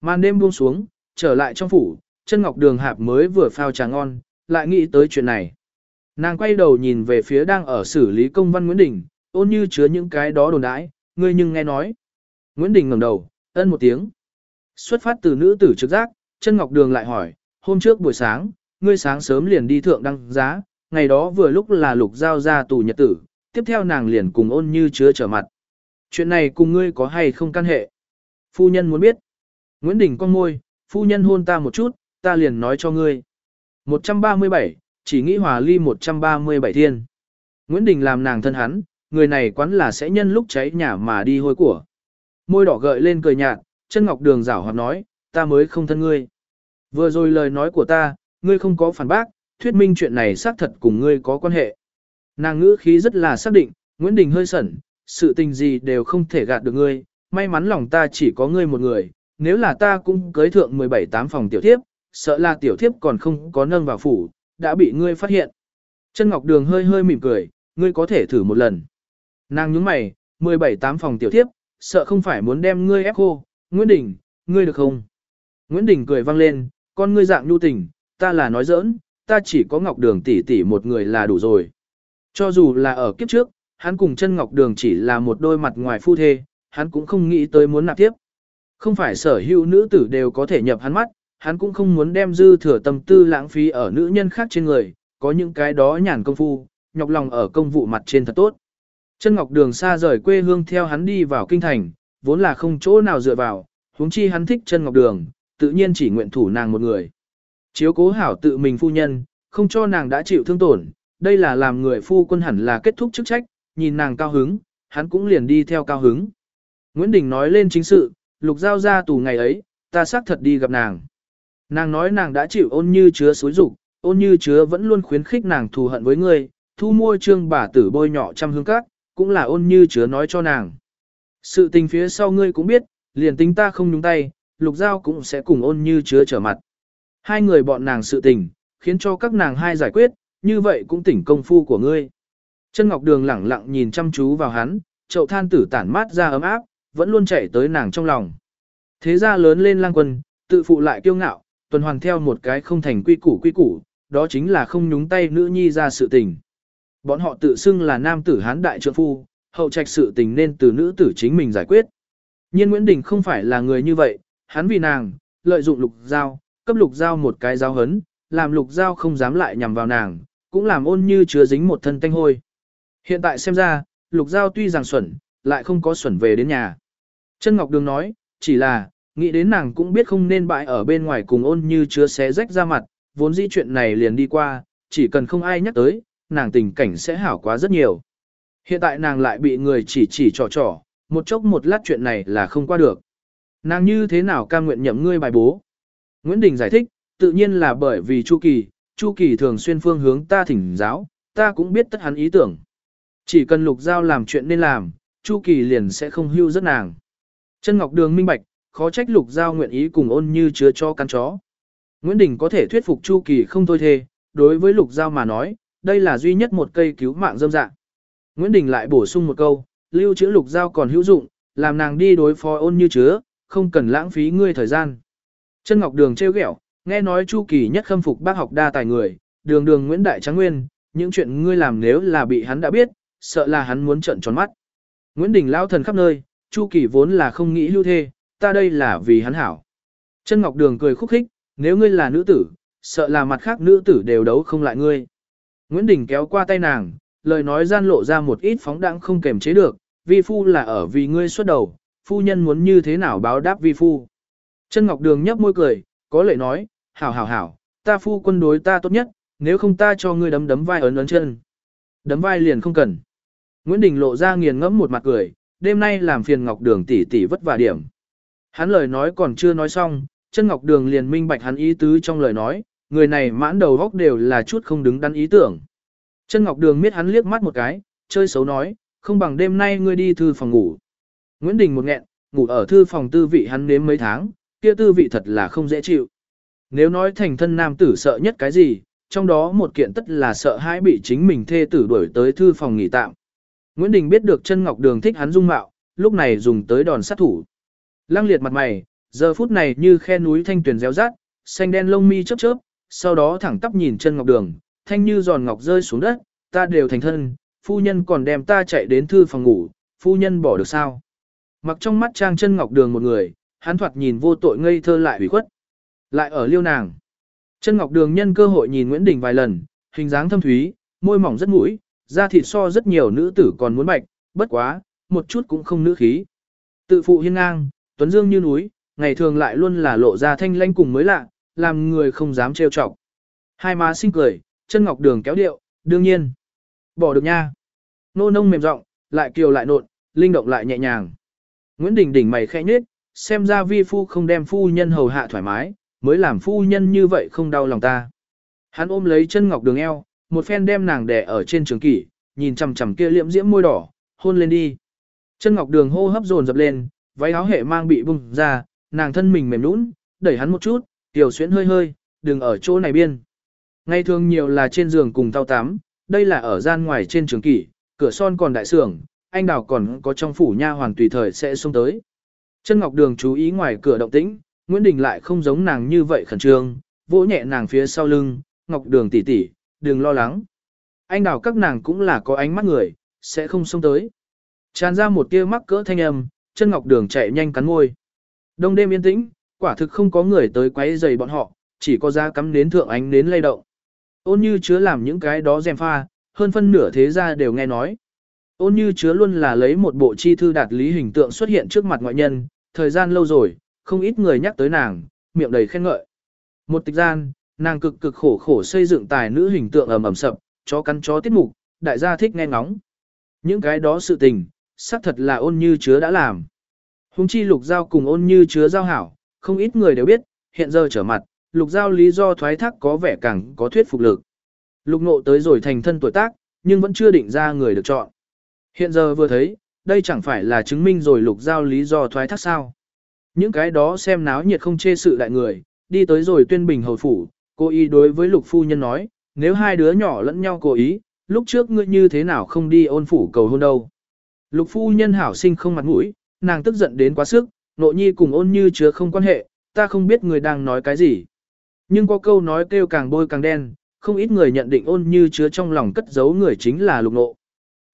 Màn đêm buông xuống, trở lại trong phủ, chân ngọc đường hạp mới vừa phao trà ngon, lại nghĩ tới chuyện này. Nàng quay đầu nhìn về phía đang ở xử lý công văn Nguyễn Đình, ôn như chứa những cái đó đồn đãi, ngươi nhưng nghe nói. Nguyễn Đình ngẩng đầu, ân một tiếng. Xuất phát từ nữ tử trực giác, chân ngọc đường lại hỏi, hôm trước buổi sáng, ngươi sáng sớm liền đi thượng đăng giá, ngày đó vừa lúc là lục giao ra tù nhật tử, tiếp theo nàng liền cùng ôn như chứa trở mặt. Chuyện này cùng ngươi có hay không căn hệ? Phu nhân muốn biết. Nguyễn Đình con môi, phu nhân hôn ta một chút, ta liền nói cho ngươi. 137, chỉ nghĩ hòa ly 137 thiên. Nguyễn Đình làm nàng thân hắn, người này quán là sẽ nhân lúc cháy nhà mà đi hôi của. Môi đỏ gợi lên cười nhạt, chân ngọc đường rảo hoạt nói, ta mới không thân ngươi. Vừa rồi lời nói của ta, ngươi không có phản bác, thuyết minh chuyện này xác thật cùng ngươi có quan hệ. Nàng ngữ khí rất là xác định, Nguyễn Đình hơi sẩn, sự tình gì đều không thể gạt được ngươi, may mắn lòng ta chỉ có ngươi một người, nếu là ta cũng cưới thượng 17 tám phòng tiểu thiếp, sợ là tiểu thiếp còn không có nâng vào phủ, đã bị ngươi phát hiện. Chân Ngọc Đường hơi hơi mỉm cười, ngươi có thể thử một lần. Nàng nhướng mày, 17 tám phòng tiểu thiếp, sợ không phải muốn đem ngươi ép khô, Nguyễn Đình, ngươi được không? Nguyễn Đình cười vang lên, con ngươi dạng nhu tình, ta là nói giỡn, ta chỉ có Ngọc Đường tỷ tỷ một người là đủ rồi. Cho dù là ở kiếp trước, hắn cùng chân Ngọc Đường chỉ là một đôi mặt ngoài phu thê, hắn cũng không nghĩ tới muốn nạp tiếp. Không phải sở hữu nữ tử đều có thể nhập hắn mắt, hắn cũng không muốn đem dư thừa tâm tư lãng phí ở nữ nhân khác trên người, có những cái đó nhàn công phu, nhọc lòng ở công vụ mặt trên thật tốt. Chân Ngọc Đường xa rời quê hương theo hắn đi vào kinh thành, vốn là không chỗ nào dựa vào, huống chi hắn thích chân Ngọc Đường, tự nhiên chỉ nguyện thủ nàng một người. Chiếu cố hảo tự mình phu nhân, không cho nàng đã chịu thương tổn, đây là làm người phu quân hẳn là kết thúc chức trách, nhìn nàng cao hứng, hắn cũng liền đi theo cao hứng. Nguyễn Đình nói lên chính sự, lục giao ra tù ngày ấy, ta xác thật đi gặp nàng. Nàng nói nàng đã chịu ôn như chứa xối dục ôn như chứa vẫn luôn khuyến khích nàng thù hận với ngươi, thu mua trương bà tử bôi nhỏ trăm hương các, cũng là ôn như chứa nói cho nàng. Sự tình phía sau ngươi cũng biết, liền tính ta không nhúng tay, lục giao cũng sẽ cùng ôn như chứa trở mặt. Hai người bọn nàng sự tình, khiến cho các nàng hai giải quyết, như vậy cũng tỉnh công phu của ngươi. Chân Ngọc Đường lẳng lặng nhìn chăm chú vào hắn, chậu than tử tản mát ra ấm áp, vẫn luôn chạy tới nàng trong lòng. Thế ra lớn lên lang quân, tự phụ lại kiêu ngạo, tuần hoàn theo một cái không thành quy củ quy củ, đó chính là không nhúng tay nữ nhi ra sự tình. Bọn họ tự xưng là nam tử hán đại trượng phu, hậu trạch sự tình nên từ nữ tử chính mình giải quyết. Nhiên Nguyễn Đình không phải là người như vậy, hắn vì nàng, lợi dụng lục giao, cấp lục giao một cái giáo hấn, làm lục giao không dám lại nhằm vào nàng, cũng làm ôn như chứa dính một thân tanh hôi. Hiện tại xem ra, lục giao tuy rằng xuẩn, lại không có xuẩn về đến nhà. Chân Ngọc Đường nói, chỉ là, nghĩ đến nàng cũng biết không nên bại ở bên ngoài cùng ôn như chứa xé rách ra mặt, vốn dĩ chuyện này liền đi qua, chỉ cần không ai nhắc tới, nàng tình cảnh sẽ hảo quá rất nhiều. Hiện tại nàng lại bị người chỉ chỉ trò trò, một chốc một lát chuyện này là không qua được. Nàng như thế nào cam nguyện nhậm ngươi bài bố? Nguyễn Đình giải thích, tự nhiên là bởi vì Chu Kỳ, Chu Kỳ thường xuyên phương hướng ta thỉnh giáo, ta cũng biết tất hắn ý tưởng. Chỉ cần lục giao làm chuyện nên làm, Chu Kỳ liền sẽ không hưu rất nàng. Chân Ngọc Đường minh bạch, khó trách lục giao nguyện ý cùng ôn như chứa cho căn chó. Nguyễn Đình có thể thuyết phục Chu Kỳ không thôi thê, đối với lục giao mà nói, đây là duy nhất một cây cứu mạng dâm dạng. Nguyễn Đình lại bổ sung một câu, lưu trữ lục giao còn hữu dụng, làm nàng đi đối phó ôn như chứa, không cần lãng phí ngươi thời gian. Chân Ngọc Đường trêu ghẹo, nghe nói Chu Kỳ nhất khâm phục bác học đa tài người, đường đường Nguyễn Đại Tráng Nguyên, những chuyện ngươi làm nếu là bị hắn đã biết, sợ là hắn muốn trợn tròn mắt. Nguyễn Đình lao thần khắp nơi, Chu Kỳ vốn là không nghĩ lưu thê, ta đây là vì hắn hảo. Chân Ngọc Đường cười khúc khích, nếu ngươi là nữ tử, sợ là mặt khác nữ tử đều đấu không lại ngươi. Nguyễn Đình kéo qua tay nàng, lời nói gian lộ ra một ít phóng đãng không kềm chế được, vi phu là ở vì ngươi xuất đầu, phu nhân muốn như thế nào báo đáp vi phu. Chân Ngọc Đường nhấp môi cười, có lệ nói, hảo hảo hảo, ta phu quân đối ta tốt nhất, nếu không ta cho ngươi đấm đấm vai ấn ấn chân. Đấm vai liền không cần. Nguyễn Đình lộ ra nghiền ngẫm một mặt cười, đêm nay làm phiền Ngọc Đường tỷ tỷ vất vả điểm. Hắn lời nói còn chưa nói xong, chân Ngọc Đường liền minh bạch hắn ý tứ trong lời nói, người này mãn đầu góc đều là chút không đứng đắn ý tưởng. Chân Ngọc Đường miết hắn liếc mắt một cái, chơi xấu nói, không bằng đêm nay ngươi đi thư phòng ngủ. Nguyễn Đình một nghẹn, ngủ ở thư phòng tư vị hắn nếm mấy tháng, kia tư vị thật là không dễ chịu. Nếu nói thành thân nam tử sợ nhất cái gì, trong đó một kiện tất là sợ hãi bị chính mình thê tử đuổi tới thư phòng nghỉ tạm. Nguyễn Đình biết được chân Ngọc Đường thích hắn dung mạo, lúc này dùng tới đòn sát thủ. Lăng liệt mặt mày, giờ phút này như khe núi thanh tuyển réo rát, xanh đen lông mi chớp chớp, sau đó thẳng tắp nhìn chân Ngọc Đường, thanh như giòn ngọc rơi xuống đất, ta đều thành thân, phu nhân còn đem ta chạy đến thư phòng ngủ, phu nhân bỏ được sao? Mặc trong mắt trang chân Ngọc Đường một người, hắn thoạt nhìn vô tội ngây thơ lại ủy khuất. Lại ở liêu nàng. Chân Ngọc Đường nhân cơ hội nhìn Nguyễn Đình vài lần, hình dáng thâm thúy, môi mỏng rất mũi, da thịt so rất nhiều nữ tử còn muốn bạch, bất quá, một chút cũng không nữ khí. Tự phụ hiên ngang, tuấn dương như núi, ngày thường lại luôn là lộ ra thanh lanh cùng mới lạ, làm người không dám trêu chọc. Hai má xinh cười, chân ngọc đường kéo điệu, đương nhiên. Bỏ được nha. Nô nông mềm giọng, lại kiều lại nộn, linh động lại nhẹ nhàng. Nguyễn Đình đỉnh mày khẽ nhếch, xem ra vi phu không đem phu nhân hầu hạ thoải mái, mới làm phu nhân như vậy không đau lòng ta. Hắn ôm lấy chân ngọc đường eo, một phen đem nàng đè ở trên trường kỷ, nhìn chằm chằm kia liễm diễm môi đỏ, hôn lên đi. Chân ngọc đường hô hấp dồn dập lên, váy áo hệ mang bị bung ra, nàng thân mình mềm nũng, đẩy hắn một chút, tiểu xuyến hơi hơi, đừng ở chỗ này biên. Ngày thường nhiều là trên giường cùng thao tắm, đây là ở gian ngoài trên trường kỷ, cửa son còn đại sưởng, anh đào còn có trong phủ nha hoàng tùy thời sẽ xông tới. Chân Ngọc Đường chú ý ngoài cửa động tĩnh, Nguyễn Đình lại không giống nàng như vậy khẩn trương, vỗ nhẹ nàng phía sau lưng, Ngọc Đường tỷ tỷ, đừng lo lắng. Anh đào các nàng cũng là có ánh mắt người, sẽ không xông tới. Tràn ra một tia mắc cỡ thanh âm, chân Ngọc Đường chạy nhanh cắn môi. Đông đêm yên tĩnh, quả thực không có người tới quấy rầy bọn họ, chỉ có ra cắm nến thượng ánh nến lay động. Ôn như chứa làm những cái đó dèm pha, hơn phân nửa thế gia đều nghe nói. Ôn như chứa luôn là lấy một bộ chi thư đạt lý hình tượng xuất hiện trước mặt ngoại nhân, thời gian lâu rồi, không ít người nhắc tới nàng, miệng đầy khen ngợi. Một tịch gian, nàng cực cực khổ khổ xây dựng tài nữ hình tượng ầm ầm sập, chó cắn chó tiết mục, đại gia thích nghe ngóng. Những cái đó sự tình, xác thật là ôn như chứa đã làm. Hùng chi lục giao cùng ôn như chứa giao hảo, không ít người đều biết, hiện giờ trở mặt, lục giao lý do thoái thác có vẻ càng có thuyết phục lực. Lục nộ tới rồi thành thân tuổi tác, nhưng vẫn chưa định ra người được chọn. Hiện giờ vừa thấy, đây chẳng phải là chứng minh rồi lục giao lý do thoái thác sao. Những cái đó xem náo nhiệt không chê sự đại người, đi tới rồi tuyên bình hầu phủ, cô ý đối với lục phu nhân nói, nếu hai đứa nhỏ lẫn nhau cố ý, lúc trước ngươi như thế nào không đi ôn phủ cầu hôn đâu. Lục phu nhân hảo sinh không mặt mũi, nàng tức giận đến quá sức, nội nhi cùng ôn như chứa không quan hệ, ta không biết người đang nói cái gì. Nhưng có câu nói kêu càng bôi càng đen, không ít người nhận định ôn như chứa trong lòng cất giấu người chính là lục nộ.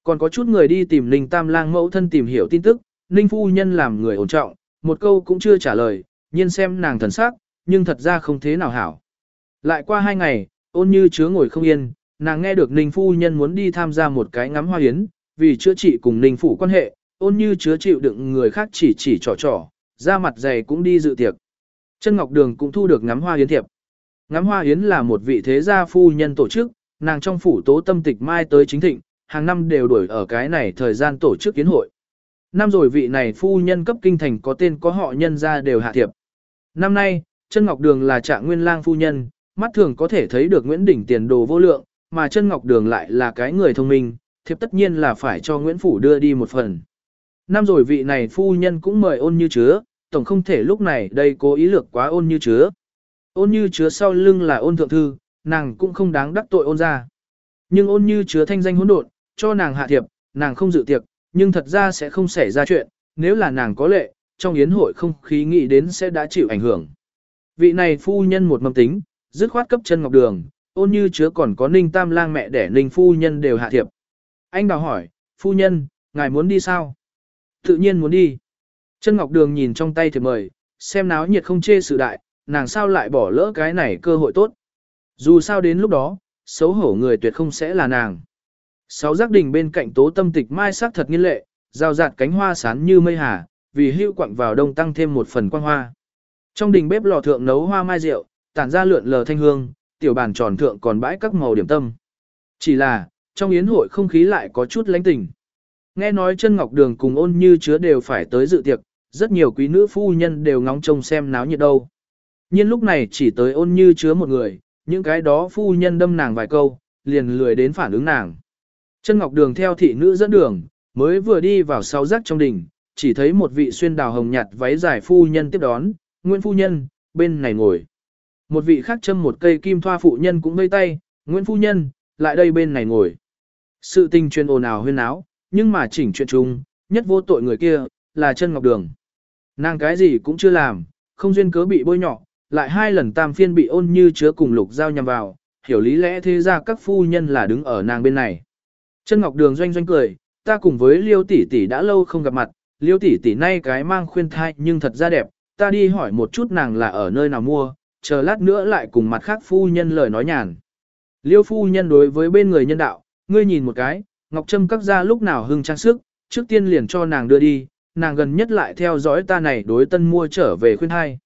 Còn có chút người đi tìm Ninh Tam Lang mẫu thân tìm hiểu tin tức, Ninh phu nhân làm người ổn trọng, một câu cũng chưa trả lời, nhiên xem nàng thần sắc, nhưng thật ra không thế nào hảo. Lại qua hai ngày, ôn như chứa ngồi không yên, nàng nghe được Ninh phu nhân muốn đi tham gia một cái ngắm hoa yến, vì chữa trị cùng Ninh phủ quan hệ, ôn như chứa chịu đựng người khác chỉ chỉ trò trò, ra mặt dày cũng đi dự tiệc. Chân Ngọc Đường cũng thu được ngắm hoa yến thiệp. Ngắm hoa yến là một vị thế gia phu nhân tổ chức, nàng trong phủ tố tâm tịch mai tới chính thịnh, hàng năm đều đuổi ở cái này thời gian tổ chức kiến hội. Năm rồi vị này phu nhân cấp kinh thành có tên có họ nhân ra đều hạ thiệp. Năm nay, chân Ngọc Đường là trạng nguyên lang phu nhân, mắt thường có thể thấy được Nguyễn Đỉnh tiền đồ vô lượng, mà chân Ngọc Đường lại là cái người thông minh, thiệp tất nhiên là phải cho Nguyễn Phủ đưa đi một phần. Năm rồi vị này phu nhân cũng mời ôn như chứa, tổng không thể lúc này đây cố ý lược quá ôn như chứa. Ôn như chứa sau lưng là ôn thượng thư, nàng cũng không đáng đắc tội ôn ra. Nhưng ôn như chứa thanh danh hỗn độn, cho nàng hạ thiệp, nàng không dự tiệc, nhưng thật ra sẽ không xảy ra chuyện, nếu là nàng có lệ, trong yến hội không khí nghĩ đến sẽ đã chịu ảnh hưởng. Vị này phu nhân một mầm tính, dứt khoát cấp chân ngọc đường, ôn như chứa còn có ninh tam lang mẹ đẻ ninh phu nhân đều hạ thiệp. Anh đào hỏi, phu nhân, ngài muốn đi sao? Tự nhiên muốn đi. Chân ngọc đường nhìn trong tay thì mời, xem náo nhiệt không chê sự đại, nàng sao lại bỏ lỡ cái này cơ hội tốt. Dù sao đến lúc đó, xấu hổ người tuyệt không sẽ là nàng. Sáu giác đình bên cạnh tố tâm tịch mai sắc thật nghiên lệ, rào rạt cánh hoa sán như mây hà, vì hưu quặng vào đông tăng thêm một phần quang hoa. Trong đình bếp lò thượng nấu hoa mai rượu, tản ra lượn lờ thanh hương, tiểu bàn tròn thượng còn bãi các màu điểm tâm. Chỉ là, trong yến hội không khí lại có chút lãnh tình. Nghe nói chân ngọc đường cùng ôn như chứa đều phải tới dự tiệc, rất nhiều quý nữ phu nhân đều ngóng trông xem náo nhiệt đâu. Nhưng lúc này chỉ tới ôn như chứa một người, những cái đó phu nhân đâm nàng vài câu, liền lười đến phản ứng nàng. Chân ngọc đường theo thị nữ dẫn đường, mới vừa đi vào sau rắc trong đình, chỉ thấy một vị xuyên đào hồng nhạt váy dài phu nhân tiếp đón, Nguyễn phu nhân, bên này ngồi. Một vị khác châm một cây kim thoa phụ nhân cũng vây tay, Nguyễn phu nhân, lại đây bên này ngồi. Sự tình chuyên ồn ào huyên áo, nhưng mà chỉnh chuyện chung, nhất vô tội người kia, là chân ngọc đường. Nàng cái gì cũng chưa làm, không duyên cớ bị bôi nhọ, lại hai lần tam phiên bị ôn như chứa cùng lục dao nhằm vào, hiểu lý lẽ thế ra các phu nhân là đứng ở nàng bên này. Chân Ngọc Đường doanh doanh cười, ta cùng với Liêu tỷ tỷ đã lâu không gặp mặt, Liêu tỷ tỷ nay cái mang khuyên thai nhưng thật ra đẹp, ta đi hỏi một chút nàng là ở nơi nào mua, chờ lát nữa lại cùng mặt khác phu nhân lời nói nhàn. Liêu phu nhân đối với bên người nhân đạo, ngươi nhìn một cái, Ngọc Trâm các gia lúc nào hưng trang sức, trước tiên liền cho nàng đưa đi, nàng gần nhất lại theo dõi ta này đối tân mua trở về khuyên hai.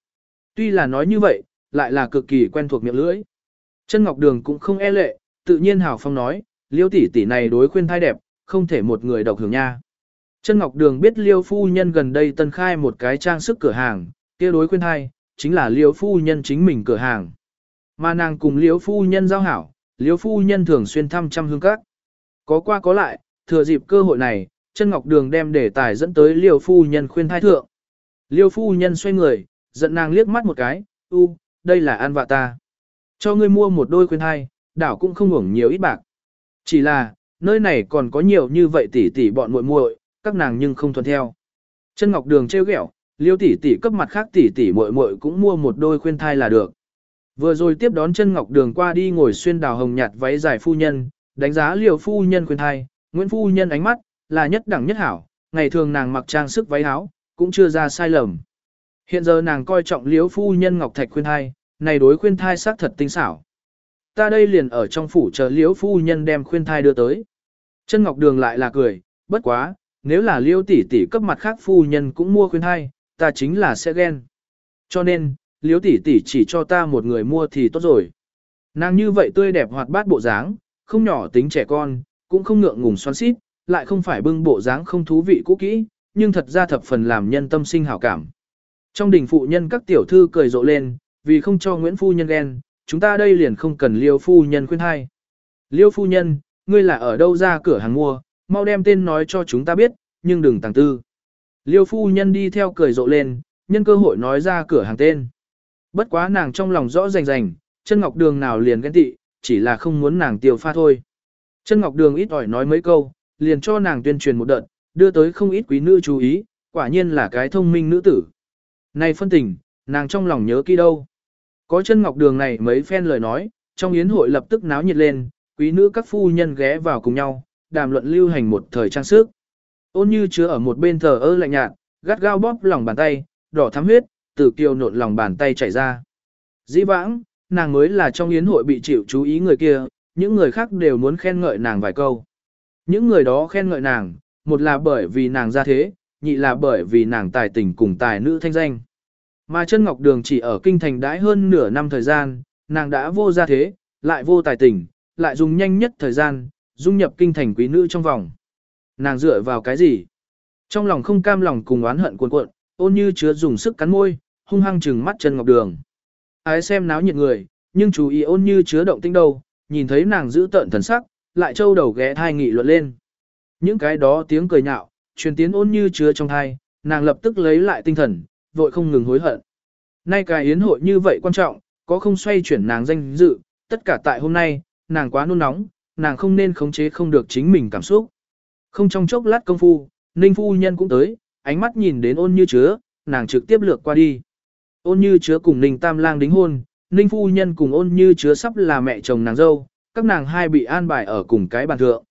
Tuy là nói như vậy, lại là cực kỳ quen thuộc miệng lưỡi. Chân Ngọc Đường cũng không e lệ, tự nhiên hào phong nói, liêu tỷ tỷ này đối khuyên thai đẹp, không thể một người độc hưởng nha. Chân Ngọc Đường biết liêu phu nhân gần đây tân khai một cái trang sức cửa hàng, kia đối khuyên thai, chính là liêu phu nhân chính mình cửa hàng. Mà nàng cùng liêu phu nhân giao hảo, liêu phu nhân thường xuyên thăm trăm hương các. Có qua có lại, thừa dịp cơ hội này, chân Ngọc Đường đem đề tài dẫn tới liêu phu nhân khuyên thai thượng. Liêu phu nhân xoay người, giận nàng liếc mắt một cái, u, đây là an vạ ta. Cho ngươi mua một đôi khuyên thai, đảo cũng không hưởng nhiều ít bạc. Chỉ là, nơi này còn có nhiều như vậy tỷ tỷ bọn muội muội, các nàng nhưng không thuận theo. Chân Ngọc Đường trêu ghẹo, Liêu tỷ tỷ cấp mặt khác tỷ tỷ muội muội cũng mua một đôi khuyên thai là được. Vừa rồi tiếp đón chân Ngọc Đường qua đi ngồi xuyên đào hồng nhạt váy dài phu nhân, đánh giá liều phu nhân khuyên thai, Nguyễn phu nhân ánh mắt là nhất đẳng nhất hảo, ngày thường nàng mặc trang sức váy áo, cũng chưa ra sai lầm. Hiện giờ nàng coi trọng Liêu phu nhân Ngọc Thạch khuyên thai, này đối khuyên thai xác thật tinh xảo ta đây liền ở trong phủ chờ liễu phu nhân đem khuyên thai đưa tới. Chân Ngọc Đường lại là cười, bất quá, nếu là liễu tỷ tỷ cấp mặt khác phu nhân cũng mua khuyên thai, ta chính là sẽ ghen. Cho nên, liếu tỷ tỷ chỉ cho ta một người mua thì tốt rồi. Nàng như vậy tươi đẹp hoạt bát bộ dáng, không nhỏ tính trẻ con, cũng không ngượng ngùng xoắn xít, lại không phải bưng bộ dáng không thú vị cũ kỹ, nhưng thật ra thập phần làm nhân tâm sinh hảo cảm. Trong đình phụ nhân các tiểu thư cười rộ lên, vì không cho Nguyễn Phu Nhân ghen, chúng ta đây liền không cần Liêu Phu Nhân khuyên hay. Liêu Phu Nhân, ngươi là ở đâu ra cửa hàng mua, mau đem tên nói cho chúng ta biết, nhưng đừng tàng tư. Liêu Phu Nhân đi theo cười rộ lên, nhân cơ hội nói ra cửa hàng tên. Bất quá nàng trong lòng rõ rành rành, chân ngọc đường nào liền ghen tị, chỉ là không muốn nàng tiêu pha thôi. Chân ngọc đường ít ỏi nói mấy câu, liền cho nàng tuyên truyền một đợt, đưa tới không ít quý nữ chú ý, quả nhiên là cái thông minh nữ tử. Này phân tình, nàng trong lòng nhớ kỹ đâu. Có chân ngọc đường này mấy phen lời nói, trong yến hội lập tức náo nhiệt lên, quý nữ các phu nhân ghé vào cùng nhau, đàm luận lưu hành một thời trang sức. Ôn như chứa ở một bên thờ ơ lạnh nhạt, gắt gao bóp lòng bàn tay, đỏ thắm huyết, từ kiều nộn lòng bàn tay chảy ra. Dĩ vãng, nàng mới là trong yến hội bị chịu chú ý người kia, những người khác đều muốn khen ngợi nàng vài câu. Những người đó khen ngợi nàng, một là bởi vì nàng ra thế, nhị là bởi vì nàng tài tình cùng tài nữ thanh danh. Mà chân ngọc đường chỉ ở kinh thành đãi hơn nửa năm thời gian, nàng đã vô ra thế, lại vô tài tình, lại dùng nhanh nhất thời gian, dung nhập kinh thành quý nữ trong vòng. Nàng dựa vào cái gì? Trong lòng không cam lòng cùng oán hận cuồn cuộn, ôn như chứa dùng sức cắn môi, hung hăng trừng mắt chân ngọc đường. Ái xem náo nhiệt người, nhưng chú ý ôn như chứa động tinh đâu, nhìn thấy nàng giữ tợn thần sắc, lại trâu đầu ghé thai nghị luận lên. Những cái đó tiếng cười nhạo, truyền tiến ôn như chứa trong thai, nàng lập tức lấy lại tinh thần, vội không ngừng hối hận. Nay cái yến hội như vậy quan trọng, có không xoay chuyển nàng danh dự, tất cả tại hôm nay, nàng quá nôn nóng, nàng không nên khống chế không được chính mình cảm xúc. Không trong chốc lát công phu, Ninh phu nhân cũng tới, ánh mắt nhìn đến ôn như chứa, nàng trực tiếp lược qua đi. Ôn như chứa cùng Ninh Tam Lang đính hôn, Ninh phu nhân cùng ôn như chứa sắp là mẹ chồng nàng dâu, các nàng hai bị an bài ở cùng cái bàn thượng.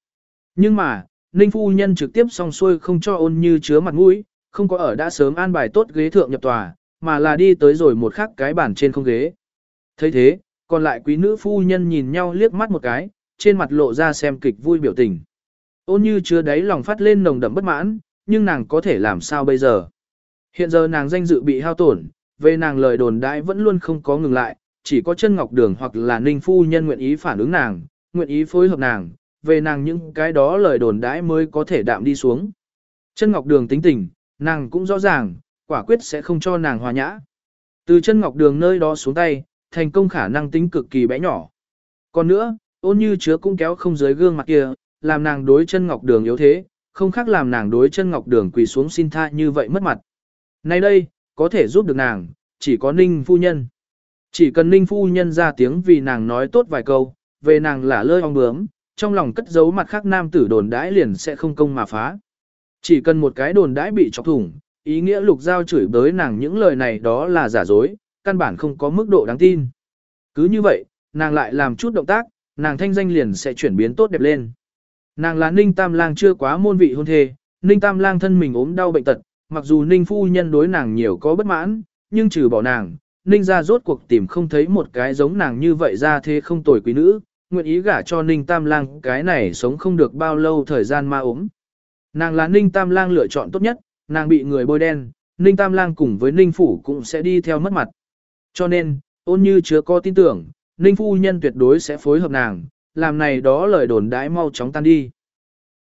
Nhưng mà, Ninh phu nhân trực tiếp song xuôi không cho ôn như chứa mặt mũi, không có ở đã sớm an bài tốt ghế thượng nhập tòa, mà là đi tới rồi một khắc cái bàn trên không ghế. thấy thế, còn lại quý nữ phu nhân nhìn nhau liếc mắt một cái, trên mặt lộ ra xem kịch vui biểu tình. Ôn như chứa đáy lòng phát lên nồng đậm bất mãn, nhưng nàng có thể làm sao bây giờ? Hiện giờ nàng danh dự bị hao tổn, về nàng lời đồn đãi vẫn luôn không có ngừng lại, chỉ có chân ngọc đường hoặc là ninh phu nhân nguyện ý phản ứng nàng, nguyện ý phối hợp nàng, về nàng những cái đó lời đồn đãi mới có thể đạm đi xuống. Chân ngọc đường tính tình, nàng cũng rõ ràng, quả quyết sẽ không cho nàng hòa nhã. Từ chân ngọc đường nơi đó xuống tay, thành công khả năng tính cực kỳ bé nhỏ. Còn nữa, ôn như chứa cũng kéo không dưới gương mặt kia, làm nàng đối chân ngọc đường yếu thế, không khác làm nàng đối chân ngọc đường quỳ xuống xin tha như vậy mất mặt. Nay đây, có thể giúp được nàng, chỉ có ninh phu nhân. Chỉ cần ninh phu nhân ra tiếng vì nàng nói tốt vài câu, về nàng là lơi ong bướm, trong lòng cất giấu mặt khác nam tử đồn đãi liền sẽ không công mà phá. Chỉ cần một cái đồn đãi bị chọc thủng, ý nghĩa lục giao chửi bới nàng những lời này đó là giả dối, căn bản không có mức độ đáng tin. Cứ như vậy, nàng lại làm chút động tác, nàng thanh danh liền sẽ chuyển biến tốt đẹp lên. Nàng là Ninh Tam Lang chưa quá môn vị hôn thê, Ninh Tam Lang thân mình ốm đau bệnh tật, mặc dù Ninh phu nhân đối nàng nhiều có bất mãn, nhưng trừ bỏ nàng, Ninh ra rốt cuộc tìm không thấy một cái giống nàng như vậy ra thế không tồi quý nữ, nguyện ý gả cho Ninh Tam Lang cái này sống không được bao lâu thời gian ma ốm. Nàng là Ninh Tam Lang lựa chọn tốt nhất, nàng bị người bôi đen, Ninh Tam Lang cùng với Ninh Phủ cũng sẽ đi theo mất mặt. Cho nên, ôn như chứa có tin tưởng, Ninh Phu Nhân tuyệt đối sẽ phối hợp nàng, làm này đó lời đồn đãi mau chóng tan đi.